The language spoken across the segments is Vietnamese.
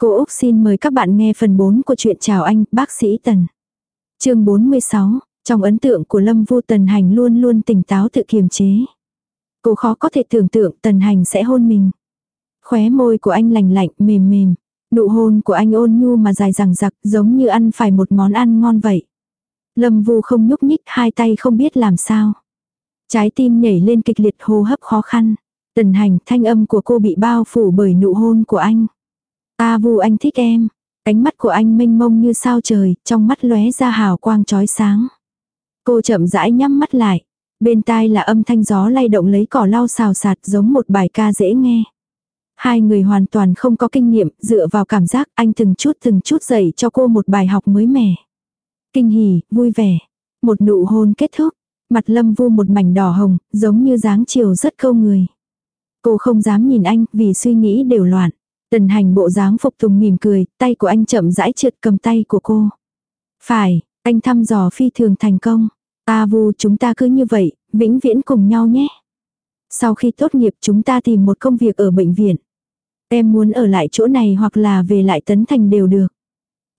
Cô Úc xin mời các bạn nghe phần 4 của truyện Chào anh, bác sĩ Tần. chương 46, trong ấn tượng của Lâm Vu Tần Hành luôn luôn tỉnh táo tự kiềm chế. Cô khó có thể tưởng tượng Tần Hành sẽ hôn mình. Khóe môi của anh lành lạnh, mềm mềm. Nụ hôn của anh ôn nhu mà dài dằng dặc giống như ăn phải một món ăn ngon vậy. Lâm Vu không nhúc nhích hai tay không biết làm sao. Trái tim nhảy lên kịch liệt hô hấp khó khăn. Tần hành thanh âm của cô bị bao phủ bởi nụ hôn của anh. A vu anh thích em. Ánh mắt của anh mênh mông như sao trời, trong mắt lóe ra hào quang chói sáng. Cô chậm rãi nhắm mắt lại. Bên tai là âm thanh gió lay động lấy cỏ lau xào sạt giống một bài ca dễ nghe. Hai người hoàn toàn không có kinh nghiệm, dựa vào cảm giác anh từng chút từng chút dạy cho cô một bài học mới mẻ. Kinh hỉ, vui vẻ. Một nụ hôn kết thúc. Mặt lâm vu một mảnh đỏ hồng, giống như dáng chiều rất câu người. Cô không dám nhìn anh vì suy nghĩ đều loạn. Tần hành bộ dáng phục tùng mỉm cười, tay của anh chậm rãi trượt cầm tay của cô. Phải, anh thăm dò phi thường thành công. Ta vu chúng ta cứ như vậy, vĩnh viễn cùng nhau nhé. Sau khi tốt nghiệp chúng ta tìm một công việc ở bệnh viện. Em muốn ở lại chỗ này hoặc là về lại tấn thành đều được.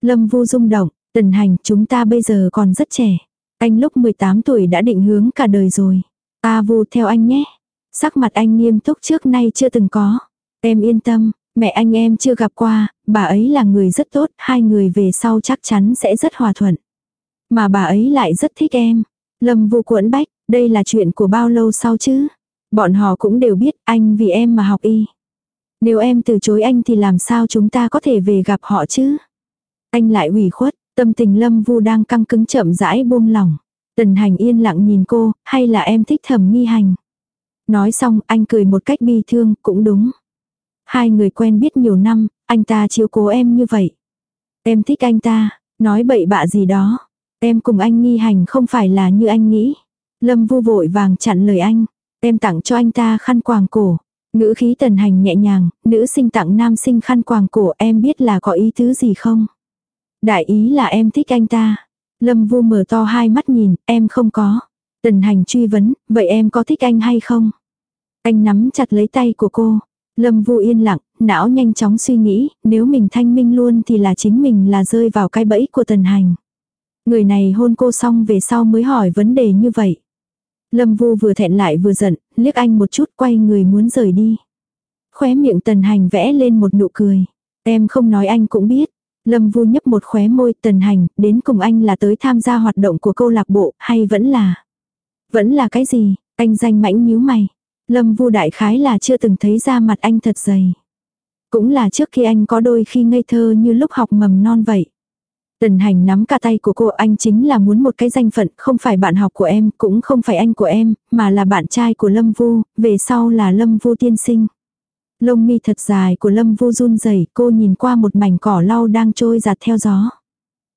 Lâm vu rung động, tần hành chúng ta bây giờ còn rất trẻ. Anh lúc 18 tuổi đã định hướng cả đời rồi. Ta vu theo anh nhé. Sắc mặt anh nghiêm túc trước nay chưa từng có. Em yên tâm, mẹ anh em chưa gặp qua, bà ấy là người rất tốt, hai người về sau chắc chắn sẽ rất hòa thuận. Mà bà ấy lại rất thích em. Lâm vu cuộn bách, đây là chuyện của bao lâu sau chứ? Bọn họ cũng đều biết anh vì em mà học y. Nếu em từ chối anh thì làm sao chúng ta có thể về gặp họ chứ? Anh lại ủy khuất, tâm tình Lâm Vu đang căng cứng chậm rãi buông lỏng. Tần hành yên lặng nhìn cô, hay là em thích thầm nghi hành? Nói xong anh cười một cách bi thương, cũng đúng. Hai người quen biết nhiều năm, anh ta chiếu cố em như vậy. Em thích anh ta, nói bậy bạ gì đó. Em cùng anh nghi hành không phải là như anh nghĩ. Lâm vu vội vàng chặn lời anh. Em tặng cho anh ta khăn quàng cổ. Ngữ khí tần hành nhẹ nhàng, nữ sinh tặng nam sinh khăn quàng cổ em biết là có ý tứ gì không? Đại ý là em thích anh ta. Lâm vu mở to hai mắt nhìn, em không có. Tần hành truy vấn, vậy em có thích anh hay không? Anh nắm chặt lấy tay của cô. Lâm vu yên lặng, não nhanh chóng suy nghĩ, nếu mình thanh minh luôn thì là chính mình là rơi vào cái bẫy của tần hành. Người này hôn cô xong về sau mới hỏi vấn đề như vậy. Lâm vu vừa thẹn lại vừa giận, liếc anh một chút quay người muốn rời đi. Khóe miệng tần hành vẽ lên một nụ cười. Em không nói anh cũng biết. Lâm vu nhấp một khóe môi tần hành, đến cùng anh là tới tham gia hoạt động của câu lạc bộ, hay vẫn là... Vẫn là cái gì, anh danh mãnh nhíu mày. Lâm vu đại khái là chưa từng thấy ra mặt anh thật dày. Cũng là trước khi anh có đôi khi ngây thơ như lúc học mầm non vậy. Tần hành nắm cả tay của cô anh chính là muốn một cái danh phận, không phải bạn học của em, cũng không phải anh của em, mà là bạn trai của Lâm Vu, về sau là Lâm Vu tiên sinh. Lông mi thật dài của Lâm Vu run rẩy, cô nhìn qua một mảnh cỏ lau đang trôi giạt theo gió.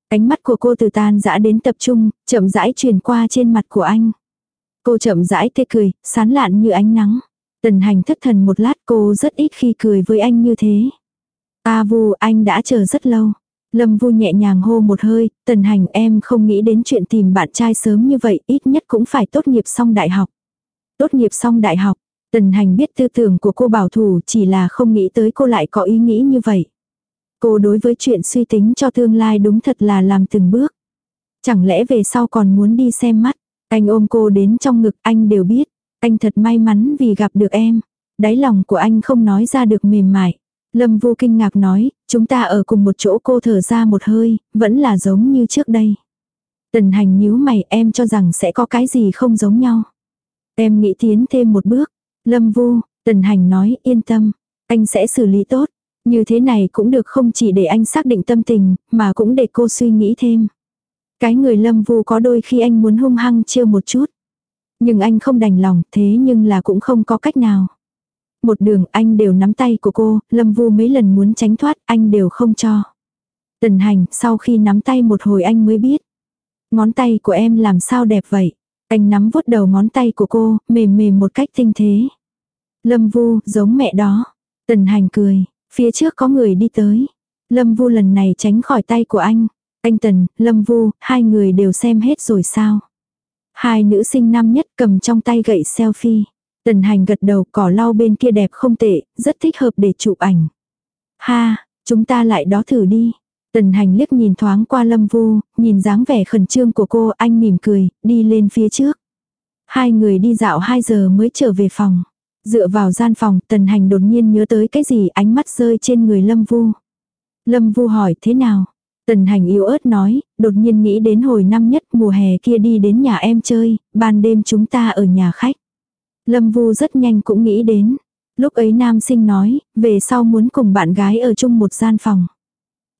Ánh mắt của cô từ tan dã đến tập trung, chậm rãi truyền qua trên mặt của anh. Cô chậm rãi tê cười, sán lạn như ánh nắng. Tần hành thất thần một lát cô rất ít khi cười với anh như thế. A vu anh đã chờ rất lâu. Lâm vu nhẹ nhàng hô một hơi, tần hành em không nghĩ đến chuyện tìm bạn trai sớm như vậy, ít nhất cũng phải tốt nghiệp xong đại học. Tốt nghiệp xong đại học, tần hành biết tư tưởng của cô bảo thủ chỉ là không nghĩ tới cô lại có ý nghĩ như vậy. Cô đối với chuyện suy tính cho tương lai đúng thật là làm từng bước. Chẳng lẽ về sau còn muốn đi xem mắt, anh ôm cô đến trong ngực anh đều biết, anh thật may mắn vì gặp được em. Đáy lòng của anh không nói ra được mềm mại. Lâm Vu kinh ngạc nói, chúng ta ở cùng một chỗ cô thở ra một hơi, vẫn là giống như trước đây. Tần hành nhíu mày em cho rằng sẽ có cái gì không giống nhau. Em nghĩ tiến thêm một bước. Lâm Vu, tần hành nói yên tâm, anh sẽ xử lý tốt. Như thế này cũng được không chỉ để anh xác định tâm tình, mà cũng để cô suy nghĩ thêm. Cái người Lâm Vu có đôi khi anh muốn hung hăng chiêu một chút. Nhưng anh không đành lòng, thế nhưng là cũng không có cách nào. Một đường anh đều nắm tay của cô, Lâm Vu mấy lần muốn tránh thoát, anh đều không cho. Tần hành, sau khi nắm tay một hồi anh mới biết. Ngón tay của em làm sao đẹp vậy? Anh nắm vuốt đầu ngón tay của cô, mềm mềm một cách tinh thế. Lâm Vu, giống mẹ đó. Tần hành cười, phía trước có người đi tới. Lâm Vu lần này tránh khỏi tay của anh. Anh Tần, Lâm Vu, hai người đều xem hết rồi sao? Hai nữ sinh năm nhất cầm trong tay gậy selfie. Tần hành gật đầu cỏ lau bên kia đẹp không tệ, rất thích hợp để chụp ảnh. Ha, Chúng ta lại đó thử đi. Tần hành liếc nhìn thoáng qua lâm vu, nhìn dáng vẻ khẩn trương của cô, anh mỉm cười, đi lên phía trước. Hai người đi dạo 2 giờ mới trở về phòng. Dựa vào gian phòng, tần hành đột nhiên nhớ tới cái gì ánh mắt rơi trên người lâm vu. Lâm vu hỏi thế nào? Tần hành yếu ớt nói, đột nhiên nghĩ đến hồi năm nhất mùa hè kia đi đến nhà em chơi, ban đêm chúng ta ở nhà khách. Lâm vu rất nhanh cũng nghĩ đến. Lúc ấy nam sinh nói, về sau muốn cùng bạn gái ở chung một gian phòng.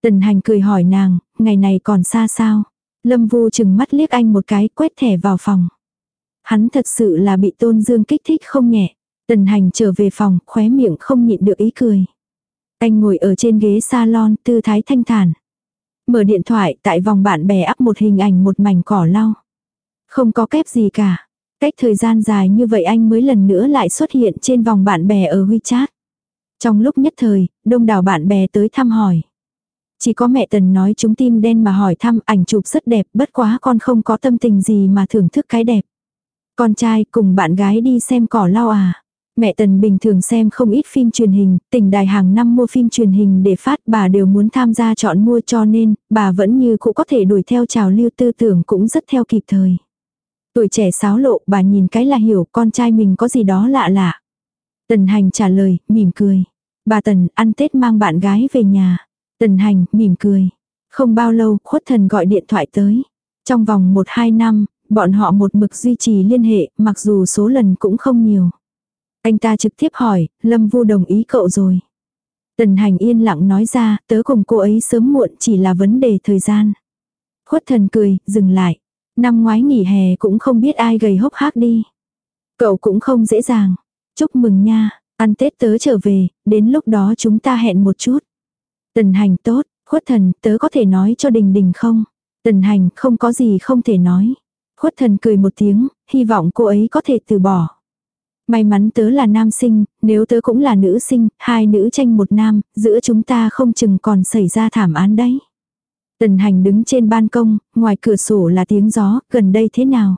Tần hành cười hỏi nàng, ngày này còn xa sao? Lâm vu chừng mắt liếc anh một cái quét thẻ vào phòng. Hắn thật sự là bị tôn dương kích thích không nhẹ. Tần hành trở về phòng, khóe miệng không nhịn được ý cười. Anh ngồi ở trên ghế salon, tư thái thanh thản. Mở điện thoại, tại vòng bạn bè up một hình ảnh một mảnh cỏ lau. Không có kép gì cả. Cách thời gian dài như vậy anh mới lần nữa lại xuất hiện trên vòng bạn bè ở WeChat. Trong lúc nhất thời, đông đảo bạn bè tới thăm hỏi. Chỉ có mẹ Tần nói chúng tim đen mà hỏi thăm ảnh chụp rất đẹp, bất quá con không có tâm tình gì mà thưởng thức cái đẹp. Con trai cùng bạn gái đi xem cỏ lau à. Mẹ Tần bình thường xem không ít phim truyền hình, tỉnh đài hàng năm mua phim truyền hình để phát bà đều muốn tham gia chọn mua cho nên, bà vẫn như cũ có thể đuổi theo trào lưu tư tưởng cũng rất theo kịp thời. Tuổi trẻ sáo lộ bà nhìn cái là hiểu con trai mình có gì đó lạ lạ. Tần hành trả lời, mỉm cười. Bà Tần ăn Tết mang bạn gái về nhà. Tần hành, mỉm cười. Không bao lâu, khuất thần gọi điện thoại tới. Trong vòng 1-2 năm, bọn họ một mực duy trì liên hệ, mặc dù số lần cũng không nhiều. Anh ta trực tiếp hỏi, Lâm Vu đồng ý cậu rồi. Tần hành yên lặng nói ra, tớ cùng cô ấy sớm muộn chỉ là vấn đề thời gian. Khuất thần cười, dừng lại. Năm ngoái nghỉ hè cũng không biết ai gầy hốc hác đi. Cậu cũng không dễ dàng. Chúc mừng nha, ăn Tết tớ trở về, đến lúc đó chúng ta hẹn một chút. Tần hành tốt, khuất thần, tớ có thể nói cho đình đình không? Tần hành không có gì không thể nói. Khuất thần cười một tiếng, hy vọng cô ấy có thể từ bỏ. May mắn tớ là nam sinh, nếu tớ cũng là nữ sinh, hai nữ tranh một nam, giữa chúng ta không chừng còn xảy ra thảm án đấy. Tần hành đứng trên ban công, ngoài cửa sổ là tiếng gió, gần đây thế nào?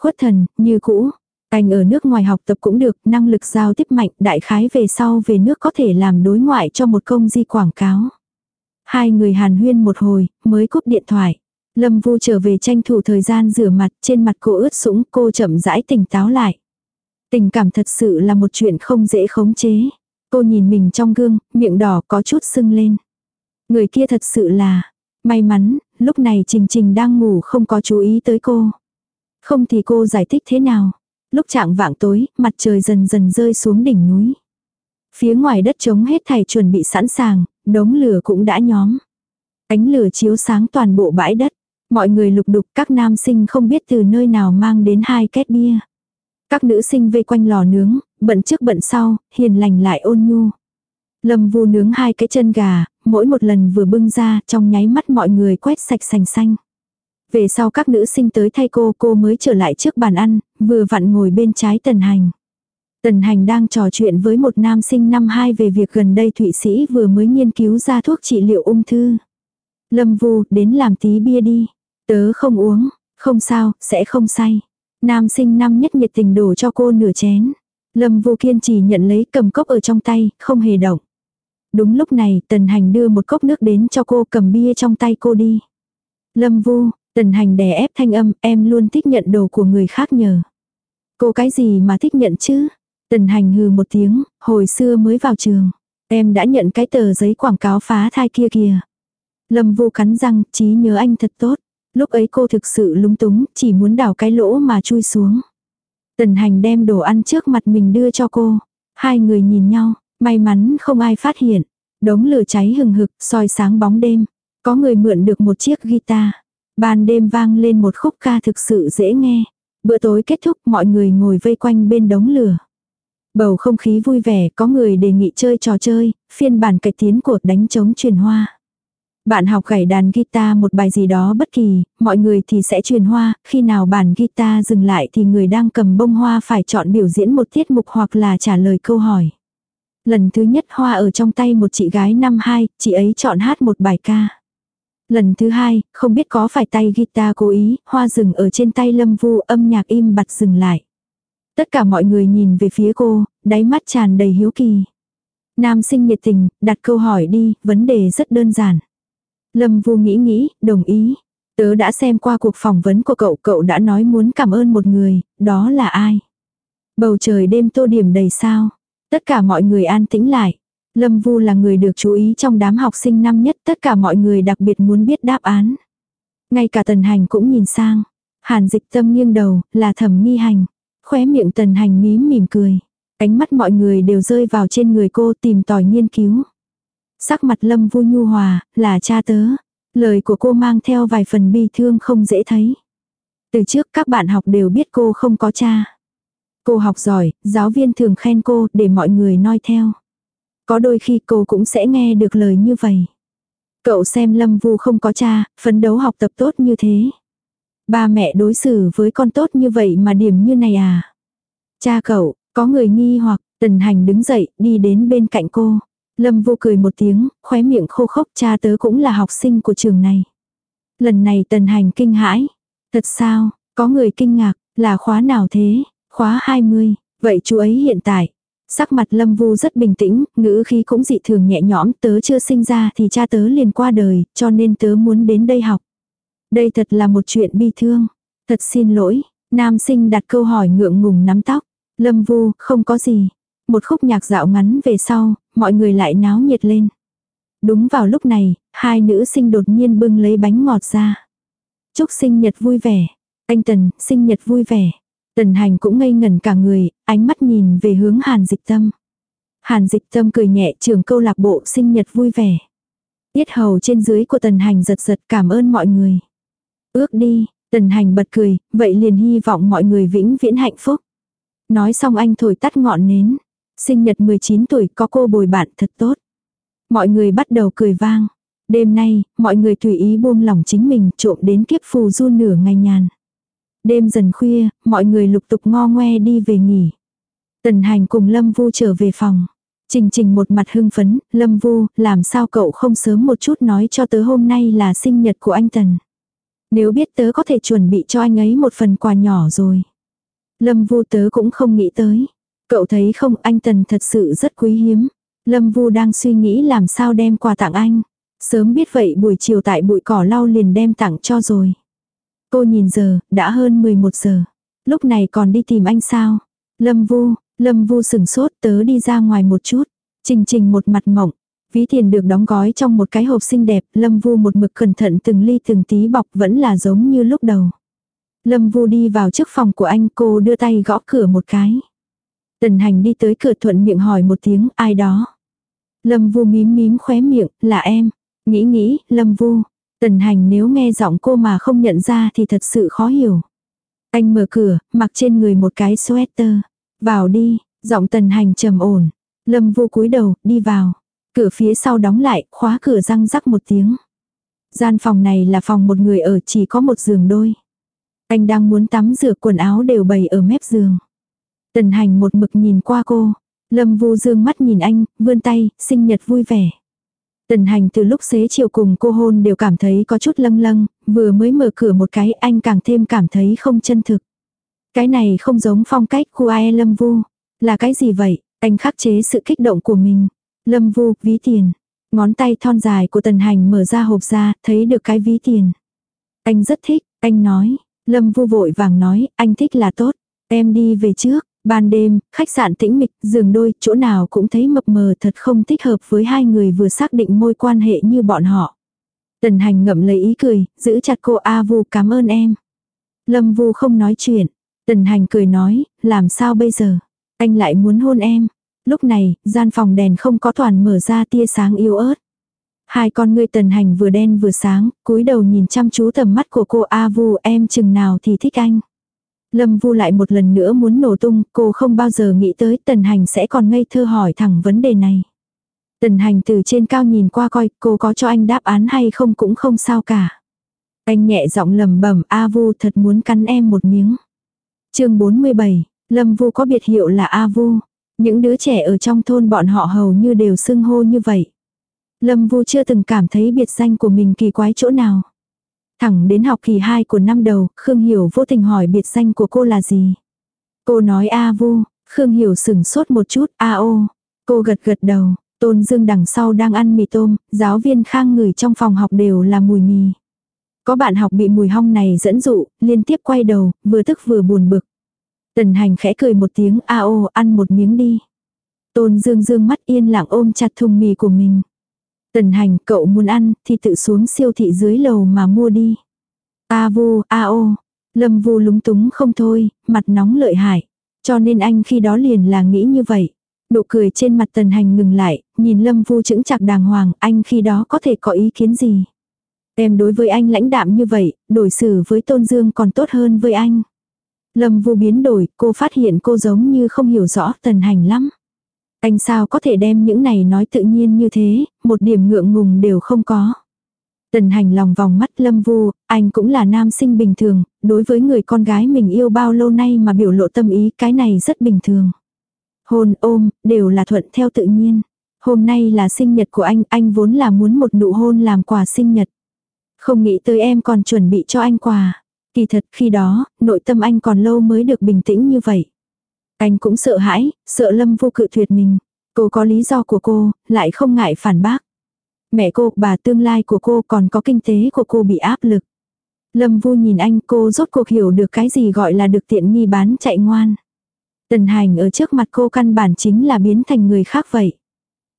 Khuất thần, như cũ. Anh ở nước ngoài học tập cũng được, năng lực giao tiếp mạnh, đại khái về sau về nước có thể làm đối ngoại cho một công ty quảng cáo. Hai người hàn huyên một hồi, mới cúp điện thoại. Lâm Vu trở về tranh thủ thời gian rửa mặt, trên mặt cô ướt sũng, cô chậm rãi tỉnh táo lại. Tình cảm thật sự là một chuyện không dễ khống chế. Cô nhìn mình trong gương, miệng đỏ có chút sưng lên. Người kia thật sự là, may mắn, lúc này Trình Trình đang ngủ không có chú ý tới cô. Không thì cô giải thích thế nào. Lúc trạng vạng tối, mặt trời dần dần rơi xuống đỉnh núi. Phía ngoài đất trống hết thảy chuẩn bị sẵn sàng, đống lửa cũng đã nhóm. Ánh lửa chiếu sáng toàn bộ bãi đất. Mọi người lục đục các nam sinh không biết từ nơi nào mang đến hai két bia. Các nữ sinh vây quanh lò nướng, bận trước bận sau, hiền lành lại ôn nhu. Lâm vu nướng hai cái chân gà, mỗi một lần vừa bưng ra trong nháy mắt mọi người quét sạch sành xanh. Về sau các nữ sinh tới thay cô, cô mới trở lại trước bàn ăn, vừa vặn ngồi bên trái tần hành. Tần hành đang trò chuyện với một nam sinh năm hai về việc gần đây Thụy Sĩ vừa mới nghiên cứu ra thuốc trị liệu ung thư. Lâm vu, đến làm tí bia đi. Tớ không uống, không sao, sẽ không say. Nam sinh năm nhất nhiệt tình đổ cho cô nửa chén. Lâm vô kiên trì nhận lấy cầm cốc ở trong tay, không hề động. Đúng lúc này, tần hành đưa một cốc nước đến cho cô cầm bia trong tay cô đi. Lâm vu, tần hành đè ép thanh âm, em luôn thích nhận đồ của người khác nhờ. Cô cái gì mà thích nhận chứ? Tần hành hừ một tiếng, hồi xưa mới vào trường. Em đã nhận cái tờ giấy quảng cáo phá thai kia kìa. Lâm vu cắn răng, trí nhớ anh thật tốt. Lúc ấy cô thực sự lúng túng, chỉ muốn đào cái lỗ mà chui xuống. Tần hành đem đồ ăn trước mặt mình đưa cho cô. Hai người nhìn nhau, may mắn không ai phát hiện. Đống lửa cháy hừng hực, soi sáng bóng đêm. Có người mượn được một chiếc guitar. Ban đêm vang lên một khúc ca thực sự dễ nghe. Bữa tối kết thúc mọi người ngồi vây quanh bên đống lửa. Bầu không khí vui vẻ có người đề nghị chơi trò chơi, phiên bản cải tiến của đánh trống truyền hoa. Bạn học gảy đàn guitar một bài gì đó bất kỳ, mọi người thì sẽ truyền hoa, khi nào bản guitar dừng lại thì người đang cầm bông hoa phải chọn biểu diễn một tiết mục hoặc là trả lời câu hỏi. Lần thứ nhất hoa ở trong tay một chị gái năm hai, chị ấy chọn hát một bài ca. Lần thứ hai, không biết có phải tay guitar cố ý, hoa dừng ở trên tay lâm vu âm nhạc im bặt dừng lại. Tất cả mọi người nhìn về phía cô, đáy mắt tràn đầy hiếu kỳ. Nam sinh nhiệt tình, đặt câu hỏi đi, vấn đề rất đơn giản. Lâm Vu nghĩ nghĩ, đồng ý. Tớ đã xem qua cuộc phỏng vấn của cậu, cậu đã nói muốn cảm ơn một người, đó là ai? Bầu trời đêm tô điểm đầy sao. Tất cả mọi người an tĩnh lại. Lâm Vu là người được chú ý trong đám học sinh năm nhất, tất cả mọi người đặc biệt muốn biết đáp án. Ngay cả tần hành cũng nhìn sang. Hàn dịch tâm nghiêng đầu, là thẩm nghi hành. Khóe miệng tần hành mím mỉm cười. Ánh mắt mọi người đều rơi vào trên người cô tìm tòi nghiên cứu. Sắc mặt lâm vu nhu hòa, là cha tớ. Lời của cô mang theo vài phần bi thương không dễ thấy. Từ trước các bạn học đều biết cô không có cha. Cô học giỏi, giáo viên thường khen cô để mọi người noi theo. Có đôi khi cô cũng sẽ nghe được lời như vậy. Cậu xem Lâm Vu không có cha, phấn đấu học tập tốt như thế. Ba mẹ đối xử với con tốt như vậy mà điểm như này à? Cha cậu, có người nghi hoặc, tần hành đứng dậy, đi đến bên cạnh cô. Lâm vô cười một tiếng, khóe miệng khô khốc cha tớ cũng là học sinh của trường này. Lần này tần hành kinh hãi. Thật sao, có người kinh ngạc, là khóa nào thế? Khóa 20, vậy chú ấy hiện tại. Sắc mặt lâm vu rất bình tĩnh, ngữ khí cũng dị thường nhẹ nhõm, tớ chưa sinh ra thì cha tớ liền qua đời, cho nên tớ muốn đến đây học. Đây thật là một chuyện bi thương. Thật xin lỗi, nam sinh đặt câu hỏi ngượng ngùng nắm tóc. Lâm vu, không có gì. Một khúc nhạc dạo ngắn về sau, mọi người lại náo nhiệt lên. Đúng vào lúc này, hai nữ sinh đột nhiên bưng lấy bánh ngọt ra. Chúc sinh nhật vui vẻ. Anh Tần, sinh nhật vui vẻ. Tần hành cũng ngây ngẩn cả người, ánh mắt nhìn về hướng hàn dịch tâm. Hàn dịch tâm cười nhẹ trường câu lạc bộ sinh nhật vui vẻ. Tiết hầu trên dưới của tần hành giật giật cảm ơn mọi người. Ước đi, tần hành bật cười, vậy liền hy vọng mọi người vĩnh viễn hạnh phúc. Nói xong anh thổi tắt ngọn nến. Sinh nhật 19 tuổi có cô bồi bạn thật tốt. Mọi người bắt đầu cười vang. Đêm nay, mọi người tùy ý buông lỏng chính mình trộm đến kiếp phù du nửa ngày nhàn. Đêm dần khuya, mọi người lục tục ngo ngoe đi về nghỉ. Tần hành cùng Lâm Vu trở về phòng. Trình trình một mặt hưng phấn, Lâm Vu, làm sao cậu không sớm một chút nói cho tớ hôm nay là sinh nhật của anh Tần. Nếu biết tớ có thể chuẩn bị cho anh ấy một phần quà nhỏ rồi. Lâm Vu tớ cũng không nghĩ tới. Cậu thấy không anh Tần thật sự rất quý hiếm. Lâm Vu đang suy nghĩ làm sao đem quà tặng anh. Sớm biết vậy buổi chiều tại bụi cỏ lau liền đem tặng cho rồi. Cô nhìn giờ, đã hơn 11 giờ. Lúc này còn đi tìm anh sao? Lâm Vu, Lâm Vu sừng sốt tớ đi ra ngoài một chút. Trình trình một mặt mộng. Ví tiền được đóng gói trong một cái hộp xinh đẹp, Lâm Vu một mực cẩn thận từng ly từng tí bọc vẫn là giống như lúc đầu. Lâm Vu đi vào trước phòng của anh cô đưa tay gõ cửa một cái. Tần hành đi tới cửa thuận miệng hỏi một tiếng ai đó. Lâm Vu mím mím khóe miệng, là em. Nghĩ nghĩ, Lâm Vu. Tần hành nếu nghe giọng cô mà không nhận ra thì thật sự khó hiểu. Anh mở cửa, mặc trên người một cái sweater. Vào đi, giọng tần hành trầm ổn. Lâm Vu cúi đầu, đi vào. Cửa phía sau đóng lại, khóa cửa răng rắc một tiếng. Gian phòng này là phòng một người ở chỉ có một giường đôi. Anh đang muốn tắm rửa quần áo đều bày ở mép giường. Tần hành một mực nhìn qua cô. Lâm vu dương mắt nhìn anh, vươn tay, sinh nhật vui vẻ. Tần hành từ lúc xế chiều cùng cô hôn đều cảm thấy có chút lâng lâng, vừa mới mở cửa một cái anh càng thêm cảm thấy không chân thực. Cái này không giống phong cách của ai Lâm Vu. Là cái gì vậy? Anh khắc chế sự kích động của mình. Lâm Vu, ví tiền. Ngón tay thon dài của tần hành mở ra hộp ra, thấy được cái ví tiền. Anh rất thích, anh nói. Lâm Vu vội vàng nói, anh thích là tốt. Em đi về trước. Ban đêm, khách sạn tĩnh mịch, giường đôi, chỗ nào cũng thấy mập mờ thật không thích hợp với hai người vừa xác định môi quan hệ như bọn họ. Tần hành ngậm lấy ý cười, giữ chặt cô A Vu cảm ơn em. Lâm Vu không nói chuyện. Tần hành cười nói, làm sao bây giờ? Anh lại muốn hôn em. Lúc này, gian phòng đèn không có toàn mở ra tia sáng yếu ớt. Hai con ngươi tần hành vừa đen vừa sáng, cúi đầu nhìn chăm chú tầm mắt của cô A Vu em chừng nào thì thích anh. Lâm Vu lại một lần nữa muốn nổ tung, cô không bao giờ nghĩ tới tần hành sẽ còn ngây thơ hỏi thẳng vấn đề này. Tần hành từ trên cao nhìn qua coi cô có cho anh đáp án hay không cũng không sao cả. Anh nhẹ giọng lầm bẩm A Vu thật muốn cắn em một miếng. chương 47, Lâm Vu có biệt hiệu là A Vu. Những đứa trẻ ở trong thôn bọn họ hầu như đều xưng hô như vậy. Lâm Vu chưa từng cảm thấy biệt danh của mình kỳ quái chỗ nào. Thẳng đến học kỳ 2 của năm đầu, Khương Hiểu vô tình hỏi biệt danh của cô là gì. Cô nói A Vu, Khương Hiểu sừng sốt một chút, A ô. Cô gật gật đầu, Tôn Dương đằng sau đang ăn mì tôm, giáo viên khang ngửi trong phòng học đều là mùi mì. Có bạn học bị mùi hong này dẫn dụ, liên tiếp quay đầu, vừa tức vừa buồn bực. Tần hành khẽ cười một tiếng a ô ăn một miếng đi. Tôn Dương dương mắt yên lặng ôm chặt thùng mì của mình. Tần hành cậu muốn ăn thì tự xuống siêu thị dưới lầu mà mua đi. A vu a ô. Lâm vu lúng túng không thôi, mặt nóng lợi hại. Cho nên anh khi đó liền là nghĩ như vậy. Nụ cười trên mặt tần hành ngừng lại, nhìn Lâm Vu chững chạc đàng hoàng, anh khi đó có thể có ý kiến gì. Em đối với anh lãnh đạm như vậy, đổi xử với Tôn Dương còn tốt hơn với anh. Lâm Vu biến đổi, cô phát hiện cô giống như không hiểu rõ tần hành lắm. Anh sao có thể đem những này nói tự nhiên như thế, một điểm ngượng ngùng đều không có. Tần hành lòng vòng mắt lâm vu, anh cũng là nam sinh bình thường, đối với người con gái mình yêu bao lâu nay mà biểu lộ tâm ý cái này rất bình thường. Hôn ôm, đều là thuận theo tự nhiên. Hôm nay là sinh nhật của anh, anh vốn là muốn một nụ hôn làm quà sinh nhật. Không nghĩ tới em còn chuẩn bị cho anh quà. Kỳ thật khi đó, nội tâm anh còn lâu mới được bình tĩnh như vậy. Anh cũng sợ hãi, sợ lâm vô cự tuyệt mình. Cô có lý do của cô, lại không ngại phản bác. Mẹ cô, bà tương lai của cô còn có kinh tế của cô bị áp lực. Lâm vu nhìn anh cô rốt cuộc hiểu được cái gì gọi là được tiện nghi bán chạy ngoan. Tần hành ở trước mặt cô căn bản chính là biến thành người khác vậy.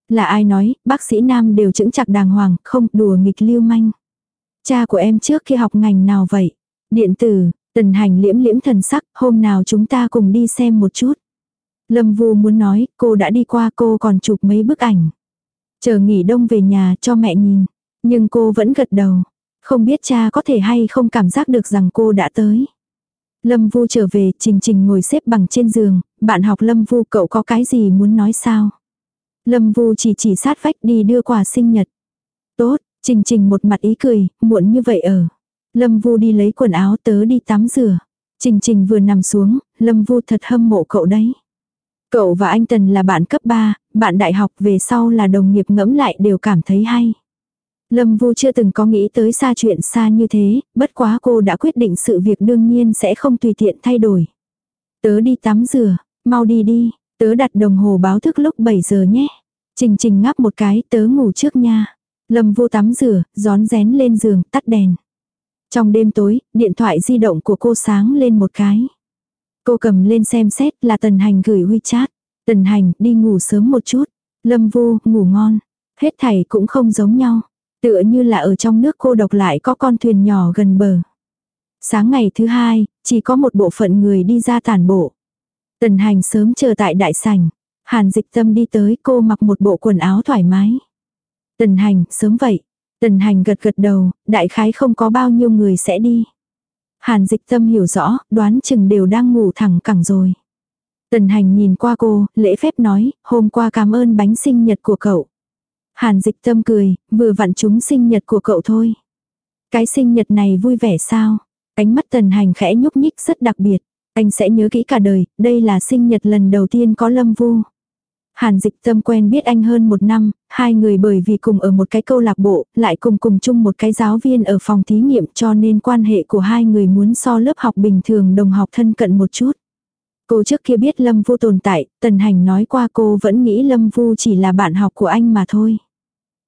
Là ai nói, bác sĩ nam đều chững chặt đàng hoàng, không đùa nghịch lưu manh. Cha của em trước khi học ngành nào vậy? Điện tử, tần hành liễm liễm thần sắc, hôm nào chúng ta cùng đi xem một chút. Lâm Vu muốn nói, cô đã đi qua cô còn chụp mấy bức ảnh. Chờ nghỉ đông về nhà cho mẹ nhìn. Nhưng cô vẫn gật đầu. Không biết cha có thể hay không cảm giác được rằng cô đã tới. Lâm Vu trở về, Trình Trình ngồi xếp bằng trên giường, bạn học Lâm Vu cậu có cái gì muốn nói sao? Lâm Vu chỉ chỉ sát vách đi đưa quà sinh nhật. Tốt, Trình Trình một mặt ý cười, muộn như vậy ở. Lâm Vu đi lấy quần áo tớ đi tắm rửa. Trình Trình vừa nằm xuống, Lâm Vu thật hâm mộ cậu đấy. Cậu và anh Tần là bạn cấp 3, bạn đại học về sau là đồng nghiệp ngẫm lại đều cảm thấy hay. Lâm Vu chưa từng có nghĩ tới xa chuyện xa như thế, bất quá cô đã quyết định sự việc đương nhiên sẽ không tùy tiện thay đổi. Tớ đi tắm rửa, mau đi đi, tớ đặt đồng hồ báo thức lúc 7 giờ nhé. Trình trình ngáp một cái, tớ ngủ trước nha. Lâm Vu tắm rửa, gión rén lên giường, tắt đèn. Trong đêm tối, điện thoại di động của cô sáng lên một cái. Cô cầm lên xem xét là Tần Hành gửi WeChat. Tần Hành, đi ngủ sớm một chút. Lâm Vu, ngủ ngon. Hết thảy cũng không giống nhau. Tựa như là ở trong nước cô độc lại có con thuyền nhỏ gần bờ. Sáng ngày thứ hai, chỉ có một bộ phận người đi ra tản bộ. Tần hành sớm chờ tại đại sảnh. Hàn dịch tâm đi tới cô mặc một bộ quần áo thoải mái. Tần hành, sớm vậy. Tần hành gật gật đầu, đại khái không có bao nhiêu người sẽ đi. Hàn dịch tâm hiểu rõ, đoán chừng đều đang ngủ thẳng cẳng rồi. Tần hành nhìn qua cô, lễ phép nói, hôm qua cảm ơn bánh sinh nhật của cậu. Hàn dịch tâm cười, vừa vặn chúng sinh nhật của cậu thôi. Cái sinh nhật này vui vẻ sao? Ánh mắt tần hành khẽ nhúc nhích rất đặc biệt. Anh sẽ nhớ kỹ cả đời, đây là sinh nhật lần đầu tiên có lâm vu. Hàn dịch tâm quen biết anh hơn một năm, hai người bởi vì cùng ở một cái câu lạc bộ, lại cùng cùng chung một cái giáo viên ở phòng thí nghiệm cho nên quan hệ của hai người muốn so lớp học bình thường đồng học thân cận một chút. Cô trước kia biết Lâm Vu tồn tại, Tần Hành nói qua cô vẫn nghĩ Lâm Vu chỉ là bạn học của anh mà thôi.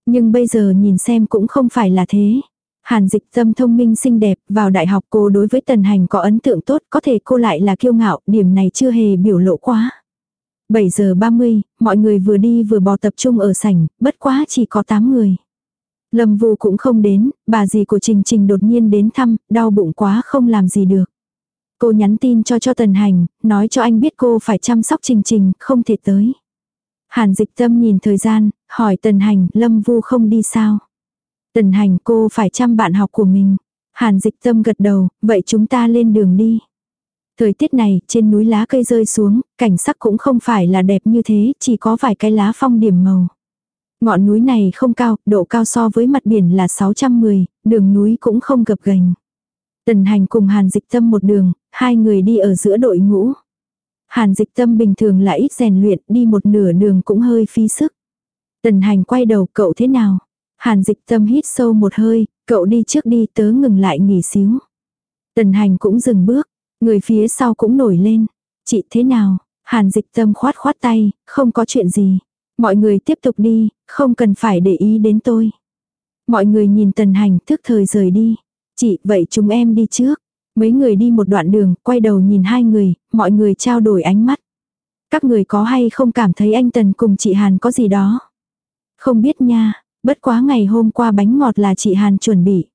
Nhưng bây giờ nhìn xem cũng không phải là thế. Hàn dịch tâm thông minh xinh đẹp, vào đại học cô đối với Tần Hành có ấn tượng tốt, có thể cô lại là kiêu ngạo, điểm này chưa hề biểu lộ quá. 7 giờ 30, mọi người vừa đi vừa bò tập trung ở sảnh, bất quá chỉ có 8 người. Lâm Vu cũng không đến, bà dì của Trình Trình đột nhiên đến thăm, đau bụng quá không làm gì được. Cô nhắn tin cho cho Tần Hành, nói cho anh biết cô phải chăm sóc Trình Trình, không thể tới. Hàn dịch tâm nhìn thời gian, hỏi Tần Hành, Lâm Vu không đi sao? Tần Hành cô phải chăm bạn học của mình. Hàn dịch tâm gật đầu, vậy chúng ta lên đường đi. Thời tiết này, trên núi lá cây rơi xuống, cảnh sắc cũng không phải là đẹp như thế, chỉ có vài cái lá phong điểm màu. Ngọn núi này không cao, độ cao so với mặt biển là 610, đường núi cũng không gập ghềnh. Tần hành cùng Hàn dịch tâm một đường, hai người đi ở giữa đội ngũ. Hàn dịch tâm bình thường là ít rèn luyện, đi một nửa đường cũng hơi phí sức. Tần hành quay đầu, cậu thế nào? Hàn dịch tâm hít sâu một hơi, cậu đi trước đi tớ ngừng lại nghỉ xíu. Tần hành cũng dừng bước, người phía sau cũng nổi lên. Chị thế nào? Hàn dịch tâm khoát khoát tay, không có chuyện gì. Mọi người tiếp tục đi, không cần phải để ý đến tôi. Mọi người nhìn tần hành thức thời rời đi. Chị, vậy chúng em đi trước. Mấy người đi một đoạn đường, quay đầu nhìn hai người, mọi người trao đổi ánh mắt. Các người có hay không cảm thấy anh Tần cùng chị Hàn có gì đó? Không biết nha, bất quá ngày hôm qua bánh ngọt là chị Hàn chuẩn bị.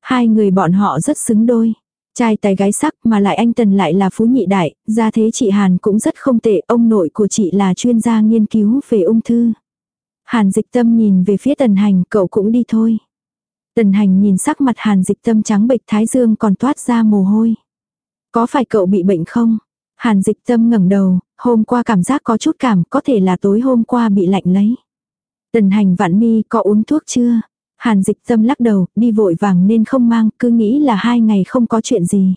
Hai người bọn họ rất xứng đôi. Trai tài gái sắc mà lại anh Tần lại là phú nhị đại, gia thế chị Hàn cũng rất không tệ, ông nội của chị là chuyên gia nghiên cứu về ung thư. Hàn dịch tâm nhìn về phía tần hành, cậu cũng đi thôi. Tần hành nhìn sắc mặt hàn dịch tâm trắng bệch thái dương còn toát ra mồ hôi. Có phải cậu bị bệnh không? Hàn dịch tâm ngẩng đầu, hôm qua cảm giác có chút cảm, có thể là tối hôm qua bị lạnh lấy. Tần hành vạn mi có uống thuốc chưa? Hàn dịch tâm lắc đầu, đi vội vàng nên không mang, cứ nghĩ là hai ngày không có chuyện gì.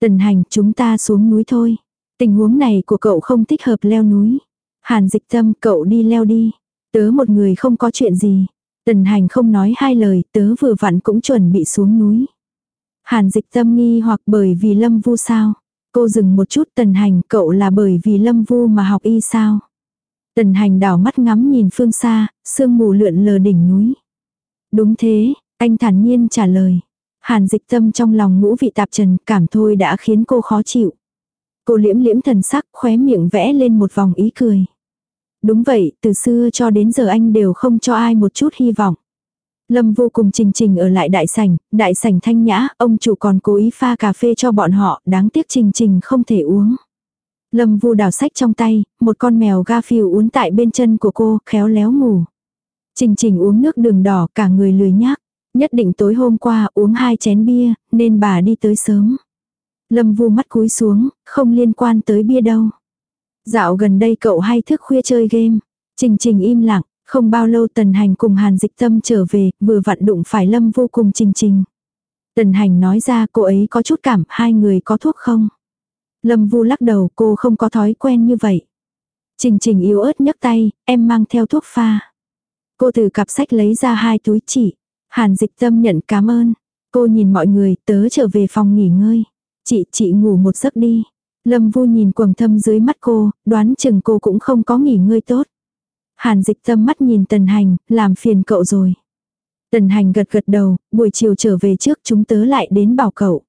Tần hành, chúng ta xuống núi thôi. Tình huống này của cậu không thích hợp leo núi. Hàn dịch tâm, cậu đi leo đi. Tớ một người không có chuyện gì. Tần hành không nói hai lời, tớ vừa vặn cũng chuẩn bị xuống núi. Hàn dịch tâm nghi hoặc bởi vì lâm vu sao. Cô dừng một chút tần hành cậu là bởi vì lâm vu mà học y sao. Tần hành đảo mắt ngắm nhìn phương xa, sương mù lượn lờ đỉnh núi. Đúng thế, anh thản nhiên trả lời. Hàn dịch tâm trong lòng ngũ vị tạp trần cảm thôi đã khiến cô khó chịu. Cô liễm liễm thần sắc khóe miệng vẽ lên một vòng ý cười. Đúng vậy, từ xưa cho đến giờ anh đều không cho ai một chút hy vọng. Lâm vô cùng trình trình ở lại đại sảnh, đại sảnh thanh nhã, ông chủ còn cố ý pha cà phê cho bọn họ, đáng tiếc trình trình không thể uống. Lâm vu đào sách trong tay, một con mèo ga phiêu uốn tại bên chân của cô, khéo léo ngủ. Trình trình uống nước đường đỏ cả người lười nhác. Nhất định tối hôm qua uống hai chén bia, nên bà đi tới sớm. Lâm vu mắt cúi xuống, không liên quan tới bia đâu. Dạo gần đây cậu hay thức khuya chơi game. Trình trình im lặng, không bao lâu tần hành cùng hàn dịch tâm trở về, vừa vặn đụng phải lâm vô cùng trình trình. Tần hành nói ra cô ấy có chút cảm, hai người có thuốc không? Lâm vu lắc đầu cô không có thói quen như vậy. Trình trình yếu ớt nhấc tay, em mang theo thuốc pha. Cô từ cặp sách lấy ra hai túi chỉ. Hàn dịch tâm nhận cảm ơn. Cô nhìn mọi người tớ trở về phòng nghỉ ngơi. Chị, chị ngủ một giấc đi. Lâm vu nhìn quầng thâm dưới mắt cô, đoán chừng cô cũng không có nghỉ ngơi tốt. Hàn dịch tâm mắt nhìn tần hành, làm phiền cậu rồi. Tần hành gật gật đầu, buổi chiều trở về trước chúng tớ lại đến bảo cậu.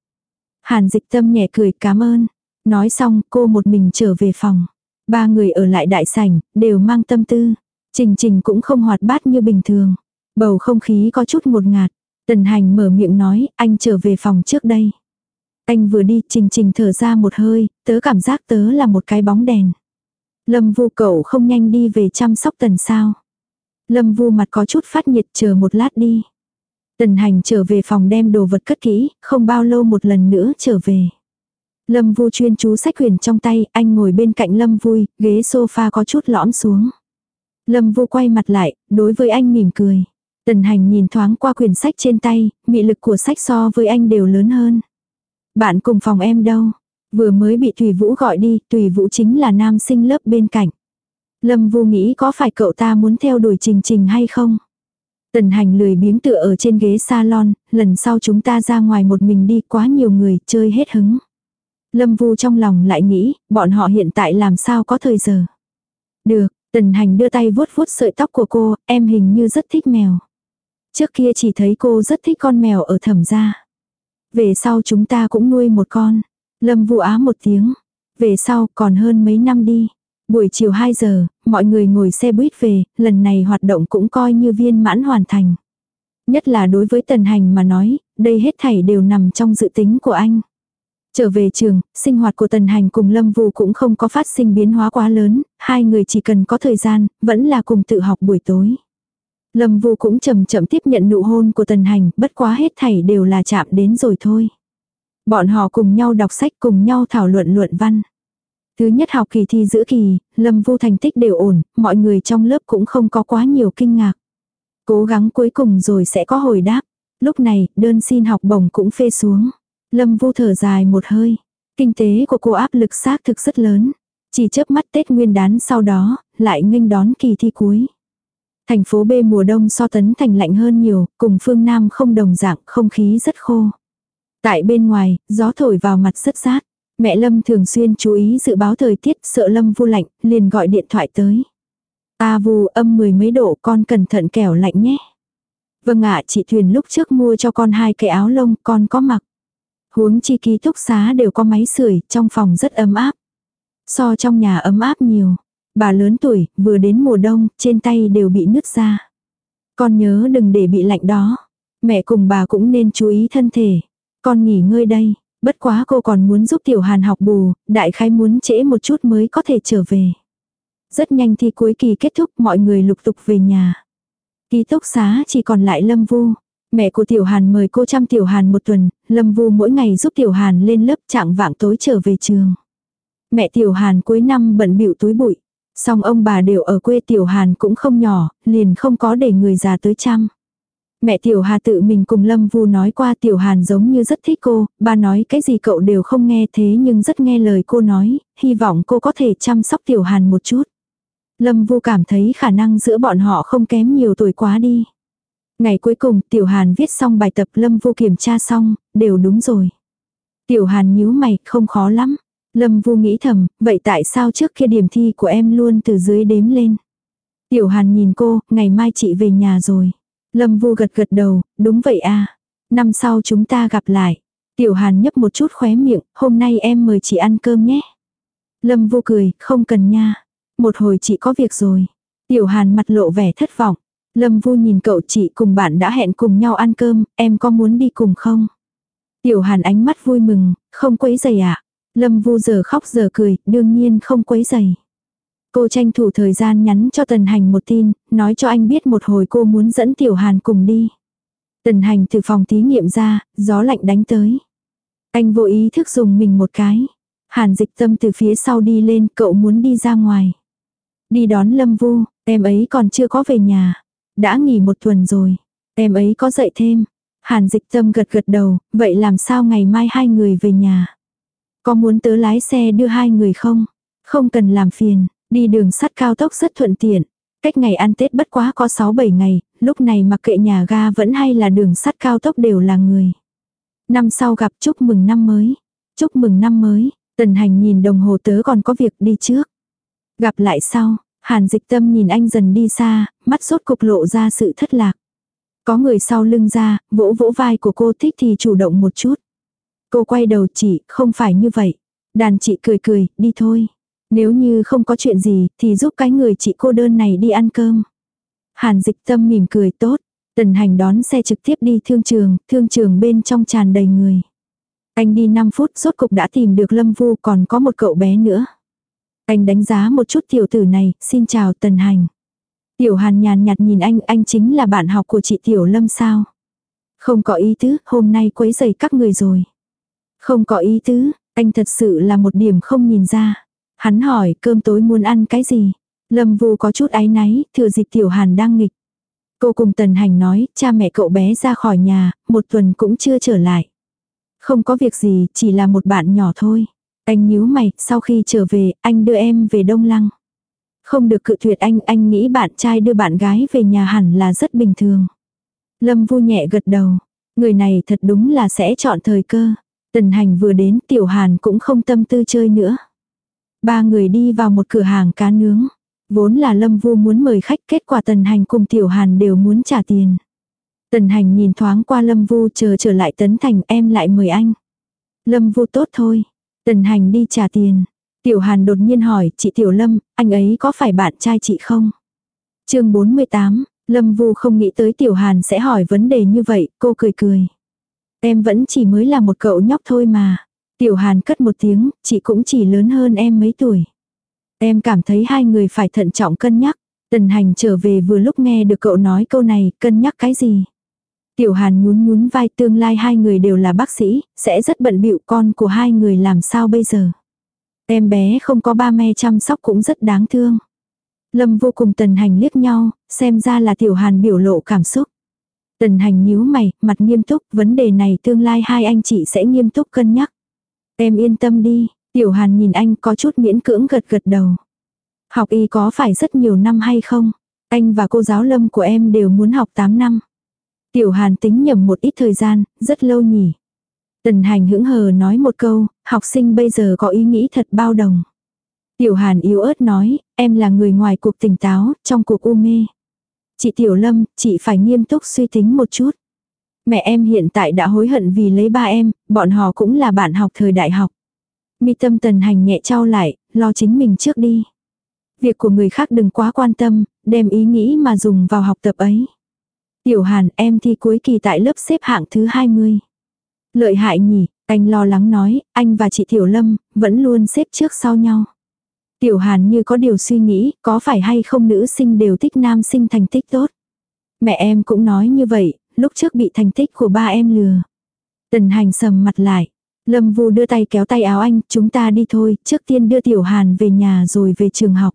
Hàn dịch tâm nhẹ cười cảm ơn. Nói xong cô một mình trở về phòng. Ba người ở lại đại sảnh, đều mang tâm tư. Trình trình cũng không hoạt bát như bình thường. Bầu không khí có chút ngột ngạt. Tần hành mở miệng nói, anh trở về phòng trước đây. Anh vừa đi, trình trình thở ra một hơi, tớ cảm giác tớ là một cái bóng đèn. Lâm vu cậu không nhanh đi về chăm sóc tần sao. Lâm vu mặt có chút phát nhiệt chờ một lát đi. Tần hành trở về phòng đem đồ vật cất kỹ, không bao lâu một lần nữa trở về. Lâm vu chuyên chú sách huyền trong tay, anh ngồi bên cạnh Lâm vui, ghế sofa có chút lõm xuống. Lâm vô quay mặt lại, đối với anh mỉm cười. Tần hành nhìn thoáng qua quyển sách trên tay, mị lực của sách so với anh đều lớn hơn. Bạn cùng phòng em đâu? Vừa mới bị Tùy Vũ gọi đi, Tùy Vũ chính là nam sinh lớp bên cạnh. Lâm vô nghĩ có phải cậu ta muốn theo đuổi trình trình hay không? Tần hành lười biếng tựa ở trên ghế salon, lần sau chúng ta ra ngoài một mình đi quá nhiều người, chơi hết hứng. Lâm vu trong lòng lại nghĩ, bọn họ hiện tại làm sao có thời giờ. Được, tần hành đưa tay vuốt vuốt sợi tóc của cô, em hình như rất thích mèo. Trước kia chỉ thấy cô rất thích con mèo ở thẩm gia. Về sau chúng ta cũng nuôi một con. Lâm vụ á một tiếng. Về sau còn hơn mấy năm đi. Buổi chiều 2 giờ, mọi người ngồi xe buýt về, lần này hoạt động cũng coi như viên mãn hoàn thành. Nhất là đối với tần hành mà nói, đây hết thảy đều nằm trong dự tính của anh. Trở về trường, sinh hoạt của Tần Hành cùng Lâm Vu cũng không có phát sinh biến hóa quá lớn, hai người chỉ cần có thời gian, vẫn là cùng tự học buổi tối. Lâm Vu cũng chậm chậm tiếp nhận nụ hôn của Tần Hành, bất quá hết thảy đều là chạm đến rồi thôi. Bọn họ cùng nhau đọc sách cùng nhau thảo luận luận văn. Thứ nhất học kỳ thi giữa kỳ, Lâm Vu thành tích đều ổn, mọi người trong lớp cũng không có quá nhiều kinh ngạc. Cố gắng cuối cùng rồi sẽ có hồi đáp. Lúc này, đơn xin học bổng cũng phê xuống. Lâm Vu thở dài một hơi. Kinh tế của cô áp lực xác thực rất lớn. Chỉ chớp mắt Tết Nguyên đán sau đó, lại nghênh đón kỳ thi cuối. Thành phố B mùa đông so tấn thành lạnh hơn nhiều, cùng phương Nam không đồng dạng, không khí rất khô. Tại bên ngoài, gió thổi vào mặt rất rát. Mẹ Lâm thường xuyên chú ý dự báo thời tiết, sợ Lâm vu lạnh, liền gọi điện thoại tới. A vu âm mười mấy độ con cẩn thận kẻo lạnh nhé. Vâng ạ chị Thuyền lúc trước mua cho con hai cái áo lông con có mặc. Huống chi ký túc xá đều có máy sưởi trong phòng rất ấm áp. So trong nhà ấm áp nhiều. Bà lớn tuổi, vừa đến mùa đông, trên tay đều bị nứt ra. Con nhớ đừng để bị lạnh đó. Mẹ cùng bà cũng nên chú ý thân thể. Con nghỉ ngơi đây. Bất quá cô còn muốn giúp Tiểu Hàn học bù, đại khái muốn trễ một chút mới có thể trở về. Rất nhanh thì cuối kỳ kết thúc mọi người lục tục về nhà. Ký túc xá chỉ còn lại Lâm Vu. Mẹ của Tiểu Hàn mời cô chăm Tiểu Hàn một tuần, Lâm Vu mỗi ngày giúp Tiểu Hàn lên lớp trạng vạng tối trở về trường. Mẹ Tiểu Hàn cuối năm bận bịu túi bụi. Song ông bà đều ở quê Tiểu Hàn cũng không nhỏ, liền không có để người già tới chăm. Mẹ Tiểu Hà tự mình cùng Lâm Vu nói qua Tiểu Hàn giống như rất thích cô, ba nói cái gì cậu đều không nghe thế nhưng rất nghe lời cô nói, hy vọng cô có thể chăm sóc Tiểu Hàn một chút. Lâm Vu cảm thấy khả năng giữa bọn họ không kém nhiều tuổi quá đi. Ngày cuối cùng Tiểu Hàn viết xong bài tập Lâm Vu kiểm tra xong, đều đúng rồi. Tiểu Hàn nhíu mày, không khó lắm. Lâm Vu nghĩ thầm, vậy tại sao trước kia điểm thi của em luôn từ dưới đếm lên? Tiểu Hàn nhìn cô, ngày mai chị về nhà rồi. Lâm Vu gật gật đầu, đúng vậy à. Năm sau chúng ta gặp lại. Tiểu Hàn nhấp một chút khóe miệng, hôm nay em mời chị ăn cơm nhé. Lâm Vu cười, không cần nha. Một hồi chị có việc rồi. Tiểu Hàn mặt lộ vẻ thất vọng. Lâm Vu nhìn cậu chị cùng bạn đã hẹn cùng nhau ăn cơm, em có muốn đi cùng không? Tiểu Hàn ánh mắt vui mừng, không quấy giày ạ. À? Lâm Vu giờ khóc giờ cười, đương nhiên không quấy giày. Cô tranh thủ thời gian nhắn cho Tần Hành một tin, nói cho anh biết một hồi cô muốn dẫn Tiểu Hàn cùng đi. Tần Hành từ phòng thí nghiệm ra, gió lạnh đánh tới. Anh vô ý thức dùng mình một cái. Hàn dịch tâm từ phía sau đi lên, cậu muốn đi ra ngoài. Đi đón Lâm Vu, em ấy còn chưa có về nhà. Đã nghỉ một tuần rồi. Em ấy có dậy thêm. Hàn dịch tâm gật gật đầu, vậy làm sao ngày mai hai người về nhà? Có muốn tớ lái xe đưa hai người không? Không cần làm phiền, đi đường sắt cao tốc rất thuận tiện. Cách ngày ăn Tết bất quá có 6-7 ngày, lúc này mặc kệ nhà ga vẫn hay là đường sắt cao tốc đều là người. Năm sau gặp chúc mừng năm mới. Chúc mừng năm mới, tần hành nhìn đồng hồ tớ còn có việc đi trước. Gặp lại sau, hàn dịch tâm nhìn anh dần đi xa, mắt sốt cục lộ ra sự thất lạc. Có người sau lưng ra, vỗ vỗ vai của cô thích thì chủ động một chút. Cô quay đầu chỉ không phải như vậy. Đàn chị cười cười, đi thôi. Nếu như không có chuyện gì, thì giúp cái người chị cô đơn này đi ăn cơm. Hàn dịch tâm mỉm cười tốt. Tần hành đón xe trực tiếp đi thương trường, thương trường bên trong tràn đầy người. Anh đi 5 phút rốt cục đã tìm được Lâm Vu còn có một cậu bé nữa. Anh đánh giá một chút tiểu tử này, xin chào Tần Hành. Tiểu Hàn nhàn nhạt nhìn anh, anh chính là bạn học của chị Tiểu Lâm sao? Không có ý tứ, hôm nay quấy rầy các người rồi. Không có ý tứ, anh thật sự là một điểm không nhìn ra. Hắn hỏi cơm tối muốn ăn cái gì? Lâm Vu có chút áy náy, thừa dịp Tiểu Hàn đang nghịch. Cô cùng Tần Hành nói, cha mẹ cậu bé ra khỏi nhà, một tuần cũng chưa trở lại. Không có việc gì, chỉ là một bạn nhỏ thôi. Anh nhíu mày, sau khi trở về, anh đưa em về Đông Lăng. Không được cự tuyệt anh, anh nghĩ bạn trai đưa bạn gái về nhà hẳn là rất bình thường. Lâm Vu nhẹ gật đầu. Người này thật đúng là sẽ chọn thời cơ. Tần hành vừa đến tiểu hàn cũng không tâm tư chơi nữa. Ba người đi vào một cửa hàng cá nướng. Vốn là Lâm Vu muốn mời khách kết quả tần hành cùng tiểu hàn đều muốn trả tiền. Tần hành nhìn thoáng qua Lâm Vu chờ trở lại tấn thành em lại mời anh. Lâm Vu tốt thôi. Tần hành đi trả tiền. Tiểu Hàn đột nhiên hỏi, chị Tiểu Lâm, anh ấy có phải bạn trai chị không? chương 48, Lâm Vu không nghĩ tới Tiểu Hàn sẽ hỏi vấn đề như vậy, cô cười cười. Em vẫn chỉ mới là một cậu nhóc thôi mà. Tiểu Hàn cất một tiếng, chị cũng chỉ lớn hơn em mấy tuổi. Em cảm thấy hai người phải thận trọng cân nhắc. Tần hành trở về vừa lúc nghe được cậu nói câu này, cân nhắc cái gì? Tiểu Hàn nhún nhún vai tương lai hai người đều là bác sĩ, sẽ rất bận bịu con của hai người làm sao bây giờ. Em bé không có ba mẹ chăm sóc cũng rất đáng thương. Lâm vô cùng tần hành liếc nhau, xem ra là Tiểu Hàn biểu lộ cảm xúc. Tần hành nhíu mày, mặt nghiêm túc, vấn đề này tương lai hai anh chị sẽ nghiêm túc cân nhắc. Em yên tâm đi, Tiểu Hàn nhìn anh có chút miễn cưỡng gật gật đầu. Học y có phải rất nhiều năm hay không? Anh và cô giáo lâm của em đều muốn học 8 năm. Tiểu Hàn tính nhầm một ít thời gian, rất lâu nhỉ. Tần hành hững hờ nói một câu, học sinh bây giờ có ý nghĩ thật bao đồng. Tiểu Hàn yếu ớt nói, em là người ngoài cuộc tỉnh táo, trong cuộc u mê. Chị Tiểu Lâm, chị phải nghiêm túc suy tính một chút. Mẹ em hiện tại đã hối hận vì lấy ba em, bọn họ cũng là bạn học thời đại học. Mi tâm tần hành nhẹ trao lại, lo chính mình trước đi. Việc của người khác đừng quá quan tâm, đem ý nghĩ mà dùng vào học tập ấy. Tiểu Hàn em thi cuối kỳ tại lớp xếp hạng thứ 20. Lợi hại nhỉ, anh lo lắng nói, anh và chị Tiểu Lâm vẫn luôn xếp trước sau nhau. Tiểu Hàn như có điều suy nghĩ, có phải hay không nữ sinh đều thích nam sinh thành tích tốt. Mẹ em cũng nói như vậy, lúc trước bị thành tích của ba em lừa. Tần hành sầm mặt lại. Lâm Vu đưa tay kéo tay áo anh, chúng ta đi thôi, trước tiên đưa Tiểu Hàn về nhà rồi về trường học.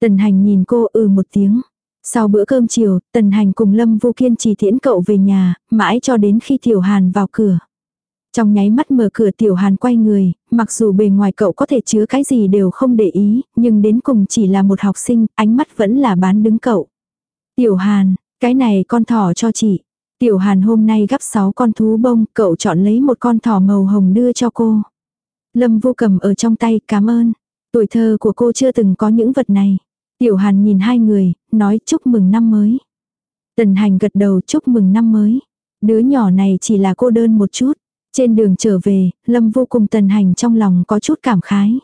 Tần hành nhìn cô ừ một tiếng. Sau bữa cơm chiều, Tần hành cùng Lâm Vu kiên trì tiễn cậu về nhà, mãi cho đến khi Tiểu Hàn vào cửa. Trong nháy mắt mở cửa Tiểu Hàn quay người, mặc dù bề ngoài cậu có thể chứa cái gì đều không để ý, nhưng đến cùng chỉ là một học sinh, ánh mắt vẫn là bán đứng cậu. Tiểu Hàn, cái này con thỏ cho chị. Tiểu Hàn hôm nay gấp 6 con thú bông, cậu chọn lấy một con thỏ màu hồng đưa cho cô. Lâm vô cầm ở trong tay, cảm ơn. Tuổi thơ của cô chưa từng có những vật này. Tiểu Hàn nhìn hai người, nói chúc mừng năm mới. Tần hành gật đầu chúc mừng năm mới. Đứa nhỏ này chỉ là cô đơn một chút. Trên đường trở về, Lâm vô cùng tần hành trong lòng có chút cảm khái.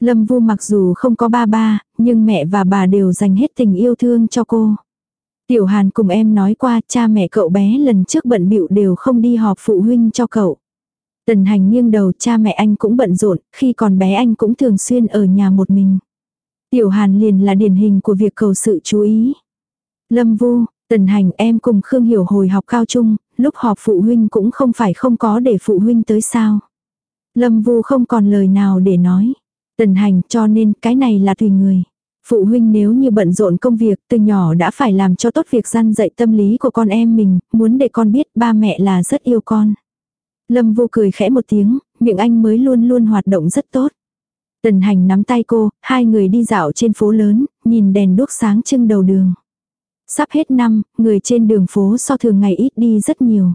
Lâm vu mặc dù không có ba ba, nhưng mẹ và bà đều dành hết tình yêu thương cho cô. Tiểu Hàn cùng em nói qua cha mẹ cậu bé lần trước bận bịu đều không đi họp phụ huynh cho cậu. Tần hành nghiêng đầu cha mẹ anh cũng bận rộn, khi còn bé anh cũng thường xuyên ở nhà một mình. Tiểu Hàn liền là điển hình của việc cầu sự chú ý. Lâm Vu, Tần Hành em cùng Khương Hiểu hồi học cao trung, lúc họp phụ huynh cũng không phải không có để phụ huynh tới sao. Lâm Vu không còn lời nào để nói. Tần Hành cho nên cái này là tùy người. Phụ huynh nếu như bận rộn công việc từ nhỏ đã phải làm cho tốt việc gian dạy tâm lý của con em mình, muốn để con biết ba mẹ là rất yêu con. Lâm Vu cười khẽ một tiếng, miệng anh mới luôn luôn hoạt động rất tốt. Tần hành nắm tay cô, hai người đi dạo trên phố lớn, nhìn đèn đuốc sáng trưng đầu đường. Sắp hết năm, người trên đường phố so thường ngày ít đi rất nhiều.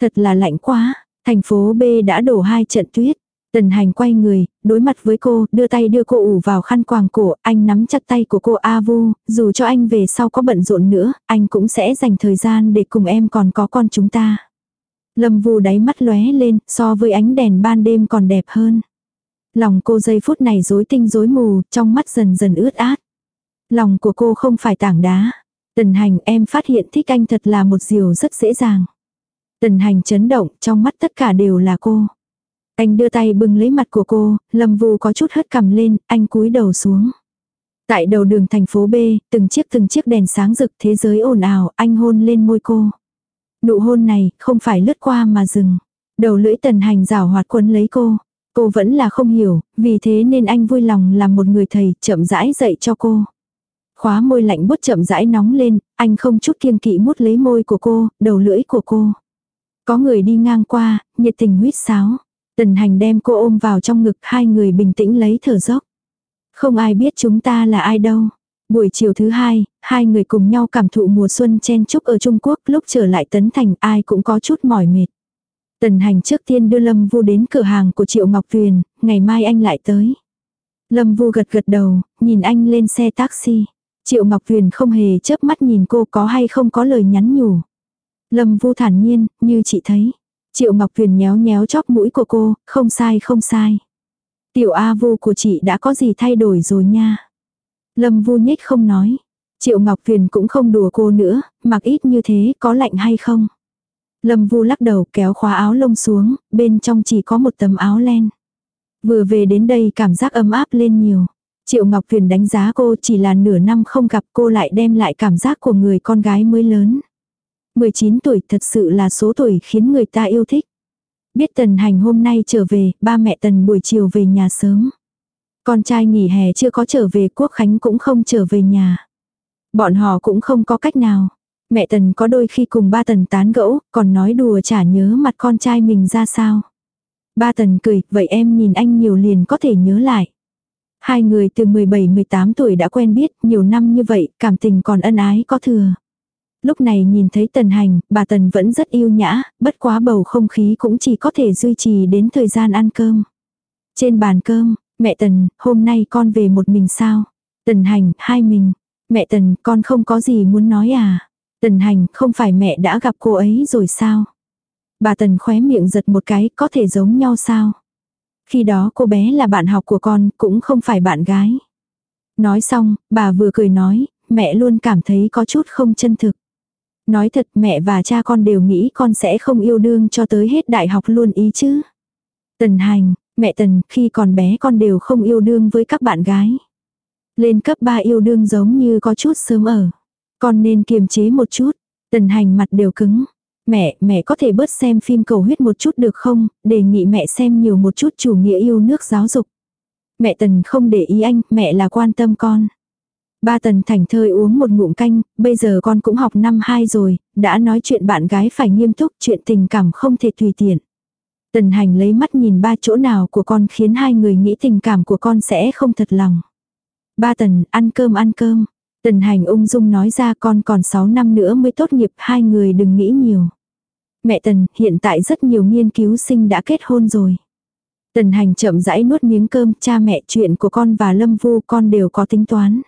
Thật là lạnh quá, thành phố B đã đổ hai trận tuyết. Tần hành quay người, đối mặt với cô, đưa tay đưa cô ủ vào khăn quàng cổ, anh nắm chặt tay của cô A Vu, dù cho anh về sau có bận rộn nữa, anh cũng sẽ dành thời gian để cùng em còn có con chúng ta. Lâm Vu đáy mắt lóe lên, so với ánh đèn ban đêm còn đẹp hơn. Lòng cô giây phút này rối tinh rối mù, trong mắt dần dần ướt át. Lòng của cô không phải tảng đá. Tần hành em phát hiện thích anh thật là một điều rất dễ dàng. Tần hành chấn động, trong mắt tất cả đều là cô. Anh đưa tay bưng lấy mặt của cô, Lâm Vu có chút hất cầm lên, anh cúi đầu xuống. Tại đầu đường thành phố B, từng chiếc từng chiếc đèn sáng rực thế giới ồn ào, anh hôn lên môi cô. Nụ hôn này, không phải lướt qua mà dừng. Đầu lưỡi tần hành rào hoạt quấn lấy cô. Cô vẫn là không hiểu, vì thế nên anh vui lòng làm một người thầy chậm rãi dạy cho cô. Khóa môi lạnh bút chậm rãi nóng lên, anh không chút kiêng kỵ mút lấy môi của cô, đầu lưỡi của cô. Có người đi ngang qua, nhiệt tình huyết sáo. Tần hành đem cô ôm vào trong ngực hai người bình tĩnh lấy thở dốc. Không ai biết chúng ta là ai đâu. Buổi chiều thứ hai, hai người cùng nhau cảm thụ mùa xuân chen chúc ở Trung Quốc lúc trở lại Tấn Thành ai cũng có chút mỏi mệt. Tần hành trước tiên đưa Lâm Vu đến cửa hàng của Triệu Ngọc Tuyền, ngày mai anh lại tới. Lâm Vu gật gật đầu, nhìn anh lên xe taxi. Triệu Ngọc Tuyền không hề chớp mắt nhìn cô có hay không có lời nhắn nhủ. Lâm Vu thản nhiên, như chị thấy. Triệu Ngọc Tuyền nhéo nhéo chóp mũi của cô, không sai không sai. Tiểu A Vu của chị đã có gì thay đổi rồi nha. Lâm Vu nhếch không nói. Triệu Ngọc Tuyền cũng không đùa cô nữa, mặc ít như thế có lạnh hay không. Lâm Vu lắc đầu kéo khóa áo lông xuống, bên trong chỉ có một tấm áo len. Vừa về đến đây cảm giác ấm áp lên nhiều. Triệu Ngọc Tuyền đánh giá cô chỉ là nửa năm không gặp cô lại đem lại cảm giác của người con gái mới lớn. 19 tuổi thật sự là số tuổi khiến người ta yêu thích. Biết Tần Hành hôm nay trở về, ba mẹ Tần buổi chiều về nhà sớm. Con trai nghỉ hè chưa có trở về Quốc Khánh cũng không trở về nhà. Bọn họ cũng không có cách nào. Mẹ Tần có đôi khi cùng ba Tần tán gẫu, còn nói đùa chả nhớ mặt con trai mình ra sao. Ba Tần cười, vậy em nhìn anh nhiều liền có thể nhớ lại. Hai người từ 17-18 tuổi đã quen biết, nhiều năm như vậy, cảm tình còn ân ái có thừa. Lúc này nhìn thấy Tần Hành, bà Tần vẫn rất yêu nhã, bất quá bầu không khí cũng chỉ có thể duy trì đến thời gian ăn cơm. Trên bàn cơm, Mẹ Tần, hôm nay con về một mình sao? Tần Hành, hai mình. Mẹ Tần, con không có gì muốn nói à? Tần Hành, không phải mẹ đã gặp cô ấy rồi sao? Bà Tần khóe miệng giật một cái, có thể giống nhau sao? Khi đó cô bé là bạn học của con, cũng không phải bạn gái. Nói xong, bà vừa cười nói, mẹ luôn cảm thấy có chút không chân thực. Nói thật mẹ và cha con đều nghĩ con sẽ không yêu đương cho tới hết đại học luôn ý chứ. Tần hành, mẹ Tần khi còn bé con đều không yêu đương với các bạn gái. Lên cấp 3 yêu đương giống như có chút sớm ở. Con nên kiềm chế một chút. Tần hành mặt đều cứng. Mẹ, mẹ có thể bớt xem phim cầu huyết một chút được không? Đề nghị mẹ xem nhiều một chút chủ nghĩa yêu nước giáo dục. Mẹ Tần không để ý anh, mẹ là quan tâm con. Ba Tần thành thơi uống một ngụm canh, bây giờ con cũng học năm hai rồi, đã nói chuyện bạn gái phải nghiêm túc, chuyện tình cảm không thể tùy tiện. Tần hành lấy mắt nhìn ba chỗ nào của con khiến hai người nghĩ tình cảm của con sẽ không thật lòng. Ba Tần, ăn cơm ăn cơm. Tần hành ung dung nói ra con còn 6 năm nữa mới tốt nghiệp, hai người đừng nghĩ nhiều. Mẹ Tần, hiện tại rất nhiều nghiên cứu sinh đã kết hôn rồi. Tần hành chậm rãi nuốt miếng cơm, cha mẹ chuyện của con và Lâm Vu con đều có tính toán.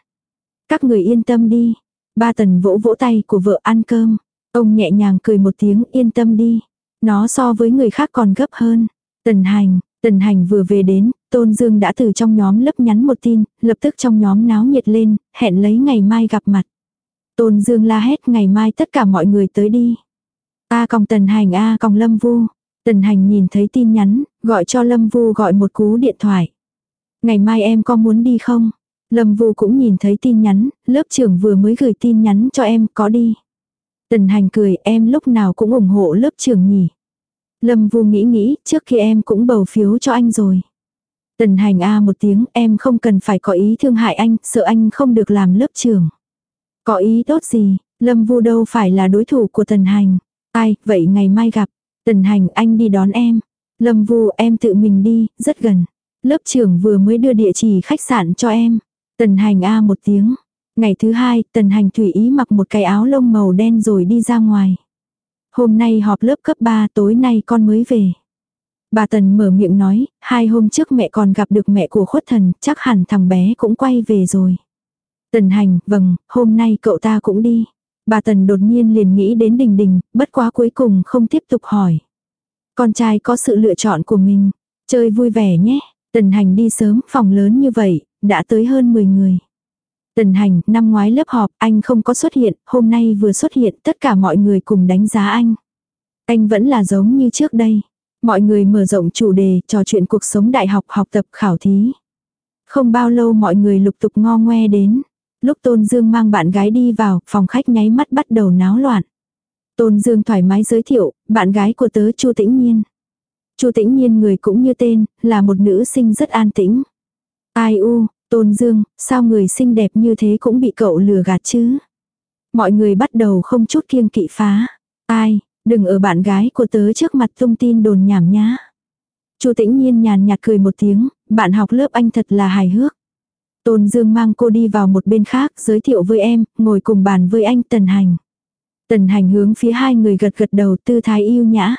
Các người yên tâm đi. Ba tần vỗ vỗ tay của vợ ăn cơm. Ông nhẹ nhàng cười một tiếng yên tâm đi. Nó so với người khác còn gấp hơn. Tần hành, tần hành vừa về đến, Tôn Dương đã từ trong nhóm lấp nhắn một tin, lập tức trong nhóm náo nhiệt lên, hẹn lấy ngày mai gặp mặt. Tôn Dương la hét ngày mai tất cả mọi người tới đi. A còng tần hành A còng lâm vu. Tần hành nhìn thấy tin nhắn, gọi cho lâm vu gọi một cú điện thoại. Ngày mai em có muốn đi không? Lâm Vu cũng nhìn thấy tin nhắn, lớp trưởng vừa mới gửi tin nhắn cho em, có đi. Tần hành cười, em lúc nào cũng ủng hộ lớp trưởng nhỉ. Lâm Vu nghĩ nghĩ, trước khi em cũng bầu phiếu cho anh rồi. Tần hành a một tiếng, em không cần phải có ý thương hại anh, sợ anh không được làm lớp trưởng. Có ý tốt gì, Lâm Vu đâu phải là đối thủ của Tần hành. Ai, vậy ngày mai gặp. Tần hành anh đi đón em. Lâm Vu em tự mình đi, rất gần. Lớp trưởng vừa mới đưa địa chỉ khách sạn cho em. Tần hành a một tiếng. Ngày thứ hai, tần hành thủy ý mặc một cái áo lông màu đen rồi đi ra ngoài. Hôm nay họp lớp cấp 3 tối nay con mới về. Bà Tần mở miệng nói, hai hôm trước mẹ còn gặp được mẹ của khuất thần, chắc hẳn thằng bé cũng quay về rồi. Tần hành, vâng, hôm nay cậu ta cũng đi. Bà Tần đột nhiên liền nghĩ đến đình đình, bất quá cuối cùng không tiếp tục hỏi. Con trai có sự lựa chọn của mình, chơi vui vẻ nhé. Tần hành đi sớm, phòng lớn như vậy, đã tới hơn 10 người. Tần hành, năm ngoái lớp họp, anh không có xuất hiện, hôm nay vừa xuất hiện, tất cả mọi người cùng đánh giá anh. Anh vẫn là giống như trước đây. Mọi người mở rộng chủ đề, trò chuyện cuộc sống đại học, học tập, khảo thí. Không bao lâu mọi người lục tục ngo ngoe đến. Lúc Tôn Dương mang bạn gái đi vào, phòng khách nháy mắt bắt đầu náo loạn. Tôn Dương thoải mái giới thiệu, bạn gái của tớ Chu Tĩnh Nhiên. Chu Tĩnh Nhiên người cũng như tên, là một nữ sinh rất an tĩnh. Ai u, Tôn Dương, sao người xinh đẹp như thế cũng bị cậu lừa gạt chứ? Mọi người bắt đầu không chút kiêng kỵ phá. Ai, đừng ở bạn gái của tớ trước mặt tung tin đồn nhảm nhá. Chu Tĩnh Nhiên nhàn nhạt cười một tiếng, bạn học lớp anh thật là hài hước. Tôn Dương mang cô đi vào một bên khác, giới thiệu với em, ngồi cùng bàn với anh Tần Hành. Tần Hành hướng phía hai người gật gật đầu tư thái yêu nhã.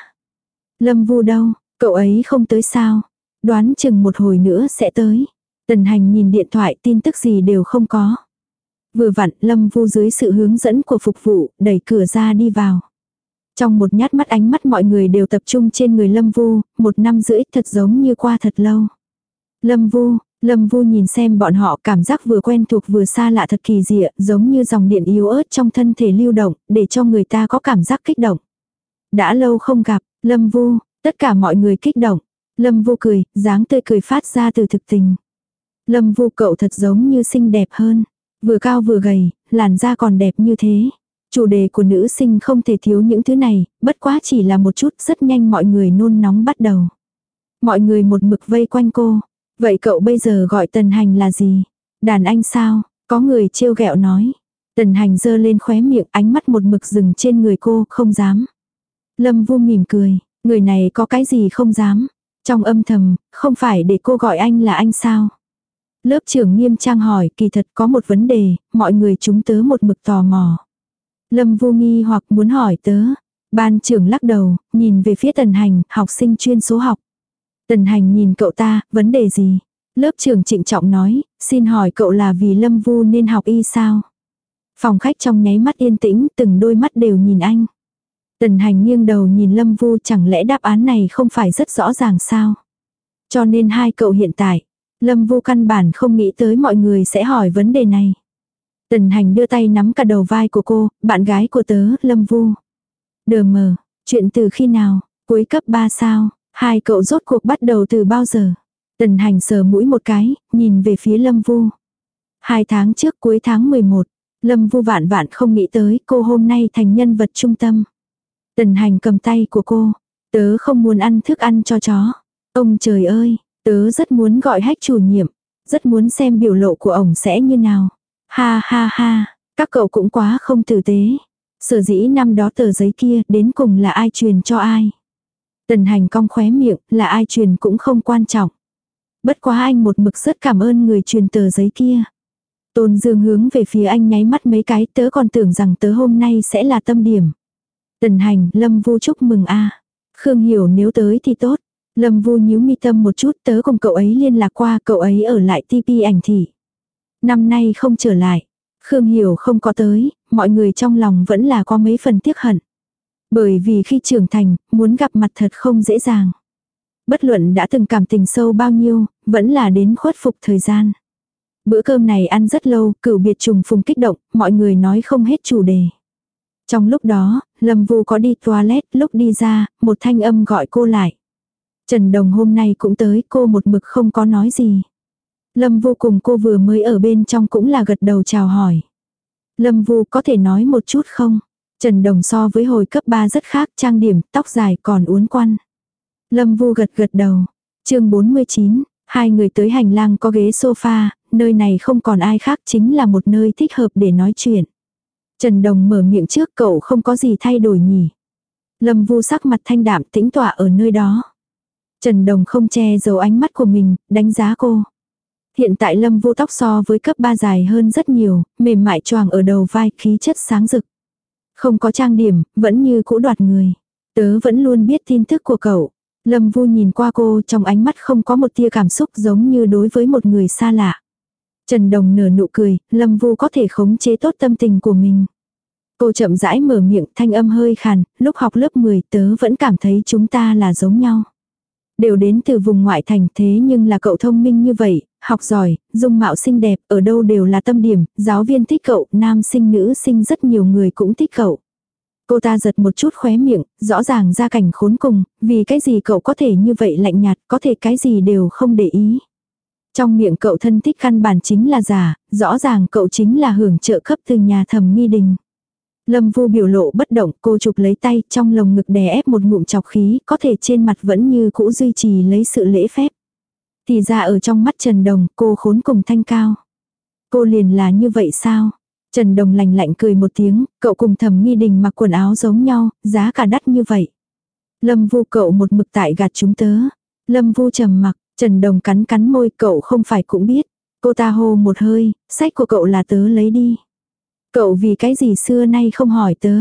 Lâm Vu đâu, cậu ấy không tới sao? Đoán chừng một hồi nữa sẽ tới. Tần hành nhìn điện thoại tin tức gì đều không có. Vừa vặn Lâm Vu dưới sự hướng dẫn của phục vụ đẩy cửa ra đi vào. Trong một nhát mắt ánh mắt mọi người đều tập trung trên người Lâm Vu, một năm rưỡi thật giống như qua thật lâu. Lâm Vu, Lâm Vu nhìn xem bọn họ cảm giác vừa quen thuộc vừa xa lạ thật kỳ dị, giống như dòng điện yếu ớt trong thân thể lưu động, để cho người ta có cảm giác kích động. Đã lâu không gặp, Lâm Vu, tất cả mọi người kích động. Lâm Vu cười, dáng tươi cười phát ra từ thực tình. Lâm vu cậu thật giống như xinh đẹp hơn. Vừa cao vừa gầy, làn da còn đẹp như thế. Chủ đề của nữ sinh không thể thiếu những thứ này, bất quá chỉ là một chút rất nhanh mọi người nôn nóng bắt đầu. Mọi người một mực vây quanh cô. Vậy cậu bây giờ gọi tần hành là gì? Đàn anh sao? Có người trêu ghẹo nói. Tần hành dơ lên khóe miệng ánh mắt một mực dừng trên người cô, không dám. Lâm vu mỉm cười, người này có cái gì không dám. Trong âm thầm, không phải để cô gọi anh là anh sao? Lớp trưởng nghiêm trang hỏi kỳ thật có một vấn đề, mọi người chúng tớ một mực tò mò. Lâm vô nghi hoặc muốn hỏi tớ. Ban trưởng lắc đầu, nhìn về phía tần hành, học sinh chuyên số học. Tần hành nhìn cậu ta, vấn đề gì? Lớp trưởng trịnh trọng nói, xin hỏi cậu là vì Lâm Vu nên học y sao? Phòng khách trong nháy mắt yên tĩnh, từng đôi mắt đều nhìn anh. Tần hành nghiêng đầu nhìn Lâm Vu chẳng lẽ đáp án này không phải rất rõ ràng sao? Cho nên hai cậu hiện tại, Lâm Vu căn bản không nghĩ tới mọi người sẽ hỏi vấn đề này. Tần hành đưa tay nắm cả đầu vai của cô, bạn gái của tớ, Lâm Vu. Đờ mờ, chuyện từ khi nào, cuối cấp 3 sao, hai cậu rốt cuộc bắt đầu từ bao giờ? Tần hành sờ mũi một cái, nhìn về phía Lâm Vu. Hai tháng trước cuối tháng 11, Lâm Vu vạn vạn không nghĩ tới cô hôm nay thành nhân vật trung tâm. Tần hành cầm tay của cô. Tớ không muốn ăn thức ăn cho chó. Ông trời ơi, tớ rất muốn gọi hách chủ nhiệm. Rất muốn xem biểu lộ của ổng sẽ như nào. Ha ha ha, các cậu cũng quá không tử tế. Sở dĩ năm đó tờ giấy kia đến cùng là ai truyền cho ai. Tần hành cong khóe miệng là ai truyền cũng không quan trọng. Bất quá anh một mực rất cảm ơn người truyền tờ giấy kia. Tôn Dương hướng về phía anh nháy mắt mấy cái tớ còn tưởng rằng tớ hôm nay sẽ là tâm điểm. Tần hành, Lâm Vu chúc mừng a Khương hiểu nếu tới thì tốt. Lâm Vu nhíu mi tâm một chút tớ cùng cậu ấy liên lạc qua cậu ấy ở lại TP ảnh thị. Năm nay không trở lại. Khương hiểu không có tới, mọi người trong lòng vẫn là có mấy phần tiếc hận. Bởi vì khi trưởng thành, muốn gặp mặt thật không dễ dàng. Bất luận đã từng cảm tình sâu bao nhiêu, vẫn là đến khuất phục thời gian. Bữa cơm này ăn rất lâu, cửu biệt trùng phùng kích động, mọi người nói không hết chủ đề. Trong lúc đó, Lâm Vu có đi toilet, lúc đi ra, một thanh âm gọi cô lại. Trần Đồng hôm nay cũng tới, cô một mực không có nói gì. Lâm Vu cùng cô vừa mới ở bên trong cũng là gật đầu chào hỏi. Lâm Vu có thể nói một chút không? Trần Đồng so với hồi cấp 3 rất khác, trang điểm, tóc dài còn uốn quăn. Lâm Vu gật gật đầu. chương 49, hai người tới hành lang có ghế sofa, nơi này không còn ai khác chính là một nơi thích hợp để nói chuyện. Trần Đồng mở miệng trước cậu không có gì thay đổi nhỉ. Lâm Vu sắc mặt thanh đạm tĩnh tọa ở nơi đó. Trần Đồng không che giấu ánh mắt của mình, đánh giá cô. Hiện tại Lâm Vu tóc so với cấp 3 dài hơn rất nhiều, mềm mại choàng ở đầu vai, khí chất sáng rực. Không có trang điểm, vẫn như cũ đoạt người. Tớ vẫn luôn biết tin tức của cậu. Lâm Vu nhìn qua cô trong ánh mắt không có một tia cảm xúc giống như đối với một người xa lạ. Trần Đồng nở nụ cười, Lâm Vu có thể khống chế tốt tâm tình của mình. Cô chậm rãi mở miệng thanh âm hơi khàn, lúc học lớp 10 tớ vẫn cảm thấy chúng ta là giống nhau. Đều đến từ vùng ngoại thành thế nhưng là cậu thông minh như vậy, học giỏi, dung mạo xinh đẹp, ở đâu đều là tâm điểm, giáo viên thích cậu, nam sinh nữ sinh rất nhiều người cũng thích cậu. Cô ta giật một chút khóe miệng, rõ ràng ra cảnh khốn cùng, vì cái gì cậu có thể như vậy lạnh nhạt, có thể cái gì đều không để ý. Trong miệng cậu thân thích căn bản chính là giả, rõ ràng cậu chính là hưởng trợ cấp từ nhà thầm nghi đình. Lâm vu biểu lộ bất động, cô chụp lấy tay, trong lồng ngực đè ép một ngụm chọc khí, có thể trên mặt vẫn như cũ duy trì lấy sự lễ phép. Thì ra ở trong mắt Trần Đồng, cô khốn cùng thanh cao. Cô liền là như vậy sao? Trần Đồng lành lạnh cười một tiếng, cậu cùng thầm nghi đình mặc quần áo giống nhau, giá cả đắt như vậy. Lâm vu cậu một mực tại gạt chúng tớ. Lâm vu trầm mặc, Trần Đồng cắn cắn môi cậu không phải cũng biết. Cô ta hô một hơi, sách của cậu là tớ lấy đi. Cậu vì cái gì xưa nay không hỏi tớ.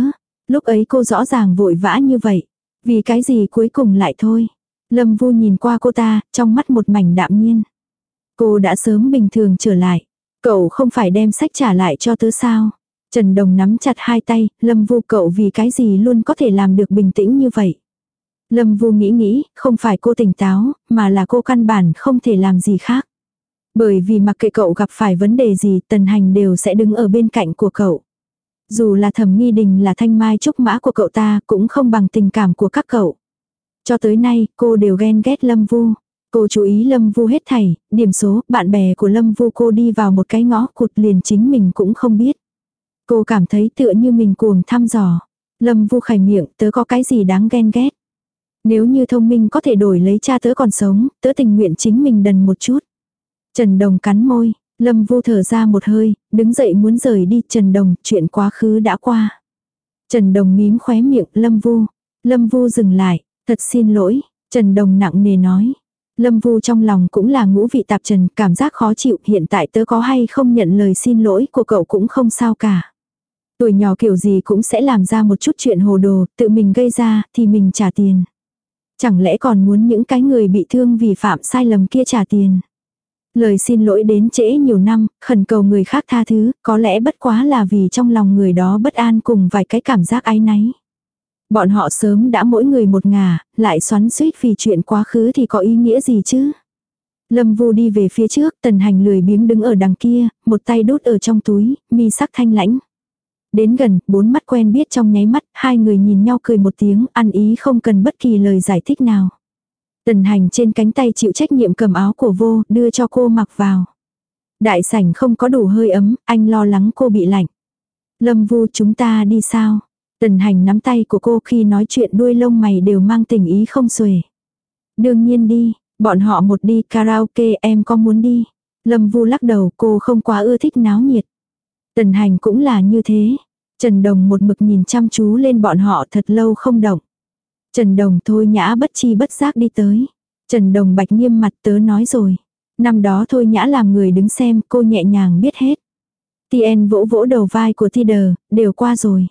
Lúc ấy cô rõ ràng vội vã như vậy. Vì cái gì cuối cùng lại thôi. Lâm Vu nhìn qua cô ta, trong mắt một mảnh đạm nhiên. Cô đã sớm bình thường trở lại. Cậu không phải đem sách trả lại cho tớ sao? Trần Đồng nắm chặt hai tay, Lâm Vu cậu vì cái gì luôn có thể làm được bình tĩnh như vậy. Lâm Vu nghĩ nghĩ, không phải cô tỉnh táo, mà là cô căn bản không thể làm gì khác. Bởi vì mặc kệ cậu gặp phải vấn đề gì, tần hành đều sẽ đứng ở bên cạnh của cậu. Dù là thẩm nghi đình là thanh mai trúc mã của cậu ta, cũng không bằng tình cảm của các cậu. Cho tới nay, cô đều ghen ghét Lâm Vu. Cô chú ý Lâm Vu hết thảy, điểm số, bạn bè của Lâm Vu cô đi vào một cái ngõ cụt liền chính mình cũng không biết. Cô cảm thấy tựa như mình cuồng thăm dò. Lâm Vu khải miệng, tớ có cái gì đáng ghen ghét. Nếu như thông minh có thể đổi lấy cha tớ còn sống, tớ tình nguyện chính mình đần một chút. Trần Đồng cắn môi, Lâm Vu thở ra một hơi, đứng dậy muốn rời đi, Trần Đồng, chuyện quá khứ đã qua. Trần Đồng mím khóe miệng, Lâm Vu. Lâm Vu dừng lại, thật xin lỗi, Trần Đồng nặng nề nói. Lâm Vu trong lòng cũng là ngũ vị tạp trần, cảm giác khó chịu, hiện tại tớ có hay không nhận lời xin lỗi của cậu cũng không sao cả. Tuổi nhỏ kiểu gì cũng sẽ làm ra một chút chuyện hồ đồ, tự mình gây ra, thì mình trả tiền. Chẳng lẽ còn muốn những cái người bị thương vì phạm sai lầm kia trả tiền. Lời xin lỗi đến trễ nhiều năm, khẩn cầu người khác tha thứ, có lẽ bất quá là vì trong lòng người đó bất an cùng vài cái cảm giác áy náy. Bọn họ sớm đã mỗi người một ngả, lại xoắn suýt vì chuyện quá khứ thì có ý nghĩa gì chứ? Lâm Vu đi về phía trước, tần hành lười biếng đứng ở đằng kia, một tay đút ở trong túi, mi sắc thanh lãnh. Đến gần, bốn mắt quen biết trong nháy mắt, hai người nhìn nhau cười một tiếng, ăn ý không cần bất kỳ lời giải thích nào. Tần hành trên cánh tay chịu trách nhiệm cầm áo của vô, đưa cho cô mặc vào. Đại sảnh không có đủ hơi ấm, anh lo lắng cô bị lạnh. Lâm Vu chúng ta đi sao? Tần hành nắm tay của cô khi nói chuyện đuôi lông mày đều mang tình ý không xuể. Đương nhiên đi, bọn họ một đi karaoke em có muốn đi. Lâm Vu lắc đầu cô không quá ưa thích náo nhiệt. Tần hành cũng là như thế. Trần Đồng một mực nhìn chăm chú lên bọn họ thật lâu không động. Trần Đồng thôi nhã bất chi bất giác đi tới. Trần Đồng bạch nghiêm mặt tớ nói rồi. Năm đó thôi nhã làm người đứng xem cô nhẹ nhàng biết hết. Tien vỗ vỗ đầu vai của thi Đờ, đều qua rồi.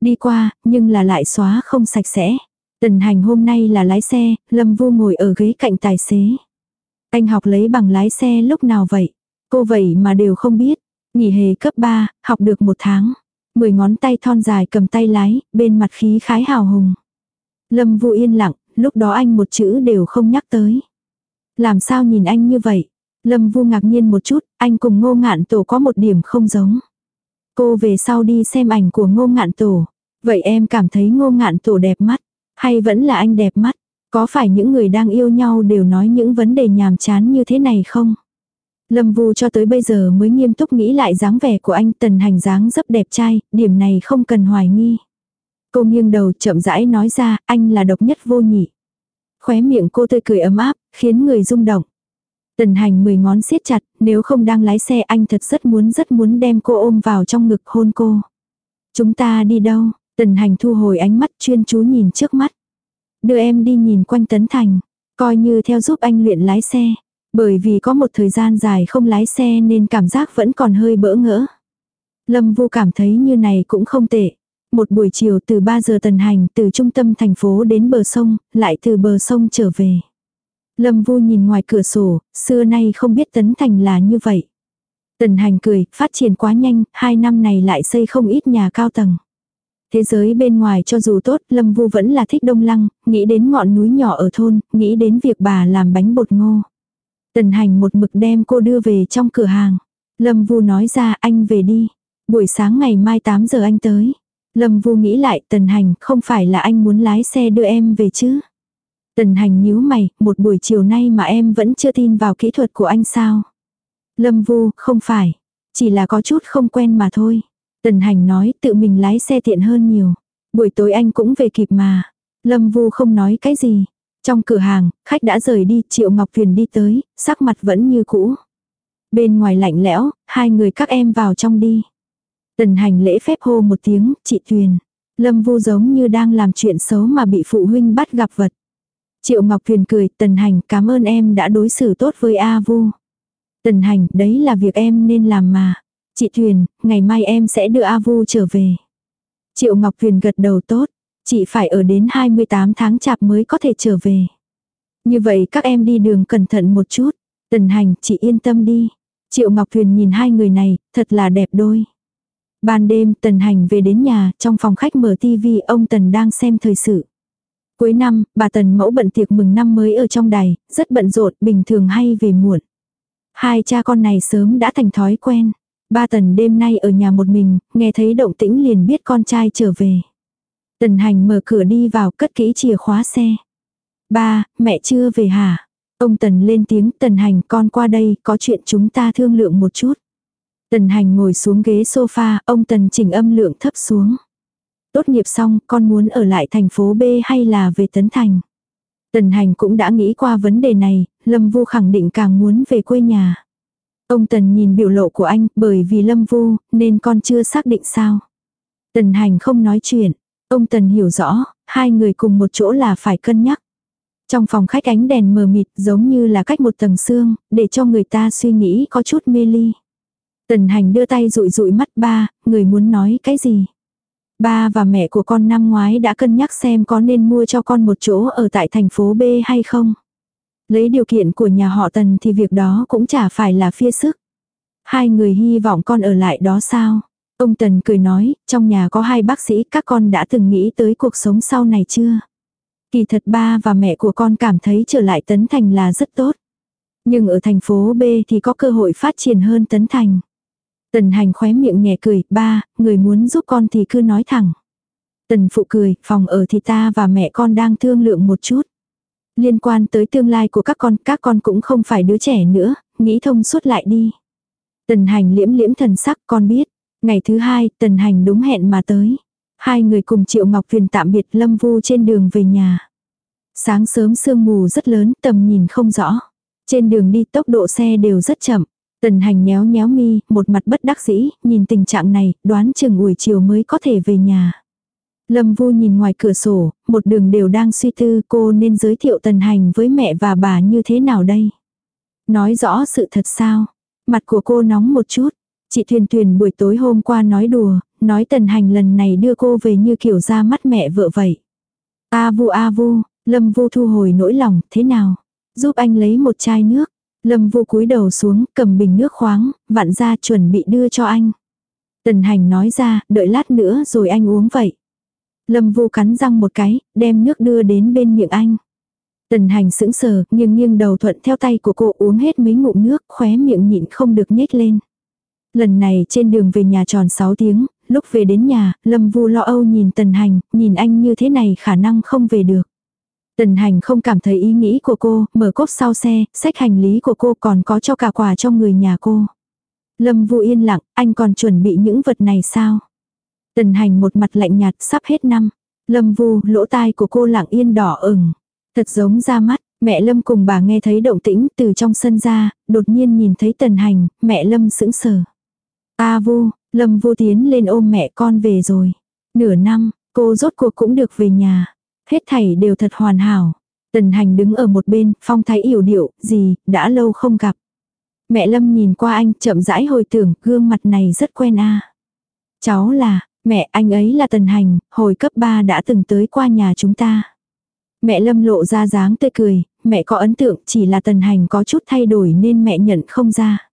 Đi qua, nhưng là lại xóa không sạch sẽ. Tần hành hôm nay là lái xe, Lâm Vu ngồi ở ghế cạnh tài xế. Anh học lấy bằng lái xe lúc nào vậy? Cô vậy mà đều không biết. Nghỉ hè cấp 3, học được một tháng. Mười ngón tay thon dài cầm tay lái, bên mặt khí khái hào hùng. Lâm Vu yên lặng, lúc đó anh một chữ đều không nhắc tới. Làm sao nhìn anh như vậy? Lâm Vu ngạc nhiên một chút, anh cùng ngô ngạn tổ có một điểm không giống. Cô về sau đi xem ảnh của ngô ngạn tổ. Vậy em cảm thấy ngô ngạn tổ đẹp mắt, hay vẫn là anh đẹp mắt? Có phải những người đang yêu nhau đều nói những vấn đề nhàm chán như thế này không? Lâm Vu cho tới bây giờ mới nghiêm túc nghĩ lại dáng vẻ của anh tần hành dáng rất đẹp trai, điểm này không cần hoài nghi. Cô nghiêng đầu chậm rãi nói ra, anh là độc nhất vô nhị. Khóe miệng cô tươi cười ấm áp, khiến người rung động. Tần hành mười ngón siết chặt, nếu không đang lái xe anh thật rất muốn rất muốn đem cô ôm vào trong ngực hôn cô. Chúng ta đi đâu? Tần hành thu hồi ánh mắt chuyên chú nhìn trước mắt. Đưa em đi nhìn quanh tấn thành, coi như theo giúp anh luyện lái xe. Bởi vì có một thời gian dài không lái xe nên cảm giác vẫn còn hơi bỡ ngỡ. Lâm Vu cảm thấy như này cũng không tệ. Một buổi chiều từ 3 giờ tần hành từ trung tâm thành phố đến bờ sông, lại từ bờ sông trở về. Lâm Vu nhìn ngoài cửa sổ, xưa nay không biết Tấn Thành là như vậy. Tần hành cười, phát triển quá nhanh, hai năm này lại xây không ít nhà cao tầng. Thế giới bên ngoài cho dù tốt, Lâm Vu vẫn là thích đông lăng, nghĩ đến ngọn núi nhỏ ở thôn, nghĩ đến việc bà làm bánh bột ngô. Tần hành một mực đem cô đưa về trong cửa hàng. Lâm Vu nói ra anh về đi. Buổi sáng ngày mai 8 giờ anh tới. Lâm Vu nghĩ lại tần hành không phải là anh muốn lái xe đưa em về chứ. Tần hành nhíu mày, một buổi chiều nay mà em vẫn chưa tin vào kỹ thuật của anh sao. Lâm Vu, không phải. Chỉ là có chút không quen mà thôi. Tần hành nói tự mình lái xe tiện hơn nhiều. Buổi tối anh cũng về kịp mà. Lâm Vu không nói cái gì. Trong cửa hàng, khách đã rời đi, Triệu Ngọc Tuyền đi tới, sắc mặt vẫn như cũ. Bên ngoài lạnh lẽo, hai người các em vào trong đi. Tần hành lễ phép hô một tiếng, chị Tuyền. Lâm Vu giống như đang làm chuyện xấu mà bị phụ huynh bắt gặp vật. Triệu Ngọc Tuyền cười, Tần hành cảm ơn em đã đối xử tốt với A Vu. Tần hành, đấy là việc em nên làm mà. Chị Tuyền, ngày mai em sẽ đưa A Vu trở về. Triệu Ngọc Tuyền gật đầu tốt. Chị phải ở đến 28 tháng chạp mới có thể trở về. Như vậy các em đi đường cẩn thận một chút. Tần hành, chị yên tâm đi. Triệu Ngọc Thuyền nhìn hai người này, thật là đẹp đôi. Ban đêm Tần Hành về đến nhà, trong phòng khách mở tivi ông Tần đang xem thời sự. Cuối năm, bà Tần mẫu bận tiệc mừng năm mới ở trong đài, rất bận rộn, bình thường hay về muộn. Hai cha con này sớm đã thành thói quen. Ba Tần đêm nay ở nhà một mình, nghe thấy động tĩnh liền biết con trai trở về. Tần hành mở cửa đi vào cất kỹ chìa khóa xe. Ba, mẹ chưa về hả? Ông Tần lên tiếng Tần hành con qua đây có chuyện chúng ta thương lượng một chút. Tần hành ngồi xuống ghế sofa, ông Tần chỉnh âm lượng thấp xuống. Tốt nghiệp xong, con muốn ở lại thành phố B hay là về Tấn Thành? Tần hành cũng đã nghĩ qua vấn đề này, Lâm Vu khẳng định càng muốn về quê nhà. Ông Tần nhìn biểu lộ của anh, bởi vì Lâm Vu, nên con chưa xác định sao. Tần hành không nói chuyện, Ông Tần hiểu rõ, hai người cùng một chỗ là phải cân nhắc. Trong phòng khách ánh đèn mờ mịt giống như là cách một tầng xương, để cho người ta suy nghĩ có chút mê ly. Tần hành đưa tay rụi rụi mắt ba, người muốn nói cái gì? Ba và mẹ của con năm ngoái đã cân nhắc xem có nên mua cho con một chỗ ở tại thành phố B hay không. Lấy điều kiện của nhà họ Tần thì việc đó cũng chả phải là phia sức. Hai người hy vọng con ở lại đó sao? Ông Tần cười nói, trong nhà có hai bác sĩ, các con đã từng nghĩ tới cuộc sống sau này chưa? Kỳ thật ba và mẹ của con cảm thấy trở lại Tấn Thành là rất tốt. Nhưng ở thành phố B thì có cơ hội phát triển hơn Tấn Thành. Tần hành khóe miệng nhẹ cười, ba, người muốn giúp con thì cứ nói thẳng. Tần phụ cười, phòng ở thì ta và mẹ con đang thương lượng một chút. Liên quan tới tương lai của các con, các con cũng không phải đứa trẻ nữa, nghĩ thông suốt lại đi. Tần hành liễm liễm thần sắc con biết. Ngày thứ hai, tần hành đúng hẹn mà tới. Hai người cùng Triệu Ngọc Viền tạm biệt Lâm Vu trên đường về nhà. Sáng sớm sương mù rất lớn, tầm nhìn không rõ. Trên đường đi tốc độ xe đều rất chậm. Tần hành nhéo nhéo mi, một mặt bất đắc dĩ, nhìn tình trạng này, đoán chừng buổi chiều mới có thể về nhà. Lâm Vu nhìn ngoài cửa sổ, một đường đều đang suy tư cô nên giới thiệu tần hành với mẹ và bà như thế nào đây. Nói rõ sự thật sao. Mặt của cô nóng một chút. Chị Thuyền Thuyền buổi tối hôm qua nói đùa, nói tần hành lần này đưa cô về như kiểu ra mắt mẹ vợ vậy. A vu a vu, Lâm Vu thu hồi nỗi lòng, thế nào? Giúp anh lấy một chai nước. Lâm Vu cúi đầu xuống, cầm bình nước khoáng, vặn ra chuẩn bị đưa cho anh. Tần hành nói ra, đợi lát nữa rồi anh uống vậy. Lâm Vu cắn răng một cái, đem nước đưa đến bên miệng anh. Tần hành sững sờ, nghiêng nghiêng đầu thuận theo tay của cô uống hết mấy ngụm nước, khóe miệng nhịn không được nhếch lên. Lần này trên đường về nhà tròn 6 tiếng, lúc về đến nhà, Lâm Vu lo âu nhìn Tần Hành, nhìn anh như thế này khả năng không về được. Tần Hành không cảm thấy ý nghĩ của cô, mở cốp sau xe, xách hành lý của cô còn có cho cả quà cho người nhà cô. Lâm Vu yên lặng, anh còn chuẩn bị những vật này sao? Tần Hành một mặt lạnh nhạt sắp hết năm. Lâm Vu, lỗ tai của cô lặng yên đỏ ửng. Thật giống ra mắt, mẹ Lâm cùng bà nghe thấy động tĩnh từ trong sân ra, đột nhiên nhìn thấy Tần Hành, mẹ Lâm sững sờ. A vu, Lâm vu tiến lên ôm mẹ con về rồi. Nửa năm, cô rốt cuộc cũng được về nhà. Hết thảy đều thật hoàn hảo. Tần hành đứng ở một bên, phong thái yểu điệu, gì, đã lâu không gặp. Mẹ Lâm nhìn qua anh, chậm rãi hồi tưởng, gương mặt này rất quen a. Cháu là, mẹ anh ấy là Tần Hành, hồi cấp 3 đã từng tới qua nhà chúng ta. Mẹ Lâm lộ ra dáng tươi cười, mẹ có ấn tượng chỉ là Tần Hành có chút thay đổi nên mẹ nhận không ra.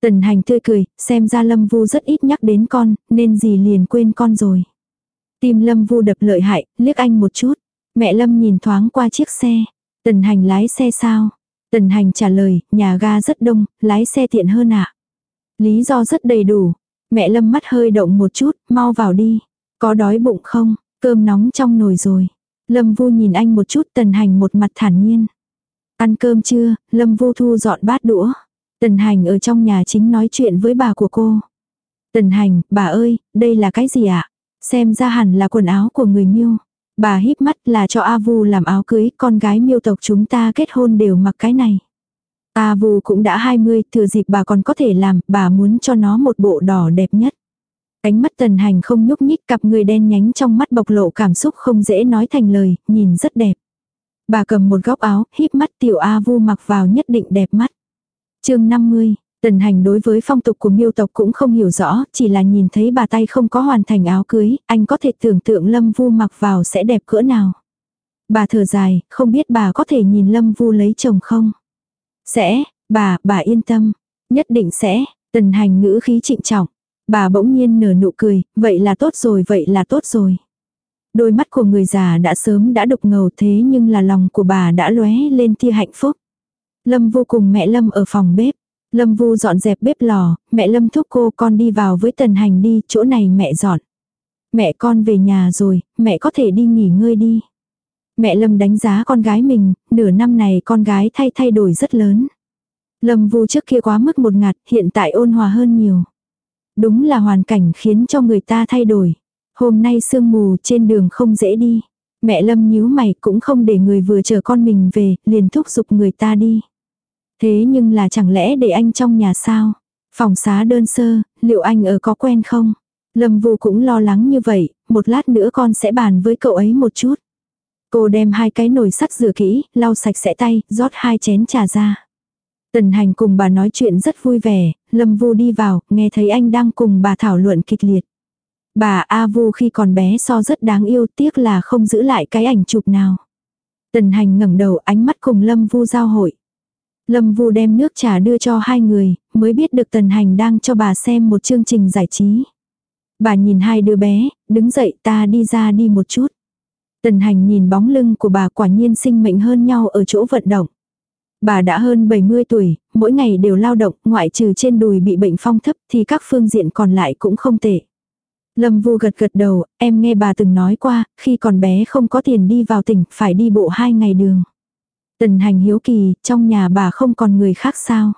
Tần hành tươi cười, xem ra Lâm Vu rất ít nhắc đến con, nên gì liền quên con rồi. Tim Lâm Vu đập lợi hại, liếc anh một chút. Mẹ Lâm nhìn thoáng qua chiếc xe. Tần hành lái xe sao? Tần hành trả lời, nhà ga rất đông, lái xe tiện hơn ạ. Lý do rất đầy đủ. Mẹ Lâm mắt hơi động một chút, mau vào đi. Có đói bụng không? Cơm nóng trong nồi rồi. Lâm Vu nhìn anh một chút, tần hành một mặt thản nhiên. Ăn cơm chưa? Lâm Vu thu dọn bát đũa. Tần hành ở trong nhà chính nói chuyện với bà của cô. Tần hành, bà ơi, đây là cái gì ạ? Xem ra hẳn là quần áo của người miêu. Bà híp mắt là cho A Vu làm áo cưới, con gái miêu tộc chúng ta kết hôn đều mặc cái này. A Vu cũng đã 20, thừa dịp bà còn có thể làm, bà muốn cho nó một bộ đỏ đẹp nhất. Cánh mắt tần hành không nhúc nhích cặp người đen nhánh trong mắt bộc lộ cảm xúc không dễ nói thành lời, nhìn rất đẹp. Bà cầm một góc áo, híp mắt tiểu A Vu mặc vào nhất định đẹp mắt chương 50, Tần hành đối với phong tục của miêu tộc cũng không hiểu rõ, chỉ là nhìn thấy bà tay không có hoàn thành áo cưới, anh có thể tưởng tượng Lâm Vu mặc vào sẽ đẹp cỡ nào. Bà thở dài, không biết bà có thể nhìn Lâm Vu lấy chồng không? Sẽ, bà, bà yên tâm. Nhất định sẽ, tần hành ngữ khí trịnh trọng. Bà bỗng nhiên nở nụ cười, vậy là tốt rồi, vậy là tốt rồi. Đôi mắt của người già đã sớm đã đục ngầu thế nhưng là lòng của bà đã lóe lên tia hạnh phúc. Lâm vô cùng mẹ Lâm ở phòng bếp. Lâm vu dọn dẹp bếp lò, mẹ Lâm thúc cô con đi vào với tần hành đi, chỗ này mẹ dọn. Mẹ con về nhà rồi, mẹ có thể đi nghỉ ngơi đi. Mẹ Lâm đánh giá con gái mình, nửa năm này con gái thay thay đổi rất lớn. Lâm vu trước kia quá mức một ngạt, hiện tại ôn hòa hơn nhiều. Đúng là hoàn cảnh khiến cho người ta thay đổi. Hôm nay sương mù trên đường không dễ đi. Mẹ Lâm nhíu mày cũng không để người vừa chờ con mình về, liền thúc giục người ta đi. Thế nhưng là chẳng lẽ để anh trong nhà sao? Phòng xá đơn sơ, liệu anh ở có quen không? Lâm Vu cũng lo lắng như vậy, một lát nữa con sẽ bàn với cậu ấy một chút. Cô đem hai cái nồi sắt rửa kỹ, lau sạch sẽ tay, rót hai chén trà ra. Tần hành cùng bà nói chuyện rất vui vẻ, Lâm Vu đi vào, nghe thấy anh đang cùng bà thảo luận kịch liệt. Bà A Vu khi còn bé so rất đáng yêu tiếc là không giữ lại cái ảnh chụp nào. Tần hành ngẩng đầu ánh mắt cùng Lâm Vu giao hội. Lâm Vu đem nước trà đưa cho hai người, mới biết được Tần Hành đang cho bà xem một chương trình giải trí. Bà nhìn hai đứa bé, đứng dậy ta đi ra đi một chút. Tần Hành nhìn bóng lưng của bà quả nhiên sinh mệnh hơn nhau ở chỗ vận động. Bà đã hơn 70 tuổi, mỗi ngày đều lao động, ngoại trừ trên đùi bị bệnh phong thấp thì các phương diện còn lại cũng không tệ. Lâm Vu gật gật đầu, em nghe bà từng nói qua, khi còn bé không có tiền đi vào tỉnh, phải đi bộ hai ngày đường. Tần hành hiếu kỳ, trong nhà bà không còn người khác sao?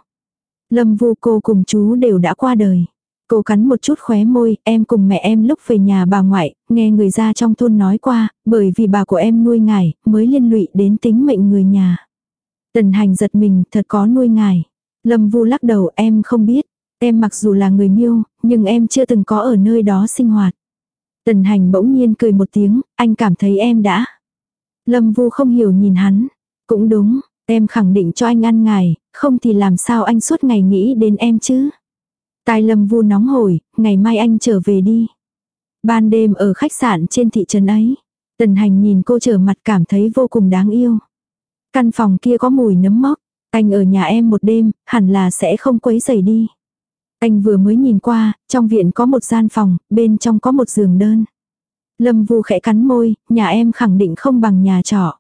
Lâm Vu cô cùng chú đều đã qua đời. Cô cắn một chút khóe môi, em cùng mẹ em lúc về nhà bà ngoại, nghe người ra trong thôn nói qua, bởi vì bà của em nuôi ngài, mới liên lụy đến tính mệnh người nhà. Tần hành giật mình, thật có nuôi ngài. Lâm Vu lắc đầu, em không biết. Em mặc dù là người miêu, nhưng em chưa từng có ở nơi đó sinh hoạt. Tần hành bỗng nhiên cười một tiếng, anh cảm thấy em đã. Lâm Vu không hiểu nhìn hắn. Cũng đúng, em khẳng định cho anh ăn ngài, không thì làm sao anh suốt ngày nghĩ đến em chứ. tài Lâm Vu nóng hổi, ngày mai anh trở về đi. Ban đêm ở khách sạn trên thị trấn ấy, Tần Hành nhìn cô trở mặt cảm thấy vô cùng đáng yêu. Căn phòng kia có mùi nấm mốc, anh ở nhà em một đêm, hẳn là sẽ không quấy rầy đi. Anh vừa mới nhìn qua, trong viện có một gian phòng, bên trong có một giường đơn. Lâm Vu khẽ cắn môi, nhà em khẳng định không bằng nhà trọ.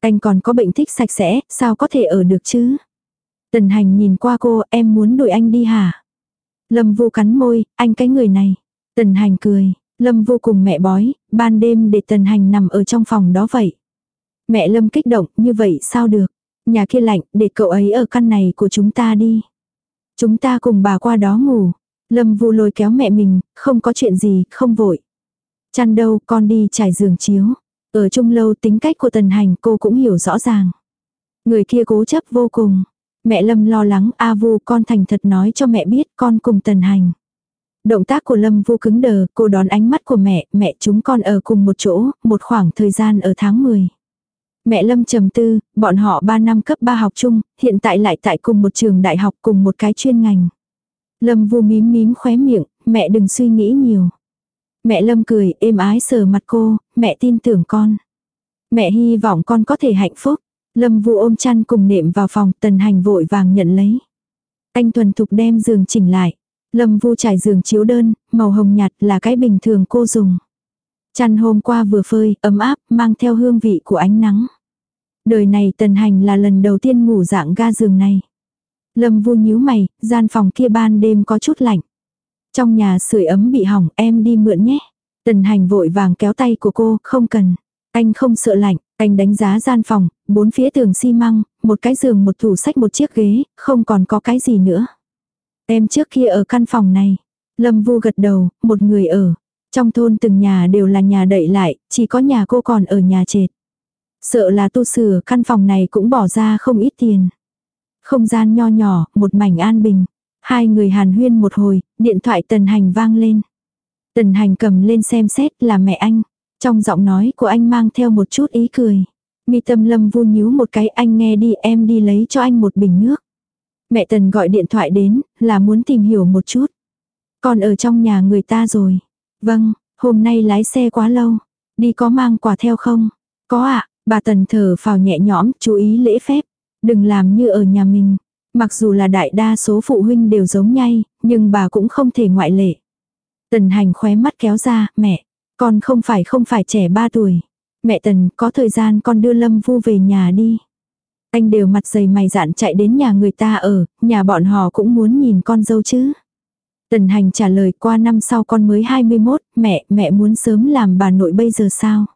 Anh còn có bệnh thích sạch sẽ, sao có thể ở được chứ? Tần hành nhìn qua cô, em muốn đuổi anh đi hả? Lâm Vu cắn môi, anh cái người này. Tần hành cười, Lâm vô cùng mẹ bói, ban đêm để tần hành nằm ở trong phòng đó vậy. Mẹ Lâm kích động, như vậy sao được? Nhà kia lạnh, để cậu ấy ở căn này của chúng ta đi. Chúng ta cùng bà qua đó ngủ. Lâm vu lôi kéo mẹ mình, không có chuyện gì, không vội. Chăn đâu, con đi trải giường chiếu. Ở chung lâu tính cách của tần hành cô cũng hiểu rõ ràng. Người kia cố chấp vô cùng. Mẹ Lâm lo lắng, A Vu con thành thật nói cho mẹ biết con cùng tần hành. Động tác của Lâm Vu cứng đờ, cô đón ánh mắt của mẹ, mẹ chúng con ở cùng một chỗ, một khoảng thời gian ở tháng 10. Mẹ Lâm trầm tư, bọn họ 3 năm cấp 3 học chung, hiện tại lại tại cùng một trường đại học cùng một cái chuyên ngành. Lâm Vu mím mím khóe miệng, mẹ đừng suy nghĩ nhiều. Mẹ Lâm cười, êm ái sờ mặt cô, mẹ tin tưởng con. Mẹ hy vọng con có thể hạnh phúc. Lâm Vu ôm chăn cùng nệm vào phòng, tần hành vội vàng nhận lấy. Anh thuần thục đem giường chỉnh lại. Lâm Vu trải giường chiếu đơn, màu hồng nhạt là cái bình thường cô dùng. Chăn hôm qua vừa phơi, ấm áp, mang theo hương vị của ánh nắng. Đời này tần hành là lần đầu tiên ngủ dạng ga giường này. Lâm Vu nhíu mày, gian phòng kia ban đêm có chút lạnh. Trong nhà sưởi ấm bị hỏng, em đi mượn nhé. Tần hành vội vàng kéo tay của cô, không cần. Anh không sợ lạnh, anh đánh giá gian phòng, bốn phía tường xi măng, một cái giường một tủ sách một chiếc ghế, không còn có cái gì nữa. Em trước kia ở căn phòng này. Lâm Vu gật đầu, một người ở. Trong thôn từng nhà đều là nhà đậy lại, chỉ có nhà cô còn ở nhà trệt. Sợ là tu sửa căn phòng này cũng bỏ ra không ít tiền. Không gian nho nhỏ, một mảnh an bình. Hai người hàn huyên một hồi, điện thoại tần hành vang lên. Tần hành cầm lên xem xét là mẹ anh. Trong giọng nói của anh mang theo một chút ý cười. Mi tâm lâm vu nhíu một cái anh nghe đi em đi lấy cho anh một bình nước. Mẹ tần gọi điện thoại đến là muốn tìm hiểu một chút. Còn ở trong nhà người ta rồi. Vâng, hôm nay lái xe quá lâu. Đi có mang quà theo không? Có ạ, bà tần thở phào nhẹ nhõm, chú ý lễ phép. Đừng làm như ở nhà mình. Mặc dù là đại đa số phụ huynh đều giống nhau, nhưng bà cũng không thể ngoại lệ. Tần hành khóe mắt kéo ra, mẹ, con không phải không phải trẻ 3 tuổi. Mẹ Tần, có thời gian con đưa Lâm Vu về nhà đi. Anh đều mặt dày mày dạn chạy đến nhà người ta ở, nhà bọn họ cũng muốn nhìn con dâu chứ. Tần hành trả lời qua năm sau con mới 21, mẹ, mẹ muốn sớm làm bà nội bây giờ sao?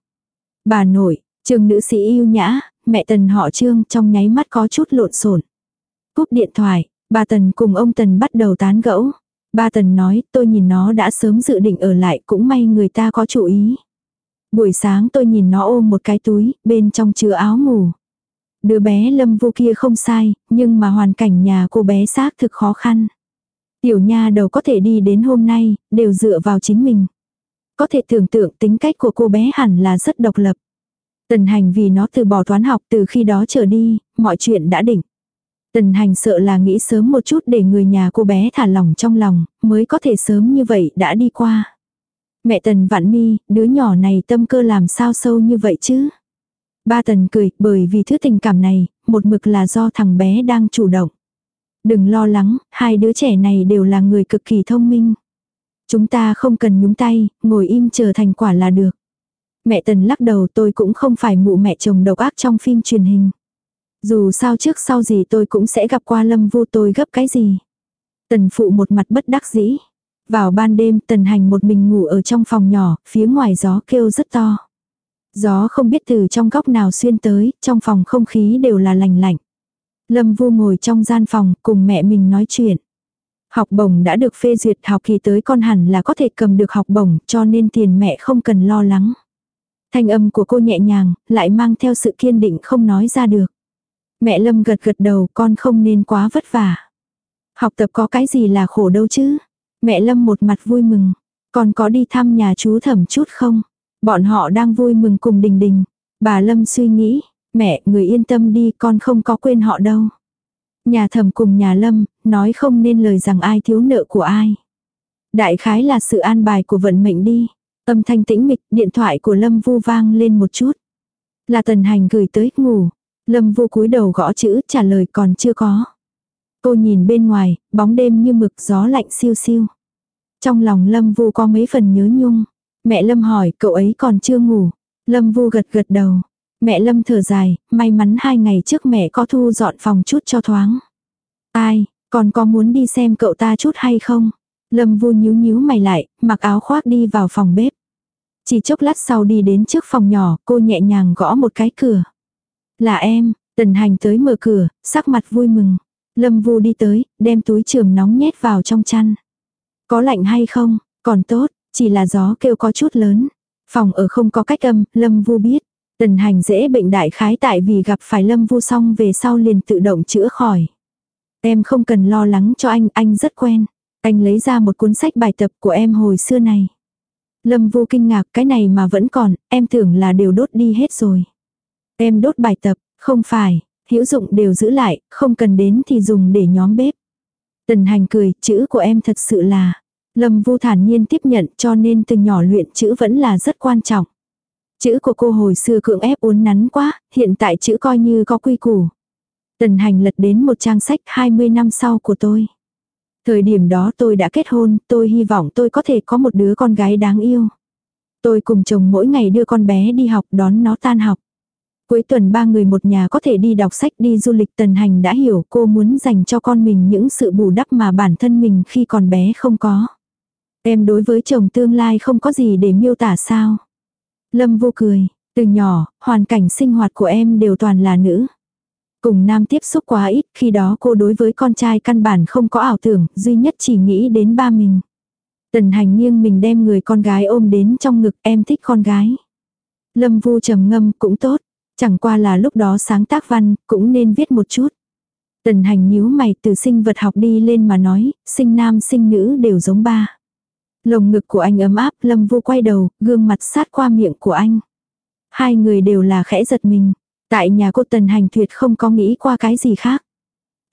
Bà nội, trường nữ sĩ yêu nhã, mẹ Tần họ trương trong nháy mắt có chút lộn xộn. Cúp điện thoại, bà Tần cùng ông Tần bắt đầu tán gẫu. Ba Tần nói tôi nhìn nó đã sớm dự định ở lại cũng may người ta có chủ ý. Buổi sáng tôi nhìn nó ôm một cái túi, bên trong chứa áo ngủ. Đứa bé lâm vô kia không sai, nhưng mà hoàn cảnh nhà cô bé xác thực khó khăn. Tiểu nha đầu có thể đi đến hôm nay, đều dựa vào chính mình. Có thể tưởng tượng tính cách của cô bé hẳn là rất độc lập. Tần hành vì nó từ bỏ toán học từ khi đó trở đi, mọi chuyện đã định. Tần hành sợ là nghĩ sớm một chút để người nhà cô bé thả lỏng trong lòng, mới có thể sớm như vậy đã đi qua. Mẹ tần vạn mi, đứa nhỏ này tâm cơ làm sao sâu như vậy chứ? Ba tần cười, bởi vì thứ tình cảm này, một mực là do thằng bé đang chủ động. Đừng lo lắng, hai đứa trẻ này đều là người cực kỳ thông minh. Chúng ta không cần nhúng tay, ngồi im chờ thành quả là được. Mẹ tần lắc đầu tôi cũng không phải mụ mẹ chồng độc ác trong phim truyền hình. Dù sao trước sau gì tôi cũng sẽ gặp qua lâm vu tôi gấp cái gì. Tần phụ một mặt bất đắc dĩ. Vào ban đêm tần hành một mình ngủ ở trong phòng nhỏ, phía ngoài gió kêu rất to. Gió không biết từ trong góc nào xuyên tới, trong phòng không khí đều là lành lạnh. Lâm Vu ngồi trong gian phòng cùng mẹ mình nói chuyện. Học bổng đã được phê duyệt học kỳ tới con hẳn là có thể cầm được học bổng cho nên tiền mẹ không cần lo lắng. Thanh âm của cô nhẹ nhàng, lại mang theo sự kiên định không nói ra được. Mẹ Lâm gật gật đầu con không nên quá vất vả. Học tập có cái gì là khổ đâu chứ. Mẹ Lâm một mặt vui mừng. Con có đi thăm nhà chú thẩm chút không? Bọn họ đang vui mừng cùng đình đình. Bà Lâm suy nghĩ, mẹ người yên tâm đi con không có quên họ đâu. Nhà thẩm cùng nhà Lâm, nói không nên lời rằng ai thiếu nợ của ai. Đại khái là sự an bài của vận mệnh đi. Âm thanh tĩnh mịch, điện thoại của Lâm vu vang lên một chút. Là tần hành gửi tới, ngủ. Lâm vu cúi đầu gõ chữ, trả lời còn chưa có. Cô nhìn bên ngoài, bóng đêm như mực gió lạnh siêu siêu. Trong lòng Lâm vu có mấy phần nhớ nhung. Mẹ Lâm hỏi cậu ấy còn chưa ngủ. Lâm vu gật gật đầu. Mẹ Lâm thở dài, may mắn hai ngày trước mẹ có thu dọn phòng chút cho thoáng. Ai, còn có muốn đi xem cậu ta chút hay không? Lâm vu nhíu nhíu mày lại, mặc áo khoác đi vào phòng bếp. Chỉ chốc lát sau đi đến trước phòng nhỏ, cô nhẹ nhàng gõ một cái cửa. Là em, tần hành tới mở cửa, sắc mặt vui mừng. Lâm vu đi tới, đem túi trường nóng nhét vào trong chăn. Có lạnh hay không? Còn tốt, chỉ là gió kêu có chút lớn. Phòng ở không có cách âm, Lâm vu biết. Tần hành dễ bệnh đại khái tại vì gặp phải Lâm vu xong về sau liền tự động chữa khỏi. Em không cần lo lắng cho anh, anh rất quen. Anh lấy ra một cuốn sách bài tập của em hồi xưa này. Lâm vô kinh ngạc cái này mà vẫn còn, em tưởng là đều đốt đi hết rồi. Em đốt bài tập, không phải, hữu dụng đều giữ lại, không cần đến thì dùng để nhóm bếp. Tần hành cười, chữ của em thật sự là. Lâm vu thản nhiên tiếp nhận cho nên từ nhỏ luyện chữ vẫn là rất quan trọng. Chữ của cô hồi xưa cưỡng ép uốn nắn quá, hiện tại chữ coi như có quy củ. Tần hành lật đến một trang sách 20 năm sau của tôi. Thời điểm đó tôi đã kết hôn, tôi hy vọng tôi có thể có một đứa con gái đáng yêu. Tôi cùng chồng mỗi ngày đưa con bé đi học đón nó tan học. Cuối tuần ba người một nhà có thể đi đọc sách đi du lịch tần hành đã hiểu cô muốn dành cho con mình những sự bù đắp mà bản thân mình khi còn bé không có. Em đối với chồng tương lai không có gì để miêu tả sao. Lâm vô cười, từ nhỏ, hoàn cảnh sinh hoạt của em đều toàn là nữ. Cùng nam tiếp xúc quá ít, khi đó cô đối với con trai căn bản không có ảo tưởng, duy nhất chỉ nghĩ đến ba mình. Tần hành nghiêng mình đem người con gái ôm đến trong ngực em thích con gái. Lâm vu trầm ngâm cũng tốt, chẳng qua là lúc đó sáng tác văn, cũng nên viết một chút. Tần hành nhíu mày từ sinh vật học đi lên mà nói, sinh nam sinh nữ đều giống ba. Lồng ngực của anh ấm áp, lâm vu quay đầu, gương mặt sát qua miệng của anh. Hai người đều là khẽ giật mình. Tại nhà cô tần hành tuyệt không có nghĩ qua cái gì khác.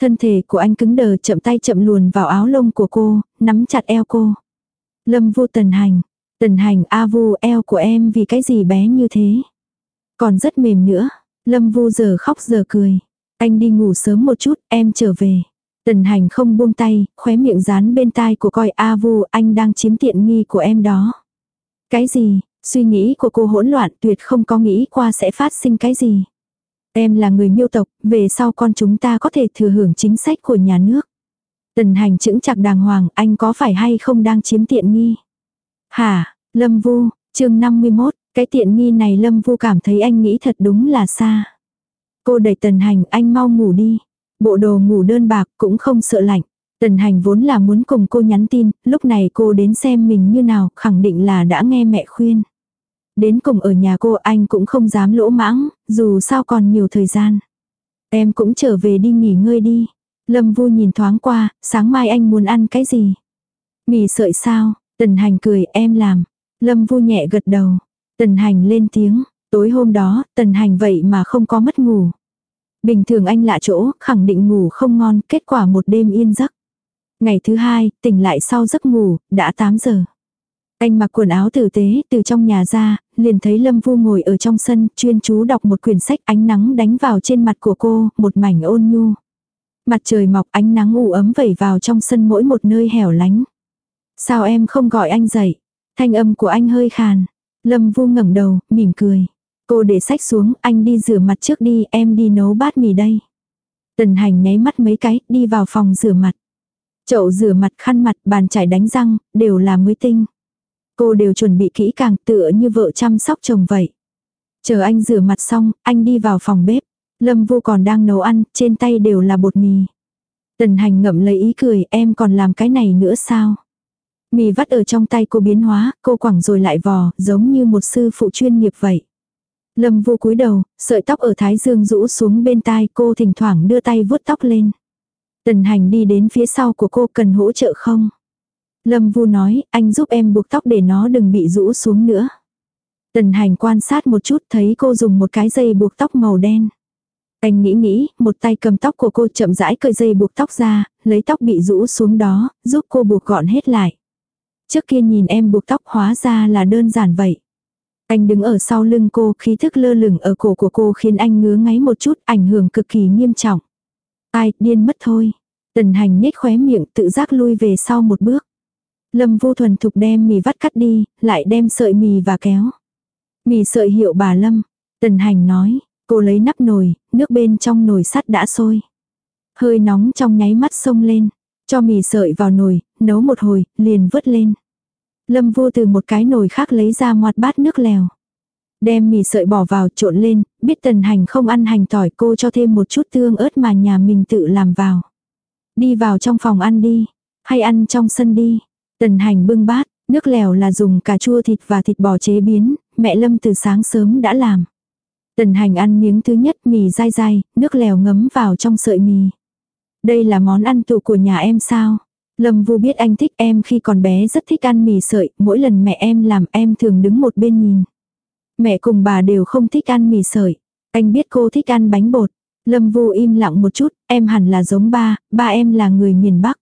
Thân thể của anh cứng đờ chậm tay chậm luồn vào áo lông của cô, nắm chặt eo cô. Lâm vô tần hành. Tần hành a vu eo của em vì cái gì bé như thế. Còn rất mềm nữa. Lâm vu giờ khóc giờ cười. Anh đi ngủ sớm một chút, em trở về. Tần hành không buông tay, khóe miệng dán bên tai của coi A vu anh đang chiếm tiện nghi của em đó. Cái gì, suy nghĩ của cô hỗn loạn tuyệt không có nghĩ qua sẽ phát sinh cái gì. Em là người miêu tộc, về sau con chúng ta có thể thừa hưởng chính sách của nhà nước. Tần hành chững chặt đàng hoàng, anh có phải hay không đang chiếm tiện nghi? Hả, Lâm Vu, chương 51, cái tiện nghi này Lâm Vu cảm thấy anh nghĩ thật đúng là xa. Cô đẩy tần hành, anh mau ngủ đi. Bộ đồ ngủ đơn bạc cũng không sợ lạnh. Tần hành vốn là muốn cùng cô nhắn tin, lúc này cô đến xem mình như nào, khẳng định là đã nghe mẹ khuyên. Đến cùng ở nhà cô anh cũng không dám lỗ mãng, dù sao còn nhiều thời gian. Em cũng trở về đi nghỉ ngơi đi. Lâm Vu nhìn thoáng qua, sáng mai anh muốn ăn cái gì? Mì sợi sao? Tần hành cười em làm. Lâm Vu nhẹ gật đầu. Tần hành lên tiếng. Tối hôm đó, tần hành vậy mà không có mất ngủ. Bình thường anh lạ chỗ, khẳng định ngủ không ngon, kết quả một đêm yên giấc. Ngày thứ hai, tỉnh lại sau giấc ngủ, đã 8 giờ. Anh mặc quần áo tử tế từ trong nhà ra, liền thấy Lâm Vu ngồi ở trong sân, chuyên chú đọc một quyển sách ánh nắng đánh vào trên mặt của cô, một mảnh ôn nhu. Mặt trời mọc ánh nắng u ấm vẩy vào trong sân mỗi một nơi hẻo lánh. Sao em không gọi anh dậy? Thanh âm của anh hơi khàn. Lâm Vu ngẩng đầu, mỉm cười. Cô để sách xuống, anh đi rửa mặt trước đi, em đi nấu bát mì đây. Tần hành nháy mắt mấy cái, đi vào phòng rửa mặt. Chậu rửa mặt, khăn mặt, bàn chải đánh răng, đều là mới tinh. Cô đều chuẩn bị kỹ càng tựa như vợ chăm sóc chồng vậy. Chờ anh rửa mặt xong, anh đi vào phòng bếp. Lâm Vu còn đang nấu ăn, trên tay đều là bột mì. Tần hành ngậm lấy ý cười, em còn làm cái này nữa sao? Mì vắt ở trong tay cô biến hóa, cô quẳng rồi lại vò, giống như một sư phụ chuyên nghiệp vậy. Lâm Vu cúi đầu, sợi tóc ở thái dương rũ xuống bên tai cô thỉnh thoảng đưa tay vuốt tóc lên. Tần hành đi đến phía sau của cô cần hỗ trợ không? Lâm Vu nói, anh giúp em buộc tóc để nó đừng bị rũ xuống nữa. Tần hành quan sát một chút thấy cô dùng một cái dây buộc tóc màu đen. Anh nghĩ nghĩ, một tay cầm tóc của cô chậm rãi cởi dây buộc tóc ra, lấy tóc bị rũ xuống đó, giúp cô buộc gọn hết lại. Trước kia nhìn em buộc tóc hóa ra là đơn giản vậy. Anh đứng ở sau lưng cô, khí thức lơ lửng ở cổ của cô khiến anh ngứa ngáy một chút, ảnh hưởng cực kỳ nghiêm trọng. Ai, điên mất thôi. Tần hành nhếch khóe miệng tự giác lui về sau một bước. Lâm vô thuần thục đem mì vắt cắt đi, lại đem sợi mì và kéo. Mì sợi hiệu bà Lâm. Tần hành nói, cô lấy nắp nồi, nước bên trong nồi sắt đã sôi. Hơi nóng trong nháy mắt sông lên. Cho mì sợi vào nồi, nấu một hồi, liền vớt lên. Lâm vô từ một cái nồi khác lấy ra ngoặt bát nước lèo. Đem mì sợi bỏ vào trộn lên, biết tần hành không ăn hành tỏi cô cho thêm một chút tương ớt mà nhà mình tự làm vào. Đi vào trong phòng ăn đi, hay ăn trong sân đi. Tần hành bưng bát, nước lèo là dùng cà chua thịt và thịt bò chế biến, mẹ Lâm từ sáng sớm đã làm. Tần hành ăn miếng thứ nhất mì dai dai, nước lèo ngấm vào trong sợi mì. Đây là món ăn tủ của nhà em sao? Lâm Vu biết anh thích em khi còn bé rất thích ăn mì sợi, mỗi lần mẹ em làm em thường đứng một bên nhìn. Mẹ cùng bà đều không thích ăn mì sợi. Anh biết cô thích ăn bánh bột. Lâm Vu im lặng một chút, em hẳn là giống ba, ba em là người miền Bắc.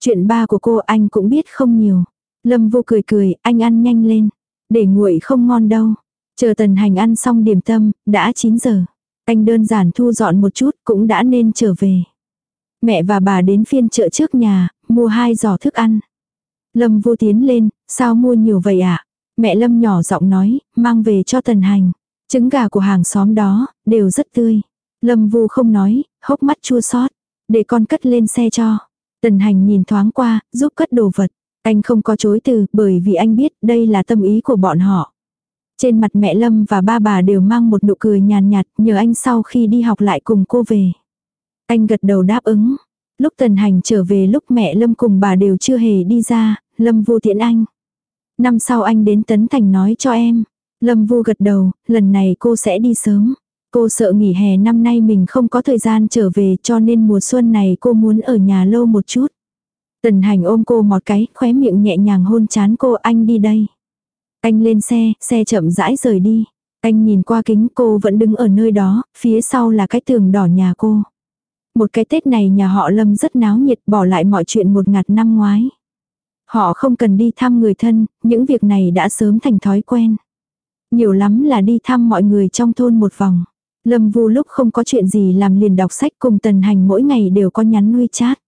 Chuyện ba của cô anh cũng biết không nhiều. Lâm Vu cười cười, anh ăn nhanh lên. Để nguội không ngon đâu. Chờ tần hành ăn xong điểm tâm, đã 9 giờ. Anh đơn giản thu dọn một chút cũng đã nên trở về. Mẹ và bà đến phiên chợ trước nhà, mua hai giỏ thức ăn. Lâm vô tiến lên, sao mua nhiều vậy ạ? À? Mẹ Lâm nhỏ giọng nói, mang về cho tần hành. Trứng gà của hàng xóm đó, đều rất tươi. Lâm vu không nói, hốc mắt chua xót Để con cất lên xe cho. Tần hành nhìn thoáng qua, giúp cất đồ vật. Anh không có chối từ, bởi vì anh biết đây là tâm ý của bọn họ. Trên mặt mẹ Lâm và ba bà đều mang một nụ cười nhàn nhạt, nhờ anh sau khi đi học lại cùng cô về. Anh gật đầu đáp ứng. Lúc tần hành trở về lúc mẹ Lâm cùng bà đều chưa hề đi ra, Lâm vô tiễn anh. Năm sau anh đến Tấn Thành nói cho em. Lâm vu gật đầu, lần này cô sẽ đi sớm. Cô sợ nghỉ hè năm nay mình không có thời gian trở về cho nên mùa xuân này cô muốn ở nhà lâu một chút. Tần hành ôm cô một cái, khóe miệng nhẹ nhàng hôn chán cô anh đi đây. Anh lên xe, xe chậm rãi rời đi. Anh nhìn qua kính cô vẫn đứng ở nơi đó, phía sau là cái tường đỏ nhà cô. Một cái Tết này nhà họ Lâm rất náo nhiệt bỏ lại mọi chuyện một ngạt năm ngoái. Họ không cần đi thăm người thân, những việc này đã sớm thành thói quen. Nhiều lắm là đi thăm mọi người trong thôn một vòng. Lâm Vu lúc không có chuyện gì làm liền đọc sách cùng Tần Hành mỗi ngày đều có nhắn nuôi chat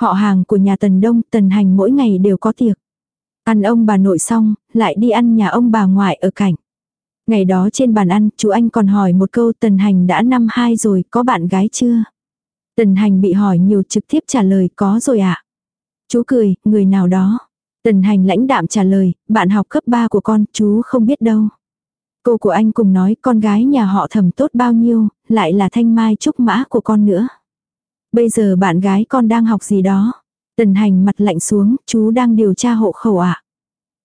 Họ hàng của nhà Tần Đông, Tần Hành mỗi ngày đều có tiệc. Ăn ông bà nội xong, lại đi ăn nhà ông bà ngoại ở cạnh. Ngày đó trên bàn ăn, chú anh còn hỏi một câu Tần Hành đã năm hai rồi, có bạn gái chưa? Tần Hành bị hỏi nhiều trực tiếp trả lời có rồi ạ. À? Chú cười, người nào đó. Tần Hành lãnh đạm trả lời, bạn học cấp 3 của con, chú không biết đâu. Cô của anh cùng nói con gái nhà họ thầm tốt bao nhiêu, lại là thanh mai trúc mã của con nữa. Bây giờ bạn gái con đang học gì đó. Tần hành mặt lạnh xuống, chú đang điều tra hộ khẩu ạ. À?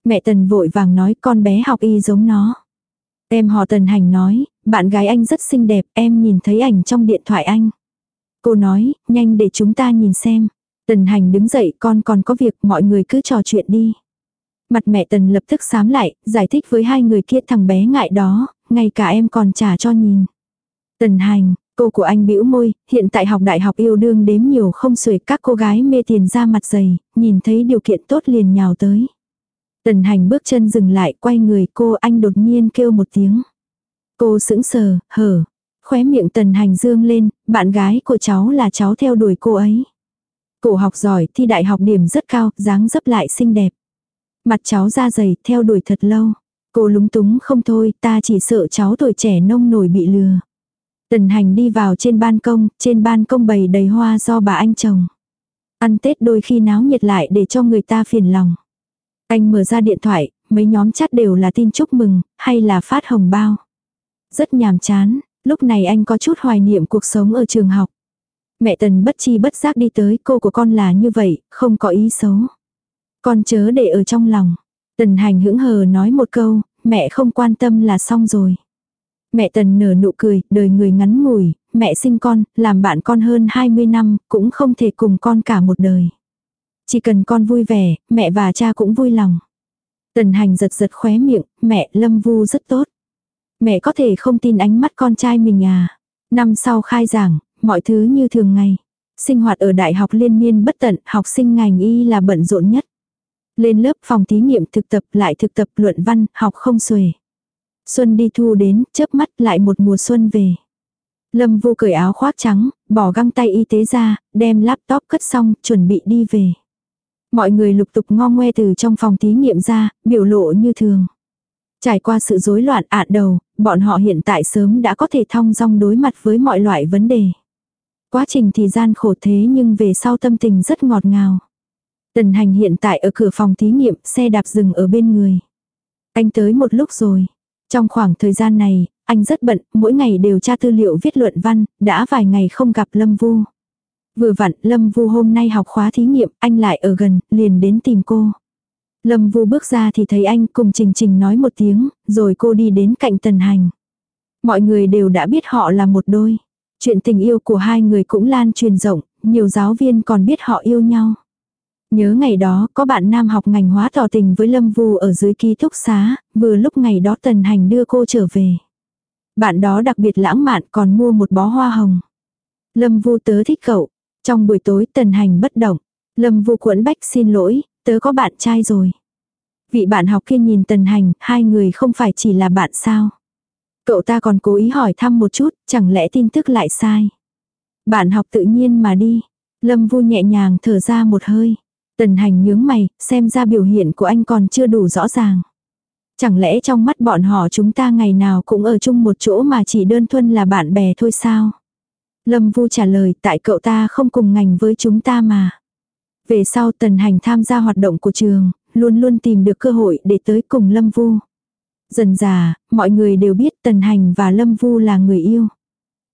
Mẹ tần vội vàng nói con bé học y giống nó. Em họ tần hành nói, bạn gái anh rất xinh đẹp, em nhìn thấy ảnh trong điện thoại anh. Cô nói, nhanh để chúng ta nhìn xem. Tần hành đứng dậy con còn có việc mọi người cứ trò chuyện đi. Mặt mẹ tần lập tức sám lại, giải thích với hai người kia thằng bé ngại đó, ngay cả em còn trả cho nhìn. Tần hành, cô của anh bĩu môi, hiện tại học đại học yêu đương đếm nhiều không xuể các cô gái mê tiền ra mặt dày, nhìn thấy điều kiện tốt liền nhào tới. Tần hành bước chân dừng lại quay người cô anh đột nhiên kêu một tiếng. Cô sững sờ, hở. Khóe miệng tần hành dương lên, bạn gái của cháu là cháu theo đuổi cô ấy. cổ học giỏi, thi đại học điểm rất cao, dáng dấp lại xinh đẹp. Mặt cháu da dày, theo đuổi thật lâu. Cô lúng túng không thôi, ta chỉ sợ cháu tuổi trẻ nông nổi bị lừa. Tần hành đi vào trên ban công, trên ban công bày đầy hoa do bà anh trồng. Ăn Tết đôi khi náo nhiệt lại để cho người ta phiền lòng. Anh mở ra điện thoại, mấy nhóm chat đều là tin chúc mừng, hay là phát hồng bao. Rất nhàm chán, lúc này anh có chút hoài niệm cuộc sống ở trường học. Mẹ Tần bất chi bất giác đi tới, cô của con là như vậy, không có ý xấu. Con chớ để ở trong lòng. Tần hành hững hờ nói một câu, mẹ không quan tâm là xong rồi. Mẹ Tần nở nụ cười, đời người ngắn ngủi, mẹ sinh con, làm bạn con hơn 20 năm, cũng không thể cùng con cả một đời. Chỉ cần con vui vẻ, mẹ và cha cũng vui lòng. Tần hành giật giật khóe miệng, mẹ Lâm Vu rất tốt. Mẹ có thể không tin ánh mắt con trai mình à. Năm sau khai giảng, mọi thứ như thường ngày. Sinh hoạt ở đại học liên miên bất tận, học sinh ngành y là bận rộn nhất. Lên lớp phòng thí nghiệm thực tập lại thực tập luận văn, học không xuể. Xuân đi thu đến, chớp mắt lại một mùa xuân về. Lâm vô cởi áo khoác trắng, bỏ găng tay y tế ra, đem laptop cất xong, chuẩn bị đi về. Mọi người lục tục ngo ngoe từ trong phòng thí nghiệm ra, biểu lộ như thường. Trải qua sự rối loạn ạn đầu, bọn họ hiện tại sớm đã có thể thong dong đối mặt với mọi loại vấn đề. Quá trình thì gian khổ thế nhưng về sau tâm tình rất ngọt ngào. Tần hành hiện tại ở cửa phòng thí nghiệm, xe đạp dừng ở bên người. Anh tới một lúc rồi. Trong khoảng thời gian này, anh rất bận, mỗi ngày đều tra tư liệu viết luận văn, đã vài ngày không gặp Lâm Vu. Vừa vặn, Lâm Vu hôm nay học khóa thí nghiệm, anh lại ở gần, liền đến tìm cô. Lâm Vu bước ra thì thấy anh cùng Trình Trình nói một tiếng, rồi cô đi đến cạnh Tần Hành. Mọi người đều đã biết họ là một đôi. Chuyện tình yêu của hai người cũng lan truyền rộng, nhiều giáo viên còn biết họ yêu nhau. Nhớ ngày đó có bạn nam học ngành hóa tỏ tình với Lâm Vu ở dưới ký túc xá, vừa lúc ngày đó Tần Hành đưa cô trở về. Bạn đó đặc biệt lãng mạn còn mua một bó hoa hồng. Lâm Vu tớ thích cậu. Trong buổi tối Tần Hành bất động. Lâm Vu cuộn bách xin lỗi, tớ có bạn trai rồi. Vị bạn học kia nhìn Tần Hành, hai người không phải chỉ là bạn sao. Cậu ta còn cố ý hỏi thăm một chút, chẳng lẽ tin tức lại sai. Bạn học tự nhiên mà đi. Lâm Vu nhẹ nhàng thở ra một hơi. Tần hành nhướng mày, xem ra biểu hiện của anh còn chưa đủ rõ ràng. Chẳng lẽ trong mắt bọn họ chúng ta ngày nào cũng ở chung một chỗ mà chỉ đơn thuần là bạn bè thôi sao? Lâm Vu trả lời tại cậu ta không cùng ngành với chúng ta mà. Về sau tần hành tham gia hoạt động của trường, luôn luôn tìm được cơ hội để tới cùng Lâm Vu. Dần già, mọi người đều biết tần hành và Lâm Vu là người yêu.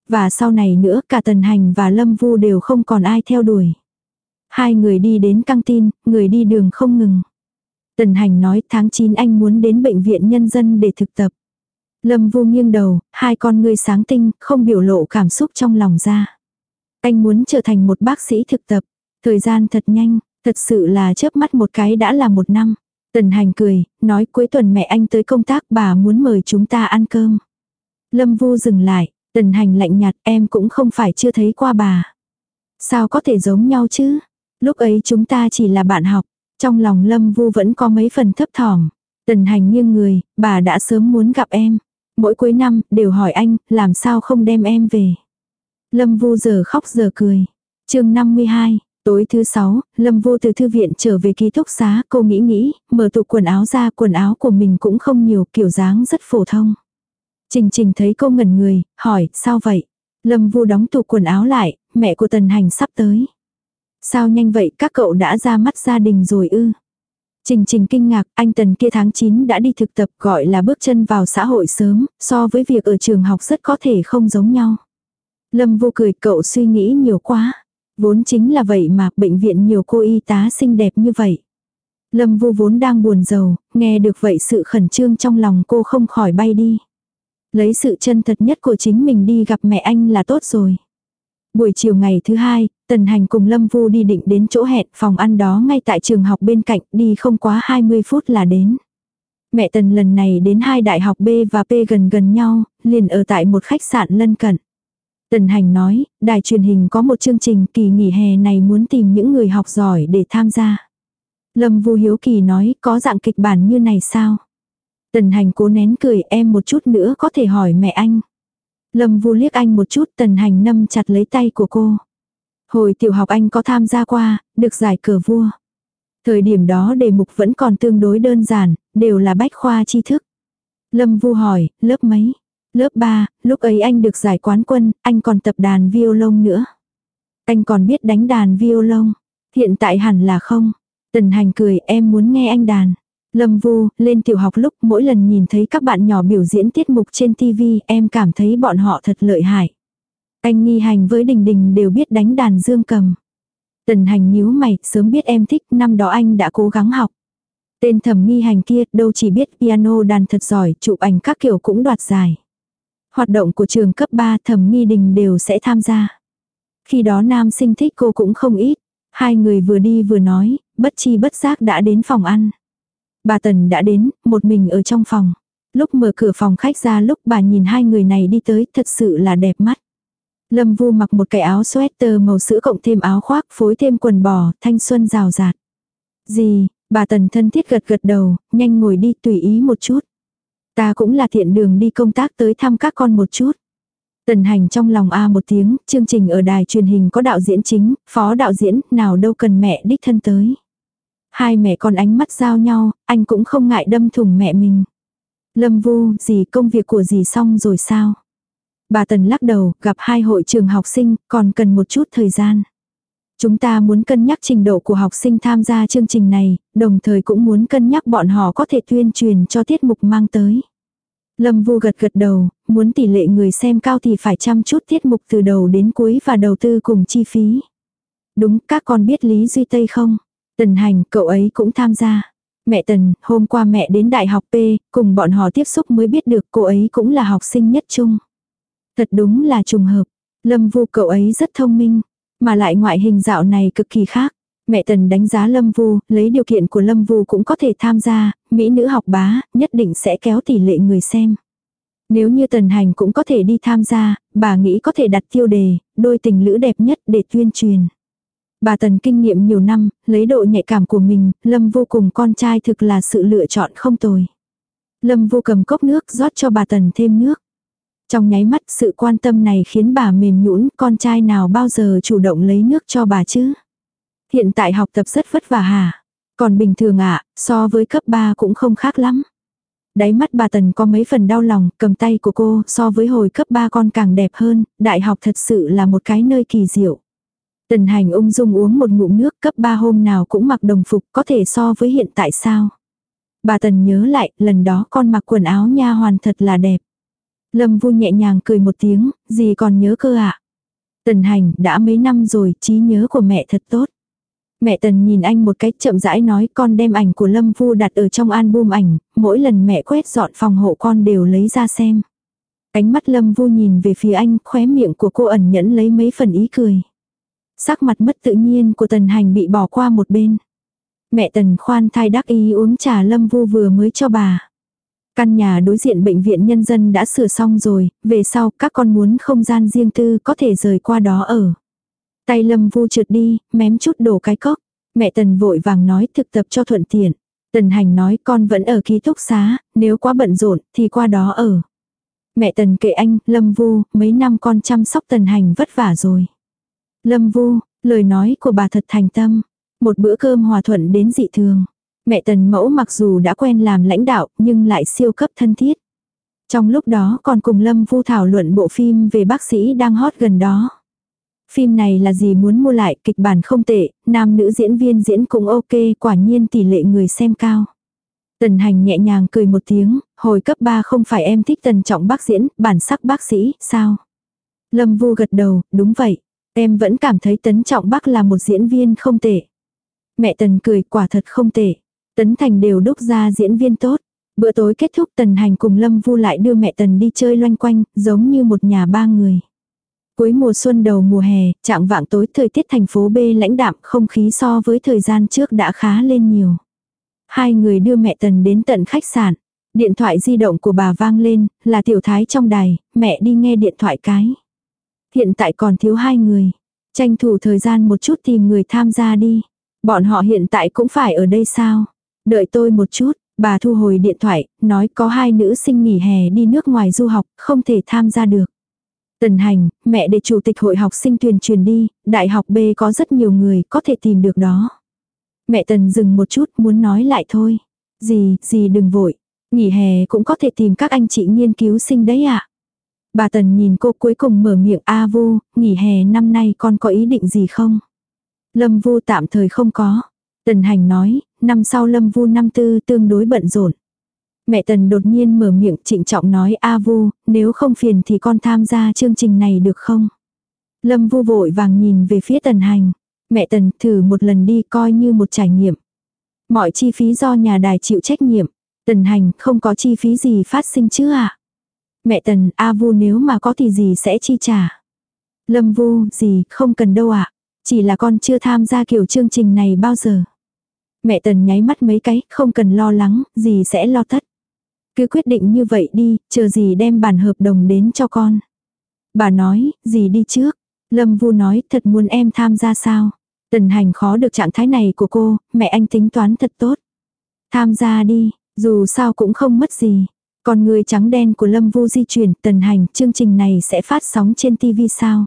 Và sau này nữa cả tần hành và Lâm Vu đều không còn ai theo đuổi. Hai người đi đến căng tin, người đi đường không ngừng. Tần hành nói tháng 9 anh muốn đến bệnh viện nhân dân để thực tập. Lâm vu nghiêng đầu, hai con người sáng tinh, không biểu lộ cảm xúc trong lòng ra. Anh muốn trở thành một bác sĩ thực tập. Thời gian thật nhanh, thật sự là chớp mắt một cái đã là một năm. Tần hành cười, nói cuối tuần mẹ anh tới công tác bà muốn mời chúng ta ăn cơm. Lâm vu dừng lại, tần hành lạnh nhạt em cũng không phải chưa thấy qua bà. Sao có thể giống nhau chứ? Lúc ấy chúng ta chỉ là bạn học, trong lòng Lâm Vu vẫn có mấy phần thấp thỏm. Tần hành nghiêng người, bà đã sớm muốn gặp em. Mỗi cuối năm, đều hỏi anh, làm sao không đem em về. Lâm Vu giờ khóc giờ cười. chương 52, tối thứ sáu, Lâm Vô từ thư viện trở về ký túc xá, cô nghĩ nghĩ, mở tủ quần áo ra, quần áo của mình cũng không nhiều, kiểu dáng rất phổ thông. Trình Trình thấy cô ngẩn người, hỏi, sao vậy? Lâm Vu đóng tủ quần áo lại, mẹ của Tần Hành sắp tới. Sao nhanh vậy các cậu đã ra mắt gia đình rồi ư? Trình trình kinh ngạc, anh Tần kia tháng 9 đã đi thực tập gọi là bước chân vào xã hội sớm, so với việc ở trường học rất có thể không giống nhau. Lâm vô cười cậu suy nghĩ nhiều quá. Vốn chính là vậy mà bệnh viện nhiều cô y tá xinh đẹp như vậy. Lâm vu vốn đang buồn giàu, nghe được vậy sự khẩn trương trong lòng cô không khỏi bay đi. Lấy sự chân thật nhất của chính mình đi gặp mẹ anh là tốt rồi. Buổi chiều ngày thứ hai, Tần Hành cùng Lâm Vu đi định đến chỗ hẹn phòng ăn đó ngay tại trường học bên cạnh, đi không quá 20 phút là đến. Mẹ Tần lần này đến hai đại học B và P gần gần nhau, liền ở tại một khách sạn lân cận. Tần Hành nói, đài truyền hình có một chương trình kỳ nghỉ hè này muốn tìm những người học giỏi để tham gia. Lâm Vu Hiếu Kỳ nói có dạng kịch bản như này sao? Tần hành cố nén cười em một chút nữa có thể hỏi mẹ anh. Lâm Vu liếc anh một chút tần hành nâm chặt lấy tay của cô. Hồi tiểu học anh có tham gia qua, được giải cờ vua. Thời điểm đó đề mục vẫn còn tương đối đơn giản, đều là bách khoa tri thức. Lâm Vu hỏi, lớp mấy? Lớp 3, lúc ấy anh được giải quán quân, anh còn tập đàn violon nữa. Anh còn biết đánh đàn violon. Hiện tại hẳn là không. Tần hành cười em muốn nghe anh đàn. Lâm Vu, lên tiểu học lúc mỗi lần nhìn thấy các bạn nhỏ biểu diễn tiết mục trên TV em cảm thấy bọn họ thật lợi hại. Anh nghi hành với đình đình đều biết đánh đàn dương cầm. Tần hành nhíu mày, sớm biết em thích, năm đó anh đã cố gắng học. Tên thẩm nghi hành kia đâu chỉ biết piano đàn thật giỏi, chụp ảnh các kiểu cũng đoạt giải. Hoạt động của trường cấp 3 thẩm nghi đình đều sẽ tham gia. Khi đó nam sinh thích cô cũng không ít. Hai người vừa đi vừa nói, bất chi bất giác đã đến phòng ăn. Bà Tần đã đến, một mình ở trong phòng. Lúc mở cửa phòng khách ra lúc bà nhìn hai người này đi tới thật sự là đẹp mắt. Lâm Vu mặc một cái áo sweater màu sữa cộng thêm áo khoác phối thêm quần bò, thanh xuân rào rạt. Gì, bà Tần thân thiết gật gật đầu, nhanh ngồi đi tùy ý một chút. Ta cũng là thiện đường đi công tác tới thăm các con một chút. Tần hành trong lòng A một tiếng, chương trình ở đài truyền hình có đạo diễn chính, phó đạo diễn, nào đâu cần mẹ đích thân tới. Hai mẹ con ánh mắt giao nhau, anh cũng không ngại đâm thủng mẹ mình. Lâm vu, gì công việc của gì xong rồi sao? Bà Tần lắc đầu, gặp hai hội trường học sinh, còn cần một chút thời gian. Chúng ta muốn cân nhắc trình độ của học sinh tham gia chương trình này, đồng thời cũng muốn cân nhắc bọn họ có thể tuyên truyền cho tiết mục mang tới. Lâm Vu gật gật đầu, muốn tỷ lệ người xem cao thì phải chăm chút tiết mục từ đầu đến cuối và đầu tư cùng chi phí. Đúng, các con biết Lý Duy Tây không? Tần Hành, cậu ấy cũng tham gia. Mẹ Tần, hôm qua mẹ đến đại học P, cùng bọn họ tiếp xúc mới biết được cô ấy cũng là học sinh nhất trung. Thật đúng là trùng hợp. Lâm Vu cậu ấy rất thông minh, mà lại ngoại hình dạo này cực kỳ khác. Mẹ Tần đánh giá Lâm Vu, lấy điều kiện của Lâm Vu cũng có thể tham gia, mỹ nữ học bá, nhất định sẽ kéo tỷ lệ người xem. Nếu như Tần Hành cũng có thể đi tham gia, bà nghĩ có thể đặt tiêu đề, đôi tình lữ đẹp nhất để tuyên truyền. Bà Tần kinh nghiệm nhiều năm, lấy độ nhạy cảm của mình, Lâm vô cùng con trai thực là sự lựa chọn không tồi. Lâm vô cầm cốc nước rót cho bà Tần thêm nước. Trong nháy mắt sự quan tâm này khiến bà mềm nhũn con trai nào bao giờ chủ động lấy nước cho bà chứ. Hiện tại học tập rất vất vả hả? Còn bình thường ạ, so với cấp 3 cũng không khác lắm. Đáy mắt bà Tần có mấy phần đau lòng, cầm tay của cô so với hồi cấp 3 con càng đẹp hơn, đại học thật sự là một cái nơi kỳ diệu. Tần hành ung dung uống một ngụm nước cấp 3 hôm nào cũng mặc đồng phục có thể so với hiện tại sao. Bà Tần nhớ lại, lần đó con mặc quần áo nha hoàn thật là đẹp. Lâm vui nhẹ nhàng cười một tiếng, gì còn nhớ cơ ạ. À? Tần hành, đã mấy năm rồi, trí nhớ của mẹ thật tốt. Mẹ Tần nhìn anh một cách chậm rãi nói con đem ảnh của Lâm Vu đặt ở trong album ảnh, mỗi lần mẹ quét dọn phòng hộ con đều lấy ra xem. Ánh mắt Lâm Vu nhìn về phía anh, khóe miệng của cô ẩn nhẫn lấy mấy phần ý cười. Sắc mặt mất tự nhiên của Tần Hành bị bỏ qua một bên. Mẹ Tần khoan thai đắc ý uống trà Lâm Vu vừa mới cho bà. Căn nhà đối diện bệnh viện nhân dân đã sửa xong rồi, về sau các con muốn không gian riêng tư có thể rời qua đó ở. Tay lâm vu trượt đi, mém chút đổ cái cốc. Mẹ tần vội vàng nói thực tập cho thuận tiện. Tần hành nói con vẫn ở ký túc xá, nếu quá bận rộn thì qua đó ở. Mẹ tần kệ anh, lâm vu, mấy năm con chăm sóc tần hành vất vả rồi. Lâm vu, lời nói của bà thật thành tâm. Một bữa cơm hòa thuận đến dị thường. Mẹ tần mẫu mặc dù đã quen làm lãnh đạo nhưng lại siêu cấp thân thiết. Trong lúc đó còn cùng Lâm Vu thảo luận bộ phim về bác sĩ đang hot gần đó. Phim này là gì muốn mua lại, kịch bản không tệ, nam nữ diễn viên diễn cũng ok, quả nhiên tỷ lệ người xem cao. Tần hành nhẹ nhàng cười một tiếng, hồi cấp 3 không phải em thích tần trọng bác diễn, bản sắc bác sĩ, sao? Lâm Vu gật đầu, đúng vậy. Em vẫn cảm thấy tấn trọng bác là một diễn viên không tệ. Mẹ tần cười quả thật không tệ. Tấn Thành đều đúc ra diễn viên tốt. Bữa tối kết thúc Tần Hành cùng Lâm Vu lại đưa mẹ Tần đi chơi loanh quanh, giống như một nhà ba người. Cuối mùa xuân đầu mùa hè, trạng vạng tối thời tiết thành phố B lãnh đạm không khí so với thời gian trước đã khá lên nhiều. Hai người đưa mẹ Tần đến tận khách sạn. Điện thoại di động của bà vang lên, là tiểu thái trong đài, mẹ đi nghe điện thoại cái. Hiện tại còn thiếu hai người. Tranh thủ thời gian một chút tìm người tham gia đi. Bọn họ hiện tại cũng phải ở đây sao? Đợi tôi một chút, bà thu hồi điện thoại, nói có hai nữ sinh nghỉ hè đi nước ngoài du học, không thể tham gia được. Tần hành, mẹ để chủ tịch hội học sinh tuyên truyền đi, đại học B có rất nhiều người có thể tìm được đó. Mẹ Tần dừng một chút muốn nói lại thôi. Gì, gì đừng vội. Nghỉ hè cũng có thể tìm các anh chị nghiên cứu sinh đấy ạ. À? Bà Tần nhìn cô cuối cùng mở miệng A Vu, nghỉ hè năm nay con có ý định gì không? Lâm Vu tạm thời không có. Tần Hành nói, năm sau Lâm Vu năm tư tương đối bận rộn. Mẹ Tần đột nhiên mở miệng trịnh trọng nói A Vu, nếu không phiền thì con tham gia chương trình này được không? Lâm Vu vội vàng nhìn về phía Tần Hành. Mẹ Tần thử một lần đi coi như một trải nghiệm. Mọi chi phí do nhà đài chịu trách nhiệm. Tần Hành không có chi phí gì phát sinh chứ ạ? À? Mẹ Tần, A Vu nếu mà có thì gì sẽ chi trả? Lâm Vu, gì, không cần đâu ạ. À? Chỉ là con chưa tham gia kiểu chương trình này bao giờ. Mẹ Tần nháy mắt mấy cái, không cần lo lắng, gì sẽ lo tất. Cứ quyết định như vậy đi, chờ gì đem bản hợp đồng đến cho con. Bà nói, gì đi trước. Lâm Vu nói, thật muốn em tham gia sao. Tần hành khó được trạng thái này của cô, mẹ anh tính toán thật tốt. Tham gia đi, dù sao cũng không mất gì. Còn người trắng đen của Lâm Vu di chuyển, tần hành, chương trình này sẽ phát sóng trên TV sao?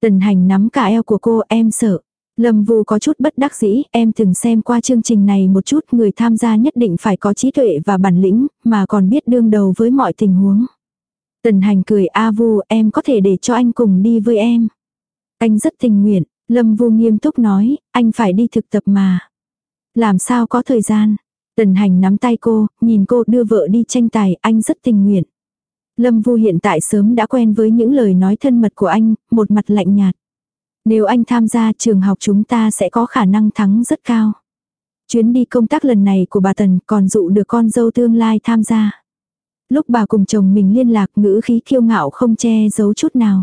Tần hành nắm cả eo của cô, em sợ. Lâm Vu có chút bất đắc dĩ, em từng xem qua chương trình này một chút, người tham gia nhất định phải có trí tuệ và bản lĩnh, mà còn biết đương đầu với mọi tình huống. Tần hành cười A Vu, em có thể để cho anh cùng đi với em. Anh rất tình nguyện, Lâm Vu nghiêm túc nói, anh phải đi thực tập mà. Làm sao có thời gian. Tần hành nắm tay cô, nhìn cô đưa vợ đi tranh tài, anh rất tình nguyện. Lâm Vu hiện tại sớm đã quen với những lời nói thân mật của anh, một mặt lạnh nhạt. Nếu anh tham gia trường học chúng ta sẽ có khả năng thắng rất cao. Chuyến đi công tác lần này của bà Tần còn dụ được con dâu tương lai tham gia. Lúc bà cùng chồng mình liên lạc ngữ khí kiêu ngạo không che giấu chút nào.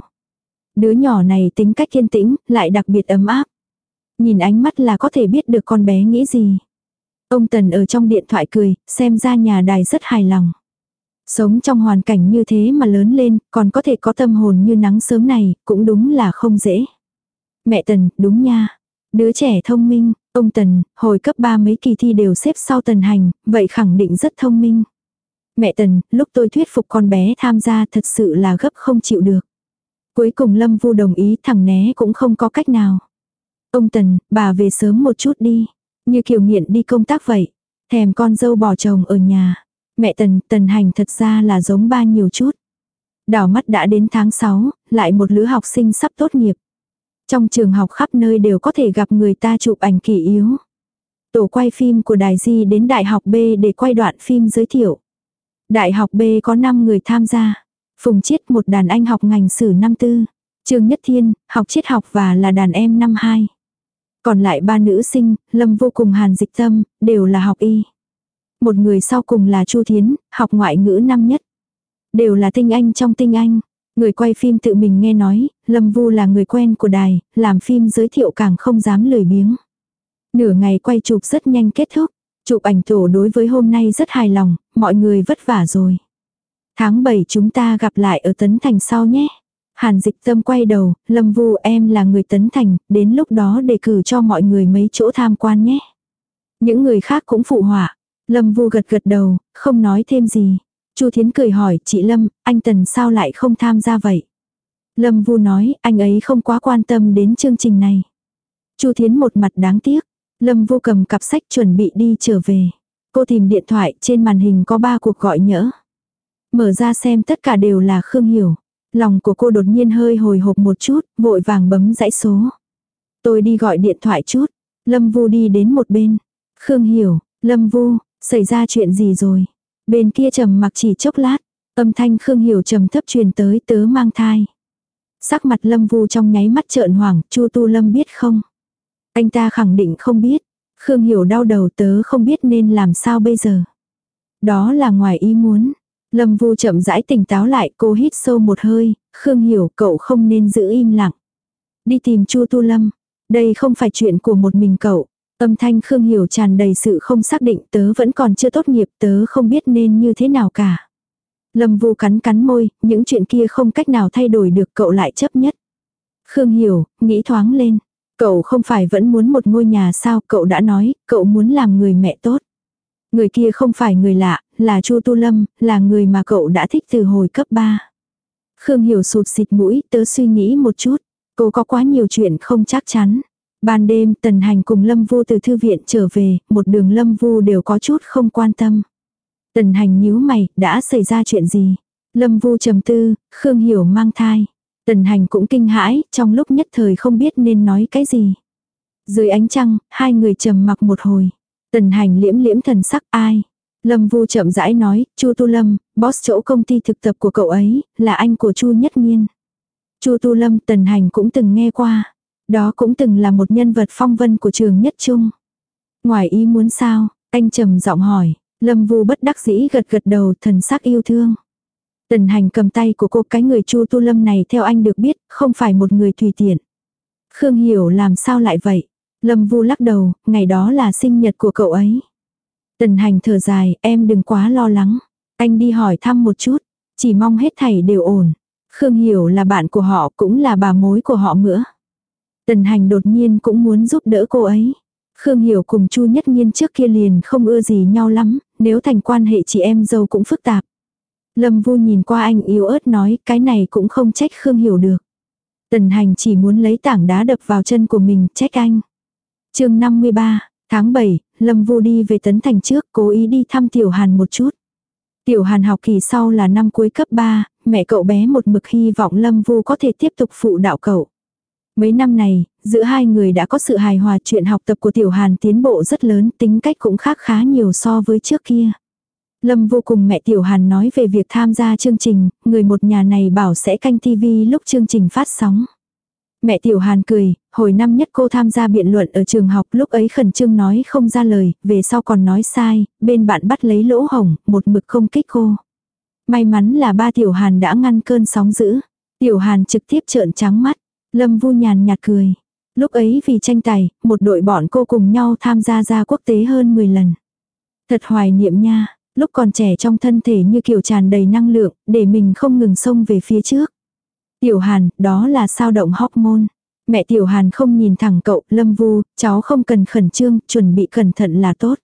Đứa nhỏ này tính cách kiên tĩnh, lại đặc biệt ấm áp. Nhìn ánh mắt là có thể biết được con bé nghĩ gì. Ông Tần ở trong điện thoại cười, xem ra nhà đài rất hài lòng. Sống trong hoàn cảnh như thế mà lớn lên, còn có thể có tâm hồn như nắng sớm này, cũng đúng là không dễ. Mẹ Tần, đúng nha. Đứa trẻ thông minh, ông Tần, hồi cấp 3 mấy kỳ thi đều xếp sau Tần Hành, vậy khẳng định rất thông minh. Mẹ Tần, lúc tôi thuyết phục con bé tham gia thật sự là gấp không chịu được. Cuối cùng Lâm Vu đồng ý thằng né cũng không có cách nào. Ông Tần, bà về sớm một chút đi. Như kiểu nghiện đi công tác vậy. Thèm con dâu bỏ chồng ở nhà. Mẹ Tần, Tần Hành thật ra là giống ba nhiều chút. Đảo mắt đã đến tháng 6, lại một lứa học sinh sắp tốt nghiệp. Trong trường học khắp nơi đều có thể gặp người ta chụp ảnh kỷ yếu. Tổ quay phim của Đài Di đến Đại học B để quay đoạn phim giới thiệu. Đại học B có 5 người tham gia. Phùng Chiết một đàn anh học ngành sử năm tư. Trương Nhất Thiên, học triết học và là đàn em năm 2. Còn lại ba nữ sinh, Lâm vô cùng hàn dịch tâm, đều là học y. Một người sau cùng là Chu Thiến, học ngoại ngữ năm nhất. Đều là tinh anh trong tinh anh. Người quay phim tự mình nghe nói, Lâm Vu là người quen của đài, làm phim giới thiệu càng không dám lười biếng. Nửa ngày quay chụp rất nhanh kết thúc. Chụp ảnh tổ đối với hôm nay rất hài lòng, mọi người vất vả rồi. Tháng 7 chúng ta gặp lại ở Tấn Thành sau nhé. Hàn dịch tâm quay đầu, Lâm Vu em là người Tấn Thành, đến lúc đó đề cử cho mọi người mấy chỗ tham quan nhé. Những người khác cũng phụ họa. Lâm Vu gật gật đầu, không nói thêm gì. Chu Thiến cười hỏi, chị Lâm, anh Tần sao lại không tham gia vậy? Lâm Vu nói, anh ấy không quá quan tâm đến chương trình này. Chu Thiến một mặt đáng tiếc. Lâm Vu cầm cặp sách chuẩn bị đi trở về. Cô tìm điện thoại, trên màn hình có ba cuộc gọi nhỡ. Mở ra xem tất cả đều là Khương Hiểu. Lòng của cô đột nhiên hơi hồi hộp một chút, vội vàng bấm dãy số. Tôi đi gọi điện thoại chút. Lâm Vu đi đến một bên. Khương Hiểu, Lâm Vu, xảy ra chuyện gì rồi? Bên kia trầm mặc chỉ chốc lát, âm thanh Khương Hiểu trầm thấp truyền tới tớ mang thai. Sắc mặt Lâm Vu trong nháy mắt trợn hoảng, Chu Tu Lâm biết không? Anh ta khẳng định không biết. Khương Hiểu đau đầu tớ không biết nên làm sao bây giờ. Đó là ngoài ý muốn. Lâm Vu chậm rãi tỉnh táo lại, cô hít sâu một hơi, Khương Hiểu cậu không nên giữ im lặng. Đi tìm Chu Tu Lâm. Đây không phải chuyện của một mình cậu. Âm thanh Khương Hiểu tràn đầy sự không xác định tớ vẫn còn chưa tốt nghiệp tớ không biết nên như thế nào cả. Lâm Vu cắn cắn môi, những chuyện kia không cách nào thay đổi được cậu lại chấp nhất. Khương Hiểu, nghĩ thoáng lên. Cậu không phải vẫn muốn một ngôi nhà sao, cậu đã nói, cậu muốn làm người mẹ tốt. Người kia không phải người lạ, là Chu Tu Lâm, là người mà cậu đã thích từ hồi cấp 3. Khương Hiểu sụt xịt mũi, tớ suy nghĩ một chút. Cô có quá nhiều chuyện không chắc chắn. Ban đêm Tần Hành cùng Lâm Vu từ thư viện trở về, một đường Lâm Vu đều có chút không quan tâm. Tần Hành nhíu mày, đã xảy ra chuyện gì? Lâm Vu trầm tư, Khương Hiểu mang thai. Tần Hành cũng kinh hãi, trong lúc nhất thời không biết nên nói cái gì. Dưới ánh trăng, hai người trầm mặc một hồi. Tần Hành liễm liễm thần sắc ai? Lâm Vu chậm rãi nói, Chu Tu Lâm, boss chỗ công ty thực tập của cậu ấy, là anh của Chu Nhất Nhiên. Chu Tu Lâm Tần Hành cũng từng nghe qua. Đó cũng từng là một nhân vật phong vân của trường nhất trung. Ngoài ý muốn sao, anh trầm giọng hỏi, Lâm Vu bất đắc dĩ gật gật đầu thần sắc yêu thương. Tần hành cầm tay của cô cái người Chu Tu Lâm này theo anh được biết, không phải một người tùy tiện. Khương hiểu làm sao lại vậy? Lâm Vu lắc đầu, ngày đó là sinh nhật của cậu ấy. Tần hành thở dài, em đừng quá lo lắng. Anh đi hỏi thăm một chút, chỉ mong hết thảy đều ổn. Khương Hiểu là bạn của họ cũng là bà mối của họ nữa. Tần hành đột nhiên cũng muốn giúp đỡ cô ấy. Khương Hiểu cùng Chu Nhất Nhiên trước kia liền không ưa gì nhau lắm, nếu thành quan hệ chị em dâu cũng phức tạp. Lâm Vu nhìn qua anh yếu ớt nói cái này cũng không trách Khương Hiểu được. Tần hành chỉ muốn lấy tảng đá đập vào chân của mình trách anh. chương 53, tháng 7, Lâm Vu đi về Tấn Thành trước cố ý đi thăm Tiểu Hàn một chút. Tiểu Hàn học kỳ sau là năm cuối cấp 3, mẹ cậu bé một mực hy vọng Lâm Vu có thể tiếp tục phụ đạo cậu. Mấy năm này, giữa hai người đã có sự hài hòa chuyện học tập của Tiểu Hàn tiến bộ rất lớn, tính cách cũng khác khá nhiều so với trước kia. Lâm vô cùng mẹ Tiểu Hàn nói về việc tham gia chương trình, người một nhà này bảo sẽ canh TV lúc chương trình phát sóng. Mẹ Tiểu Hàn cười, hồi năm nhất cô tham gia biện luận ở trường học lúc ấy khẩn trương nói không ra lời, về sau còn nói sai, bên bạn bắt lấy lỗ hồng, một mực không kích cô. May mắn là ba Tiểu Hàn đã ngăn cơn sóng dữ. Tiểu Hàn trực tiếp trợn trắng mắt, Lâm Vu nhàn nhạt cười. Lúc ấy vì tranh tài, một đội bọn cô cùng nhau tham gia ra quốc tế hơn 10 lần. Thật hoài niệm nha, lúc còn trẻ trong thân thể như kiểu tràn đầy năng lượng, để mình không ngừng xông về phía trước. Tiểu Hàn, đó là sao động hormone. Mẹ Tiểu Hàn không nhìn thẳng cậu, Lâm Vu, cháu không cần khẩn trương, chuẩn bị cẩn thận là tốt.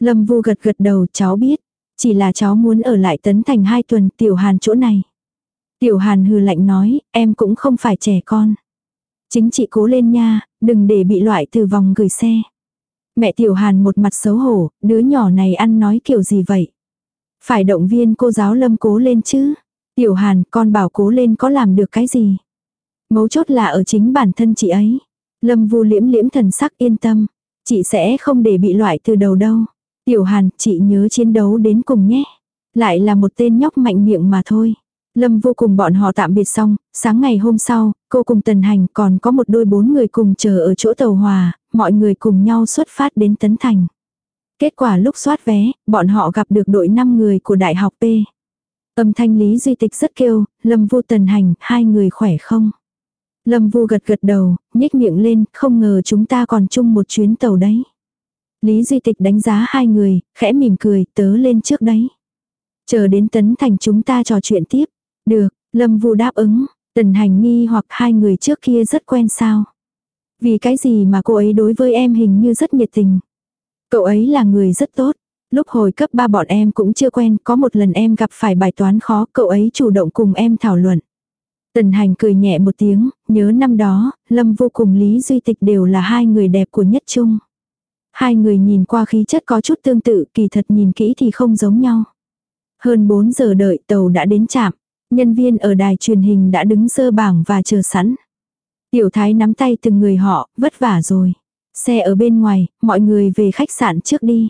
Lâm Vu gật gật đầu, cháu biết. Chỉ là cháu muốn ở lại tấn thành hai tuần Tiểu Hàn chỗ này. Tiểu Hàn hừ lạnh nói, em cũng không phải trẻ con. Chính chị cố lên nha, đừng để bị loại từ vòng gửi xe. Mẹ Tiểu Hàn một mặt xấu hổ, đứa nhỏ này ăn nói kiểu gì vậy? Phải động viên cô giáo lâm cố lên chứ. Tiểu Hàn, con bảo cố lên có làm được cái gì? Mấu chốt là ở chính bản thân chị ấy. Lâm vu liễm liễm thần sắc yên tâm. Chị sẽ không để bị loại từ đầu đâu. Tiểu Hàn, chị nhớ chiến đấu đến cùng nhé. Lại là một tên nhóc mạnh miệng mà thôi. Lâm vô cùng bọn họ tạm biệt xong, sáng ngày hôm sau, cô cùng Tần Hành còn có một đôi bốn người cùng chờ ở chỗ tàu hòa, mọi người cùng nhau xuất phát đến Tấn Thành. Kết quả lúc soát vé, bọn họ gặp được đội 5 người của Đại học P. Âm thanh Lý Duy Tịch rất kêu, Lâm Vu Tần Hành, hai người khỏe không? Lâm Vu gật gật đầu, nhếch miệng lên, không ngờ chúng ta còn chung một chuyến tàu đấy. Lý Duy Tịch đánh giá hai người, khẽ mỉm cười, tớ lên trước đấy. Chờ đến Tấn Thành chúng ta trò chuyện tiếp. Được, Lâm Vu đáp ứng, tần hành nghi hoặc hai người trước kia rất quen sao. Vì cái gì mà cô ấy đối với em hình như rất nhiệt tình. Cậu ấy là người rất tốt. Lúc hồi cấp 3 bọn em cũng chưa quen, có một lần em gặp phải bài toán khó, cậu ấy chủ động cùng em thảo luận. Tần hành cười nhẹ một tiếng, nhớ năm đó, Lâm vô cùng Lý Duy Tịch đều là hai người đẹp của nhất trung. Hai người nhìn qua khí chất có chút tương tự, kỳ thật nhìn kỹ thì không giống nhau. Hơn 4 giờ đợi tàu đã đến trạm. Nhân viên ở đài truyền hình đã đứng sơ bảng và chờ sẵn. Tiểu thái nắm tay từng người họ, vất vả rồi. Xe ở bên ngoài, mọi người về khách sạn trước đi.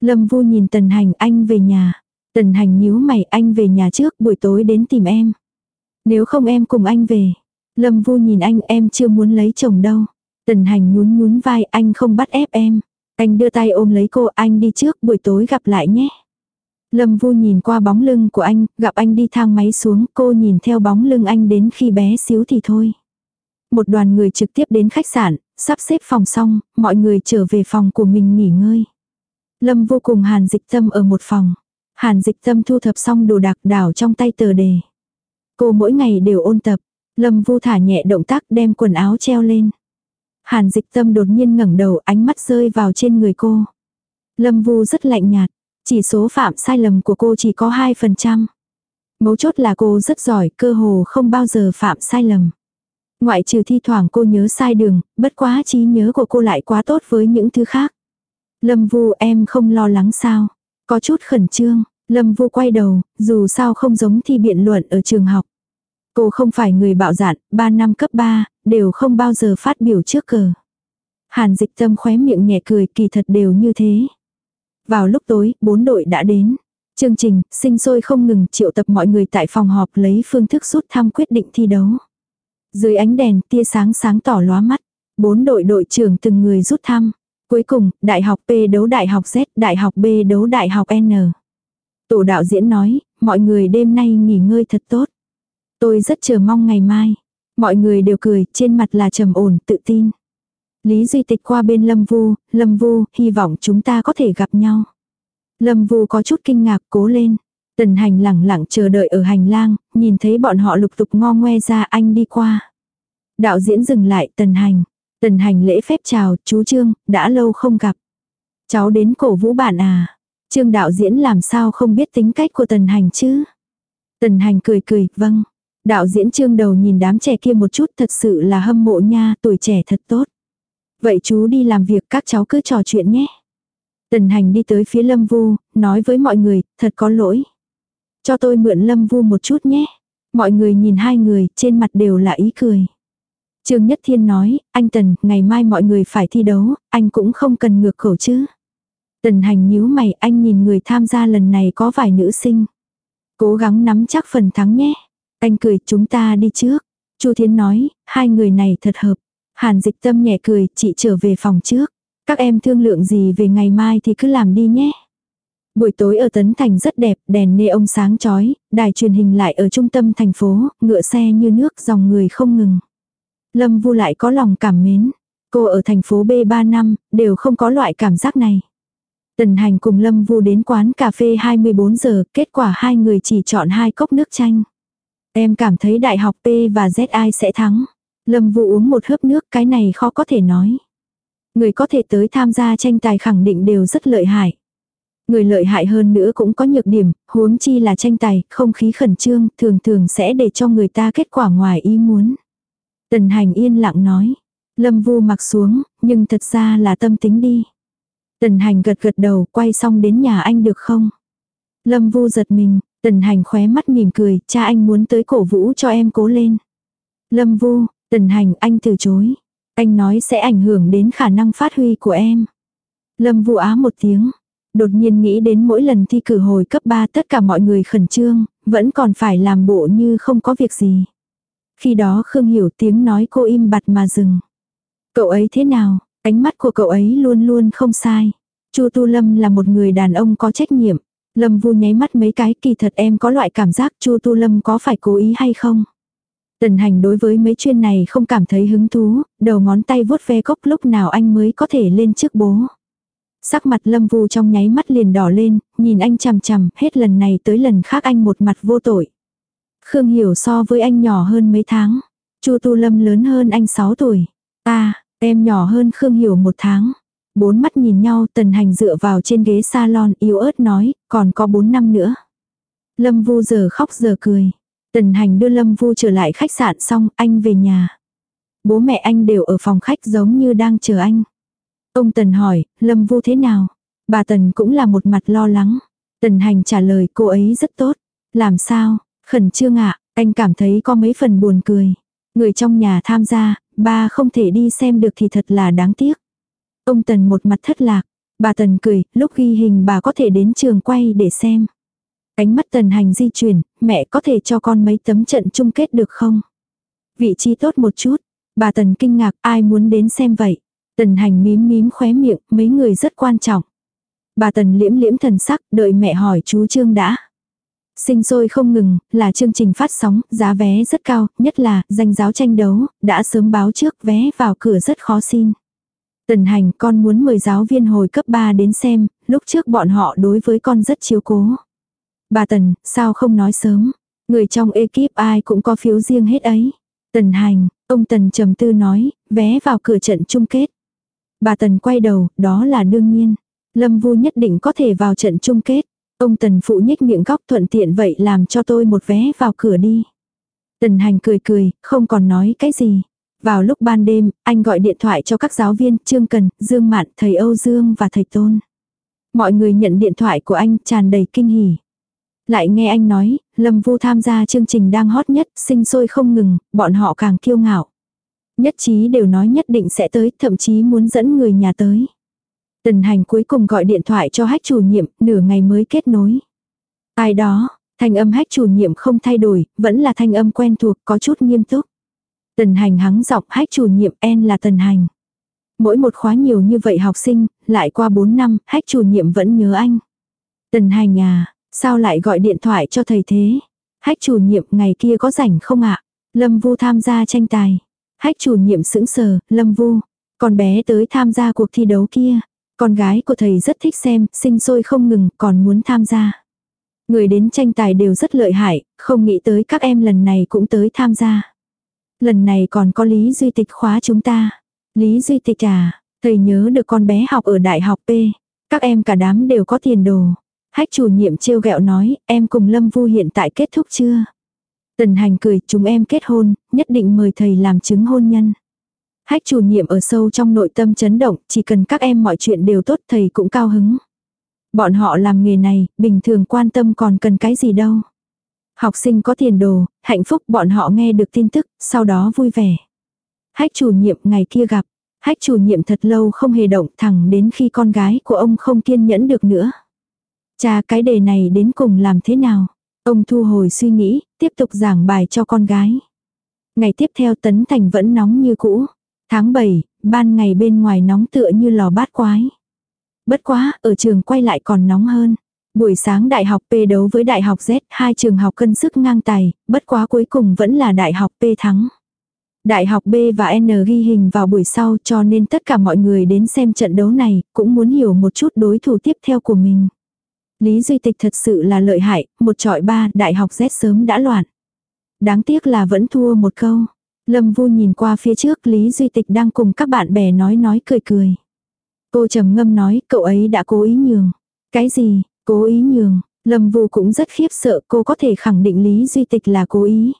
Lâm Vu nhìn Tần Hành anh về nhà. Tần Hành nhíu mày anh về nhà trước buổi tối đến tìm em. Nếu không em cùng anh về. Lâm Vu nhìn anh em chưa muốn lấy chồng đâu. Tần Hành nhún nhún vai anh không bắt ép em. Anh đưa tay ôm lấy cô anh đi trước buổi tối gặp lại nhé. Lâm Vu nhìn qua bóng lưng của anh, gặp anh đi thang máy xuống, cô nhìn theo bóng lưng anh đến khi bé xíu thì thôi. Một đoàn người trực tiếp đến khách sạn, sắp xếp phòng xong, mọi người trở về phòng của mình nghỉ ngơi. Lâm vô cùng hàn dịch tâm ở một phòng. Hàn dịch tâm thu thập xong đồ đạc đảo trong tay tờ đề. Cô mỗi ngày đều ôn tập. Lâm vu thả nhẹ động tác đem quần áo treo lên. Hàn dịch tâm đột nhiên ngẩng đầu ánh mắt rơi vào trên người cô. Lâm Vu rất lạnh nhạt, chỉ số phạm sai lầm của cô chỉ có 2%. Mấu chốt là cô rất giỏi, cơ hồ không bao giờ phạm sai lầm. Ngoại trừ thi thoảng cô nhớ sai đường, bất quá trí nhớ của cô lại quá tốt với những thứ khác. Lâm Vu em không lo lắng sao? Có chút khẩn trương, Lâm Vu quay đầu, dù sao không giống thi biện luận ở trường học. Cô không phải người bạo dạn, 3 năm cấp 3, đều không bao giờ phát biểu trước cờ. Hàn dịch tâm khóe miệng nhẹ cười kỳ thật đều như thế. Vào lúc tối, bốn đội đã đến. Chương trình, sinh sôi không ngừng triệu tập mọi người tại phòng họp lấy phương thức rút thăm quyết định thi đấu. Dưới ánh đèn, tia sáng sáng tỏ lóa mắt. Bốn đội đội trưởng từng người rút thăm. Cuối cùng, đại học P đấu đại học Z, đại học B đấu đại học N. Tổ đạo diễn nói, mọi người đêm nay nghỉ ngơi thật tốt. Tôi rất chờ mong ngày mai. Mọi người đều cười, trên mặt là trầm ổn, tự tin. Lý Duy Tịch qua bên Lâm Vu, Lâm Vu, hy vọng chúng ta có thể gặp nhau. Lâm Vu có chút kinh ngạc, cố lên. Tần hành lẳng lặng chờ đợi ở hành lang, nhìn thấy bọn họ lục tục ngo ngoe ra anh đi qua. Đạo diễn dừng lại, tần hành. Tần hành lễ phép chào, chú Trương, đã lâu không gặp. Cháu đến cổ vũ bạn à. Trương đạo diễn làm sao không biết tính cách của tần hành chứ. Tần hành cười cười, vâng. Đạo diễn trương đầu nhìn đám trẻ kia một chút thật sự là hâm mộ nha, tuổi trẻ thật tốt. Vậy chú đi làm việc các cháu cứ trò chuyện nhé. Tần hành đi tới phía lâm vu, nói với mọi người, thật có lỗi. Cho tôi mượn lâm vu một chút nhé. Mọi người nhìn hai người, trên mặt đều là ý cười. Trương Nhất Thiên nói, anh Tần, ngày mai mọi người phải thi đấu, anh cũng không cần ngược khẩu chứ. Tần hành nhíu mày, anh nhìn người tham gia lần này có vài nữ sinh. Cố gắng nắm chắc phần thắng nhé. Anh cười, chúng ta đi trước. Chu Thiến nói, hai người này thật hợp. Hàn dịch tâm nhẹ cười, chị trở về phòng trước. Các em thương lượng gì về ngày mai thì cứ làm đi nhé. Buổi tối ở Tấn Thành rất đẹp, đèn nê ông sáng chói, đài truyền hình lại ở trung tâm thành phố, ngựa xe như nước dòng người không ngừng. Lâm Vu lại có lòng cảm mến. Cô ở thành phố B 3 năm, đều không có loại cảm giác này. Tần Hành cùng Lâm Vu đến quán cà phê 24 giờ, kết quả hai người chỉ chọn hai cốc nước chanh. Em cảm thấy đại học P và ZI sẽ thắng. Lâm Vu uống một hớp nước, cái này khó có thể nói. Người có thể tới tham gia tranh tài khẳng định đều rất lợi hại. Người lợi hại hơn nữa cũng có nhược điểm, huống chi là tranh tài, không khí khẩn trương, thường thường sẽ để cho người ta kết quả ngoài ý muốn. Tần hành yên lặng nói. Lâm vu mặc xuống, nhưng thật ra là tâm tính đi. Tần hành gật gật đầu, quay xong đến nhà anh được không? Lâm vu giật mình, tần hành khóe mắt mỉm cười, cha anh muốn tới cổ vũ cho em cố lên. Lâm vu, tần hành anh từ chối. Anh nói sẽ ảnh hưởng đến khả năng phát huy của em. Lâm vu á một tiếng. Đột nhiên nghĩ đến mỗi lần thi cử hồi cấp 3 tất cả mọi người khẩn trương, vẫn còn phải làm bộ như không có việc gì. Khi đó Khương hiểu tiếng nói cô im bặt mà dừng. Cậu ấy thế nào, ánh mắt của cậu ấy luôn luôn không sai. Chu Tu Lâm là một người đàn ông có trách nhiệm. Lâm Vu nháy mắt mấy cái kỳ thật em có loại cảm giác Chu Tu Lâm có phải cố ý hay không. Tần hành đối với mấy chuyên này không cảm thấy hứng thú, đầu ngón tay vuốt ve cốc lúc nào anh mới có thể lên trước bố. Sắc mặt lâm vu trong nháy mắt liền đỏ lên, nhìn anh chằm chằm, hết lần này tới lần khác anh một mặt vô tội. Khương Hiểu so với anh nhỏ hơn mấy tháng. Chu Tu Lâm lớn hơn anh 6 tuổi. Ta, em nhỏ hơn Khương Hiểu một tháng. Bốn mắt nhìn nhau tần hành dựa vào trên ghế salon yếu ớt nói, còn có bốn năm nữa. Lâm Vu giờ khóc giờ cười. Tần hành đưa Lâm Vu trở lại khách sạn xong anh về nhà. Bố mẹ anh đều ở phòng khách giống như đang chờ anh. Ông Tần hỏi, Lâm Vu thế nào? Bà Tần cũng là một mặt lo lắng. Tần hành trả lời cô ấy rất tốt. Làm sao? Khẩn trương ạ, anh cảm thấy có mấy phần buồn cười. Người trong nhà tham gia, ba không thể đi xem được thì thật là đáng tiếc. Ông Tần một mặt thất lạc. Bà Tần cười, lúc ghi hình bà có thể đến trường quay để xem. Ánh mắt Tần hành di chuyển, mẹ có thể cho con mấy tấm trận chung kết được không? Vị trí tốt một chút. Bà Tần kinh ngạc, ai muốn đến xem vậy? Tần hành mím mím khóe miệng, mấy người rất quan trọng. Bà Tần liễm liễm thần sắc, đợi mẹ hỏi chú Trương đã. Sinh sôi không ngừng, là chương trình phát sóng, giá vé rất cao, nhất là danh giáo tranh đấu, đã sớm báo trước vé vào cửa rất khó xin. Tần hành con muốn mời giáo viên hồi cấp 3 đến xem, lúc trước bọn họ đối với con rất chiếu cố. Bà Tần, sao không nói sớm? Người trong ekip ai cũng có phiếu riêng hết ấy. Tần hành, ông Tần trầm tư nói, vé vào cửa trận chung kết. Bà Tần quay đầu, đó là đương nhiên. Lâm Vu nhất định có thể vào trận chung kết. Ông Tần phụ nhích miệng góc thuận tiện vậy làm cho tôi một vé vào cửa đi. Tần hành cười cười, không còn nói cái gì. Vào lúc ban đêm, anh gọi điện thoại cho các giáo viên Trương Cần, Dương Mạn, thầy Âu Dương và thầy Tôn. Mọi người nhận điện thoại của anh tràn đầy kinh hỉ. Lại nghe anh nói, Lâm Vu tham gia chương trình đang hot nhất, sinh sôi không ngừng, bọn họ càng kiêu ngạo. Nhất trí đều nói nhất định sẽ tới, thậm chí muốn dẫn người nhà tới. Tần hành cuối cùng gọi điện thoại cho hách chủ nhiệm, nửa ngày mới kết nối. Ai đó, thanh âm hách chủ nhiệm không thay đổi, vẫn là thanh âm quen thuộc, có chút nghiêm túc. Tần hành hắng giọng hách chủ nhiệm en là tần hành. Mỗi một khóa nhiều như vậy học sinh, lại qua 4 năm, hách chủ nhiệm vẫn nhớ anh. Tần hành à, sao lại gọi điện thoại cho thầy thế? Hách chủ nhiệm ngày kia có rảnh không ạ? Lâm Vu tham gia tranh tài. Hách chủ nhiệm sững sờ, Lâm Vu, con bé tới tham gia cuộc thi đấu kia. Con gái của thầy rất thích xem, sinh sôi không ngừng, còn muốn tham gia. Người đến tranh tài đều rất lợi hại, không nghĩ tới các em lần này cũng tới tham gia. Lần này còn có Lý Duy Tịch khóa chúng ta. Lý Duy Tịch à, thầy nhớ được con bé học ở đại học P. Các em cả đám đều có tiền đồ. Hách chủ nhiệm trêu ghẹo nói, em cùng Lâm Vu hiện tại kết thúc chưa? Tần hành cười, chúng em kết hôn, nhất định mời thầy làm chứng hôn nhân. Hách chủ nhiệm ở sâu trong nội tâm chấn động, chỉ cần các em mọi chuyện đều tốt thầy cũng cao hứng. Bọn họ làm nghề này, bình thường quan tâm còn cần cái gì đâu. Học sinh có tiền đồ, hạnh phúc bọn họ nghe được tin tức, sau đó vui vẻ. Hách chủ nhiệm ngày kia gặp, hách chủ nhiệm thật lâu không hề động thẳng đến khi con gái của ông không kiên nhẫn được nữa. Cha cái đề này đến cùng làm thế nào? Ông thu hồi suy nghĩ, tiếp tục giảng bài cho con gái. Ngày tiếp theo Tấn Thành vẫn nóng như cũ. Tháng 7, ban ngày bên ngoài nóng tựa như lò bát quái. Bất quá, ở trường quay lại còn nóng hơn. Buổi sáng đại học P đấu với đại học Z, hai trường học cân sức ngang tài, bất quá cuối cùng vẫn là đại học P thắng. Đại học B và N ghi hình vào buổi sau cho nên tất cả mọi người đến xem trận đấu này cũng muốn hiểu một chút đối thủ tiếp theo của mình. Lý Duy Tịch thật sự là lợi hại, một trọi ba, đại học Z sớm đã loạn. Đáng tiếc là vẫn thua một câu. Lâm Vu nhìn qua phía trước Lý Duy Tịch đang cùng các bạn bè nói nói cười cười. Cô trầm ngâm nói cậu ấy đã cố ý nhường. Cái gì, cố ý nhường, Lâm Vu cũng rất khiếp sợ cô có thể khẳng định Lý Duy Tịch là cố ý.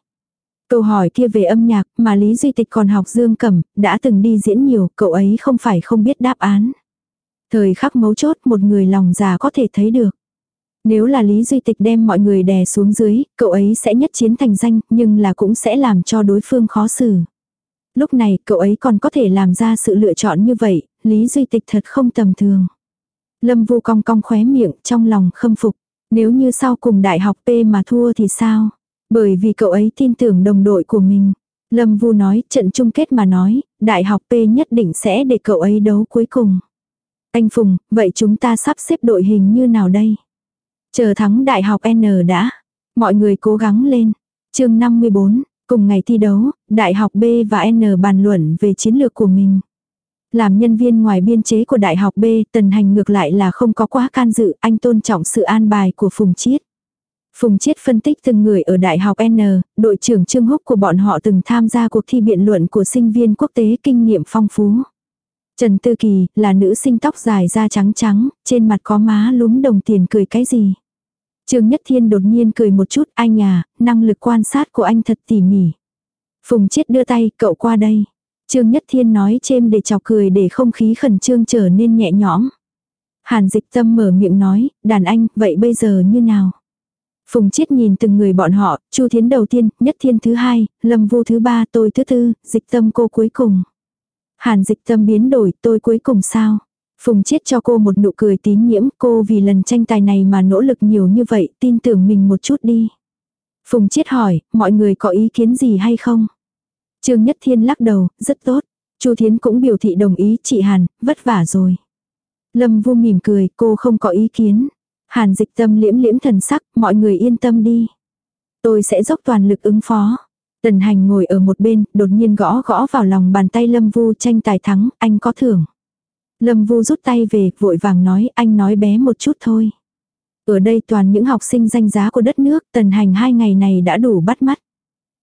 Câu hỏi kia về âm nhạc mà Lý Duy Tịch còn học dương cầm, đã từng đi diễn nhiều, cậu ấy không phải không biết đáp án. Thời khắc mấu chốt một người lòng già có thể thấy được. Nếu là Lý Duy Tịch đem mọi người đè xuống dưới, cậu ấy sẽ nhất chiến thành danh, nhưng là cũng sẽ làm cho đối phương khó xử. Lúc này, cậu ấy còn có thể làm ra sự lựa chọn như vậy, Lý Duy Tịch thật không tầm thường. Lâm Vu cong cong khóe miệng, trong lòng khâm phục. Nếu như sau cùng đại học P mà thua thì sao? Bởi vì cậu ấy tin tưởng đồng đội của mình. Lâm Vu nói, trận chung kết mà nói, đại học P nhất định sẽ để cậu ấy đấu cuối cùng. Anh Phùng, vậy chúng ta sắp xếp đội hình như nào đây? Chờ thắng đại học N đã. Mọi người cố gắng lên. chương 54, cùng ngày thi đấu, đại học B và N bàn luận về chiến lược của mình. Làm nhân viên ngoài biên chế của đại học B, tần hành ngược lại là không có quá can dự, anh tôn trọng sự an bài của Phùng Chiết. Phùng Chiết phân tích từng người ở Đại học N, đội trưởng Trương Húc của bọn họ từng tham gia cuộc thi biện luận của sinh viên quốc tế kinh nghiệm phong phú. Trần Tư Kỳ là nữ sinh tóc dài da trắng trắng, trên mặt có má lúm đồng tiền cười cái gì. Trương Nhất Thiên đột nhiên cười một chút, anh à, năng lực quan sát của anh thật tỉ mỉ. Phùng Chiết đưa tay, cậu qua đây. Trương Nhất Thiên nói chêm để chọc cười để không khí khẩn trương trở nên nhẹ nhõm. Hàn dịch tâm mở miệng nói, đàn anh, vậy bây giờ như nào? Phùng Chiết nhìn từng người bọn họ, Chu Thiến đầu tiên, Nhất Thiên thứ hai, Lâm Vu thứ ba, tôi thứ tư, dịch tâm cô cuối cùng. Hàn dịch tâm biến đổi, tôi cuối cùng sao? Phùng Chiết cho cô một nụ cười tín nhiễm, cô vì lần tranh tài này mà nỗ lực nhiều như vậy, tin tưởng mình một chút đi. Phùng Chiết hỏi, mọi người có ý kiến gì hay không? Trương Nhất Thiên lắc đầu, rất tốt. Chu Thiến cũng biểu thị đồng ý, chị Hàn, vất vả rồi. Lâm Vu mỉm cười, cô không có ý kiến. Hàn dịch tâm liễm liễm thần sắc, mọi người yên tâm đi. Tôi sẽ dốc toàn lực ứng phó. Tần hành ngồi ở một bên, đột nhiên gõ gõ vào lòng bàn tay Lâm Vu tranh tài thắng, anh có thưởng. Lâm Vu rút tay về, vội vàng nói, anh nói bé một chút thôi. Ở đây toàn những học sinh danh giá của đất nước, tần hành hai ngày này đã đủ bắt mắt.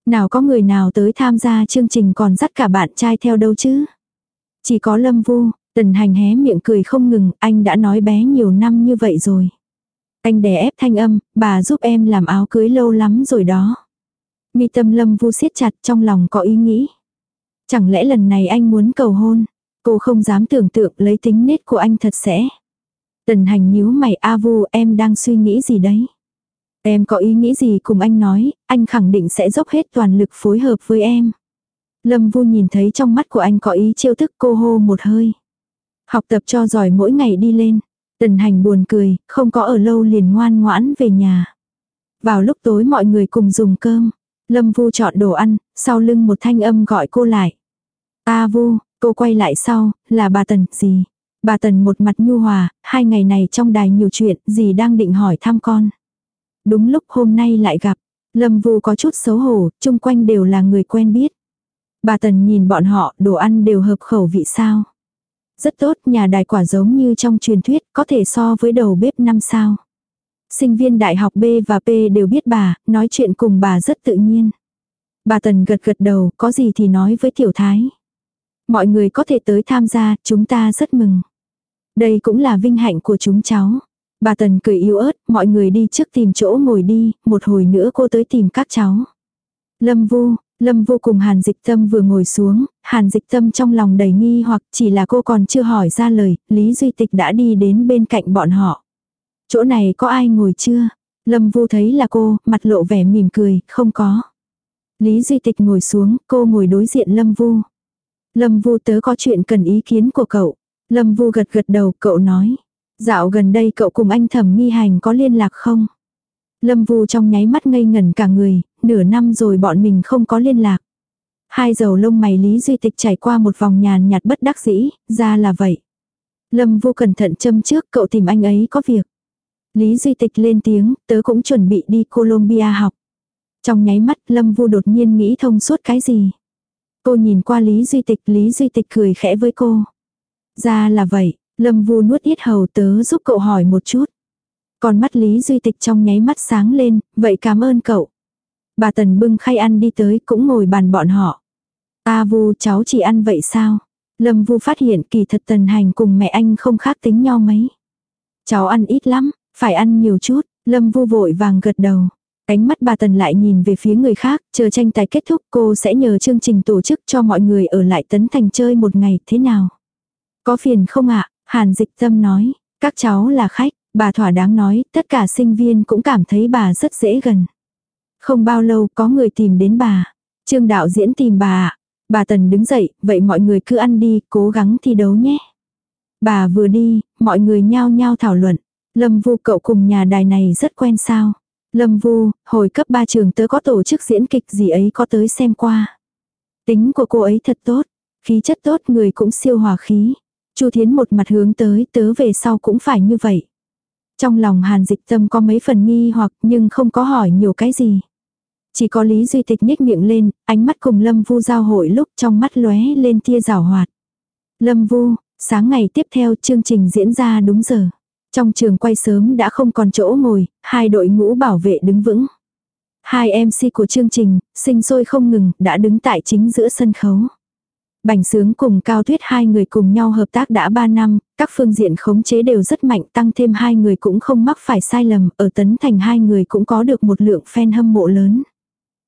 Nào có người nào tới tham gia chương trình còn dắt cả bạn trai theo đâu chứ? Chỉ có Lâm Vu, Tần Hành hé miệng cười không ngừng, anh đã nói bé nhiều năm như vậy rồi. Anh đè ép thanh âm, bà giúp em làm áo cưới lâu lắm rồi đó. Mi tâm Lâm Vu siết chặt trong lòng có ý nghĩ. Chẳng lẽ lần này anh muốn cầu hôn? Cô không dám tưởng tượng lấy tính nết của anh thật sẽ. Tần hành nhíu mày A Vu em đang suy nghĩ gì đấy? Em có ý nghĩ gì cùng anh nói, anh khẳng định sẽ dốc hết toàn lực phối hợp với em. Lâm Vu nhìn thấy trong mắt của anh có ý chiêu thức cô hô một hơi. Học tập cho giỏi mỗi ngày đi lên. Tần hành buồn cười, không có ở lâu liền ngoan ngoãn về nhà. Vào lúc tối mọi người cùng dùng cơm. Lâm Vu chọn đồ ăn, sau lưng một thanh âm gọi cô lại. A Vu, cô quay lại sau, là bà Tần, gì? Bà Tần một mặt nhu hòa, hai ngày này trong đài nhiều chuyện, gì đang định hỏi thăm con. Đúng lúc hôm nay lại gặp, Lâm Vu có chút xấu hổ, chung quanh đều là người quen biết. Bà Tần nhìn bọn họ, đồ ăn đều hợp khẩu vị sao. Rất tốt, nhà đài quả giống như trong truyền thuyết, có thể so với đầu bếp năm sao. Sinh viên đại học B và P đều biết bà, nói chuyện cùng bà rất tự nhiên. Bà Tần gật gật đầu, có gì thì nói với Tiểu Thái. Mọi người có thể tới tham gia, chúng ta rất mừng. Đây cũng là vinh hạnh của chúng cháu. Bà Tần cười yếu ớt, mọi người đi trước tìm chỗ ngồi đi, một hồi nữa cô tới tìm các cháu. Lâm Vu, Lâm Vu cùng Hàn Dịch Tâm vừa ngồi xuống, Hàn Dịch Tâm trong lòng đầy nghi hoặc chỉ là cô còn chưa hỏi ra lời, Lý Duy Tịch đã đi đến bên cạnh bọn họ. Chỗ này có ai ngồi chưa? Lâm Vu thấy là cô, mặt lộ vẻ mỉm cười, không có. Lý Duy Tịch ngồi xuống, cô ngồi đối diện Lâm Vu. Lâm Vu tớ có chuyện cần ý kiến của cậu. Lâm Vu gật gật đầu, cậu nói. Dạo gần đây cậu cùng anh thẩm nghi hành có liên lạc không? Lâm Vu trong nháy mắt ngây ngẩn cả người, nửa năm rồi bọn mình không có liên lạc. Hai dầu lông mày Lý Duy Tịch trải qua một vòng nhàn nhạt bất đắc dĩ, ra là vậy. Lâm Vu cẩn thận châm trước cậu tìm anh ấy có việc. Lý Duy Tịch lên tiếng, tớ cũng chuẩn bị đi Colombia học. Trong nháy mắt Lâm Vu đột nhiên nghĩ thông suốt cái gì. Cô nhìn qua Lý Duy Tịch, Lý Duy Tịch cười khẽ với cô. Ra là vậy, Lâm Vu nuốt ít hầu tớ giúp cậu hỏi một chút. Còn mắt Lý Duy Tịch trong nháy mắt sáng lên, vậy cảm ơn cậu. Bà Tần bưng khay ăn đi tới cũng ngồi bàn bọn họ. A Vu cháu chỉ ăn vậy sao? Lâm Vu phát hiện kỳ thật Tần Hành cùng mẹ anh không khác tính nhau mấy. Cháu ăn ít lắm, phải ăn nhiều chút, Lâm Vu vội vàng gật đầu. Ánh mắt bà Tần lại nhìn về phía người khác, chờ tranh tài kết thúc cô sẽ nhờ chương trình tổ chức cho mọi người ở lại Tấn Thành chơi một ngày thế nào. Có phiền không ạ? Hàn dịch tâm nói, các cháu là khách, bà thỏa đáng nói, tất cả sinh viên cũng cảm thấy bà rất dễ gần. Không bao lâu có người tìm đến bà. Trương đạo diễn tìm bà ạ. Bà Tần đứng dậy, vậy mọi người cứ ăn đi, cố gắng thi đấu nhé. Bà vừa đi, mọi người nhao nhao thảo luận. Lâm Vu cậu cùng nhà đài này rất quen sao. Lâm Vu, hồi cấp 3 trường tớ có tổ chức diễn kịch gì ấy có tới xem qua. Tính của cô ấy thật tốt, khí chất tốt người cũng siêu hòa khí. Chu Thiến một mặt hướng tới tớ về sau cũng phải như vậy. Trong lòng Hàn Dịch Tâm có mấy phần nghi hoặc nhưng không có hỏi nhiều cái gì. Chỉ có Lý Duy Tịch nhếch miệng lên, ánh mắt cùng Lâm Vu giao hội lúc trong mắt lóe lên tia rào hoạt. Lâm Vu, sáng ngày tiếp theo chương trình diễn ra đúng giờ. Trong trường quay sớm đã không còn chỗ ngồi, hai đội ngũ bảo vệ đứng vững. Hai MC của chương trình, sinh sôi không ngừng, đã đứng tại chính giữa sân khấu. Bành sướng cùng Cao Tuyết hai người cùng nhau hợp tác đã 3 năm, các phương diện khống chế đều rất mạnh tăng thêm hai người cũng không mắc phải sai lầm, ở Tấn Thành hai người cũng có được một lượng fan hâm mộ lớn.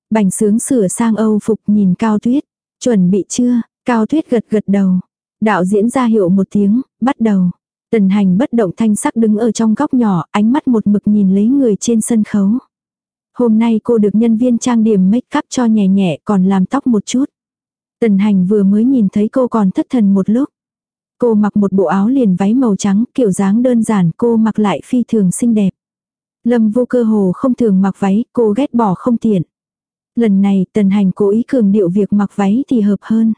Bành sướng sửa sang Âu phục nhìn Cao Tuyết, chuẩn bị chưa, Cao Tuyết gật gật đầu. Đạo diễn ra hiệu một tiếng, bắt đầu. Tần hành bất động thanh sắc đứng ở trong góc nhỏ, ánh mắt một mực nhìn lấy người trên sân khấu. Hôm nay cô được nhân viên trang điểm make up cho nhẹ nhẹ còn làm tóc một chút. Tần hành vừa mới nhìn thấy cô còn thất thần một lúc. Cô mặc một bộ áo liền váy màu trắng, kiểu dáng đơn giản cô mặc lại phi thường xinh đẹp. Lâm vô cơ hồ không thường mặc váy, cô ghét bỏ không tiện. Lần này tần hành cố ý cường điệu việc mặc váy thì hợp hơn.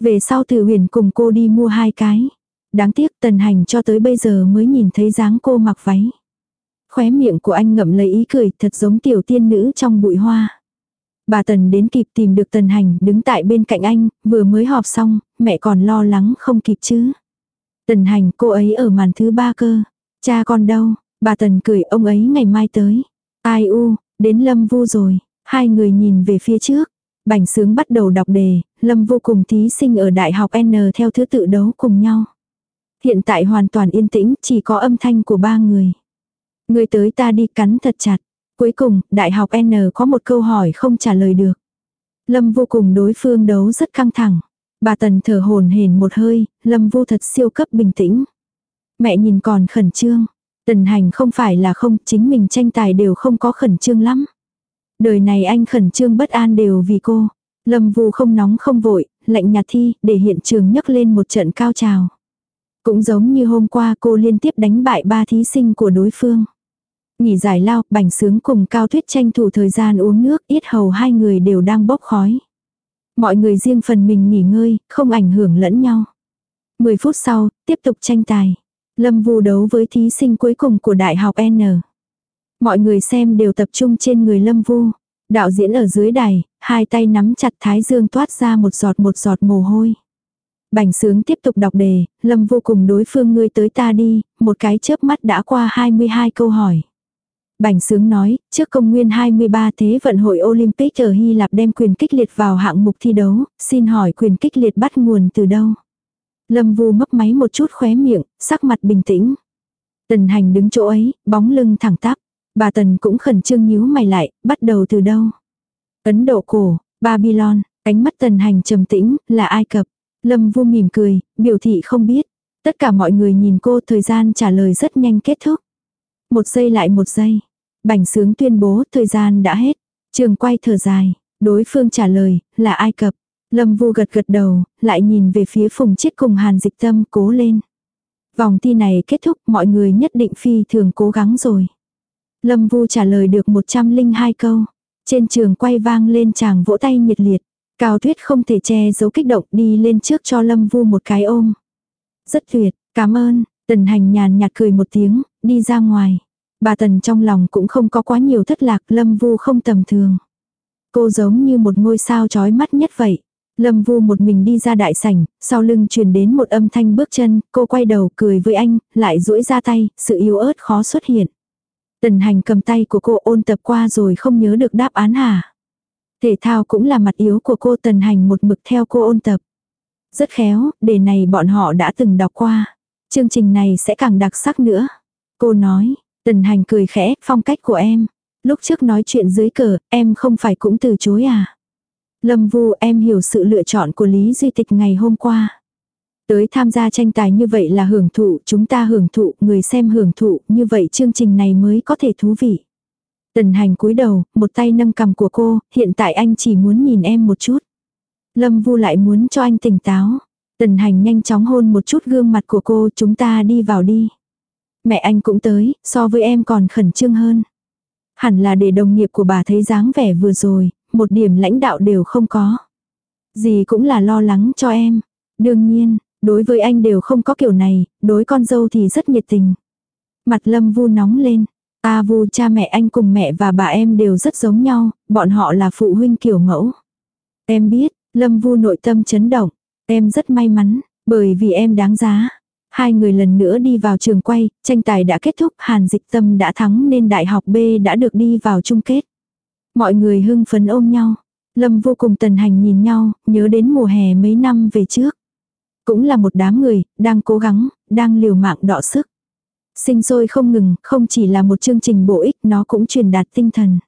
Về sau từ huyền cùng cô đi mua hai cái. Đáng tiếc tần hành cho tới bây giờ mới nhìn thấy dáng cô mặc váy. Khóe miệng của anh ngậm lấy ý cười thật giống tiểu tiên nữ trong bụi hoa. Bà Tần đến kịp tìm được Tần Hành đứng tại bên cạnh anh, vừa mới họp xong, mẹ còn lo lắng không kịp chứ. Tần Hành cô ấy ở màn thứ ba cơ. Cha con đâu? Bà Tần cười ông ấy ngày mai tới. Ai u, đến Lâm Vu rồi. Hai người nhìn về phía trước. Bành sướng bắt đầu đọc đề, Lâm vô cùng thí sinh ở đại học N theo thứ tự đấu cùng nhau. Hiện tại hoàn toàn yên tĩnh, chỉ có âm thanh của ba người. Người tới ta đi cắn thật chặt. Cuối cùng, đại học N có một câu hỏi không trả lời được. Lâm vô cùng đối phương đấu rất căng thẳng. Bà Tần thở hồn hển một hơi, Lâm vô thật siêu cấp bình tĩnh. Mẹ nhìn còn khẩn trương. Tần hành không phải là không, chính mình tranh tài đều không có khẩn trương lắm. Đời này anh khẩn trương bất an đều vì cô. Lâm Vu không nóng không vội, lạnh nhạt thi, để hiện trường nhấc lên một trận cao trào. Cũng giống như hôm qua cô liên tiếp đánh bại ba thí sinh của đối phương. Nghỉ giải lao, bành sướng cùng cao tuyết tranh thủ thời gian uống nước, ít hầu hai người đều đang bốc khói. Mọi người riêng phần mình nghỉ ngơi, không ảnh hưởng lẫn nhau. 10 phút sau, tiếp tục tranh tài. Lâm Vu đấu với thí sinh cuối cùng của Đại học N. Mọi người xem đều tập trung trên người Lâm Vu. Đạo diễn ở dưới đài, hai tay nắm chặt thái dương toát ra một giọt một giọt mồ hôi. Bành sướng tiếp tục đọc đề, Lâm vô cùng đối phương ngươi tới ta đi, một cái chớp mắt đã qua 22 câu hỏi. Bành sướng nói, trước công nguyên 23 thế vận hội Olympic ở Hy Lạp đem quyền kích liệt vào hạng mục thi đấu, xin hỏi quyền kích liệt bắt nguồn từ đâu? Lâm Vu mấp máy một chút khóe miệng, sắc mặt bình tĩnh. Tần hành đứng chỗ ấy, bóng lưng thẳng tắp. Bà Tần cũng khẩn trương nhíu mày lại, bắt đầu từ đâu? Ấn Độ cổ, Babylon, ánh mắt Tần hành trầm tĩnh, là Ai Cập. Lâm Vu mỉm cười, biểu thị không biết. Tất cả mọi người nhìn cô thời gian trả lời rất nhanh kết thúc. Một giây lại một giây. Bảnh sướng tuyên bố thời gian đã hết. Trường quay thở dài. Đối phương trả lời là Ai Cập. Lâm Vu gật gật đầu, lại nhìn về phía Phùng Chiết cùng Hàn Dịch Tâm cố lên. Vòng thi này kết thúc mọi người nhất định phi thường cố gắng rồi. Lâm Vu trả lời được 102 câu. Trên trường quay vang lên chàng vỗ tay nhiệt liệt. Cao Tuyết không thể che giấu kích động đi lên trước cho Lâm Vu một cái ôm. Rất tuyệt, cảm ơn, Tần Hành nhàn nhạt cười một tiếng, đi ra ngoài. Bà Tần trong lòng cũng không có quá nhiều thất lạc, Lâm Vu không tầm thường. Cô giống như một ngôi sao chói mắt nhất vậy. Lâm Vu một mình đi ra đại sảnh, sau lưng truyền đến một âm thanh bước chân, cô quay đầu cười với anh, lại duỗi ra tay, sự yếu ớt khó xuất hiện. Tần hành cầm tay của cô ôn tập qua rồi không nhớ được đáp án hả? Thể thao cũng là mặt yếu của cô tần hành một mực theo cô ôn tập. Rất khéo, đề này bọn họ đã từng đọc qua. Chương trình này sẽ càng đặc sắc nữa. Cô nói, tần hành cười khẽ, phong cách của em. Lúc trước nói chuyện dưới cờ, em không phải cũng từ chối à? Lâm Vu em hiểu sự lựa chọn của Lý Duy Tịch ngày hôm qua. Tới tham gia tranh tài như vậy là hưởng thụ, chúng ta hưởng thụ, người xem hưởng thụ, như vậy chương trình này mới có thể thú vị. Tần hành cúi đầu, một tay nâng cầm của cô, hiện tại anh chỉ muốn nhìn em một chút. Lâm Vu lại muốn cho anh tỉnh táo. Tần hành nhanh chóng hôn một chút gương mặt của cô, chúng ta đi vào đi. Mẹ anh cũng tới, so với em còn khẩn trương hơn. Hẳn là để đồng nghiệp của bà thấy dáng vẻ vừa rồi, một điểm lãnh đạo đều không có. Gì cũng là lo lắng cho em. Đương nhiên, đối với anh đều không có kiểu này, đối con dâu thì rất nhiệt tình. Mặt lâm vu nóng lên. A vu cha mẹ anh cùng mẹ và bà em đều rất giống nhau, bọn họ là phụ huynh kiểu mẫu. Em biết, lâm vu nội tâm chấn động. Em rất may mắn, bởi vì em đáng giá. Hai người lần nữa đi vào trường quay, tranh tài đã kết thúc, Hàn Dịch Tâm đã thắng nên đại học B đã được đi vào chung kết. Mọi người hưng phấn ôm nhau. Lâm vô cùng tần hành nhìn nhau, nhớ đến mùa hè mấy năm về trước. Cũng là một đám người, đang cố gắng, đang liều mạng đọ sức. Sinh sôi không ngừng, không chỉ là một chương trình bổ ích, nó cũng truyền đạt tinh thần.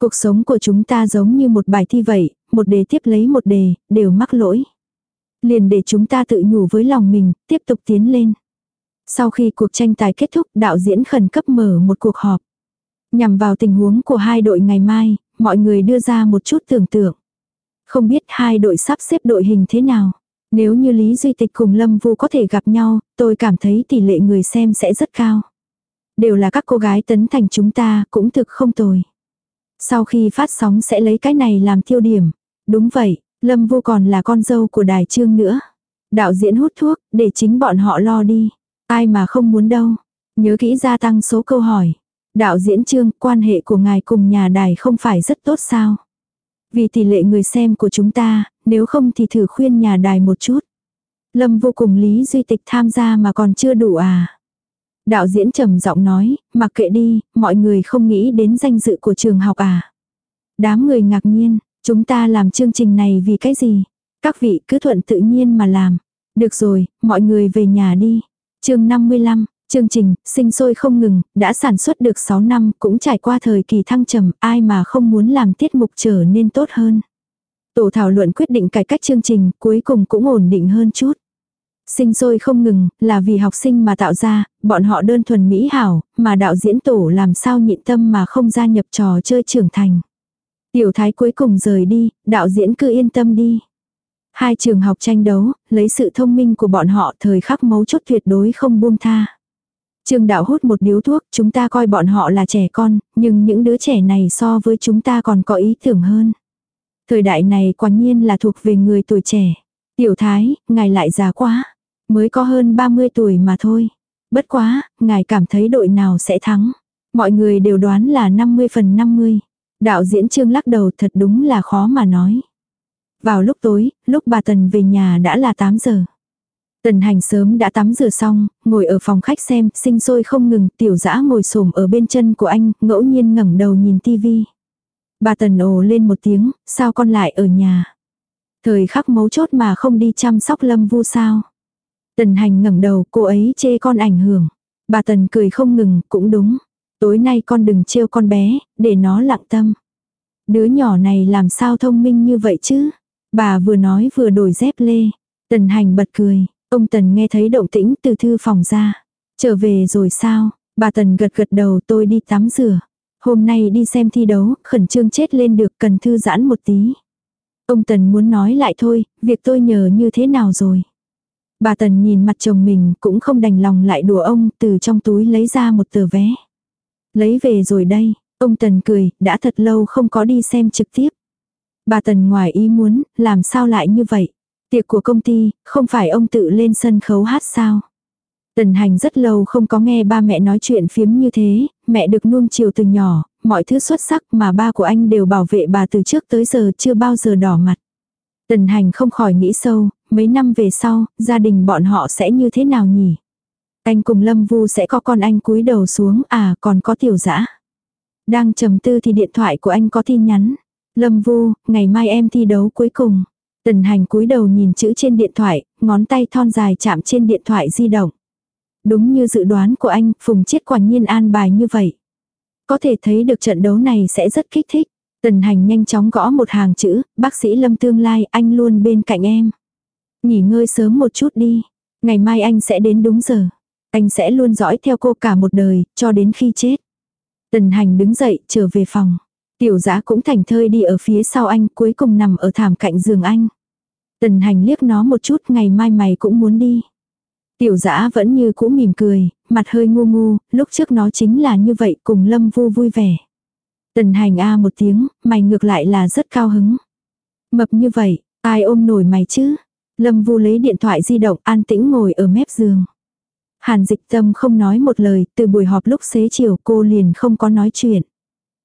Cuộc sống của chúng ta giống như một bài thi vậy, một đề tiếp lấy một đề, đều mắc lỗi. Liền để chúng ta tự nhủ với lòng mình, tiếp tục tiến lên. Sau khi cuộc tranh tài kết thúc, đạo diễn khẩn cấp mở một cuộc họp. Nhằm vào tình huống của hai đội ngày mai, mọi người đưa ra một chút tưởng tượng. Không biết hai đội sắp xếp đội hình thế nào. Nếu như Lý Duy Tịch cùng Lâm Vu có thể gặp nhau, tôi cảm thấy tỷ lệ người xem sẽ rất cao. Đều là các cô gái tấn thành chúng ta, cũng thực không tồi. Sau khi phát sóng sẽ lấy cái này làm tiêu điểm. Đúng vậy, Lâm Vu còn là con dâu của đài trương nữa. Đạo diễn hút thuốc, để chính bọn họ lo đi. Ai mà không muốn đâu. Nhớ kỹ gia tăng số câu hỏi. Đạo diễn trương, quan hệ của ngài cùng nhà đài không phải rất tốt sao? Vì tỷ lệ người xem của chúng ta, nếu không thì thử khuyên nhà đài một chút. Lâm vô cùng lý duy tịch tham gia mà còn chưa đủ à. Đạo diễn trầm giọng nói, mặc kệ đi, mọi người không nghĩ đến danh dự của trường học à. Đám người ngạc nhiên, chúng ta làm chương trình này vì cái gì? Các vị cứ thuận tự nhiên mà làm. Được rồi, mọi người về nhà đi. chương 55, chương trình, sinh sôi không ngừng, đã sản xuất được 6 năm, cũng trải qua thời kỳ thăng trầm, ai mà không muốn làm tiết mục trở nên tốt hơn. Tổ thảo luận quyết định cải cách chương trình, cuối cùng cũng ổn định hơn chút. Sinh sôi không ngừng, là vì học sinh mà tạo ra, bọn họ đơn thuần mỹ hảo, mà đạo diễn tổ làm sao nhịn tâm mà không gia nhập trò chơi trưởng thành. Tiểu thái cuối cùng rời đi, đạo diễn cứ yên tâm đi. Hai trường học tranh đấu, lấy sự thông minh của bọn họ thời khắc mấu chốt tuyệt đối không buông tha. Trương đạo hút một điếu thuốc, chúng ta coi bọn họ là trẻ con, nhưng những đứa trẻ này so với chúng ta còn có ý tưởng hơn. Thời đại này quả nhiên là thuộc về người tuổi trẻ. Tiểu thái, ngài lại già quá. Mới có hơn 30 tuổi mà thôi. Bất quá, ngài cảm thấy đội nào sẽ thắng. Mọi người đều đoán là 50 phần 50. Đạo diễn trương lắc đầu thật đúng là khó mà nói. Vào lúc tối, lúc bà Tần về nhà đã là 8 giờ. Tần hành sớm đã tắm rửa xong, ngồi ở phòng khách xem, sinh sôi không ngừng, tiểu dã ngồi xổm ở bên chân của anh, ngẫu nhiên ngẩng đầu nhìn tivi. Bà Tần ồ lên một tiếng, sao con lại ở nhà? Thời khắc mấu chốt mà không đi chăm sóc lâm vu sao? Tần hành ngẩng đầu, cô ấy chê con ảnh hưởng. Bà Tần cười không ngừng, cũng đúng. Tối nay con đừng trêu con bé, để nó lặng tâm. Đứa nhỏ này làm sao thông minh như vậy chứ? Bà vừa nói vừa đổi dép lê. Tần hành bật cười. Ông Tần nghe thấy động tĩnh từ thư phòng ra. Trở về rồi sao? Bà Tần gật gật đầu tôi đi tắm rửa. Hôm nay đi xem thi đấu, khẩn trương chết lên được cần thư giãn một tí. Ông Tần muốn nói lại thôi, việc tôi nhờ như thế nào rồi. Bà Tần nhìn mặt chồng mình cũng không đành lòng lại đùa ông, từ trong túi lấy ra một tờ vé. Lấy về rồi đây, ông Tần cười, đã thật lâu không có đi xem trực tiếp. Bà Tần ngoài ý muốn, làm sao lại như vậy? Tiệc của công ty, không phải ông tự lên sân khấu hát sao? Tần hành rất lâu không có nghe ba mẹ nói chuyện phiếm như thế, mẹ được nuông chiều từ nhỏ, mọi thứ xuất sắc mà ba của anh đều bảo vệ bà từ trước tới giờ chưa bao giờ đỏ mặt. Tần hành không khỏi nghĩ sâu, mấy năm về sau, gia đình bọn họ sẽ như thế nào nhỉ? Anh cùng Lâm Vu sẽ có con anh cúi đầu xuống, à còn có tiểu dã. Đang trầm tư thì điện thoại của anh có tin nhắn. Lâm Vu, ngày mai em thi đấu cuối cùng. Tần hành cúi đầu nhìn chữ trên điện thoại, ngón tay thon dài chạm trên điện thoại di động. Đúng như dự đoán của anh, Phùng Chiết quả nhiên an bài như vậy. Có thể thấy được trận đấu này sẽ rất kích thích. Tần hành nhanh chóng gõ một hàng chữ, bác sĩ Lâm tương lai, anh luôn bên cạnh em. Nghỉ ngơi sớm một chút đi. Ngày mai anh sẽ đến đúng giờ. Anh sẽ luôn dõi theo cô cả một đời, cho đến khi chết. Tần hành đứng dậy, trở về phòng. Tiểu giã cũng thành thơi đi ở phía sau anh, cuối cùng nằm ở thảm cạnh giường anh. Tần hành liếc nó một chút, ngày mai mày cũng muốn đi. Tiểu giã vẫn như cũ mỉm cười, mặt hơi ngu ngu, lúc trước nó chính là như vậy cùng lâm vu vui vẻ. Tần hành a một tiếng, mày ngược lại là rất cao hứng. Mập như vậy, ai ôm nổi mày chứ? Lâm vu lấy điện thoại di động an tĩnh ngồi ở mép giường. Hàn dịch tâm không nói một lời, từ buổi họp lúc xế chiều cô liền không có nói chuyện.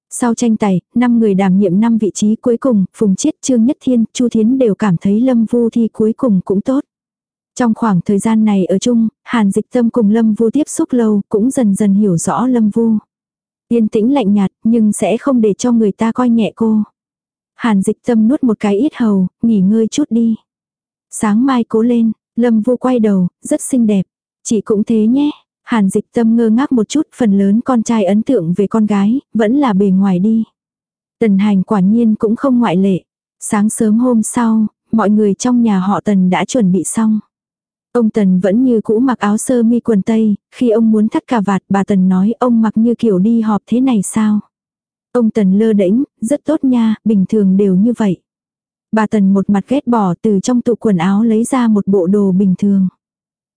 Sau tranh tài, 5 người đảm nhiệm 5 vị trí cuối cùng, Phùng Chiết, Trương Nhất Thiên, Chu Thiến đều cảm thấy Lâm Vu thi cuối cùng cũng tốt. Trong khoảng thời gian này ở chung, Hàn Dịch Tâm cùng Lâm Vu tiếp xúc lâu, cũng dần dần hiểu rõ Lâm Vu. Yên tĩnh lạnh nhạt, nhưng sẽ không để cho người ta coi nhẹ cô. Hàn Dịch Tâm nuốt một cái ít hầu, nghỉ ngơi chút đi. Sáng mai cố lên, Lâm Vu quay đầu, rất xinh đẹp. Chị cũng thế nhé. Hàn dịch tâm ngơ ngác một chút, phần lớn con trai ấn tượng về con gái, vẫn là bề ngoài đi. Tần hành quả nhiên cũng không ngoại lệ. Sáng sớm hôm sau, mọi người trong nhà họ Tần đã chuẩn bị xong. Ông Tần vẫn như cũ mặc áo sơ mi quần tây, khi ông muốn thắt cà vạt bà Tần nói ông mặc như kiểu đi họp thế này sao. Ông Tần lơ đễnh, rất tốt nha, bình thường đều như vậy. Bà Tần một mặt ghét bỏ từ trong tủ quần áo lấy ra một bộ đồ bình thường.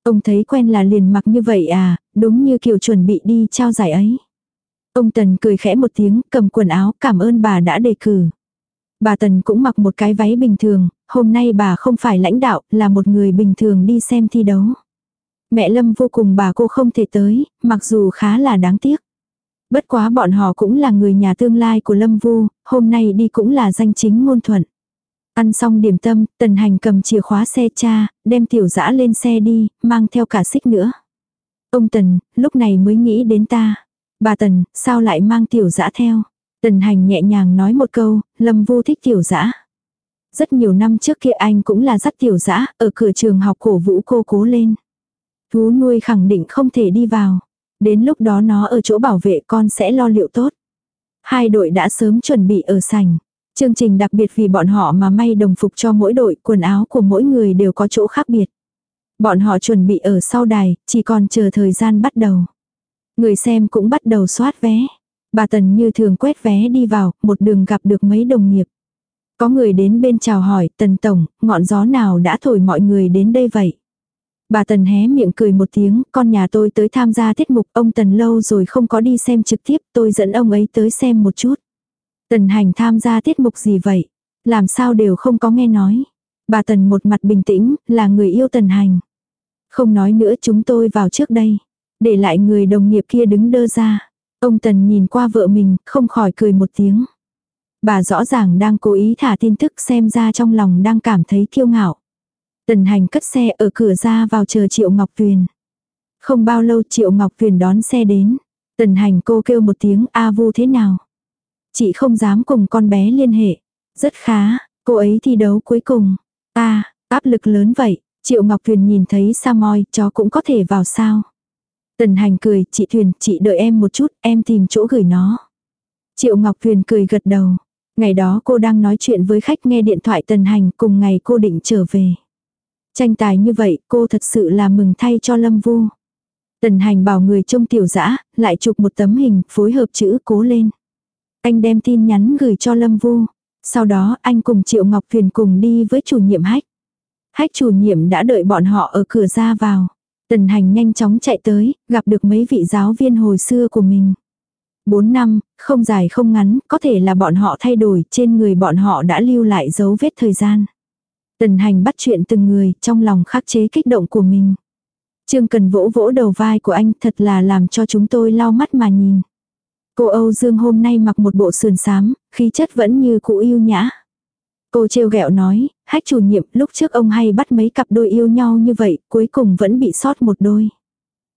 Ông thấy quen là liền mặc như vậy à, đúng như kiểu chuẩn bị đi trao giải ấy. Ông Tần cười khẽ một tiếng, cầm quần áo, cảm ơn bà đã đề cử. Bà Tần cũng mặc một cái váy bình thường, hôm nay bà không phải lãnh đạo, là một người bình thường đi xem thi đấu. Mẹ Lâm vô cùng bà cô không thể tới, mặc dù khá là đáng tiếc. Bất quá bọn họ cũng là người nhà tương lai của Lâm Vu, hôm nay đi cũng là danh chính ngôn thuận. Ăn xong điểm tâm, tần hành cầm chìa khóa xe cha, đem tiểu dã lên xe đi, mang theo cả xích nữa. Ông tần, lúc này mới nghĩ đến ta. Bà tần, sao lại mang tiểu dã theo? Tần hành nhẹ nhàng nói một câu, Lâm vô thích tiểu dã. Rất nhiều năm trước kia anh cũng là dắt tiểu dã ở cửa trường học cổ vũ cô cố lên. Thú nuôi khẳng định không thể đi vào. Đến lúc đó nó ở chỗ bảo vệ con sẽ lo liệu tốt. Hai đội đã sớm chuẩn bị ở sảnh. Chương trình đặc biệt vì bọn họ mà may đồng phục cho mỗi đội, quần áo của mỗi người đều có chỗ khác biệt. Bọn họ chuẩn bị ở sau đài, chỉ còn chờ thời gian bắt đầu. Người xem cũng bắt đầu soát vé. Bà Tần như thường quét vé đi vào, một đường gặp được mấy đồng nghiệp. Có người đến bên chào hỏi, Tần Tổng, ngọn gió nào đã thổi mọi người đến đây vậy? Bà Tần hé miệng cười một tiếng, con nhà tôi tới tham gia tiết mục, ông Tần lâu rồi không có đi xem trực tiếp, tôi dẫn ông ấy tới xem một chút. Tần hành tham gia tiết mục gì vậy? Làm sao đều không có nghe nói. Bà Tần một mặt bình tĩnh, là người yêu Tần hành. Không nói nữa chúng tôi vào trước đây. Để lại người đồng nghiệp kia đứng đơ ra. Ông Tần nhìn qua vợ mình, không khỏi cười một tiếng. Bà rõ ràng đang cố ý thả tin tức xem ra trong lòng đang cảm thấy kiêu ngạo. Tần hành cất xe ở cửa ra vào chờ Triệu Ngọc Tuyền. Không bao lâu Triệu Ngọc Tuyền đón xe đến. Tần hành cô kêu một tiếng A vu thế nào. Chị không dám cùng con bé liên hệ. Rất khá, cô ấy thi đấu cuối cùng. À, áp lực lớn vậy. Triệu Ngọc thuyền nhìn thấy Samoy, chó cũng có thể vào sao. Tần hành cười, chị Thuyền, chị đợi em một chút, em tìm chỗ gửi nó. Triệu Ngọc Thuyền cười gật đầu. Ngày đó cô đang nói chuyện với khách nghe điện thoại tần hành cùng ngày cô định trở về. Tranh tài như vậy cô thật sự là mừng thay cho Lâm Vu. Tần hành bảo người trông tiểu dã lại chụp một tấm hình phối hợp chữ cố lên. Anh đem tin nhắn gửi cho Lâm Vu. Sau đó anh cùng Triệu Ngọc Thuyền cùng đi với chủ nhiệm hách. Hách chủ nhiệm đã đợi bọn họ ở cửa ra vào. Tần hành nhanh chóng chạy tới, gặp được mấy vị giáo viên hồi xưa của mình. Bốn năm, không dài không ngắn, có thể là bọn họ thay đổi, trên người bọn họ đã lưu lại dấu vết thời gian. Tần hành bắt chuyện từng người, trong lòng khắc chế kích động của mình. Trương cần vỗ vỗ đầu vai của anh thật là làm cho chúng tôi lau mắt mà nhìn. Cô Âu Dương hôm nay mặc một bộ sườn xám, khí chất vẫn như cũ yêu nhã. Cô trêu ghẹo nói, hách chủ nhiệm lúc trước ông hay bắt mấy cặp đôi yêu nhau như vậy, cuối cùng vẫn bị sót một đôi.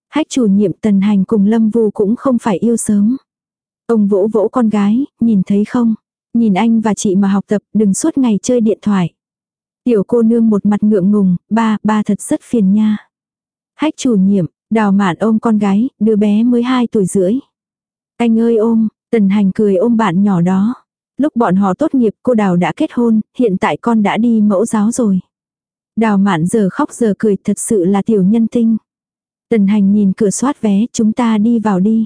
Hách chủ nhiệm tần hành cùng Lâm Vu cũng không phải yêu sớm. Ông vỗ vỗ con gái, nhìn thấy không? Nhìn anh và chị mà học tập, đừng suốt ngày chơi điện thoại. Tiểu cô nương một mặt ngượng ngùng, ba, ba thật rất phiền nha. Hách chủ nhiệm, đào mạn ôm con gái, đứa bé mới 2 tuổi rưỡi. Anh ơi ôm, tần hành cười ôm bạn nhỏ đó. Lúc bọn họ tốt nghiệp cô Đào đã kết hôn, hiện tại con đã đi mẫu giáo rồi. Đào mạn giờ khóc giờ cười thật sự là tiểu nhân tinh. Tần hành nhìn cửa soát vé chúng ta đi vào đi.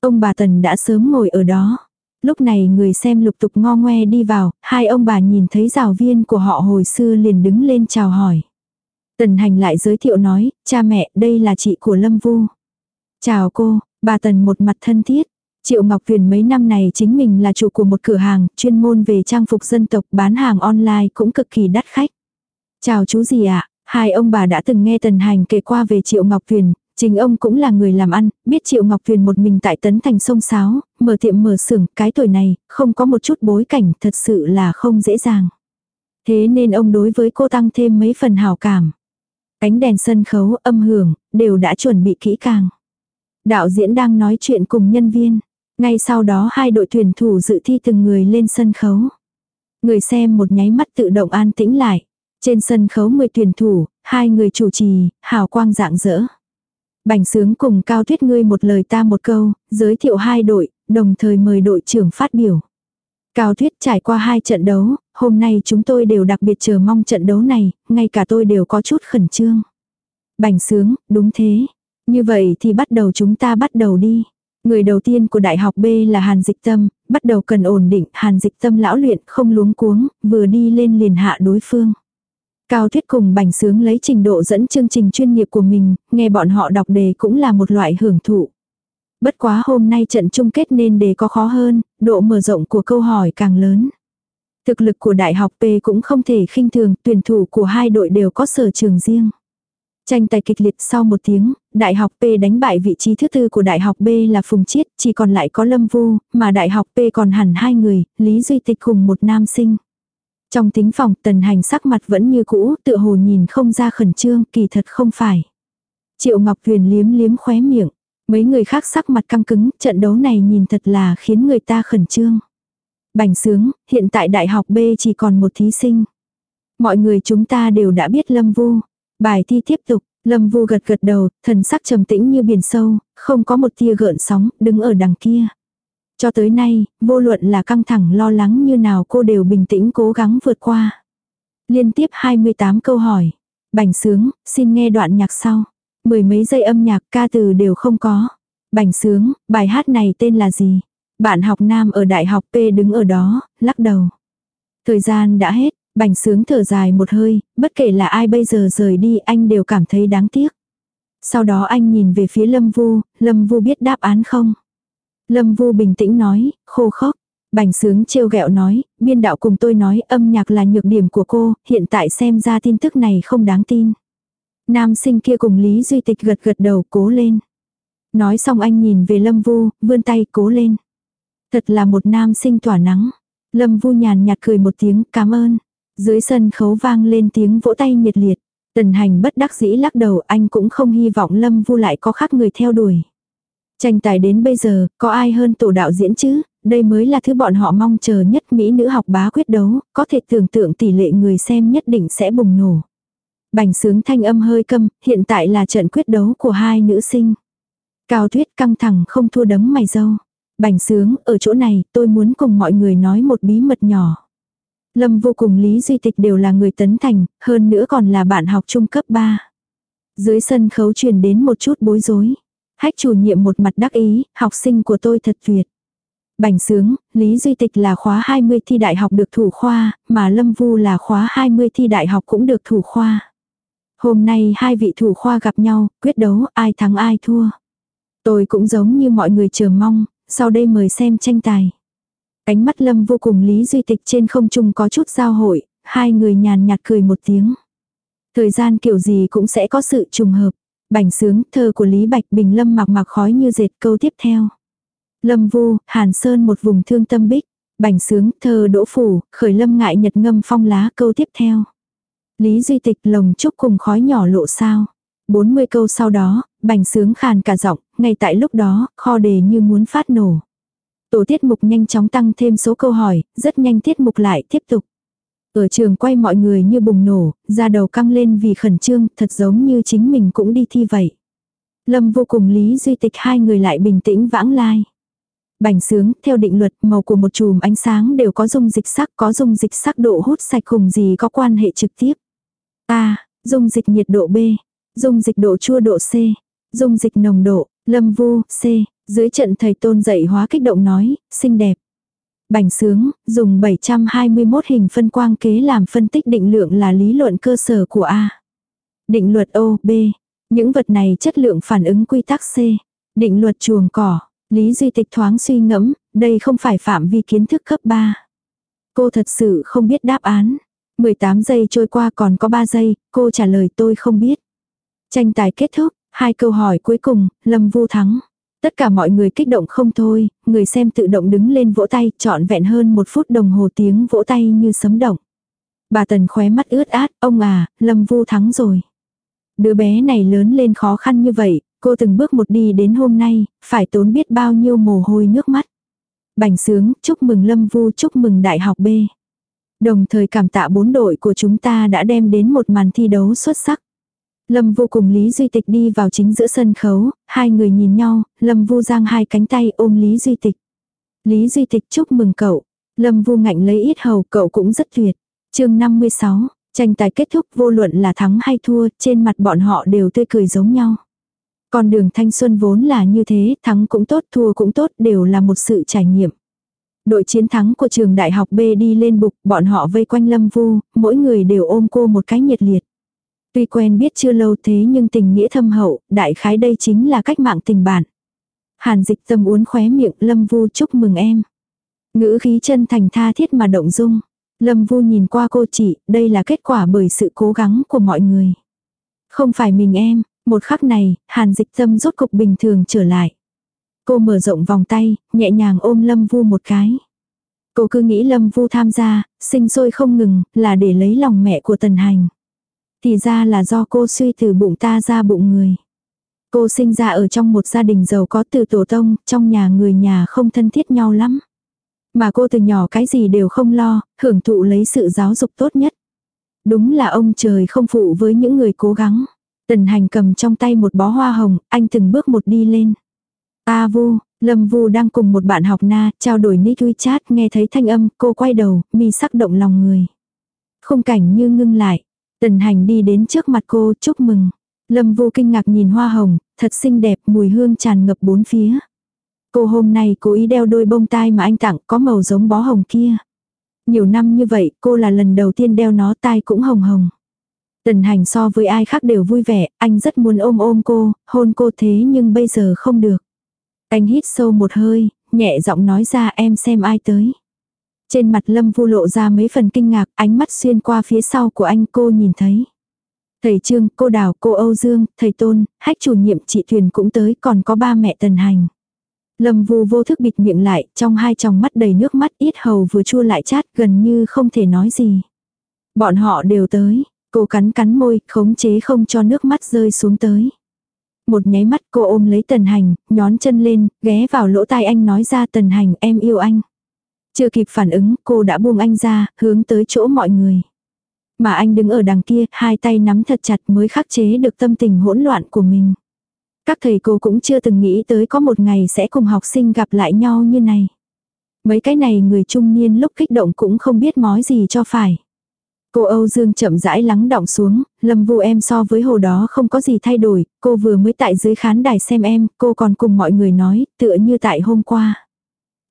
Ông bà Tần đã sớm ngồi ở đó. Lúc này người xem lục tục ngo ngoe đi vào, hai ông bà nhìn thấy giáo viên của họ hồi xưa liền đứng lên chào hỏi. Tần hành lại giới thiệu nói, cha mẹ, đây là chị của Lâm Vu. Chào cô, bà Tần một mặt thân thiết. Triệu Ngọc Tuyền mấy năm này chính mình là chủ của một cửa hàng, chuyên môn về trang phục dân tộc bán hàng online cũng cực kỳ đắt khách. Chào chú gì ạ? Hai ông bà đã từng nghe Tần Hành kể qua về Triệu Ngọc Tuyền, chính ông cũng là người làm ăn, biết Triệu Ngọc Tuyền một mình tại Tấn Thành sông Sáo, mở tiệm mở xưởng, cái tuổi này, không có một chút bối cảnh thật sự là không dễ dàng. Thế nên ông đối với cô tăng thêm mấy phần hào cảm. Cánh đèn sân khấu, âm hưởng, đều đã chuẩn bị kỹ càng. Đạo diễn đang nói chuyện cùng nhân viên. Ngay sau đó hai đội tuyển thủ dự thi từng người lên sân khấu. Người xem một nháy mắt tự động an tĩnh lại. Trên sân khấu 10 tuyển thủ, hai người chủ trì, hào quang rạng rỡ Bành sướng cùng Cao Tuyết ngươi một lời ta một câu, giới thiệu hai đội, đồng thời mời đội trưởng phát biểu. Cao Tuyết trải qua hai trận đấu, hôm nay chúng tôi đều đặc biệt chờ mong trận đấu này, ngay cả tôi đều có chút khẩn trương. Bành sướng, đúng thế. Như vậy thì bắt đầu chúng ta bắt đầu đi. Người đầu tiên của đại học B là Hàn Dịch Tâm, bắt đầu cần ổn định, Hàn Dịch Tâm lão luyện, không luống cuống, vừa đi lên liền hạ đối phương. Cao Thuyết cùng Bành Sướng lấy trình độ dẫn chương trình chuyên nghiệp của mình, nghe bọn họ đọc đề cũng là một loại hưởng thụ. Bất quá hôm nay trận chung kết nên đề có khó hơn, độ mở rộng của câu hỏi càng lớn. Thực lực của đại học P cũng không thể khinh thường, tuyển thủ của hai đội đều có sở trường riêng. Tranh tài kịch liệt sau một tiếng, Đại học P đánh bại vị trí thứ tư của Đại học B là Phùng Chiết, chỉ còn lại có Lâm Vu, mà Đại học P còn hẳn hai người, Lý Duy Tịch cùng một nam sinh. Trong tính phòng tần hành sắc mặt vẫn như cũ, tựa hồ nhìn không ra khẩn trương, kỳ thật không phải. Triệu Ngọc Huyền liếm liếm khóe miệng. Mấy người khác sắc mặt căng cứng, trận đấu này nhìn thật là khiến người ta khẩn trương. Bành sướng, hiện tại đại học B chỉ còn một thí sinh. Mọi người chúng ta đều đã biết Lâm Vu. Bài thi tiếp tục, Lâm Vu gật gật đầu, thần sắc trầm tĩnh như biển sâu, không có một tia gợn sóng, đứng ở đằng kia. Cho tới nay, vô luận là căng thẳng lo lắng như nào cô đều bình tĩnh cố gắng vượt qua. Liên tiếp 28 câu hỏi. Bành sướng, xin nghe đoạn nhạc sau. Mười mấy giây âm nhạc ca từ đều không có. Bành sướng, bài hát này tên là gì? Bạn học nam ở đại học P đứng ở đó, lắc đầu. Thời gian đã hết, bành sướng thở dài một hơi, bất kể là ai bây giờ rời đi anh đều cảm thấy đáng tiếc. Sau đó anh nhìn về phía Lâm Vu, Lâm Vu biết đáp án không? Lâm Vu bình tĩnh nói, khô khốc. Bành sướng trêu ghẹo nói, biên đạo cùng tôi nói âm nhạc là nhược điểm của cô, hiện tại xem ra tin tức này không đáng tin. Nam sinh kia cùng Lý Duy Tịch gật gật đầu cố lên. Nói xong anh nhìn về Lâm Vu, vươn tay cố lên. Thật là một nam sinh tỏa nắng. Lâm Vu nhàn nhạt cười một tiếng cảm ơn. Dưới sân khấu vang lên tiếng vỗ tay nhiệt liệt. Tần hành bất đắc dĩ lắc đầu anh cũng không hy vọng Lâm Vu lại có khác người theo đuổi. Tranh tài đến bây giờ, có ai hơn tổ đạo diễn chứ, đây mới là thứ bọn họ mong chờ nhất Mỹ nữ học bá quyết đấu, có thể tưởng tượng tỷ lệ người xem nhất định sẽ bùng nổ. Bành sướng thanh âm hơi câm, hiện tại là trận quyết đấu của hai nữ sinh. Cao thuyết căng thẳng không thua đấm mày dâu. Bành sướng, ở chỗ này, tôi muốn cùng mọi người nói một bí mật nhỏ. Lâm vô cùng Lý Duy Tịch đều là người tấn thành, hơn nữa còn là bạn học trung cấp 3. Dưới sân khấu truyền đến một chút bối rối. Hách chủ nhiệm một mặt đắc ý, học sinh của tôi thật tuyệt. Bành sướng, Lý Duy Tịch là khóa 20 thi đại học được thủ khoa, mà Lâm Vu là khóa 20 thi đại học cũng được thủ khoa. Hôm nay hai vị thủ khoa gặp nhau, quyết đấu ai thắng ai thua. Tôi cũng giống như mọi người chờ mong, sau đây mời xem tranh tài. Ánh mắt Lâm vô cùng Lý Duy Tịch trên không trung có chút giao hội, hai người nhàn nhạt cười một tiếng. Thời gian kiểu gì cũng sẽ có sự trùng hợp. Bành sướng, thơ của Lý Bạch Bình Lâm mặc mặc khói như dệt câu tiếp theo. Lâm Vu, Hàn Sơn một vùng thương tâm bích. Bành sướng, thơ đỗ phủ, khởi lâm ngại nhật ngâm phong lá câu tiếp theo. Lý Duy Tịch lồng chúc cùng khói nhỏ lộ sao. 40 câu sau đó, bành sướng khàn cả giọng, ngay tại lúc đó, kho đề như muốn phát nổ. Tổ tiết mục nhanh chóng tăng thêm số câu hỏi, rất nhanh tiết mục lại tiếp tục. Ở trường quay mọi người như bùng nổ, ra đầu căng lên vì khẩn trương, thật giống như chính mình cũng đi thi vậy. Lâm vô cùng Lý Duy Tịch hai người lại bình tĩnh vãng lai. Bành sướng, theo định luật, màu của một chùm ánh sáng đều có dung dịch sắc, có dung dịch sắc độ hút sạch cùng gì có quan hệ trực tiếp. A, dung dịch nhiệt độ B, dung dịch độ chua độ C, dung dịch nồng độ, lâm vu, C, dưới trận thầy tôn dạy hóa kích động nói, xinh đẹp. Bành sướng, dùng 721 hình phân quang kế làm phân tích định lượng là lý luận cơ sở của A. Định luật O, B. Những vật này chất lượng phản ứng quy tắc C. Định luật chuồng cỏ. Lý Duy Tịch thoáng suy ngẫm, đây không phải phạm vi kiến thức cấp 3. Cô thật sự không biết đáp án. 18 giây trôi qua còn có 3 giây, cô trả lời tôi không biết. Tranh tài kết thúc, hai câu hỏi cuối cùng, Lâm Vu thắng. Tất cả mọi người kích động không thôi, người xem tự động đứng lên vỗ tay, trọn vẹn hơn một phút đồng hồ tiếng vỗ tay như sấm động. Bà Tần khóe mắt ướt át, ông à, Lâm Vu thắng rồi. Đứa bé này lớn lên khó khăn như vậy, cô từng bước một đi đến hôm nay, phải tốn biết bao nhiêu mồ hôi nước mắt. Bành sướng, chúc mừng Lâm Vu, chúc mừng Đại học B. Đồng thời cảm tạ bốn đội của chúng ta đã đem đến một màn thi đấu xuất sắc. Lâm Vu cùng Lý Duy Tịch đi vào chính giữa sân khấu, hai người nhìn nhau, Lâm vu giang hai cánh tay ôm Lý Duy Tịch. Lý Duy Tịch chúc mừng cậu. Lâm vu ngạnh lấy ít hầu cậu cũng rất tuyệt. chương 56, tranh tài kết thúc vô luận là thắng hay thua, trên mặt bọn họ đều tươi cười giống nhau. Con đường thanh xuân vốn là như thế, thắng cũng tốt, thua cũng tốt, đều là một sự trải nghiệm. Đội chiến thắng của trường đại học B đi lên bục, bọn họ vây quanh Lâm Vu, mỗi người đều ôm cô một cái nhiệt liệt. Tuy quen biết chưa lâu thế nhưng tình nghĩa thâm hậu, đại khái đây chính là cách mạng tình bạn Hàn dịch tâm uốn khóe miệng Lâm Vu chúc mừng em. Ngữ khí chân thành tha thiết mà động dung. Lâm Vu nhìn qua cô chị, đây là kết quả bởi sự cố gắng của mọi người. Không phải mình em, một khắc này, hàn dịch tâm rốt cục bình thường trở lại. Cô mở rộng vòng tay, nhẹ nhàng ôm Lâm Vu một cái. Cô cứ nghĩ Lâm Vu tham gia, sinh sôi không ngừng, là để lấy lòng mẹ của Tần Hành. Thì ra là do cô suy từ bụng ta ra bụng người. Cô sinh ra ở trong một gia đình giàu có từ tổ tông, trong nhà người nhà không thân thiết nhau lắm. Mà cô từ nhỏ cái gì đều không lo, hưởng thụ lấy sự giáo dục tốt nhất. Đúng là ông trời không phụ với những người cố gắng. Tần hành cầm trong tay một bó hoa hồng, anh từng bước một đi lên. A vu, Lâm vu đang cùng một bạn học na, trao đổi nick WeChat, nghe thấy thanh âm, cô quay đầu, mi sắc động lòng người. Không cảnh như ngưng lại. Tần hành đi đến trước mặt cô, chúc mừng. Lâm vu kinh ngạc nhìn hoa hồng, thật xinh đẹp, mùi hương tràn ngập bốn phía. Cô hôm nay cố ý đeo đôi bông tai mà anh tặng có màu giống bó hồng kia. Nhiều năm như vậy, cô là lần đầu tiên đeo nó tai cũng hồng hồng. Tần hành so với ai khác đều vui vẻ, anh rất muốn ôm ôm cô, hôn cô thế nhưng bây giờ không được. Anh hít sâu một hơi, nhẹ giọng nói ra em xem ai tới. Trên mặt lâm vu lộ ra mấy phần kinh ngạc, ánh mắt xuyên qua phía sau của anh cô nhìn thấy. Thầy Trương, cô Đào, cô Âu Dương, thầy Tôn, hách chủ nhiệm chị Thuyền cũng tới, còn có ba mẹ Tần Hành. Lâm Vu vô thức bịt miệng lại, trong hai tròng mắt đầy nước mắt ít hầu vừa chua lại chát gần như không thể nói gì. Bọn họ đều tới, cô cắn cắn môi, khống chế không cho nước mắt rơi xuống tới. Một nháy mắt cô ôm lấy tần hành, nhón chân lên, ghé vào lỗ tai anh nói ra tần hành em yêu anh. Chưa kịp phản ứng, cô đã buông anh ra, hướng tới chỗ mọi người. Mà anh đứng ở đằng kia, hai tay nắm thật chặt mới khắc chế được tâm tình hỗn loạn của mình. Các thầy cô cũng chưa từng nghĩ tới có một ngày sẽ cùng học sinh gặp lại nhau như này. Mấy cái này người trung niên lúc kích động cũng không biết nói gì cho phải. Cô Âu Dương chậm rãi lắng động xuống, lâm vu em so với hồ đó không có gì thay đổi, cô vừa mới tại dưới khán đài xem em, cô còn cùng mọi người nói, tựa như tại hôm qua.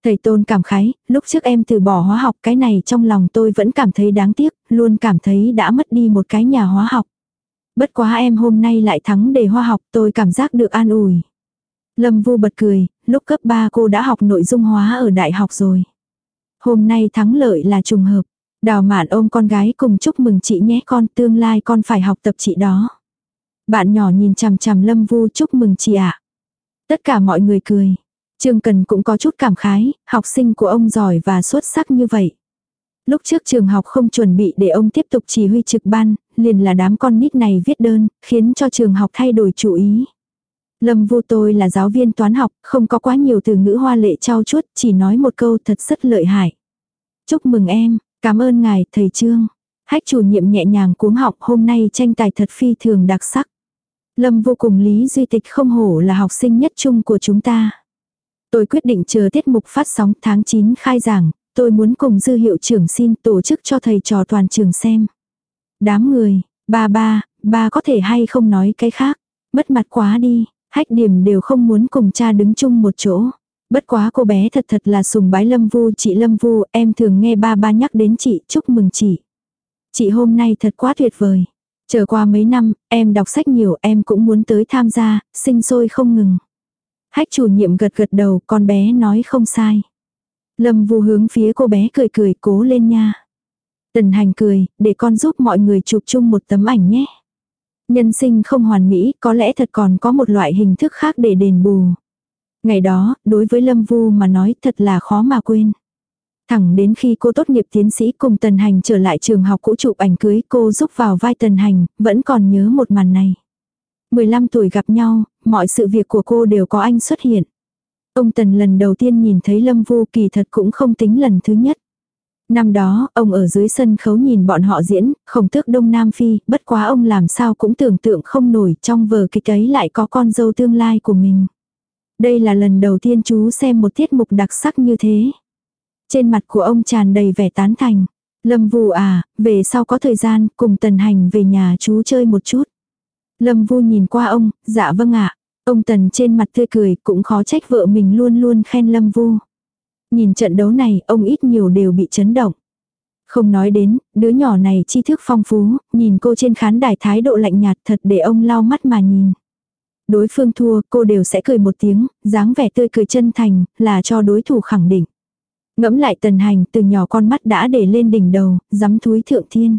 Thầy Tôn cảm khái, lúc trước em từ bỏ hóa học cái này trong lòng tôi vẫn cảm thấy đáng tiếc, luôn cảm thấy đã mất đi một cái nhà hóa học. Bất quá em hôm nay lại thắng đề hóa học tôi cảm giác được an ủi. Lâm Vu bật cười, lúc cấp 3 cô đã học nội dung hóa ở đại học rồi. Hôm nay thắng lợi là trùng hợp. Đào mạn ôm con gái cùng chúc mừng chị nhé con tương lai con phải học tập chị đó. Bạn nhỏ nhìn chằm chằm Lâm Vu chúc mừng chị ạ. Tất cả mọi người cười. Trương Cần cũng có chút cảm khái, học sinh của ông giỏi và xuất sắc như vậy. Lúc trước trường học không chuẩn bị để ông tiếp tục chỉ huy trực ban, liền là đám con nít này viết đơn, khiến cho trường học thay đổi chủ ý. Lâm vô tôi là giáo viên toán học, không có quá nhiều từ ngữ hoa lệ trao chuốt, chỉ nói một câu thật rất lợi hại. Chúc mừng em, cảm ơn ngài, thầy Trương. Hách chủ nhiệm nhẹ nhàng cuống học hôm nay tranh tài thật phi thường đặc sắc. Lâm vô cùng Lý Duy Tịch không hổ là học sinh nhất chung của chúng ta. Tôi quyết định chờ tiết mục phát sóng tháng 9 khai giảng, tôi muốn cùng dư hiệu trưởng xin tổ chức cho thầy trò toàn trường xem. Đám người, ba ba, ba có thể hay không nói cái khác. Mất mặt quá đi, hách điểm đều không muốn cùng cha đứng chung một chỗ. Bất quá cô bé thật thật là sùng bái Lâm Vu, chị Lâm Vu, em thường nghe ba ba nhắc đến chị, chúc mừng chị. Chị hôm nay thật quá tuyệt vời. Chờ qua mấy năm, em đọc sách nhiều, em cũng muốn tới tham gia, sinh sôi không ngừng. Hách chủ nhiệm gật gật đầu, con bé nói không sai. Lâm Vu hướng phía cô bé cười cười, cố lên nha. Tần hành cười, để con giúp mọi người chụp chung một tấm ảnh nhé. Nhân sinh không hoàn mỹ, có lẽ thật còn có một loại hình thức khác để đền bù. Ngày đó, đối với Lâm Vu mà nói thật là khó mà quên. Thẳng đến khi cô tốt nghiệp tiến sĩ cùng Tần Hành trở lại trường học cũ chụp ảnh cưới cô giúp vào vai Tần Hành, vẫn còn nhớ một màn này. 15 tuổi gặp nhau, mọi sự việc của cô đều có anh xuất hiện. Ông Tần lần đầu tiên nhìn thấy Lâm Vu kỳ thật cũng không tính lần thứ nhất. Năm đó, ông ở dưới sân khấu nhìn bọn họ diễn, khổng tước Đông Nam Phi, bất quá ông làm sao cũng tưởng tượng không nổi trong vở kịch ấy lại có con dâu tương lai của mình. Đây là lần đầu tiên chú xem một tiết mục đặc sắc như thế. Trên mặt của ông tràn đầy vẻ tán thành. Lâm Vu à, về sau có thời gian, cùng Tần Hành về nhà chú chơi một chút. Lâm Vu nhìn qua ông, dạ vâng ạ. Ông Tần trên mặt tươi cười, cũng khó trách vợ mình luôn luôn khen Lâm Vu. Nhìn trận đấu này, ông ít nhiều đều bị chấn động. Không nói đến, đứa nhỏ này tri thức phong phú, nhìn cô trên khán đài thái độ lạnh nhạt thật để ông lau mắt mà nhìn. Đối phương thua, cô đều sẽ cười một tiếng, dáng vẻ tươi cười chân thành, là cho đối thủ khẳng định. Ngẫm lại tần hành từ nhỏ con mắt đã để lên đỉnh đầu, dám thúi thượng thiên.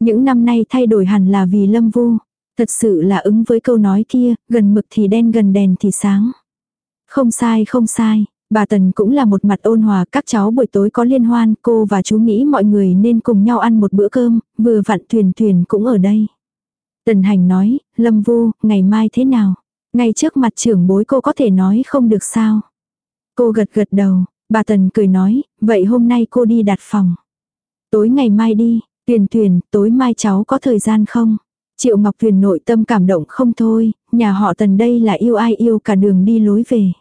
Những năm nay thay đổi hẳn là vì lâm vu. Thật sự là ứng với câu nói kia, gần mực thì đen gần đèn thì sáng. Không sai không sai, Bà Tần cũng là một mặt ôn hòa, các cháu buổi tối có liên hoan, cô và chú nghĩ mọi người nên cùng nhau ăn một bữa cơm, vừa vặn thuyền thuyền cũng ở đây. Tần Hành nói, Lâm Vu, ngày mai thế nào? Ngay trước mặt trưởng bối cô có thể nói không được sao. Cô gật gật đầu, bà Tần cười nói, vậy hôm nay cô đi đặt phòng. Tối ngày mai đi, Tuyền Tuyền, tối mai cháu có thời gian không? Triệu Ngọc Thuyền nội tâm cảm động không thôi, nhà họ Tần đây là yêu ai yêu cả đường đi lối về.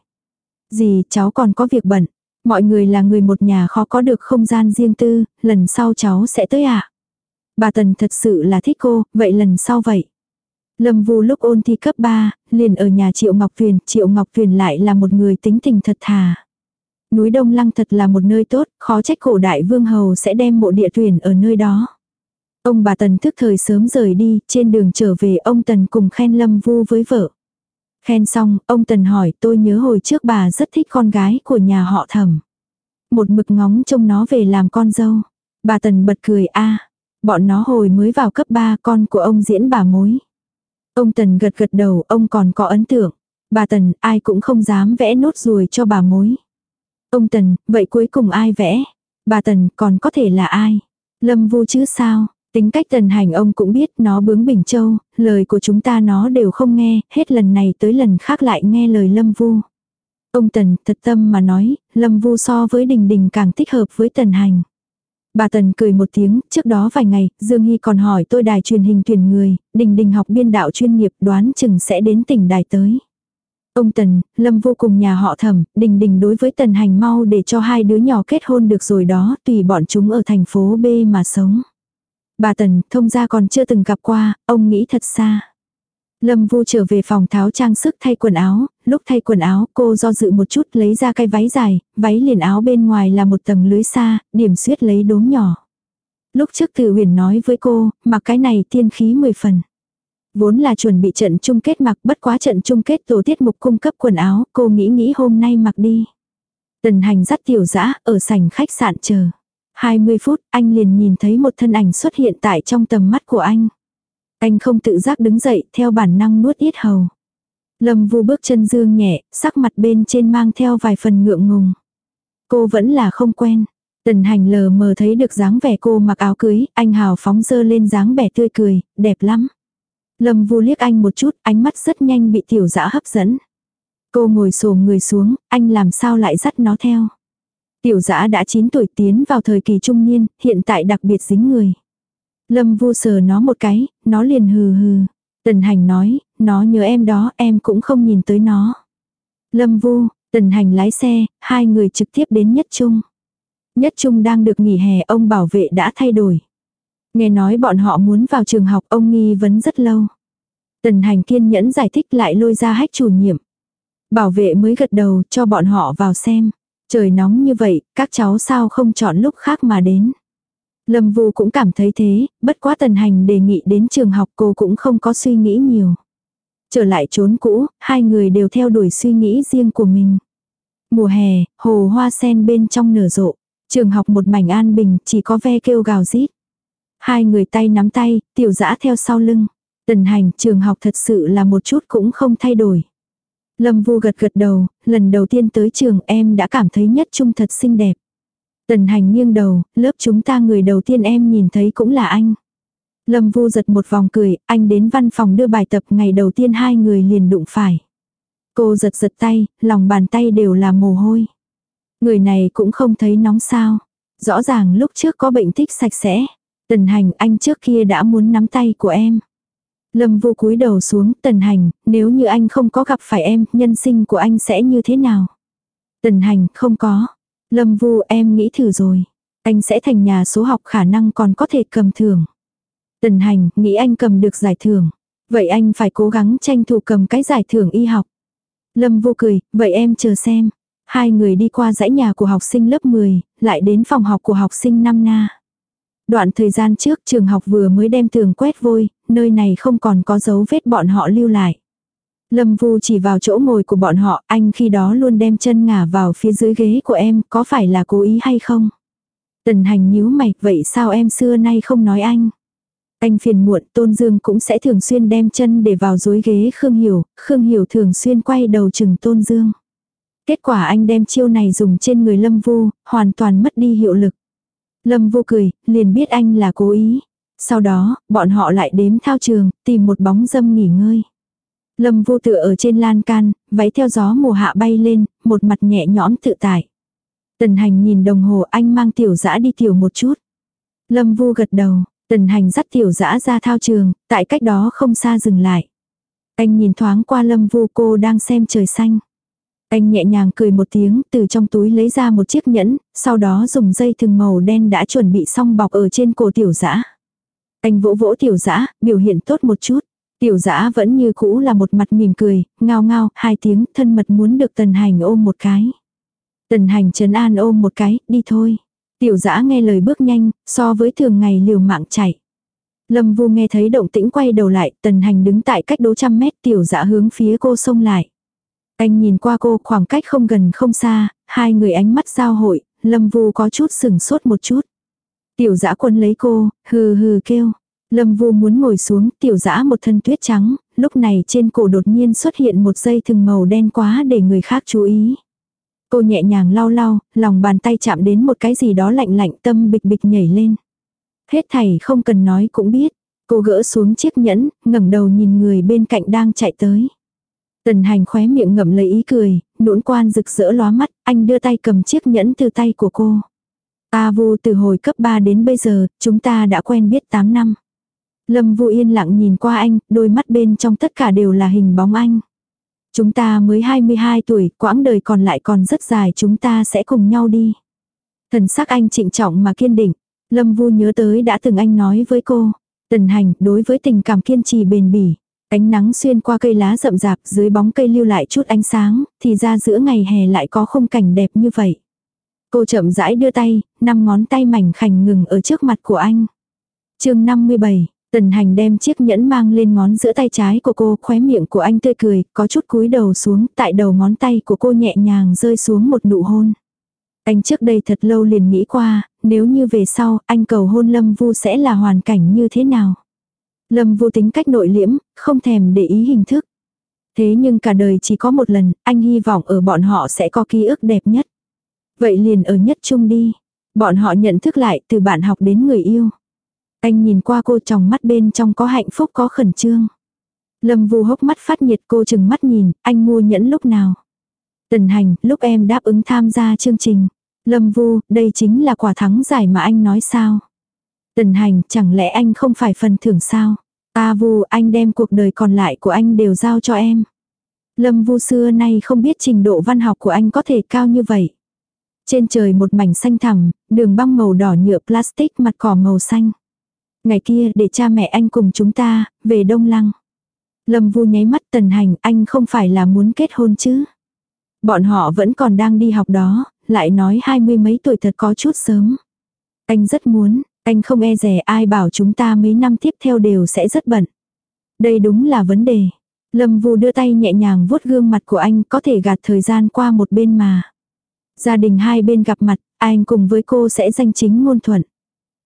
Gì, cháu còn có việc bận. Mọi người là người một nhà khó có được không gian riêng tư, lần sau cháu sẽ tới ạ. À? Bà Tần thật sự là thích cô, vậy lần sau vậy. Lâm Vu lúc ôn thi cấp 3, liền ở nhà Triệu Ngọc Tuyền, Triệu Ngọc Tuyền lại là một người tính tình thật thà. Núi Đông Lăng thật là một nơi tốt, khó trách cổ đại vương hầu sẽ đem mộ địa tuyển ở nơi đó. Ông bà Tần thức thời sớm rời đi, trên đường trở về ông Tần cùng khen Lâm Vu với vợ. Khen xong, ông Tần hỏi tôi nhớ hồi trước bà rất thích con gái của nhà họ thẩm. Một mực ngóng trông nó về làm con dâu. Bà Tần bật cười a bọn nó hồi mới vào cấp 3 con của ông diễn bà mối. Ông Tần gật gật đầu, ông còn có ấn tượng. Bà Tần, ai cũng không dám vẽ nốt ruồi cho bà mối. Ông Tần, vậy cuối cùng ai vẽ? Bà Tần, còn có thể là ai? Lâm Vu chứ sao? Tính cách tần hành ông cũng biết nó bướng Bình Châu, lời của chúng ta nó đều không nghe, hết lần này tới lần khác lại nghe lời Lâm Vu. Ông Tần thật tâm mà nói, Lâm Vu so với Đình Đình càng thích hợp với tần hành. Bà Tần cười một tiếng, trước đó vài ngày, Dương Hy còn hỏi tôi đài truyền hình tuyển người, Đình Đình học biên đạo chuyên nghiệp đoán chừng sẽ đến tỉnh đài tới. Ông Tần, Lâm vô cùng nhà họ thẩm, Đình Đình đối với Tần hành mau để cho hai đứa nhỏ kết hôn được rồi đó, tùy bọn chúng ở thành phố B mà sống. Bà Tần, thông gia còn chưa từng gặp qua, ông nghĩ thật xa. Lâm Vu trở về phòng tháo trang sức thay quần áo, lúc thay quần áo cô do dự một chút lấy ra cái váy dài, váy liền áo bên ngoài là một tầng lưới xa, điểm suyết lấy đốm nhỏ. Lúc trước Từ Huyền nói với cô, mặc cái này tiên khí mười phần. Vốn là chuẩn bị trận chung kết mặc bất quá trận chung kết tổ tiết mục cung cấp quần áo, cô nghĩ nghĩ hôm nay mặc đi. Tần hành dắt tiểu dã ở sảnh khách sạn chờ. 20 phút, anh liền nhìn thấy một thân ảnh xuất hiện tại trong tầm mắt của anh. Anh không tự giác đứng dậy, theo bản năng nuốt yết hầu. Lâm vu bước chân dương nhẹ, sắc mặt bên trên mang theo vài phần ngượng ngùng. Cô vẫn là không quen. Tần hành lờ mờ thấy được dáng vẻ cô mặc áo cưới, anh hào phóng dơ lên dáng vẻ tươi cười, đẹp lắm. Lâm vu liếc anh một chút, ánh mắt rất nhanh bị tiểu dã hấp dẫn. Cô ngồi xổm người xuống, anh làm sao lại dắt nó theo. Tiểu dã đã 9 tuổi tiến vào thời kỳ trung niên, hiện tại đặc biệt dính người. Lâm vu sờ nó một cái, nó liền hừ hừ. Tần hành nói, nó nhớ em đó, em cũng không nhìn tới nó. Lâm vu, tần hành lái xe, hai người trực tiếp đến Nhất Trung. Nhất Trung đang được nghỉ hè ông bảo vệ đã thay đổi. Nghe nói bọn họ muốn vào trường học ông nghi vấn rất lâu. Tần hành kiên nhẫn giải thích lại lôi ra hách chủ nhiệm. Bảo vệ mới gật đầu cho bọn họ vào xem. Trời nóng như vậy, các cháu sao không chọn lúc khác mà đến. Lâm Vu cũng cảm thấy thế, bất quá tần hành đề nghị đến trường học cô cũng không có suy nghĩ nhiều. Trở lại trốn cũ, hai người đều theo đuổi suy nghĩ riêng của mình. Mùa hè, hồ hoa sen bên trong nở rộ. Trường học một mảnh an bình, chỉ có ve kêu gào rít. Hai người tay nắm tay, tiểu dã theo sau lưng. Tần hành, trường học thật sự là một chút cũng không thay đổi. Lâm Vu gật gật đầu, lần đầu tiên tới trường em đã cảm thấy nhất trung thật xinh đẹp. Tần hành nghiêng đầu, lớp chúng ta người đầu tiên em nhìn thấy cũng là anh. Lâm Vu giật một vòng cười, anh đến văn phòng đưa bài tập ngày đầu tiên hai người liền đụng phải. Cô giật giật tay, lòng bàn tay đều là mồ hôi. Người này cũng không thấy nóng sao. Rõ ràng lúc trước có bệnh thích sạch sẽ. Tần hành anh trước kia đã muốn nắm tay của em. Lâm Vu cúi đầu xuống, tần hành, nếu như anh không có gặp phải em, nhân sinh của anh sẽ như thế nào? Tần hành, không có. Lâm vu em nghĩ thử rồi. Anh sẽ thành nhà số học khả năng còn có thể cầm thưởng. Tần hành, nghĩ anh cầm được giải thưởng. Vậy anh phải cố gắng tranh thủ cầm cái giải thưởng y học. Lâm Vu cười, vậy em chờ xem. Hai người đi qua dãy nhà của học sinh lớp 10, lại đến phòng học của học sinh năm na. Đoạn thời gian trước trường học vừa mới đem tường quét vôi, nơi này không còn có dấu vết bọn họ lưu lại. Lâm Vu chỉ vào chỗ ngồi của bọn họ, anh khi đó luôn đem chân ngả vào phía dưới ghế của em, có phải là cố ý hay không? Tần hành nhíu mày, vậy sao em xưa nay không nói anh? Anh phiền muộn, Tôn Dương cũng sẽ thường xuyên đem chân để vào dối ghế Khương Hiểu, Khương Hiểu thường xuyên quay đầu chừng Tôn Dương. Kết quả anh đem chiêu này dùng trên người Lâm Vu, hoàn toàn mất đi hiệu lực. Lâm Vu cười, liền biết anh là cố ý. Sau đó, bọn họ lại đếm thao trường, tìm một bóng dâm nghỉ ngơi. Lâm vô tựa ở trên lan can, váy theo gió mùa hạ bay lên, một mặt nhẹ nhõm tự tại. Tần hành nhìn đồng hồ anh mang tiểu dã đi tiểu một chút. Lâm vu gật đầu, tần hành dắt tiểu dã ra thao trường, tại cách đó không xa dừng lại. Anh nhìn thoáng qua lâm vu cô đang xem trời xanh. Anh nhẹ nhàng cười một tiếng từ trong túi lấy ra một chiếc nhẫn, sau đó dùng dây thừng màu đen đã chuẩn bị xong bọc ở trên cổ tiểu dã. Anh vỗ vỗ tiểu dã, biểu hiện tốt một chút. Tiểu dã vẫn như cũ là một mặt mỉm cười, ngao ngao, hai tiếng, thân mật muốn được tần hành ôm một cái. Tần hành trấn an ôm một cái, đi thôi. Tiểu dã nghe lời bước nhanh, so với thường ngày liều mạng chạy. Lâm vu nghe thấy động tĩnh quay đầu lại, tần hành đứng tại cách đố trăm mét tiểu dã hướng phía cô xông lại. Anh nhìn qua cô khoảng cách không gần không xa, hai người ánh mắt giao hội, lâm vu có chút sừng sốt một chút. Tiểu dã quân lấy cô, hừ hừ kêu. Lâm vu muốn ngồi xuống, tiểu dã một thân tuyết trắng, lúc này trên cổ đột nhiên xuất hiện một dây thừng màu đen quá để người khác chú ý. Cô nhẹ nhàng lau lau, lòng bàn tay chạm đến một cái gì đó lạnh lạnh tâm bịch bịch nhảy lên. Hết thảy không cần nói cũng biết. Cô gỡ xuống chiếc nhẫn, ngẩng đầu nhìn người bên cạnh đang chạy tới. Tần hành khóe miệng ngậm lấy ý cười, nũn quan rực rỡ lóa mắt, anh đưa tay cầm chiếc nhẫn từ tay của cô. Ta vu từ hồi cấp 3 đến bây giờ, chúng ta đã quen biết 8 năm. Lâm vu yên lặng nhìn qua anh, đôi mắt bên trong tất cả đều là hình bóng anh. Chúng ta mới 22 tuổi, quãng đời còn lại còn rất dài chúng ta sẽ cùng nhau đi. Thần sắc anh trịnh trọng mà kiên định. Lâm Vu nhớ tới đã từng anh nói với cô. Tần hành đối với tình cảm kiên trì bền bỉ. Ánh nắng xuyên qua cây lá rậm rạp dưới bóng cây lưu lại chút ánh sáng, thì ra giữa ngày hè lại có khung cảnh đẹp như vậy. Cô chậm rãi đưa tay, năm ngón tay mảnh khảnh ngừng ở trước mặt của anh. chương 57, Tần hành đem chiếc nhẫn mang lên ngón giữa tay trái của cô, khóe miệng của anh tươi cười, có chút cúi đầu xuống, tại đầu ngón tay của cô nhẹ nhàng rơi xuống một nụ hôn. Anh trước đây thật lâu liền nghĩ qua, nếu như về sau, anh cầu hôn Lâm Vu sẽ là hoàn cảnh như thế nào. Lâm Vu tính cách nội liễm, không thèm để ý hình thức. Thế nhưng cả đời chỉ có một lần, anh hy vọng ở bọn họ sẽ có ký ức đẹp nhất. Vậy liền ở nhất chung đi. Bọn họ nhận thức lại từ bạn học đến người yêu. Anh nhìn qua cô trong mắt bên trong có hạnh phúc có khẩn trương. Lâm Vu hốc mắt phát nhiệt cô chừng mắt nhìn, anh mua nhẫn lúc nào. Tần hành, lúc em đáp ứng tham gia chương trình. Lâm Vu, đây chính là quả thắng giải mà anh nói sao. Tần hành, chẳng lẽ anh không phải phần thưởng sao? Ta Vu, anh đem cuộc đời còn lại của anh đều giao cho em. Lâm Vu xưa nay không biết trình độ văn học của anh có thể cao như vậy. Trên trời một mảnh xanh thẳm, đường băng màu đỏ nhựa plastic mặt cỏ màu xanh. Ngày kia để cha mẹ anh cùng chúng ta, về Đông Lăng. Lâm Vu nháy mắt tần hành anh không phải là muốn kết hôn chứ. Bọn họ vẫn còn đang đi học đó, lại nói hai mươi mấy tuổi thật có chút sớm. Anh rất muốn, anh không e rè ai bảo chúng ta mấy năm tiếp theo đều sẽ rất bận. Đây đúng là vấn đề. Lâm Vu đưa tay nhẹ nhàng vuốt gương mặt của anh có thể gạt thời gian qua một bên mà. Gia đình hai bên gặp mặt, anh cùng với cô sẽ danh chính ngôn thuận.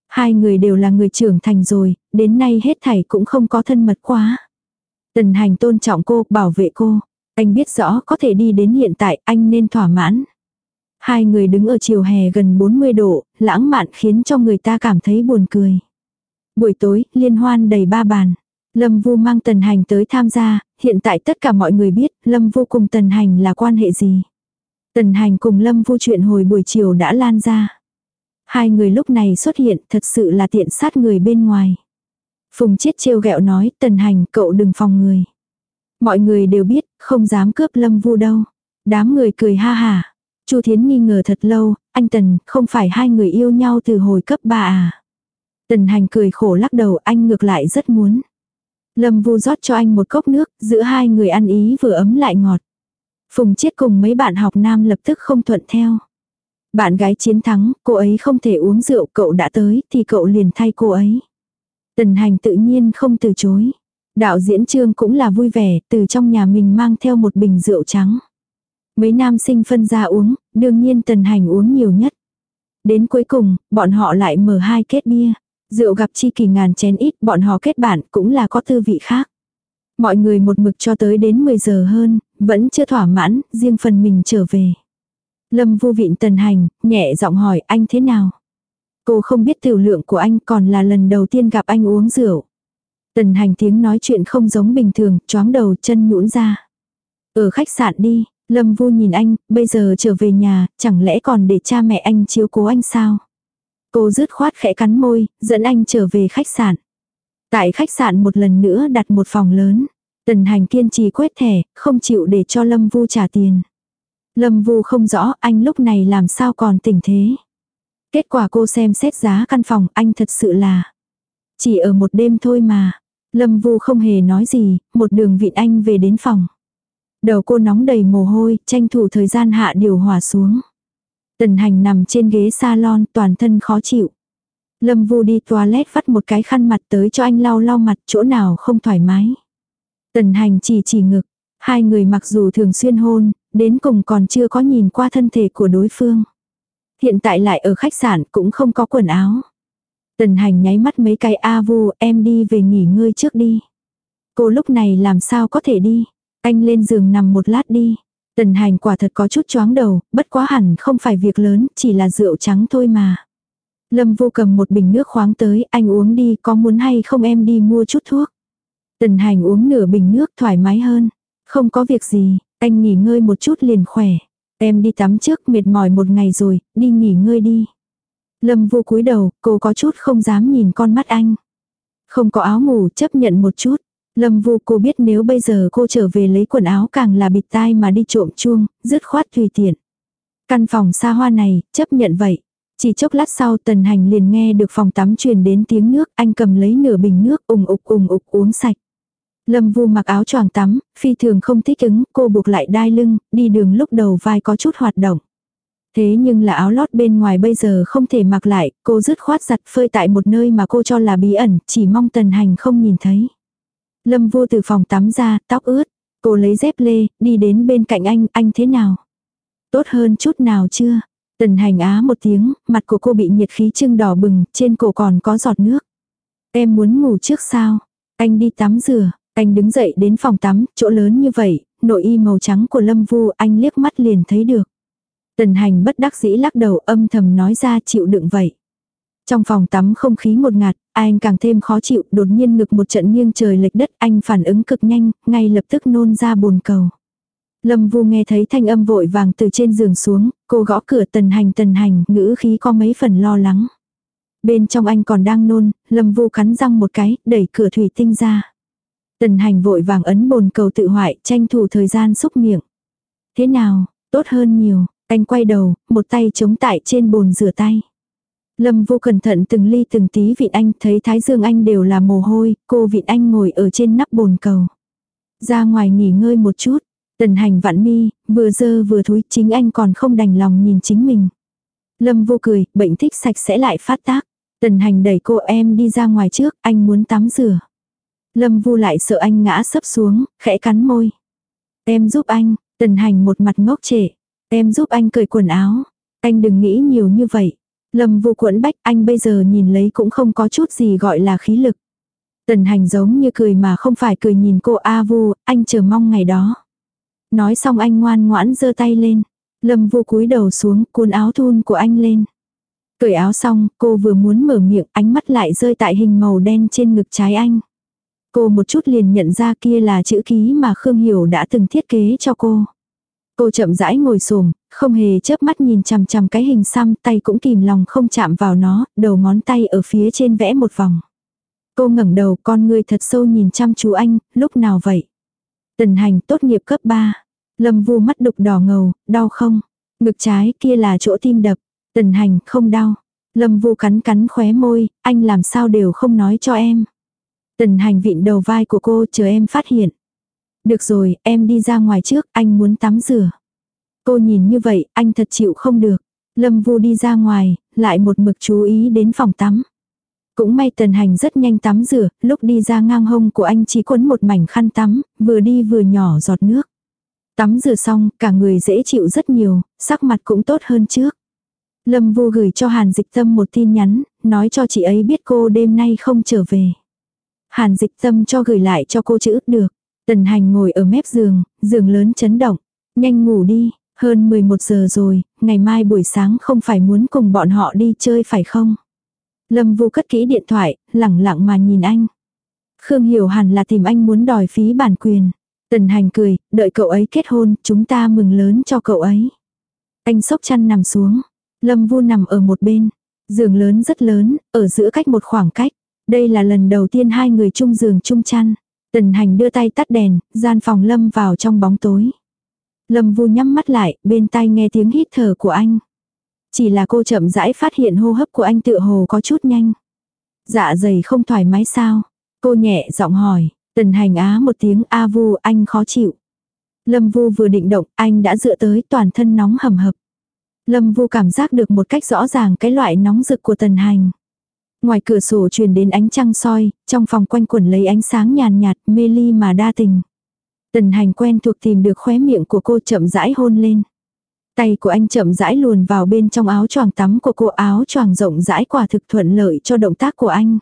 Hai người đều là người trưởng thành rồi, đến nay hết thảy cũng không có thân mật quá. Tần hành tôn trọng cô, bảo vệ cô. Anh biết rõ có thể đi đến hiện tại, anh nên thỏa mãn. Hai người đứng ở chiều hè gần 40 độ, lãng mạn khiến cho người ta cảm thấy buồn cười. Buổi tối, liên hoan đầy ba bàn. Lâm Vu mang Tần Hành tới tham gia, hiện tại tất cả mọi người biết Lâm Vu cùng Tần Hành là quan hệ gì. Tần Hành cùng Lâm Vu chuyện hồi buổi chiều đã lan ra. Hai người lúc này xuất hiện thật sự là tiện sát người bên ngoài. Phùng Chiết trêu ghẹo nói, Tần Hành cậu đừng phòng người. Mọi người đều biết, không dám cướp Lâm Vu đâu. Đám người cười ha hả. Chu Thiến nghi ngờ thật lâu, anh Tần, không phải hai người yêu nhau từ hồi cấp 3 à. Tần Hành cười khổ lắc đầu anh ngược lại rất muốn. Lâm Vu rót cho anh một cốc nước, giữa hai người ăn ý vừa ấm lại ngọt. Phùng chết cùng mấy bạn học nam lập tức không thuận theo. Bạn gái chiến thắng, cô ấy không thể uống rượu, cậu đã tới thì cậu liền thay cô ấy. Tần hành tự nhiên không từ chối. Đạo diễn trương cũng là vui vẻ, từ trong nhà mình mang theo một bình rượu trắng. Mấy nam sinh phân ra uống, đương nhiên tần hành uống nhiều nhất. Đến cuối cùng, bọn họ lại mở hai kết bia. Rượu gặp chi kỳ ngàn chén ít, bọn họ kết bạn cũng là có tư vị khác. Mọi người một mực cho tới đến 10 giờ hơn, vẫn chưa thỏa mãn, riêng phần mình trở về. Lâm vô vịn tần hành, nhẹ giọng hỏi anh thế nào. Cô không biết tiểu lượng của anh còn là lần đầu tiên gặp anh uống rượu. Tần hành tiếng nói chuyện không giống bình thường, choáng đầu chân nhũn ra. Ở khách sạn đi, Lâm Vu nhìn anh, bây giờ trở về nhà, chẳng lẽ còn để cha mẹ anh chiếu cố anh sao? Cô rứt khoát khẽ cắn môi, dẫn anh trở về khách sạn. Tại khách sạn một lần nữa đặt một phòng lớn. Tần hành kiên trì quét thẻ, không chịu để cho Lâm Vu trả tiền. Lâm Vu không rõ anh lúc này làm sao còn tỉnh thế. Kết quả cô xem xét giá căn phòng anh thật sự là chỉ ở một đêm thôi mà. Lâm Vu không hề nói gì, một đường vịn anh về đến phòng. Đầu cô nóng đầy mồ hôi, tranh thủ thời gian hạ điều hòa xuống. Tần hành nằm trên ghế salon toàn thân khó chịu. Lâm Vu đi toilet vắt một cái khăn mặt tới cho anh lau lau mặt chỗ nào không thoải mái. Tần hành chỉ chỉ ngực. Hai người mặc dù thường xuyên hôn, đến cùng còn chưa có nhìn qua thân thể của đối phương. Hiện tại lại ở khách sạn cũng không có quần áo. Tần hành nháy mắt mấy cái A vu em đi về nghỉ ngơi trước đi. Cô lúc này làm sao có thể đi. Anh lên giường nằm một lát đi. Tần hành quả thật có chút chóng đầu, bất quá hẳn không phải việc lớn, chỉ là rượu trắng thôi mà. Lâm vô cầm một bình nước khoáng tới, anh uống đi, có muốn hay không em đi mua chút thuốc. Tần hành uống nửa bình nước thoải mái hơn. Không có việc gì, anh nghỉ ngơi một chút liền khỏe. Em đi tắm trước mệt mỏi một ngày rồi, đi nghỉ ngơi đi. Lâm vô cúi đầu, cô có chút không dám nhìn con mắt anh. Không có áo ngủ chấp nhận một chút. Lâm vu cô biết nếu bây giờ cô trở về lấy quần áo càng là bịt tai mà đi trộm chuông, dứt khoát tùy tiện. Căn phòng xa hoa này, chấp nhận vậy. Chỉ chốc lát sau tần hành liền nghe được phòng tắm truyền đến tiếng nước, anh cầm lấy nửa bình nước ùng ục ùng ục uống sạch. Lâm vu mặc áo choàng tắm, phi thường không thích ứng, cô buộc lại đai lưng, đi đường lúc đầu vai có chút hoạt động. Thế nhưng là áo lót bên ngoài bây giờ không thể mặc lại, cô dứt khoát giặt phơi tại một nơi mà cô cho là bí ẩn, chỉ mong tần hành không nhìn thấy. Lâm vô từ phòng tắm ra, tóc ướt. Cô lấy dép lê, đi đến bên cạnh anh, anh thế nào? Tốt hơn chút nào chưa? Tần hành á một tiếng, mặt của cô bị nhiệt khí trưng đỏ bừng, trên cổ còn có giọt nước. Em muốn ngủ trước sao? Anh đi tắm rửa, anh đứng dậy đến phòng tắm, chỗ lớn như vậy, nội y màu trắng của Lâm Vu anh liếc mắt liền thấy được. Tần hành bất đắc dĩ lắc đầu âm thầm nói ra chịu đựng vậy. Trong phòng tắm không khí một ngạt, anh càng thêm khó chịu, đột nhiên ngực một trận nghiêng trời lệch đất, anh phản ứng cực nhanh, ngay lập tức nôn ra bồn cầu. Lâm Vu nghe thấy thanh âm vội vàng từ trên giường xuống, cô gõ cửa tần hành tần hành, ngữ khí có mấy phần lo lắng. Bên trong anh còn đang nôn, Lâm Vu cắn răng một cái, đẩy cửa thủy tinh ra. Tần hành vội vàng ấn bồn cầu tự hoại, tranh thủ thời gian xúc miệng. Thế nào, tốt hơn nhiều, anh quay đầu, một tay chống tại trên bồn rửa tay. Lâm vô cẩn thận từng ly từng tí vịn anh thấy thái dương anh đều là mồ hôi, cô vịn anh ngồi ở trên nắp bồn cầu. Ra ngoài nghỉ ngơi một chút, tần hành vạn mi, vừa dơ vừa thúi chính anh còn không đành lòng nhìn chính mình. Lâm vô cười, bệnh thích sạch sẽ lại phát tác. Tần hành đẩy cô em đi ra ngoài trước, anh muốn tắm rửa. Lâm vu lại sợ anh ngã sấp xuống, khẽ cắn môi. Em giúp anh, tần hành một mặt ngốc trệ. Em giúp anh cởi quần áo. Anh đừng nghĩ nhiều như vậy. Lâm vu quẫn bách anh bây giờ nhìn lấy cũng không có chút gì gọi là khí lực. Tần hành giống như cười mà không phải cười nhìn cô A vu, anh chờ mong ngày đó. Nói xong anh ngoan ngoãn giơ tay lên. Lâm vu cúi đầu xuống cuốn áo thun của anh lên. Cởi áo xong, cô vừa muốn mở miệng, ánh mắt lại rơi tại hình màu đen trên ngực trái anh. Cô một chút liền nhận ra kia là chữ ký mà Khương Hiểu đã từng thiết kế cho cô. Cô chậm rãi ngồi xổm, không hề chớp mắt nhìn chằm chằm cái hình xăm, tay cũng kìm lòng không chạm vào nó, đầu ngón tay ở phía trên vẽ một vòng. Cô ngẩng đầu, con người thật sâu nhìn chăm chú anh, lúc nào vậy? Tần hành tốt nghiệp cấp 3. Lâm vu mắt đục đỏ ngầu, đau không? Ngực trái kia là chỗ tim đập. Tần hành không đau. Lâm vu cắn cắn khóe môi, anh làm sao đều không nói cho em. Tần hành vịn đầu vai của cô chờ em phát hiện. Được rồi, em đi ra ngoài trước, anh muốn tắm rửa. Cô nhìn như vậy, anh thật chịu không được. Lâm Vu đi ra ngoài, lại một mực chú ý đến phòng tắm. Cũng may tần hành rất nhanh tắm rửa, lúc đi ra ngang hông của anh chỉ quấn một mảnh khăn tắm, vừa đi vừa nhỏ giọt nước. Tắm rửa xong, cả người dễ chịu rất nhiều, sắc mặt cũng tốt hơn trước. Lâm Vu gửi cho Hàn Dịch Tâm một tin nhắn, nói cho chị ấy biết cô đêm nay không trở về. Hàn Dịch Tâm cho gửi lại cho cô chữ được. Tần hành ngồi ở mép giường, giường lớn chấn động. Nhanh ngủ đi, hơn 11 giờ rồi, ngày mai buổi sáng không phải muốn cùng bọn họ đi chơi phải không? Lâm Vu cất kỹ điện thoại, lẳng lặng mà nhìn anh. Khương Hiểu hẳn là tìm anh muốn đòi phí bản quyền. Tần hành cười, đợi cậu ấy kết hôn, chúng ta mừng lớn cho cậu ấy. Anh sốc chăn nằm xuống. Lâm Vu nằm ở một bên. Giường lớn rất lớn, ở giữa cách một khoảng cách. Đây là lần đầu tiên hai người chung giường chung chăn. Tần hành đưa tay tắt đèn, gian phòng Lâm vào trong bóng tối. Lâm Vu nhắm mắt lại, bên tai nghe tiếng hít thở của anh. Chỉ là cô chậm rãi phát hiện hô hấp của anh tựa hồ có chút nhanh. Dạ dày không thoải mái sao? Cô nhẹ giọng hỏi, tần hành á một tiếng A vu anh khó chịu. Lâm vu vừa định động, anh đã dựa tới toàn thân nóng hầm hập. Lâm vu cảm giác được một cách rõ ràng cái loại nóng rực của tần hành. Ngoài cửa sổ truyền đến ánh trăng soi, trong phòng quanh quẩn lấy ánh sáng nhàn nhạt, mê ly mà đa tình. Tần hành quen thuộc tìm được khóe miệng của cô chậm rãi hôn lên. Tay của anh chậm rãi luồn vào bên trong áo choàng tắm của cô áo choàng rộng rãi quả thực thuận lợi cho động tác của anh.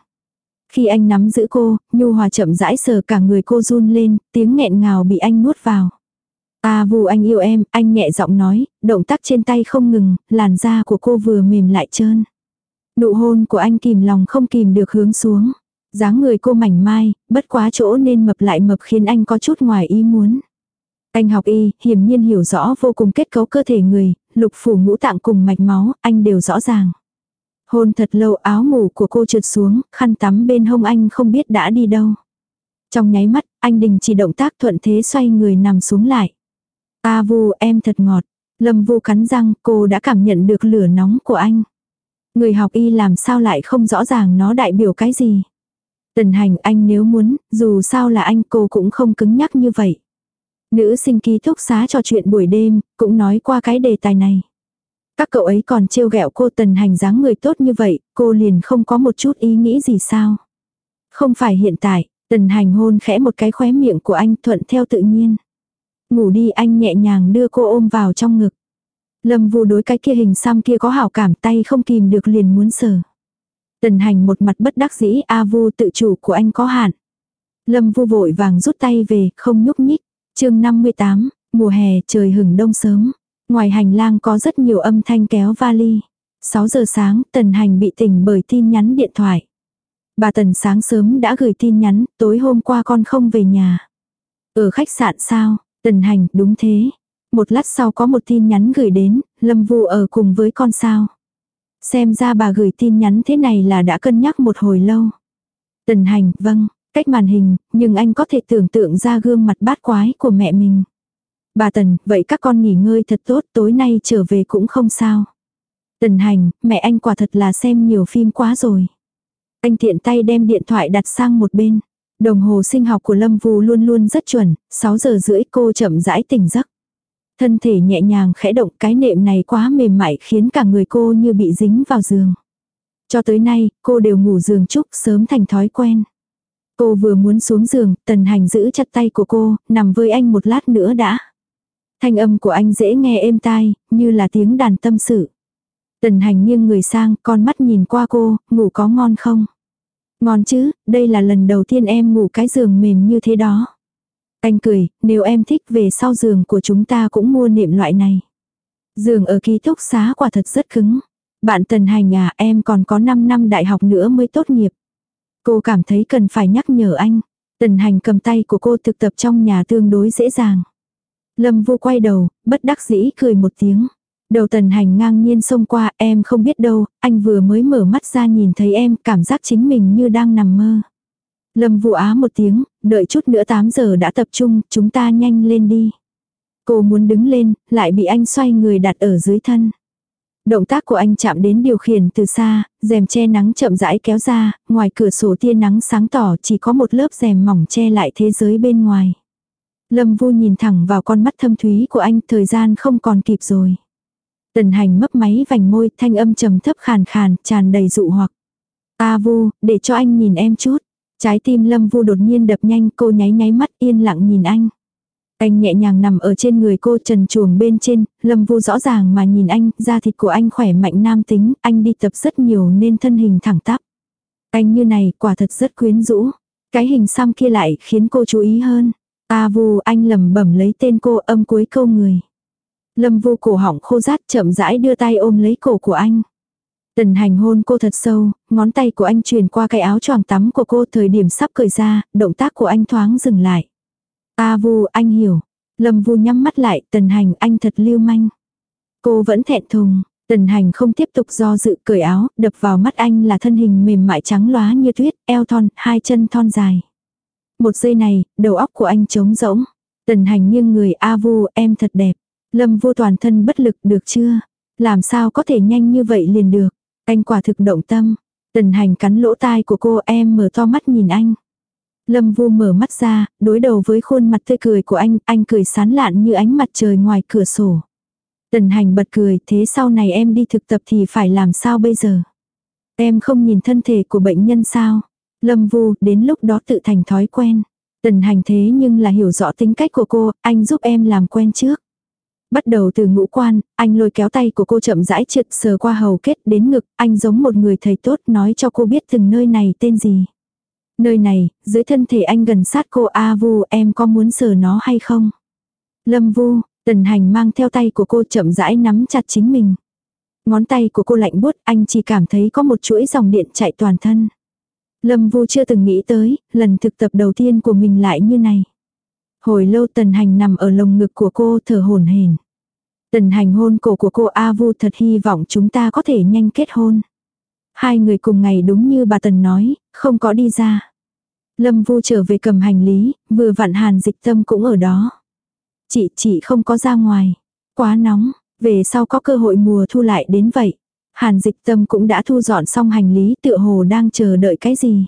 Khi anh nắm giữ cô, nhu hòa chậm rãi sờ cả người cô run lên, tiếng nghẹn ngào bị anh nuốt vào. À vù anh yêu em, anh nhẹ giọng nói, động tác trên tay không ngừng, làn da của cô vừa mềm lại trơn. Nụ hôn của anh kìm lòng không kìm được hướng xuống. dáng người cô mảnh mai, bất quá chỗ nên mập lại mập khiến anh có chút ngoài ý muốn. Anh học y, hiển nhiên hiểu rõ vô cùng kết cấu cơ thể người, lục phủ ngũ tạng cùng mạch máu, anh đều rõ ràng. Hôn thật lâu áo ngủ của cô trượt xuống, khăn tắm bên hông anh không biết đã đi đâu. Trong nháy mắt, anh đình chỉ động tác thuận thế xoay người nằm xuống lại. A vu em thật ngọt. Lâm vu cắn răng, cô đã cảm nhận được lửa nóng của anh. Người học y làm sao lại không rõ ràng nó đại biểu cái gì. Tần hành anh nếu muốn, dù sao là anh cô cũng không cứng nhắc như vậy. Nữ sinh ký thúc xá trò chuyện buổi đêm, cũng nói qua cái đề tài này. Các cậu ấy còn trêu ghẹo cô tần hành dáng người tốt như vậy, cô liền không có một chút ý nghĩ gì sao. Không phải hiện tại, tần hành hôn khẽ một cái khóe miệng của anh thuận theo tự nhiên. Ngủ đi anh nhẹ nhàng đưa cô ôm vào trong ngực. Lâm vu đối cái kia hình xăm kia có hảo cảm tay không kìm được liền muốn sờ. Tần hành một mặt bất đắc dĩ A vu tự chủ của anh có hạn. Lâm vu vội vàng rút tay về, không nhúc nhích chương 58, mùa hè trời hừng đông sớm. Ngoài hành lang có rất nhiều âm thanh kéo vali. 6 giờ sáng, Tần Hành bị tỉnh bởi tin nhắn điện thoại. Bà Tần sáng sớm đã gửi tin nhắn, tối hôm qua con không về nhà. Ở khách sạn sao? Tần Hành, đúng thế. Một lát sau có một tin nhắn gửi đến, Lâm Vu ở cùng với con sao. Xem ra bà gửi tin nhắn thế này là đã cân nhắc một hồi lâu. Tần Hành, vâng, cách màn hình, nhưng anh có thể tưởng tượng ra gương mặt bát quái của mẹ mình. Bà Tần, vậy các con nghỉ ngơi thật tốt, tối nay trở về cũng không sao. Tần hành, mẹ anh quả thật là xem nhiều phim quá rồi. Anh tiện tay đem điện thoại đặt sang một bên. Đồng hồ sinh học của Lâm vũ luôn luôn rất chuẩn, 6 giờ rưỡi cô chậm rãi tỉnh giấc. Thân thể nhẹ nhàng khẽ động cái nệm này quá mềm mại khiến cả người cô như bị dính vào giường. Cho tới nay, cô đều ngủ giường trúc sớm thành thói quen. Cô vừa muốn xuống giường, tần hành giữ chặt tay của cô, nằm với anh một lát nữa đã. Thanh âm của anh dễ nghe êm tai, như là tiếng đàn tâm sự. Tần hành nghiêng người sang, con mắt nhìn qua cô, ngủ có ngon không? Ngon chứ, đây là lần đầu tiên em ngủ cái giường mềm như thế đó. Anh cười, nếu em thích về sau giường của chúng ta cũng mua niệm loại này. Giường ở ký túc xá quả thật rất cứng. Bạn tần hành à, em còn có 5 năm đại học nữa mới tốt nghiệp. Cô cảm thấy cần phải nhắc nhở anh. Tần hành cầm tay của cô thực tập trong nhà tương đối dễ dàng. Lâm vô quay đầu, bất đắc dĩ cười một tiếng. Đầu tần hành ngang nhiên xông qua, em không biết đâu, anh vừa mới mở mắt ra nhìn thấy em, cảm giác chính mình như đang nằm mơ. Lâm vụ á một tiếng, đợi chút nữa 8 giờ đã tập trung, chúng ta nhanh lên đi. Cô muốn đứng lên, lại bị anh xoay người đặt ở dưới thân. Động tác của anh chạm đến điều khiển từ xa, rèm che nắng chậm rãi kéo ra, ngoài cửa sổ tia nắng sáng tỏ chỉ có một lớp rèm mỏng che lại thế giới bên ngoài. Lâm Vu nhìn thẳng vào con mắt thâm thúy của anh, thời gian không còn kịp rồi. Tần hành mấp máy vành môi, thanh âm trầm thấp khàn khàn, tràn đầy dụ hoặc. Ta Vu, để cho anh nhìn em chút. Trái tim Lâm Vu đột nhiên đập nhanh, cô nháy nháy mắt yên lặng nhìn anh. Anh nhẹ nhàng nằm ở trên người cô trần chuồng bên trên, Lâm Vu rõ ràng mà nhìn anh, da thịt của anh khỏe mạnh nam tính, anh đi tập rất nhiều nên thân hình thẳng tắp. Anh như này quả thật rất quyến rũ. Cái hình xăm kia lại khiến cô chú ý hơn. A vu anh lầm bẩm lấy tên cô âm cuối câu người. Lâm vu cổ họng khô rát chậm rãi đưa tay ôm lấy cổ của anh. Tần hành hôn cô thật sâu, ngón tay của anh truyền qua cái áo choàng tắm của cô thời điểm sắp cởi ra, động tác của anh thoáng dừng lại. A vu, anh hiểu. Lâm vu nhắm mắt lại, tần hành anh thật lưu manh. Cô vẫn thẹn thùng, tần hành không tiếp tục do dự cởi áo, đập vào mắt anh là thân hình mềm mại trắng lóa như tuyết, eo thon, hai chân thon dài. Một giây này, đầu óc của anh trống rỗng. Tần hành nghiêng người A vu, em thật đẹp. Lâm vu toàn thân bất lực được chưa? Làm sao có thể nhanh như vậy liền được? Anh quả thực động tâm. Tần hành cắn lỗ tai của cô em mở to mắt nhìn anh. Lâm Vu mở mắt ra, đối đầu với khuôn mặt tươi cười của anh, anh cười sán lạn như ánh mặt trời ngoài cửa sổ. Tần hành bật cười, thế sau này em đi thực tập thì phải làm sao bây giờ? Em không nhìn thân thể của bệnh nhân sao? Lâm Vu, đến lúc đó tự thành thói quen. Tần hành thế nhưng là hiểu rõ tính cách của cô, anh giúp em làm quen trước. Bắt đầu từ ngũ quan, anh lôi kéo tay của cô chậm rãi trượt sờ qua hầu kết đến ngực, anh giống một người thầy tốt nói cho cô biết từng nơi này tên gì. Nơi này, dưới thân thể anh gần sát cô A Vu em có muốn sờ nó hay không? Lâm Vu, tần hành mang theo tay của cô chậm rãi nắm chặt chính mình. Ngón tay của cô lạnh buốt anh chỉ cảm thấy có một chuỗi dòng điện chạy toàn thân. Lâm Vu chưa từng nghĩ tới, lần thực tập đầu tiên của mình lại như này. Hồi lâu tần hành nằm ở lồng ngực của cô thở hổn hển. Tần hành hôn cổ của cô A Vu thật hy vọng chúng ta có thể nhanh kết hôn. Hai người cùng ngày đúng như bà Tần nói, không có đi ra. Lâm Vu trở về cầm hành lý, vừa vặn hàn dịch tâm cũng ở đó. Chị, chị không có ra ngoài. Quá nóng, về sau có cơ hội mùa thu lại đến vậy. Hàn dịch tâm cũng đã thu dọn xong hành lý tựa hồ đang chờ đợi cái gì.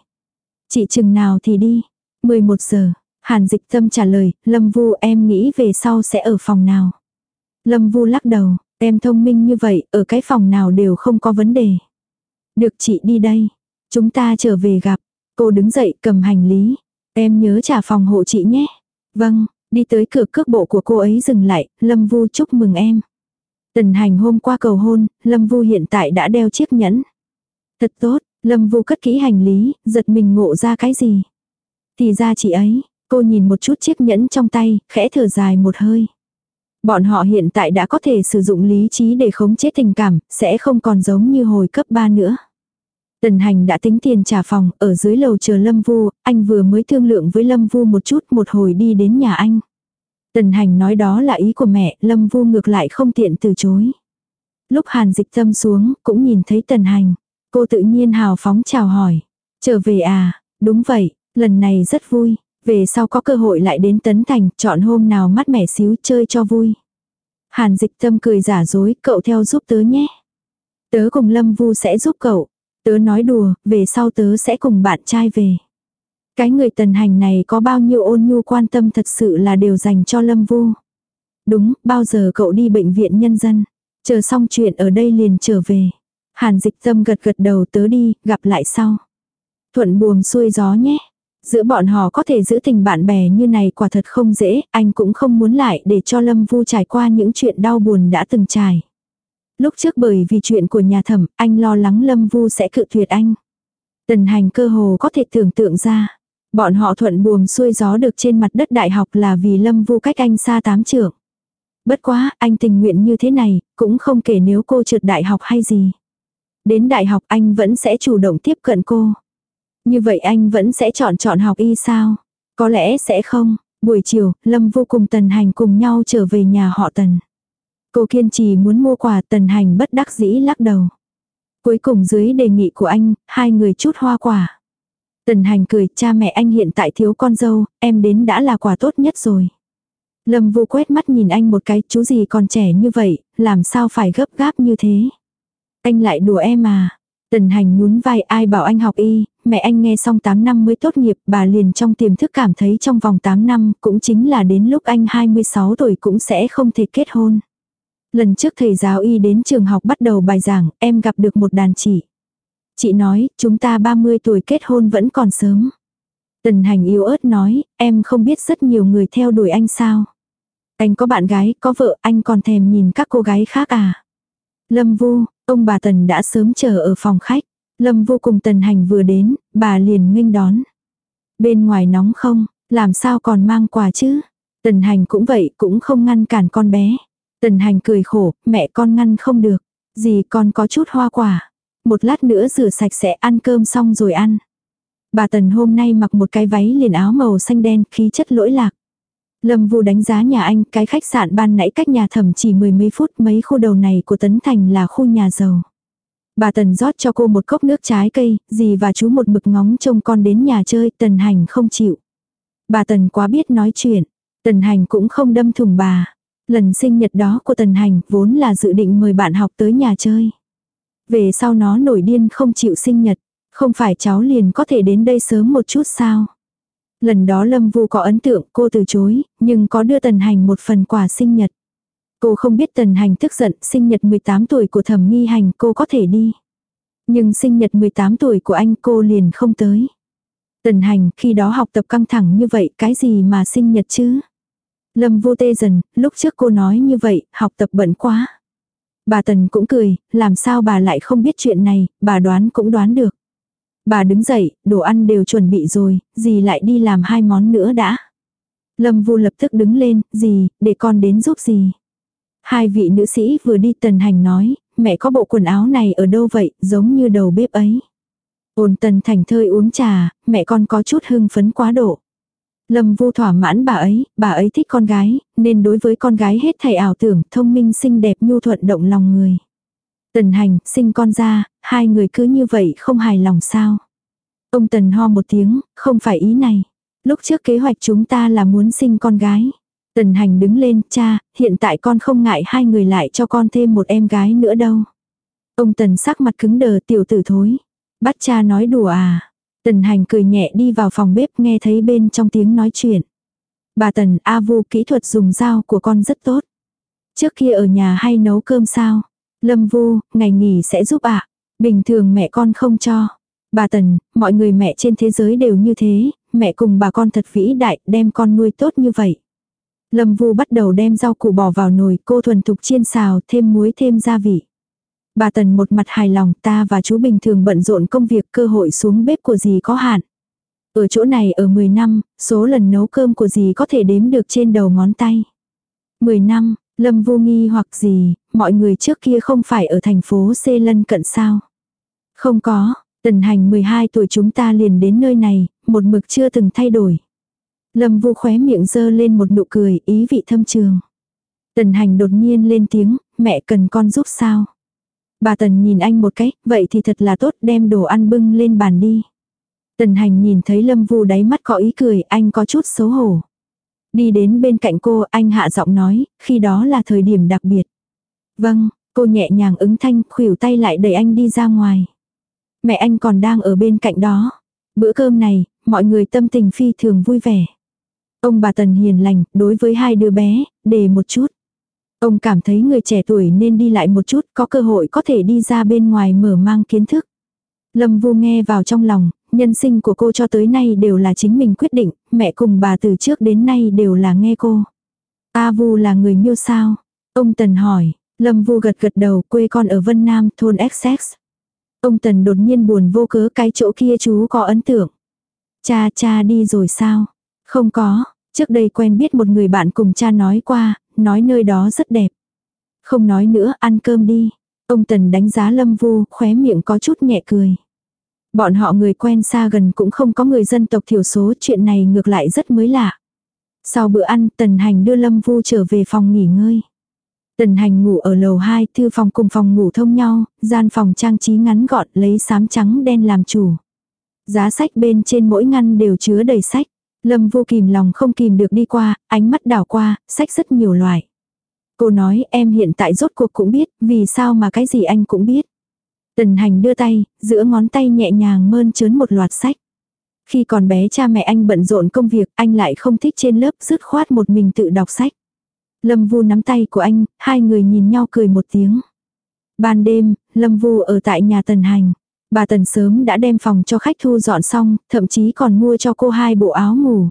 Chị chừng nào thì đi. 11 giờ, Hàn dịch tâm trả lời, Lâm Vu em nghĩ về sau sẽ ở phòng nào. Lâm Vu lắc đầu, em thông minh như vậy, ở cái phòng nào đều không có vấn đề. Được chị đi đây. Chúng ta trở về gặp. Cô đứng dậy cầm hành lý. Em nhớ trả phòng hộ chị nhé. Vâng, đi tới cửa cước bộ của cô ấy dừng lại, Lâm Vu chúc mừng em. Tần hành hôm qua cầu hôn, Lâm Vu hiện tại đã đeo chiếc nhẫn. Thật tốt, Lâm Vu cất kỹ hành lý, giật mình ngộ ra cái gì. Thì ra chị ấy, cô nhìn một chút chiếc nhẫn trong tay, khẽ thở dài một hơi. Bọn họ hiện tại đã có thể sử dụng lý trí để khống chế tình cảm, sẽ không còn giống như hồi cấp 3 nữa. Tần hành đã tính tiền trả phòng, ở dưới lầu chờ Lâm Vu, anh vừa mới thương lượng với Lâm Vu một chút một hồi đi đến nhà anh. Tần hành nói đó là ý của mẹ, Lâm Vu ngược lại không tiện từ chối. Lúc hàn dịch tâm xuống, cũng nhìn thấy tần hành. Cô tự nhiên hào phóng chào hỏi. Trở về à, đúng vậy, lần này rất vui. Về sau có cơ hội lại đến Tấn Thành, chọn hôm nào mát mẻ xíu chơi cho vui. Hàn dịch tâm cười giả dối, cậu theo giúp tớ nhé. Tớ cùng Lâm Vu sẽ giúp cậu. Tớ nói đùa, về sau tớ sẽ cùng bạn trai về. Cái người tần hành này có bao nhiêu ôn nhu quan tâm thật sự là đều dành cho Lâm Vu. Đúng, bao giờ cậu đi bệnh viện nhân dân. Chờ xong chuyện ở đây liền trở về. Hàn dịch tâm gật gật đầu tớ đi, gặp lại sau. Thuận buồm xuôi gió nhé. Giữa bọn họ có thể giữ tình bạn bè như này quả thật không dễ, anh cũng không muốn lại để cho Lâm Vu trải qua những chuyện đau buồn đã từng trải. Lúc trước bởi vì chuyện của nhà thẩm, anh lo lắng Lâm Vu sẽ cự tuyệt anh. Tần hành cơ hồ có thể tưởng tượng ra. Bọn họ thuận buồm xuôi gió được trên mặt đất đại học là vì Lâm Vu cách anh xa tám trưởng. Bất quá, anh tình nguyện như thế này, cũng không kể nếu cô trượt đại học hay gì. Đến đại học anh vẫn sẽ chủ động tiếp cận cô. Như vậy anh vẫn sẽ chọn chọn học y sao? Có lẽ sẽ không. Buổi chiều, Lâm vô cùng tần hành cùng nhau trở về nhà họ tần. Cô kiên trì muốn mua quà tần hành bất đắc dĩ lắc đầu. Cuối cùng dưới đề nghị của anh, hai người chút hoa quả. Tần hành cười, cha mẹ anh hiện tại thiếu con dâu, em đến đã là quà tốt nhất rồi. Lâm vô quét mắt nhìn anh một cái, chú gì còn trẻ như vậy, làm sao phải gấp gáp như thế. Anh lại đùa em à. Tần hành nhún vai ai bảo anh học y, mẹ anh nghe xong 8 năm mới tốt nghiệp, bà liền trong tiềm thức cảm thấy trong vòng 8 năm, cũng chính là đến lúc anh 26 tuổi cũng sẽ không thể kết hôn. Lần trước thầy giáo y đến trường học bắt đầu bài giảng, em gặp được một đàn chị. Chị nói, chúng ta 30 tuổi kết hôn vẫn còn sớm. Tần hành yếu ớt nói, em không biết rất nhiều người theo đuổi anh sao. Anh có bạn gái, có vợ, anh còn thèm nhìn các cô gái khác à. Lâm Vu, ông bà Tần đã sớm chờ ở phòng khách. Lâm vô cùng tần hành vừa đến, bà liền nghênh đón. Bên ngoài nóng không, làm sao còn mang quà chứ? Tần hành cũng vậy, cũng không ngăn cản con bé. Tần hành cười khổ, mẹ con ngăn không được. Gì con có chút hoa quả. Một lát nữa rửa sạch sẽ ăn cơm xong rồi ăn. Bà Tần hôm nay mặc một cái váy liền áo màu xanh đen, khí chất lỗi lạc. Lâm Vu đánh giá nhà anh, cái khách sạn ban nãy cách nhà thẩm chỉ mười mấy phút, mấy khu đầu này của Tấn Thành là khu nhà giàu. Bà Tần rót cho cô một cốc nước trái cây, dì và chú một bực ngóng trông con đến nhà chơi, Tần Hành không chịu. Bà Tần quá biết nói chuyện, Tần Hành cũng không đâm thùng bà. Lần sinh nhật đó của Tần Hành vốn là dự định mời bạn học tới nhà chơi. Về sau nó nổi điên không chịu sinh nhật, không phải cháu liền có thể đến đây sớm một chút sao. Lần đó Lâm Vu có ấn tượng cô từ chối, nhưng có đưa Tần Hành một phần quà sinh nhật. Cô không biết Tần Hành tức giận, sinh nhật 18 tuổi của thẩm nghi hành cô có thể đi. Nhưng sinh nhật 18 tuổi của anh cô liền không tới. Tần Hành khi đó học tập căng thẳng như vậy cái gì mà sinh nhật chứ? Lâm vô tê dần, lúc trước cô nói như vậy, học tập bận quá. Bà Tần cũng cười, làm sao bà lại không biết chuyện này, bà đoán cũng đoán được. Bà đứng dậy, đồ ăn đều chuẩn bị rồi, dì lại đi làm hai món nữa đã. Lâm Vu lập tức đứng lên, dì, để con đến giúp dì. Hai vị nữ sĩ vừa đi tần hành nói, mẹ có bộ quần áo này ở đâu vậy, giống như đầu bếp ấy. Ôn tần thành thơi uống trà, mẹ con có chút hưng phấn quá độ. Lâm Vu thỏa mãn bà ấy, bà ấy thích con gái, nên đối với con gái hết thầy ảo tưởng, thông minh xinh đẹp nhu thuận động lòng người. Tần hành, sinh con ra, hai người cứ như vậy không hài lòng sao. Ông Tần ho một tiếng, không phải ý này. Lúc trước kế hoạch chúng ta là muốn sinh con gái. Tần hành đứng lên, cha, hiện tại con không ngại hai người lại cho con thêm một em gái nữa đâu. Ông Tần sắc mặt cứng đờ tiểu tử thối. Bắt cha nói đùa à. Tần hành cười nhẹ đi vào phòng bếp nghe thấy bên trong tiếng nói chuyện. Bà Tần, A Vu kỹ thuật dùng dao của con rất tốt. Trước kia ở nhà hay nấu cơm sao? Lâm Vu, ngày nghỉ sẽ giúp ạ. À? Bình thường mẹ con không cho. Bà Tần, mọi người mẹ trên thế giới đều như thế, mẹ cùng bà con thật vĩ đại, đem con nuôi tốt như vậy. Lâm Vu bắt đầu đem rau củ bỏ vào nồi, cô thuần thục chiên xào, thêm muối thêm gia vị. Bà Tần một mặt hài lòng, ta và chú bình thường bận rộn công việc cơ hội xuống bếp của dì có hạn. Ở chỗ này ở 10 năm, số lần nấu cơm của dì có thể đếm được trên đầu ngón tay. 10 năm, Lâm Vu nghi hoặc gì, mọi người trước kia không phải ở thành phố C lân cận sao? Không có, tần hành 12 tuổi chúng ta liền đến nơi này, một mực chưa từng thay đổi. Lâm Vu khóe miệng dơ lên một nụ cười, ý vị thâm trường. Tần hành đột nhiên lên tiếng, mẹ cần con giúp sao? Bà Tần nhìn anh một cái, vậy thì thật là tốt đem đồ ăn bưng lên bàn đi. Tần hành nhìn thấy Lâm Vu đáy mắt có ý cười, anh có chút xấu hổ. Đi đến bên cạnh cô, anh hạ giọng nói, khi đó là thời điểm đặc biệt. Vâng, cô nhẹ nhàng ứng thanh, khuỷu tay lại đẩy anh đi ra ngoài. Mẹ anh còn đang ở bên cạnh đó. Bữa cơm này, mọi người tâm tình phi thường vui vẻ. Ông bà Tần hiền lành, đối với hai đứa bé, để một chút. Ông cảm thấy người trẻ tuổi nên đi lại một chút, có cơ hội có thể đi ra bên ngoài mở mang kiến thức. Lâm Vu nghe vào trong lòng, nhân sinh của cô cho tới nay đều là chính mình quyết định, mẹ cùng bà từ trước đến nay đều là nghe cô. A Vu là người miêu sao? Ông Tần hỏi, Lâm Vu gật gật đầu quê con ở Vân Nam, thôn XX. Ông Tần đột nhiên buồn vô cớ cái chỗ kia chú có ấn tượng. Cha cha đi rồi sao? Không có, trước đây quen biết một người bạn cùng cha nói qua, nói nơi đó rất đẹp. Không nói nữa, ăn cơm đi. Ông Tần đánh giá Lâm Vu, khóe miệng có chút nhẹ cười. Bọn họ người quen xa gần cũng không có người dân tộc thiểu số, chuyện này ngược lại rất mới lạ. Sau bữa ăn, Tần Hành đưa Lâm Vu trở về phòng nghỉ ngơi. Tần Hành ngủ ở lầu 2, thư phòng cùng phòng ngủ thông nhau, gian phòng trang trí ngắn gọn lấy sám trắng đen làm chủ. Giá sách bên trên mỗi ngăn đều chứa đầy sách. Lâm vu kìm lòng không kìm được đi qua, ánh mắt đảo qua, sách rất nhiều loại. Cô nói em hiện tại rốt cuộc cũng biết, vì sao mà cái gì anh cũng biết. Tần hành đưa tay, giữa ngón tay nhẹ nhàng mơn trớn một loạt sách. Khi còn bé cha mẹ anh bận rộn công việc, anh lại không thích trên lớp dứt khoát một mình tự đọc sách. Lâm Vu nắm tay của anh, hai người nhìn nhau cười một tiếng. Ban đêm, Lâm Vu ở tại nhà Tần Hành. Bà Tần sớm đã đem phòng cho khách thu dọn xong, thậm chí còn mua cho cô hai bộ áo ngủ.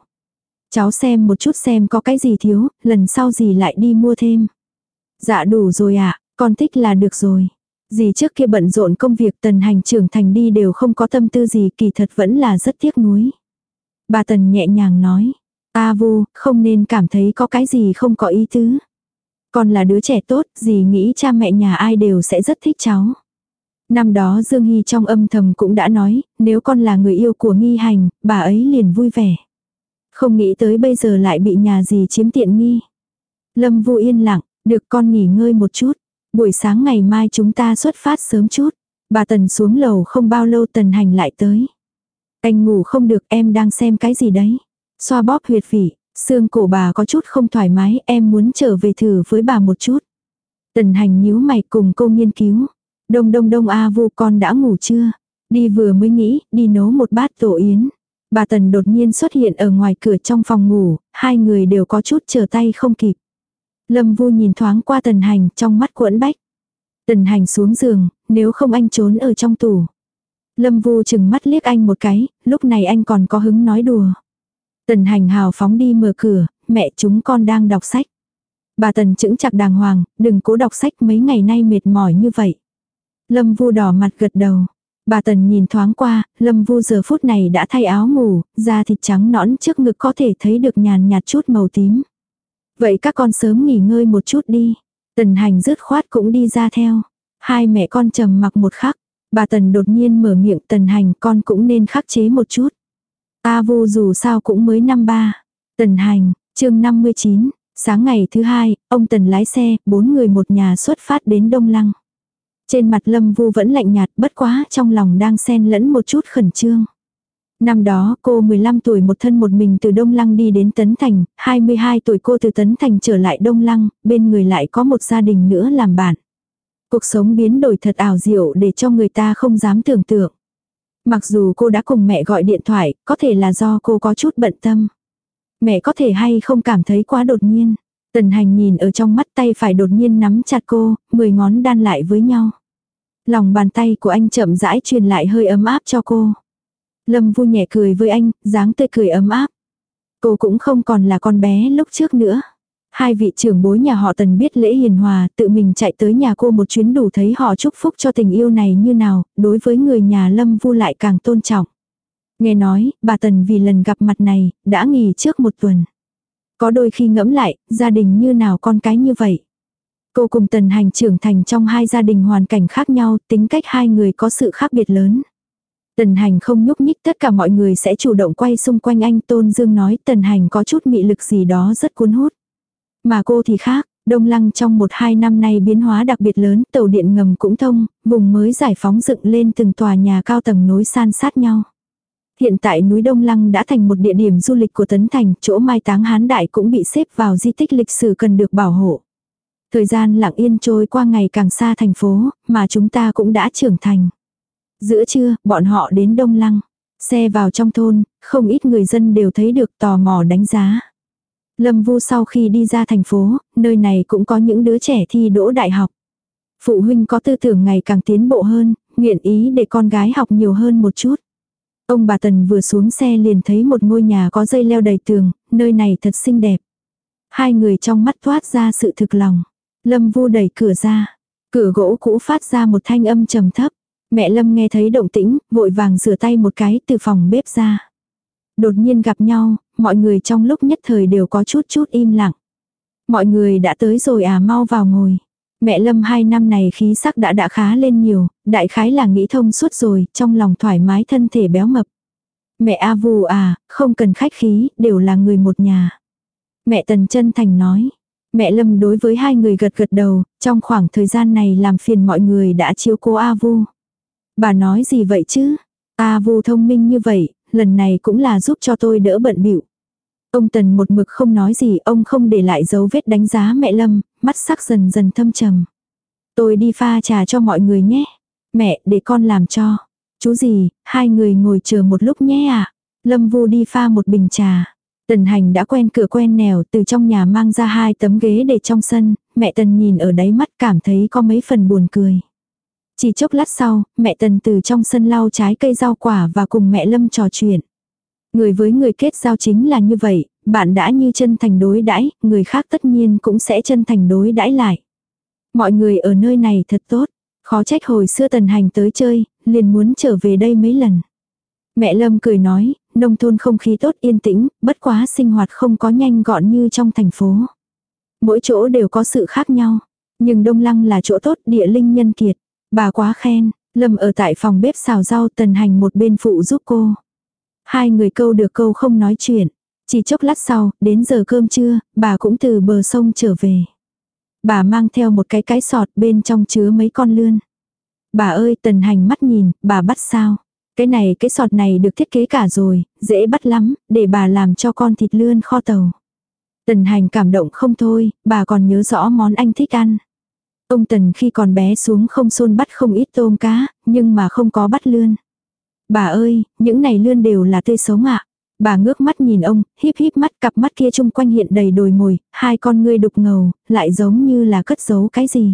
Cháu xem một chút xem có cái gì thiếu, lần sau gì lại đi mua thêm. Dạ đủ rồi ạ, à, con thích là được rồi. Dì trước kia bận rộn công việc tần hành trưởng thành đi đều không có tâm tư gì kỳ thật vẫn là rất tiếc nuối. Bà tần nhẹ nhàng nói. A vu, không nên cảm thấy có cái gì không có ý tứ. còn là đứa trẻ tốt, dì nghĩ cha mẹ nhà ai đều sẽ rất thích cháu. Năm đó Dương Hy trong âm thầm cũng đã nói, nếu con là người yêu của nghi hành, bà ấy liền vui vẻ. Không nghĩ tới bây giờ lại bị nhà gì chiếm tiện nghi. Lâm Vu yên lặng, được con nghỉ ngơi một chút. Buổi sáng ngày mai chúng ta xuất phát sớm chút. Bà Tần xuống lầu không bao lâu Tần Hành lại tới. Anh ngủ không được em đang xem cái gì đấy. Xoa bóp huyệt vị, xương cổ bà có chút không thoải mái em muốn trở về thử với bà một chút. Tần Hành nhíu mày cùng cô nghiên cứu. Đông đông đông A vu con đã ngủ chưa? Đi vừa mới nghĩ, đi nấu một bát tổ yến. Bà Tần đột nhiên xuất hiện ở ngoài cửa trong phòng ngủ, hai người đều có chút chờ tay không kịp. Lâm Vu nhìn thoáng qua Tần Hành trong mắt quẫn bách. Tần Hành xuống giường, nếu không anh trốn ở trong tủ. Lâm Vu chừng mắt liếc anh một cái, lúc này anh còn có hứng nói đùa. Tần Hành hào phóng đi mở cửa, mẹ chúng con đang đọc sách. Bà Tần chững chặt đàng hoàng, đừng cố đọc sách mấy ngày nay mệt mỏi như vậy. Lâm Vu đỏ mặt gật đầu. Bà Tần nhìn thoáng qua, Lâm Vu giờ phút này đã thay áo ngủ, da thịt trắng nõn trước ngực có thể thấy được nhàn nhạt chút màu tím. Vậy các con sớm nghỉ ngơi một chút đi. Tần hành dứt khoát cũng đi ra theo. Hai mẹ con trầm mặc một khắc. Bà Tần đột nhiên mở miệng tần hành con cũng nên khắc chế một chút. A vu dù sao cũng mới năm ba. Tần hành, chương 59, sáng ngày thứ hai, ông Tần lái xe, bốn người một nhà xuất phát đến Đông Lăng. Trên mặt Lâm Vu vẫn lạnh nhạt bất quá trong lòng đang xen lẫn một chút khẩn trương. Năm đó cô 15 tuổi một thân một mình từ Đông Lăng đi đến Tấn Thành, 22 tuổi cô từ Tấn Thành trở lại Đông Lăng, bên người lại có một gia đình nữa làm bạn. Cuộc sống biến đổi thật ảo diệu để cho người ta không dám tưởng tượng. Mặc dù cô đã cùng mẹ gọi điện thoại, có thể là do cô có chút bận tâm. Mẹ có thể hay không cảm thấy quá đột nhiên. Tần hành nhìn ở trong mắt tay phải đột nhiên nắm chặt cô, mười ngón đan lại với nhau. Lòng bàn tay của anh chậm rãi truyền lại hơi ấm áp cho cô. Lâm vui nhẹ cười với anh, dáng tươi cười ấm áp. Cô cũng không còn là con bé lúc trước nữa. Hai vị trưởng bối nhà họ tần biết lễ hiền hòa, tự mình chạy tới nhà cô một chuyến đủ thấy họ chúc phúc cho tình yêu này như nào, đối với người nhà Lâm Vu lại càng tôn trọng. Nghe nói, bà Tần vì lần gặp mặt này, đã nghỉ trước một tuần. Có đôi khi ngẫm lại, gia đình như nào con cái như vậy. Cô cùng Tần Hành trưởng thành trong hai gia đình hoàn cảnh khác nhau, tính cách hai người có sự khác biệt lớn. Tần Hành không nhúc nhích tất cả mọi người sẽ chủ động quay xung quanh anh Tôn Dương nói Tần Hành có chút mị lực gì đó rất cuốn hút. Mà cô thì khác, Đông Lăng trong một hai năm nay biến hóa đặc biệt lớn, tàu điện ngầm cũng thông, vùng mới giải phóng dựng lên từng tòa nhà cao tầng nối san sát nhau. Hiện tại núi Đông Lăng đã thành một địa điểm du lịch của Tấn Thành, chỗ mai táng hán đại cũng bị xếp vào di tích lịch sử cần được bảo hộ. Thời gian lặng yên trôi qua ngày càng xa thành phố, mà chúng ta cũng đã trưởng thành. Giữa trưa, bọn họ đến Đông Lăng. Xe vào trong thôn, không ít người dân đều thấy được tò mò đánh giá. Lâm Vu sau khi đi ra thành phố, nơi này cũng có những đứa trẻ thi đỗ đại học. Phụ huynh có tư tưởng ngày càng tiến bộ hơn, nguyện ý để con gái học nhiều hơn một chút. Ông bà Tần vừa xuống xe liền thấy một ngôi nhà có dây leo đầy tường, nơi này thật xinh đẹp. Hai người trong mắt thoát ra sự thực lòng. Lâm Vu đẩy cửa ra. Cửa gỗ cũ phát ra một thanh âm trầm thấp. Mẹ Lâm nghe thấy động tĩnh, vội vàng rửa tay một cái từ phòng bếp ra. Đột nhiên gặp nhau, mọi người trong lúc nhất thời đều có chút chút im lặng. Mọi người đã tới rồi à mau vào ngồi. Mẹ Lâm hai năm này khí sắc đã đã khá lên nhiều, đại khái là nghĩ thông suốt rồi, trong lòng thoải mái thân thể béo mập. Mẹ A Vù à, không cần khách khí, đều là người một nhà. Mẹ Tần chân Thành nói. Mẹ Lâm đối với hai người gật gật đầu, trong khoảng thời gian này làm phiền mọi người đã chiếu cô A Vu. Bà nói gì vậy chứ? ta Vu thông minh như vậy, lần này cũng là giúp cho tôi đỡ bận bịu. Ông Tần một mực không nói gì, ông không để lại dấu vết đánh giá mẹ Lâm, mắt sắc dần dần thâm trầm. Tôi đi pha trà cho mọi người nhé. Mẹ, để con làm cho. Chú gì, hai người ngồi chờ một lúc nhé à. Lâm Vu đi pha một bình trà. Tần hành đã quen cửa quen nẻo từ trong nhà mang ra hai tấm ghế để trong sân, mẹ Tần nhìn ở đáy mắt cảm thấy có mấy phần buồn cười. Chỉ chốc lát sau, mẹ Tần từ trong sân lau trái cây rau quả và cùng mẹ Lâm trò chuyện. Người với người kết giao chính là như vậy, bạn đã như chân thành đối đãi, người khác tất nhiên cũng sẽ chân thành đối đãi lại. Mọi người ở nơi này thật tốt, khó trách hồi xưa tần hành tới chơi, liền muốn trở về đây mấy lần. Mẹ Lâm cười nói, nông thôn không khí tốt yên tĩnh, bất quá sinh hoạt không có nhanh gọn như trong thành phố. Mỗi chỗ đều có sự khác nhau, nhưng Đông Lăng là chỗ tốt địa linh nhân kiệt. Bà quá khen, Lâm ở tại phòng bếp xào rau tần hành một bên phụ giúp cô. Hai người câu được câu không nói chuyện. Chỉ chốc lát sau, đến giờ cơm trưa, bà cũng từ bờ sông trở về. Bà mang theo một cái cái sọt bên trong chứa mấy con lươn. Bà ơi tần hành mắt nhìn, bà bắt sao? Cái này cái sọt này được thiết kế cả rồi, dễ bắt lắm, để bà làm cho con thịt lươn kho tàu. Tần hành cảm động không thôi, bà còn nhớ rõ món anh thích ăn. Ông Tần khi còn bé xuống không xôn bắt không ít tôm cá, nhưng mà không có bắt lươn. Bà ơi, những này lươn đều là tươi sống ạ. Bà ngước mắt nhìn ông, híp híp mắt cặp mắt kia chung quanh hiện đầy đồi mồi, hai con ngươi đục ngầu, lại giống như là cất giấu cái gì.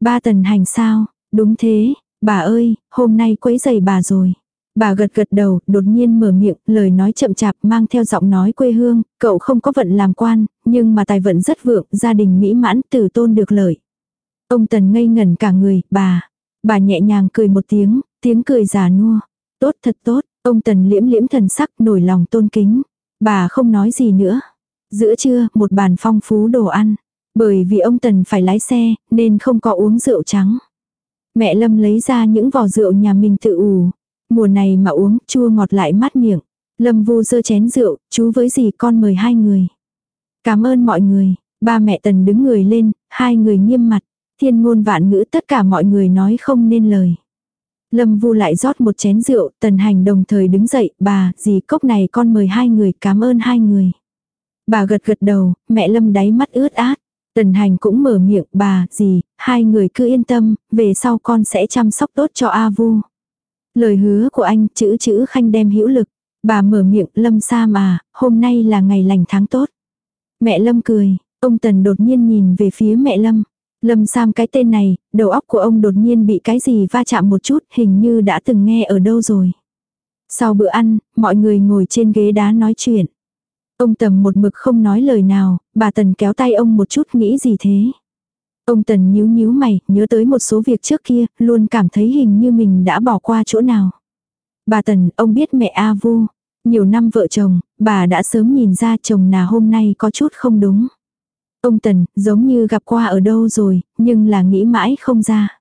Ba tần hành sao, đúng thế, bà ơi, hôm nay quấy giày bà rồi. Bà gật gật đầu, đột nhiên mở miệng, lời nói chậm chạp mang theo giọng nói quê hương, cậu không có vận làm quan, nhưng mà tài vận rất vượng, gia đình mỹ mãn, tử tôn được lợi. Ông Tần ngây ngẩn cả người, bà. Bà nhẹ nhàng cười một tiếng, tiếng cười già nua. Tốt thật tốt, ông Tần liễm liễm thần sắc nổi lòng tôn kính. Bà không nói gì nữa. Giữa trưa, một bàn phong phú đồ ăn. Bởi vì ông Tần phải lái xe, nên không có uống rượu trắng. Mẹ Lâm lấy ra những vò rượu nhà mình tự ủ. Mùa này mà uống, chua ngọt lại mát miệng. Lâm vu dơ chén rượu, chú với gì con mời hai người. Cảm ơn mọi người. Ba mẹ Tần đứng người lên, hai người nghiêm mặt. Thiên ngôn vạn ngữ tất cả mọi người nói không nên lời. Lâm Vu lại rót một chén rượu, Tần Hành đồng thời đứng dậy, bà, gì cốc này con mời hai người, cảm ơn hai người. Bà gật gật đầu, mẹ Lâm đáy mắt ướt át. Tần Hành cũng mở miệng, bà, gì, hai người cứ yên tâm, về sau con sẽ chăm sóc tốt cho A Vu. Lời hứa của anh, chữ chữ khanh đem hữu lực. Bà mở miệng, Lâm Sa mà, hôm nay là ngày lành tháng tốt. Mẹ Lâm cười, ông Tần đột nhiên nhìn về phía mẹ Lâm. Lâm Sam cái tên này, đầu óc của ông đột nhiên bị cái gì va chạm một chút, hình như đã từng nghe ở đâu rồi. Sau bữa ăn, mọi người ngồi trên ghế đá nói chuyện. Ông Tầm một mực không nói lời nào, bà Tần kéo tay ông một chút nghĩ gì thế. Ông Tần nhíu nhíu mày, nhớ tới một số việc trước kia, luôn cảm thấy hình như mình đã bỏ qua chỗ nào. Bà Tần, ông biết mẹ A Vu. Nhiều năm vợ chồng, bà đã sớm nhìn ra chồng nà hôm nay có chút không đúng. Ông Tần, giống như gặp qua ở đâu rồi, nhưng là nghĩ mãi không ra.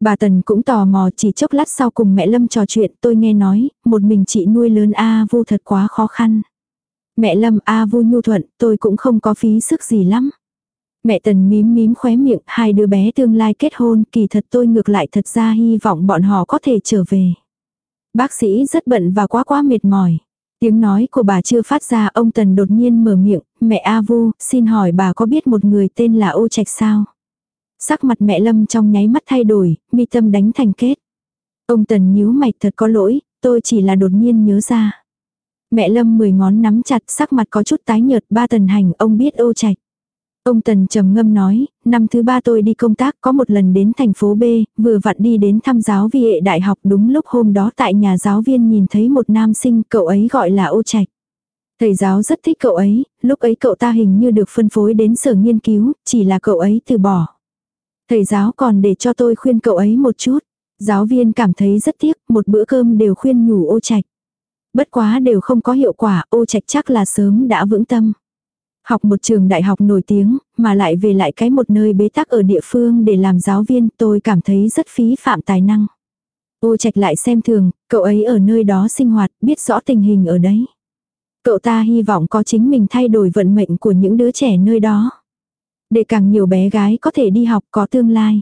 Bà Tần cũng tò mò chỉ chốc lát sau cùng mẹ Lâm trò chuyện tôi nghe nói, một mình chị nuôi lớn A Vu thật quá khó khăn. Mẹ Lâm A Vu nhu thuận, tôi cũng không có phí sức gì lắm. Mẹ Tần mím mím khóe miệng, hai đứa bé tương lai kết hôn, kỳ thật tôi ngược lại thật ra hy vọng bọn họ có thể trở về. Bác sĩ rất bận và quá quá mệt mỏi. Tiếng nói của bà chưa phát ra ông Tần đột nhiên mở miệng, mẹ A Vu, xin hỏi bà có biết một người tên là ô trạch sao? Sắc mặt mẹ Lâm trong nháy mắt thay đổi, mi tâm đánh thành kết. Ông Tần nhíu mày thật có lỗi, tôi chỉ là đột nhiên nhớ ra. Mẹ Lâm mười ngón nắm chặt sắc mặt có chút tái nhợt ba tần hành ông biết ô trạch. Ông Tần trầm ngâm nói, năm thứ ba tôi đi công tác có một lần đến thành phố B, vừa vặn đi đến thăm giáo vi hệ đại học đúng lúc hôm đó tại nhà giáo viên nhìn thấy một nam sinh, cậu ấy gọi là ô trạch. Thầy giáo rất thích cậu ấy, lúc ấy cậu ta hình như được phân phối đến sở nghiên cứu, chỉ là cậu ấy từ bỏ. Thầy giáo còn để cho tôi khuyên cậu ấy một chút. Giáo viên cảm thấy rất tiếc, một bữa cơm đều khuyên nhủ ô trạch. Bất quá đều không có hiệu quả, ô trạch chắc là sớm đã vững tâm. Học một trường đại học nổi tiếng, mà lại về lại cái một nơi bế tắc ở địa phương để làm giáo viên, tôi cảm thấy rất phí phạm tài năng. Ô trạch lại xem thường, cậu ấy ở nơi đó sinh hoạt, biết rõ tình hình ở đấy. Cậu ta hy vọng có chính mình thay đổi vận mệnh của những đứa trẻ nơi đó. Để càng nhiều bé gái có thể đi học có tương lai.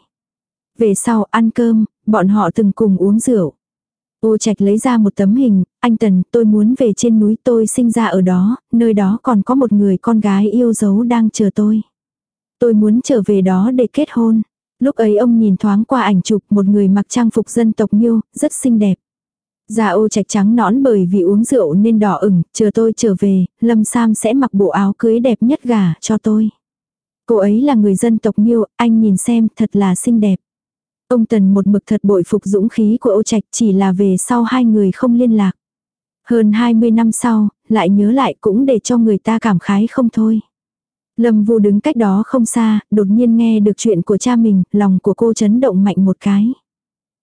Về sau ăn cơm, bọn họ từng cùng uống rượu. Ô Trạch lấy ra một tấm hình, anh Tần, tôi muốn về trên núi tôi sinh ra ở đó, nơi đó còn có một người con gái yêu dấu đang chờ tôi. Tôi muốn trở về đó để kết hôn. Lúc ấy ông nhìn thoáng qua ảnh chụp một người mặc trang phục dân tộc miêu, rất xinh đẹp. Da ô trạch trắng nõn bởi vì uống rượu nên đỏ ửng, chờ tôi trở về, Lâm Sam sẽ mặc bộ áo cưới đẹp nhất gà cho tôi. Cô ấy là người dân tộc miêu, anh nhìn xem thật là xinh đẹp. Ông Tần một mực thật bội phục dũng khí của ô trạch chỉ là về sau hai người không liên lạc. Hơn 20 năm sau, lại nhớ lại cũng để cho người ta cảm khái không thôi. Lâm Vu đứng cách đó không xa, đột nhiên nghe được chuyện của cha mình, lòng của cô chấn động mạnh một cái.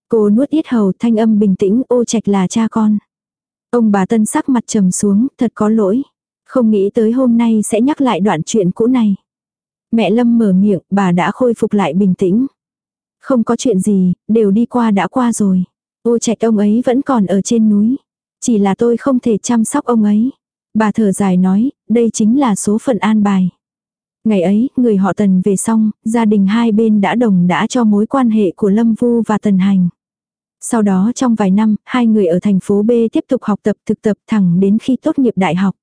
Cô nuốt ít hầu thanh âm bình tĩnh ô trạch là cha con. Ông bà tân sắc mặt trầm xuống, thật có lỗi. Không nghĩ tới hôm nay sẽ nhắc lại đoạn chuyện cũ này. Mẹ Lâm mở miệng, bà đã khôi phục lại bình tĩnh. Không có chuyện gì, đều đi qua đã qua rồi. Ô trạch ông ấy vẫn còn ở trên núi. Chỉ là tôi không thể chăm sóc ông ấy. Bà thở dài nói, đây chính là số phận an bài. Ngày ấy, người họ Tần về xong, gia đình hai bên đã đồng đã cho mối quan hệ của Lâm Vu và Tần Hành. Sau đó trong vài năm, hai người ở thành phố B tiếp tục học tập thực tập thẳng đến khi tốt nghiệp đại học.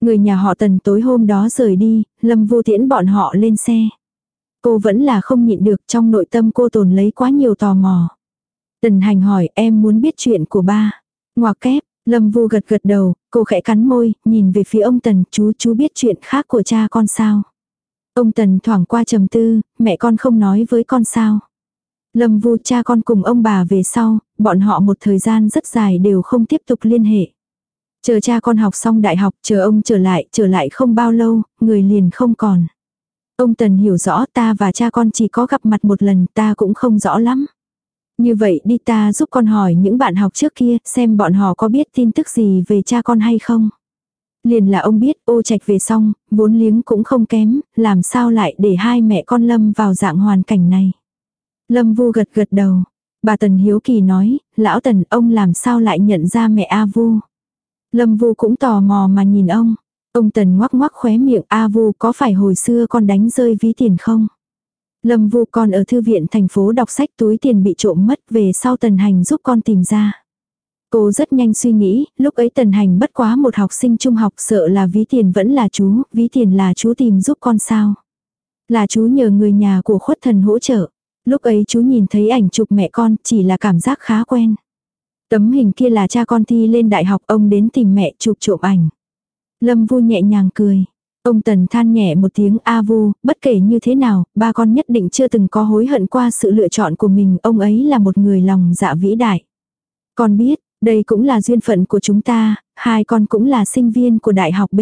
Người nhà họ Tần tối hôm đó rời đi, Lâm Vu tiễn bọn họ lên xe. Cô vẫn là không nhịn được trong nội tâm cô tồn lấy quá nhiều tò mò. Tần Hành hỏi em muốn biết chuyện của ba. Ngoà kép, Lâm Vu gật gật đầu, cô khẽ cắn môi, nhìn về phía ông Tần, chú chú biết chuyện khác của cha con sao. Ông Tần thoảng qua trầm tư, mẹ con không nói với con sao. Lâm Vu cha con cùng ông bà về sau, bọn họ một thời gian rất dài đều không tiếp tục liên hệ. Chờ cha con học xong đại học, chờ ông trở lại, trở lại không bao lâu, người liền không còn. Ông Tần hiểu rõ ta và cha con chỉ có gặp mặt một lần ta cũng không rõ lắm. Như vậy đi ta giúp con hỏi những bạn học trước kia xem bọn họ có biết tin tức gì về cha con hay không. Liền là ông biết ô trạch về xong, vốn liếng cũng không kém, làm sao lại để hai mẹ con Lâm vào dạng hoàn cảnh này. Lâm vu gật gật đầu. Bà Tần Hiếu Kỳ nói, lão Tần ông làm sao lại nhận ra mẹ A Vu. Lâm vu cũng tò mò mà nhìn ông. Ông Tần ngoắc ngoắc khóe miệng A Vu có phải hồi xưa con đánh rơi ví tiền không? Lâm Vu con ở thư viện thành phố đọc sách túi tiền bị trộm mất về sau Tần Hành giúp con tìm ra. Cô rất nhanh suy nghĩ, lúc ấy Tần Hành bất quá một học sinh trung học sợ là ví tiền vẫn là chú, ví tiền là chú tìm giúp con sao. Là chú nhờ người nhà của khuất thần hỗ trợ. Lúc ấy chú nhìn thấy ảnh chụp mẹ con chỉ là cảm giác khá quen. Tấm hình kia là cha con thi lên đại học ông đến tìm mẹ chụp trộm ảnh. Lâm Vu nhẹ nhàng cười. Ông Tần than nhẹ một tiếng A Vu, bất kể như thế nào, ba con nhất định chưa từng có hối hận qua sự lựa chọn của mình, ông ấy là một người lòng dạ vĩ đại. Con biết, đây cũng là duyên phận của chúng ta, hai con cũng là sinh viên của đại học B.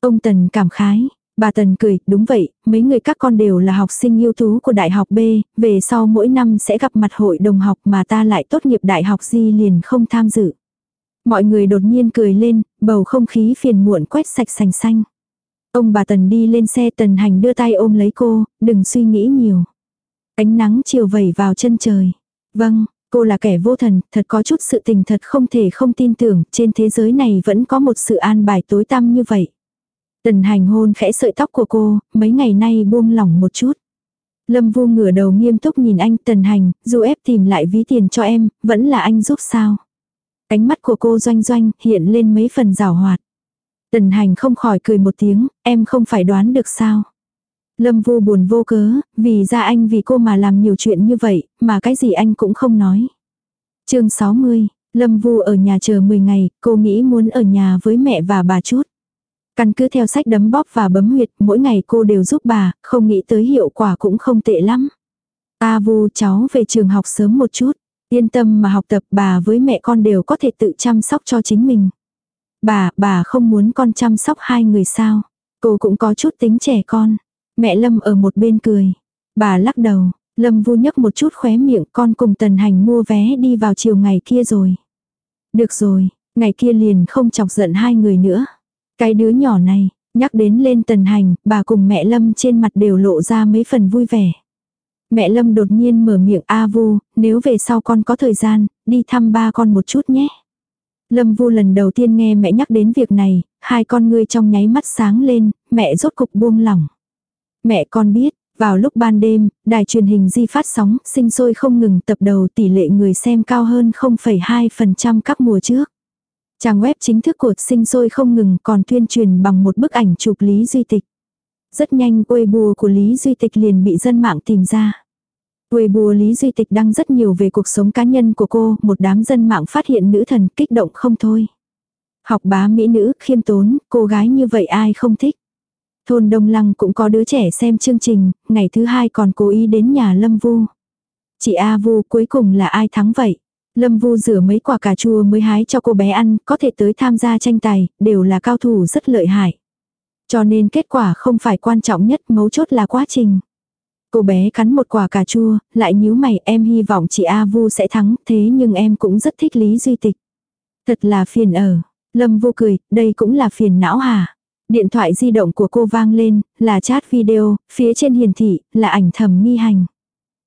Ông Tần cảm khái, bà Tần cười, đúng vậy, mấy người các con đều là học sinh ưu tú của đại học B, về sau mỗi năm sẽ gặp mặt hội đồng học mà ta lại tốt nghiệp đại học gì liền không tham dự. Mọi người đột nhiên cười lên, bầu không khí phiền muộn quét sạch sành xanh. Ông bà Tần đi lên xe Tần Hành đưa tay ôm lấy cô, đừng suy nghĩ nhiều. Ánh nắng chiều vẩy vào chân trời. Vâng, cô là kẻ vô thần, thật có chút sự tình thật không thể không tin tưởng, trên thế giới này vẫn có một sự an bài tối tăm như vậy. Tần Hành hôn khẽ sợi tóc của cô, mấy ngày nay buông lỏng một chút. Lâm Vu ngửa đầu nghiêm túc nhìn anh Tần Hành, dù ép tìm lại ví tiền cho em, vẫn là anh giúp sao. Ánh mắt của cô doanh doanh hiện lên mấy phần rào hoạt. Tần hành không khỏi cười một tiếng, em không phải đoán được sao. Lâm vu buồn vô cớ, vì ra anh vì cô mà làm nhiều chuyện như vậy, mà cái gì anh cũng không nói. chương 60, Lâm vu ở nhà chờ 10 ngày, cô nghĩ muốn ở nhà với mẹ và bà chút. Căn cứ theo sách đấm bóp và bấm huyệt, mỗi ngày cô đều giúp bà, không nghĩ tới hiệu quả cũng không tệ lắm. A vu cháu về trường học sớm một chút. Yên tâm mà học tập bà với mẹ con đều có thể tự chăm sóc cho chính mình. Bà, bà không muốn con chăm sóc hai người sao. Cô cũng có chút tính trẻ con. Mẹ Lâm ở một bên cười. Bà lắc đầu, Lâm vu nhấc một chút khóe miệng con cùng tần hành mua vé đi vào chiều ngày kia rồi. Được rồi, ngày kia liền không chọc giận hai người nữa. Cái đứa nhỏ này, nhắc đến lên tần hành, bà cùng mẹ Lâm trên mặt đều lộ ra mấy phần vui vẻ. Mẹ Lâm đột nhiên mở miệng A Vu, nếu về sau con có thời gian, đi thăm ba con một chút nhé. Lâm Vu lần đầu tiên nghe mẹ nhắc đến việc này, hai con ngươi trong nháy mắt sáng lên, mẹ rốt cục buông lỏng. Mẹ con biết, vào lúc ban đêm, đài truyền hình di phát sóng, sinh sôi không ngừng tập đầu tỷ lệ người xem cao hơn 0,2% các mùa trước. Trang web chính thức của sinh sôi không ngừng còn tuyên truyền bằng một bức ảnh chụp Lý Duy Tịch. Rất nhanh quê bùa của Lý Duy Tịch liền bị dân mạng tìm ra. quê bùa Lý Duy Tịch đăng rất nhiều về cuộc sống cá nhân của cô, một đám dân mạng phát hiện nữ thần kích động không thôi. Học bá mỹ nữ, khiêm tốn, cô gái như vậy ai không thích. Thôn Đông Lăng cũng có đứa trẻ xem chương trình, ngày thứ hai còn cố ý đến nhà Lâm Vu. Chị A Vu cuối cùng là ai thắng vậy? Lâm Vu rửa mấy quả cà chua mới hái cho cô bé ăn, có thể tới tham gia tranh tài, đều là cao thủ rất lợi hại. Cho nên kết quả không phải quan trọng nhất, mấu chốt là quá trình. Cô bé cắn một quả cà chua, lại nhíu mày em hy vọng chị A Vu sẽ thắng, thế nhưng em cũng rất thích Lý Duy Tịch. Thật là phiền ở. Lâm Vu cười, đây cũng là phiền não hả? Điện thoại di động của cô vang lên, là chat video, phía trên hiển thị, là ảnh thầm nghi hành.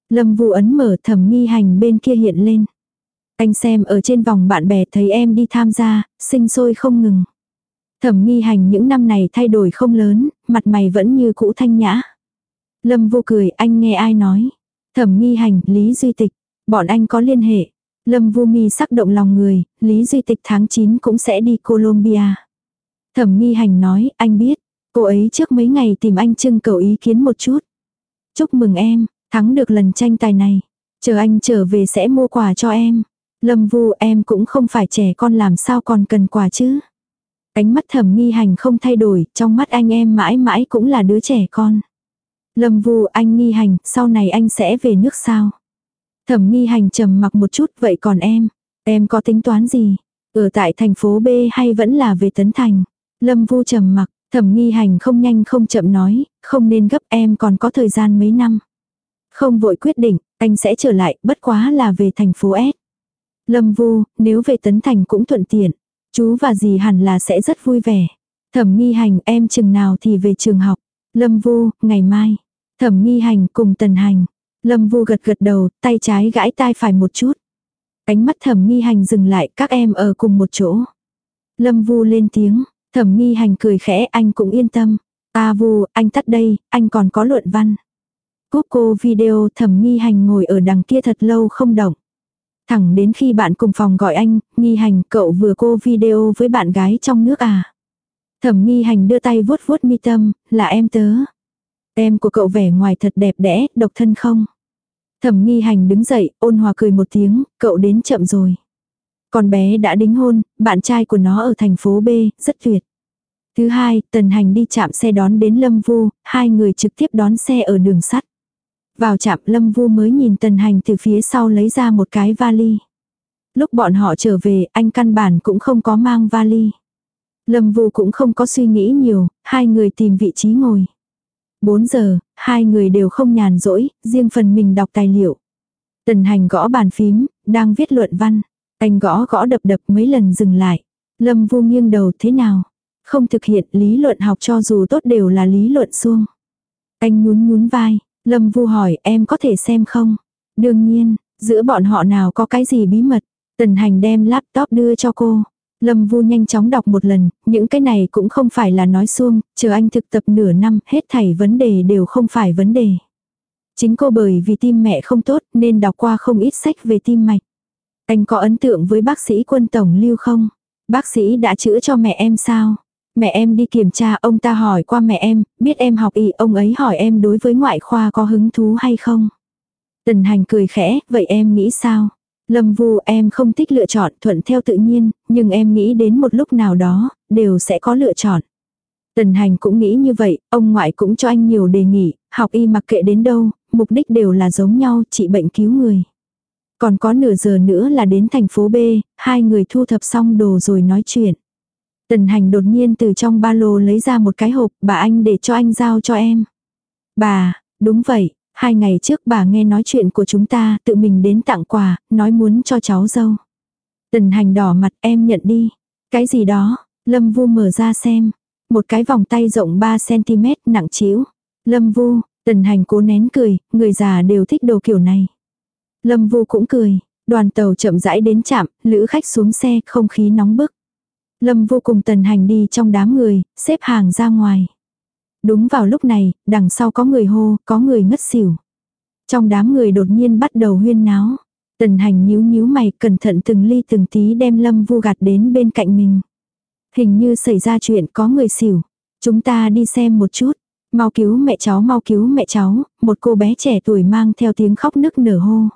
Lâm Vu ấn mở thẩm nghi hành bên kia hiện lên. Anh xem ở trên vòng bạn bè thấy em đi tham gia, sinh sôi không ngừng. Thẩm nghi hành những năm này thay đổi không lớn, mặt mày vẫn như cũ thanh nhã. Lâm Vu cười, anh nghe ai nói. Thẩm nghi hành, Lý Duy Tịch, bọn anh có liên hệ. Lâm Vu Mi sắc động lòng người, Lý Duy Tịch tháng 9 cũng sẽ đi Colombia. Thẩm nghi hành nói, anh biết, cô ấy trước mấy ngày tìm anh trưng cầu ý kiến một chút. Chúc mừng em, thắng được lần tranh tài này. Chờ anh trở về sẽ mua quà cho em. Lâm Vu em cũng không phải trẻ con làm sao còn cần quà chứ. Ánh mắt thẩm nghi hành không thay đổi, trong mắt anh em mãi mãi cũng là đứa trẻ con. Lâm Vu anh nghi hành, sau này anh sẽ về nước sao? Thẩm nghi hành trầm mặc một chút, vậy còn em? Em có tính toán gì? Ở tại thành phố B hay vẫn là về Tấn Thành? Lâm Vu trầm mặc, thẩm nghi hành không nhanh không chậm nói, không nên gấp em còn có thời gian mấy năm. Không vội quyết định, anh sẽ trở lại, bất quá là về thành phố S. Lâm Vu, nếu về Tấn Thành cũng thuận tiện. Chú và dì hẳn là sẽ rất vui vẻ. Thẩm nghi hành em chừng nào thì về trường học. Lâm Vu, ngày mai. Thẩm nghi hành cùng tần hành. Lâm Vu gật gật đầu, tay trái gãi tai phải một chút. Ánh mắt thẩm nghi hành dừng lại, các em ở cùng một chỗ. Lâm Vu lên tiếng, thẩm nghi hành cười khẽ anh cũng yên tâm. Ta Vu, anh tắt đây, anh còn có luận văn. Cúp cô video thẩm nghi hành ngồi ở đằng kia thật lâu không động. Thẳng đến khi bạn cùng phòng gọi anh, nghi hành cậu vừa cô video với bạn gái trong nước à. Thẩm nghi hành đưa tay vuốt vuốt mi tâm, là em tớ. Em của cậu vẻ ngoài thật đẹp đẽ, độc thân không? Thẩm nghi hành đứng dậy, ôn hòa cười một tiếng, cậu đến chậm rồi. Con bé đã đính hôn, bạn trai của nó ở thành phố B, rất tuyệt. Thứ hai, tần hành đi chạm xe đón đến Lâm Vu, hai người trực tiếp đón xe ở đường sắt. Vào chạm Lâm Vu mới nhìn tần hành từ phía sau lấy ra một cái vali. Lúc bọn họ trở về, anh căn bản cũng không có mang vali. Lâm Vu cũng không có suy nghĩ nhiều, hai người tìm vị trí ngồi. 4 giờ, hai người đều không nhàn rỗi, riêng phần mình đọc tài liệu. Tần hành gõ bàn phím, đang viết luận văn. Anh gõ gõ đập đập mấy lần dừng lại. Lâm Vu nghiêng đầu thế nào? Không thực hiện lý luận học cho dù tốt đều là lý luận xuông. Anh nhún nhún vai, Lâm Vu hỏi em có thể xem không? Đương nhiên, giữa bọn họ nào có cái gì bí mật. Tần hành đem laptop đưa cho cô. Lâm Vu nhanh chóng đọc một lần, những cái này cũng không phải là nói xuông, chờ anh thực tập nửa năm, hết thảy vấn đề đều không phải vấn đề. Chính cô bởi vì tim mẹ không tốt nên đọc qua không ít sách về tim mạch. Anh có ấn tượng với bác sĩ quân tổng lưu không? Bác sĩ đã chữa cho mẹ em sao? Mẹ em đi kiểm tra ông ta hỏi qua mẹ em, biết em học y ông ấy hỏi em đối với ngoại khoa có hứng thú hay không? Tần hành cười khẽ, vậy em nghĩ sao? Lâm Vu em không thích lựa chọn thuận theo tự nhiên, nhưng em nghĩ đến một lúc nào đó, đều sẽ có lựa chọn. Tần hành cũng nghĩ như vậy, ông ngoại cũng cho anh nhiều đề nghị, học y mặc kệ đến đâu, mục đích đều là giống nhau, trị bệnh cứu người. Còn có nửa giờ nữa là đến thành phố B, hai người thu thập xong đồ rồi nói chuyện. Tần hành đột nhiên từ trong ba lô lấy ra một cái hộp, bà anh để cho anh giao cho em. Bà, đúng vậy, hai ngày trước bà nghe nói chuyện của chúng ta, tự mình đến tặng quà, nói muốn cho cháu dâu. Tần hành đỏ mặt em nhận đi. Cái gì đó, Lâm Vu mở ra xem. Một cái vòng tay rộng 3cm nặng chiếu. Lâm Vu, tần hành cố nén cười, người già đều thích đồ kiểu này. Lâm Vu cũng cười, đoàn tàu chậm rãi đến chạm, lữ khách xuống xe, không khí nóng bức. Lâm vô cùng tần hành đi trong đám người, xếp hàng ra ngoài. Đúng vào lúc này, đằng sau có người hô, có người ngất xỉu. Trong đám người đột nhiên bắt đầu huyên náo. Tần hành nhíu nhíu mày cẩn thận từng ly từng tí đem lâm vu gạt đến bên cạnh mình. Hình như xảy ra chuyện có người xỉu. Chúng ta đi xem một chút. Mau cứu mẹ cháu mau cứu mẹ cháu, một cô bé trẻ tuổi mang theo tiếng khóc nức nở hô.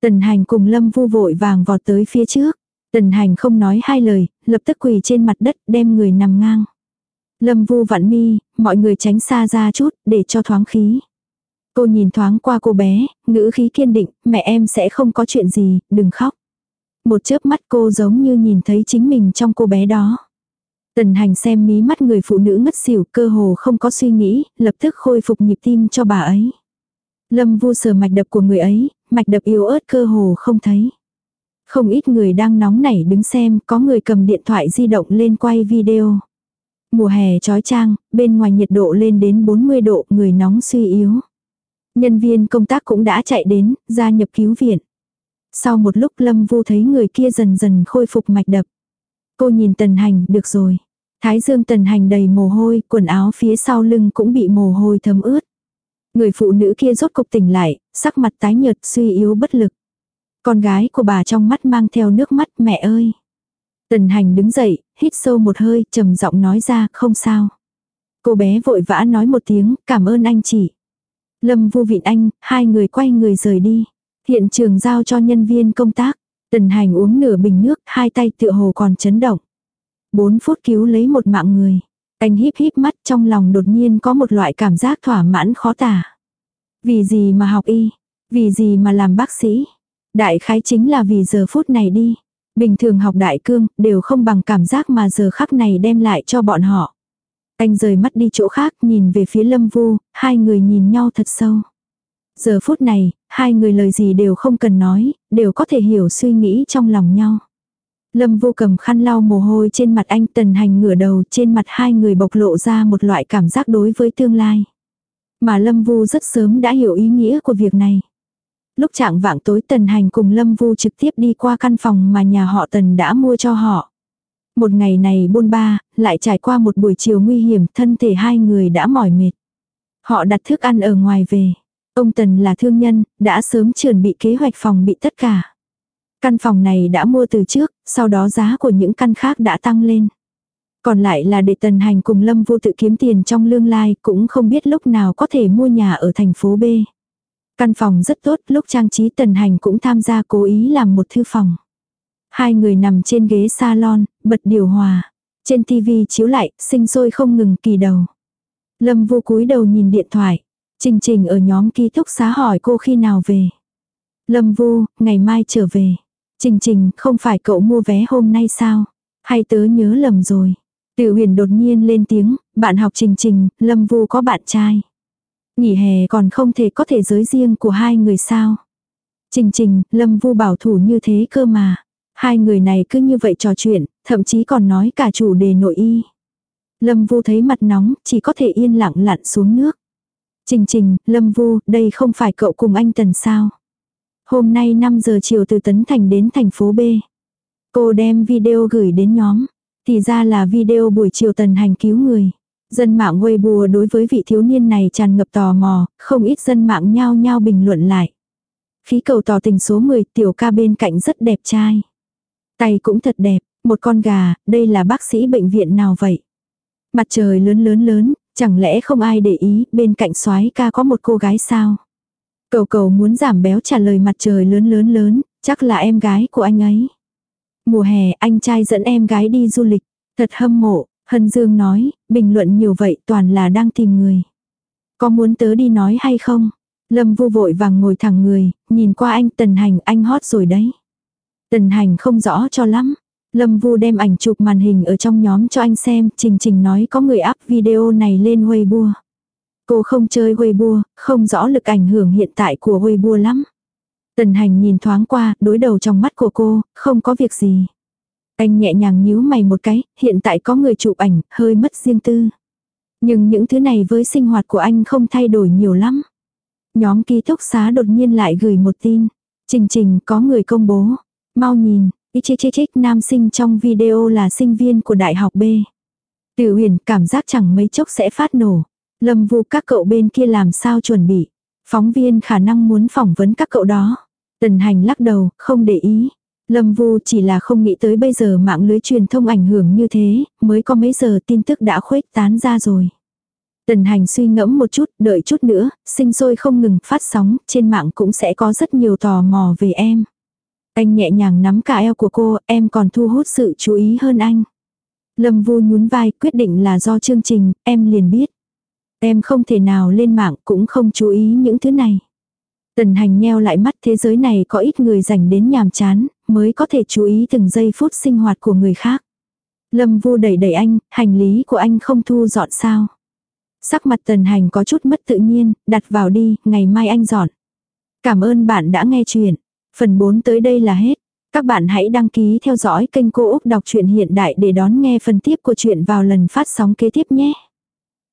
Tần hành cùng lâm vu vội vàng vọt tới phía trước. Tần hành không nói hai lời, lập tức quỳ trên mặt đất đem người nằm ngang. Lâm vu vặn mi, mọi người tránh xa ra chút, để cho thoáng khí. Cô nhìn thoáng qua cô bé, ngữ khí kiên định, mẹ em sẽ không có chuyện gì, đừng khóc. Một chớp mắt cô giống như nhìn thấy chính mình trong cô bé đó. Tần hành xem mí mắt người phụ nữ ngất xỉu cơ hồ không có suy nghĩ, lập tức khôi phục nhịp tim cho bà ấy. Lâm vu sờ mạch đập của người ấy, mạch đập yếu ớt cơ hồ không thấy. Không ít người đang nóng nảy đứng xem, có người cầm điện thoại di động lên quay video. Mùa hè trói trang, bên ngoài nhiệt độ lên đến 40 độ, người nóng suy yếu. Nhân viên công tác cũng đã chạy đến, gia nhập cứu viện. Sau một lúc Lâm Vu thấy người kia dần dần khôi phục mạch đập. Cô nhìn Tần Hành, được rồi. Thái dương Tần Hành đầy mồ hôi, quần áo phía sau lưng cũng bị mồ hôi thấm ướt. Người phụ nữ kia rốt cục tỉnh lại, sắc mặt tái nhợt suy yếu bất lực. Con gái của bà trong mắt mang theo nước mắt mẹ ơi. Tần hành đứng dậy, hít sâu một hơi, trầm giọng nói ra, không sao. Cô bé vội vã nói một tiếng, cảm ơn anh chị. Lâm vu vịn anh, hai người quay người rời đi. Hiện trường giao cho nhân viên công tác. Tần hành uống nửa bình nước, hai tay tựa hồ còn chấn động. Bốn phút cứu lấy một mạng người. Anh híp híp mắt trong lòng đột nhiên có một loại cảm giác thỏa mãn khó tả. Vì gì mà học y? Vì gì mà làm bác sĩ? Đại khái chính là vì giờ phút này đi. Bình thường học đại cương đều không bằng cảm giác mà giờ khắc này đem lại cho bọn họ. Anh rời mắt đi chỗ khác nhìn về phía lâm vu, hai người nhìn nhau thật sâu. Giờ phút này, hai người lời gì đều không cần nói, đều có thể hiểu suy nghĩ trong lòng nhau. Lâm vô cầm khăn lau mồ hôi trên mặt anh tần hành ngửa đầu trên mặt hai người bộc lộ ra một loại cảm giác đối với tương lai. Mà Lâm Vu rất sớm đã hiểu ý nghĩa của việc này. Lúc trạng vạng tối Tần Hành cùng Lâm Vu trực tiếp đi qua căn phòng mà nhà họ Tần đã mua cho họ. Một ngày này bôn ba, lại trải qua một buổi chiều nguy hiểm, thân thể hai người đã mỏi mệt. Họ đặt thức ăn ở ngoài về. Ông Tần là thương nhân, đã sớm chuẩn bị kế hoạch phòng bị tất cả. Căn phòng này đã mua từ trước, sau đó giá của những căn khác đã tăng lên. Còn lại là để tần hành cùng lâm vô tự kiếm tiền trong lương lai, cũng không biết lúc nào có thể mua nhà ở thành phố B. Căn phòng rất tốt, lúc trang trí tần hành cũng tham gia cố ý làm một thư phòng. Hai người nằm trên ghế salon, bật điều hòa. Trên tivi chiếu lại, sinh sôi không ngừng kỳ đầu. Lâm vô cúi đầu nhìn điện thoại. Trình trình ở nhóm ký túc xá hỏi cô khi nào về. Lâm vu, ngày mai trở về. Trình trình, không phải cậu mua vé hôm nay sao? Hay tớ nhớ lầm rồi. Tự huyền đột nhiên lên tiếng, bạn học trình trình, Lâm Vu có bạn trai. Nghỉ hè còn không thể có thể giới riêng của hai người sao. Trình trình, Lâm Vu bảo thủ như thế cơ mà. Hai người này cứ như vậy trò chuyện, thậm chí còn nói cả chủ đề nội y. Lâm Vu thấy mặt nóng, chỉ có thể yên lặng lặn xuống nước. Trình trình, Lâm Vu, đây không phải cậu cùng anh Tần sao. Hôm nay 5 giờ chiều từ Tấn Thành đến thành phố B. Cô đem video gửi đến nhóm. Thì ra là video buổi chiều tần hành cứu người. Dân mạng Weibo đối với vị thiếu niên này tràn ngập tò mò, không ít dân mạng nhao nhao bình luận lại. Khí cầu tỏ tình số 10 tiểu ca bên cạnh rất đẹp trai. Tay cũng thật đẹp, một con gà, đây là bác sĩ bệnh viện nào vậy? Mặt trời lớn lớn lớn, chẳng lẽ không ai để ý, bên cạnh soái ca có một cô gái sao? Cầu cầu muốn giảm béo trả lời mặt trời lớn lớn lớn, chắc là em gái của anh ấy. Mùa hè anh trai dẫn em gái đi du lịch. Thật hâm mộ, Hân Dương nói, bình luận nhiều vậy toàn là đang tìm người. Có muốn tớ đi nói hay không? Lâm vu vội vàng ngồi thẳng người, nhìn qua anh tần hành anh hot rồi đấy. Tần hành không rõ cho lắm. Lâm vu đem ảnh chụp màn hình ở trong nhóm cho anh xem, Trình Trình nói có người up video này lên Weibo. Cô không chơi Weibo, không rõ lực ảnh hưởng hiện tại của Weibo lắm. Tần hành nhìn thoáng qua, đối đầu trong mắt của cô, không có việc gì. Anh nhẹ nhàng nhíu mày một cái, hiện tại có người chụp ảnh, hơi mất riêng tư. Nhưng những thứ này với sinh hoạt của anh không thay đổi nhiều lắm. Nhóm ký túc xá đột nhiên lại gửi một tin. Trình trình có người công bố. Mau nhìn, ý chê chê chích nam sinh trong video là sinh viên của đại học B. Từ huyền cảm giác chẳng mấy chốc sẽ phát nổ. Lâm vu các cậu bên kia làm sao chuẩn bị. Phóng viên khả năng muốn phỏng vấn các cậu đó. Tần hành lắc đầu, không để ý. Lâm Vu chỉ là không nghĩ tới bây giờ mạng lưới truyền thông ảnh hưởng như thế, mới có mấy giờ tin tức đã khuếch tán ra rồi. Tần hành suy ngẫm một chút, đợi chút nữa, sinh sôi không ngừng phát sóng, trên mạng cũng sẽ có rất nhiều tò mò về em. Anh nhẹ nhàng nắm cả eo của cô, em còn thu hút sự chú ý hơn anh. Lâm Vu nhún vai, quyết định là do chương trình, em liền biết. Em không thể nào lên mạng cũng không chú ý những thứ này. Tần hành nheo lại mắt thế giới này có ít người dành đến nhàm chán, mới có thể chú ý từng giây phút sinh hoạt của người khác. Lâm vu đẩy đẩy anh, hành lý của anh không thu dọn sao. Sắc mặt tần hành có chút mất tự nhiên, đặt vào đi, ngày mai anh dọn. Cảm ơn bạn đã nghe chuyện. Phần 4 tới đây là hết. Các bạn hãy đăng ký theo dõi kênh Cô Úc Đọc truyện Hiện Đại để đón nghe phần tiếp của chuyện vào lần phát sóng kế tiếp nhé.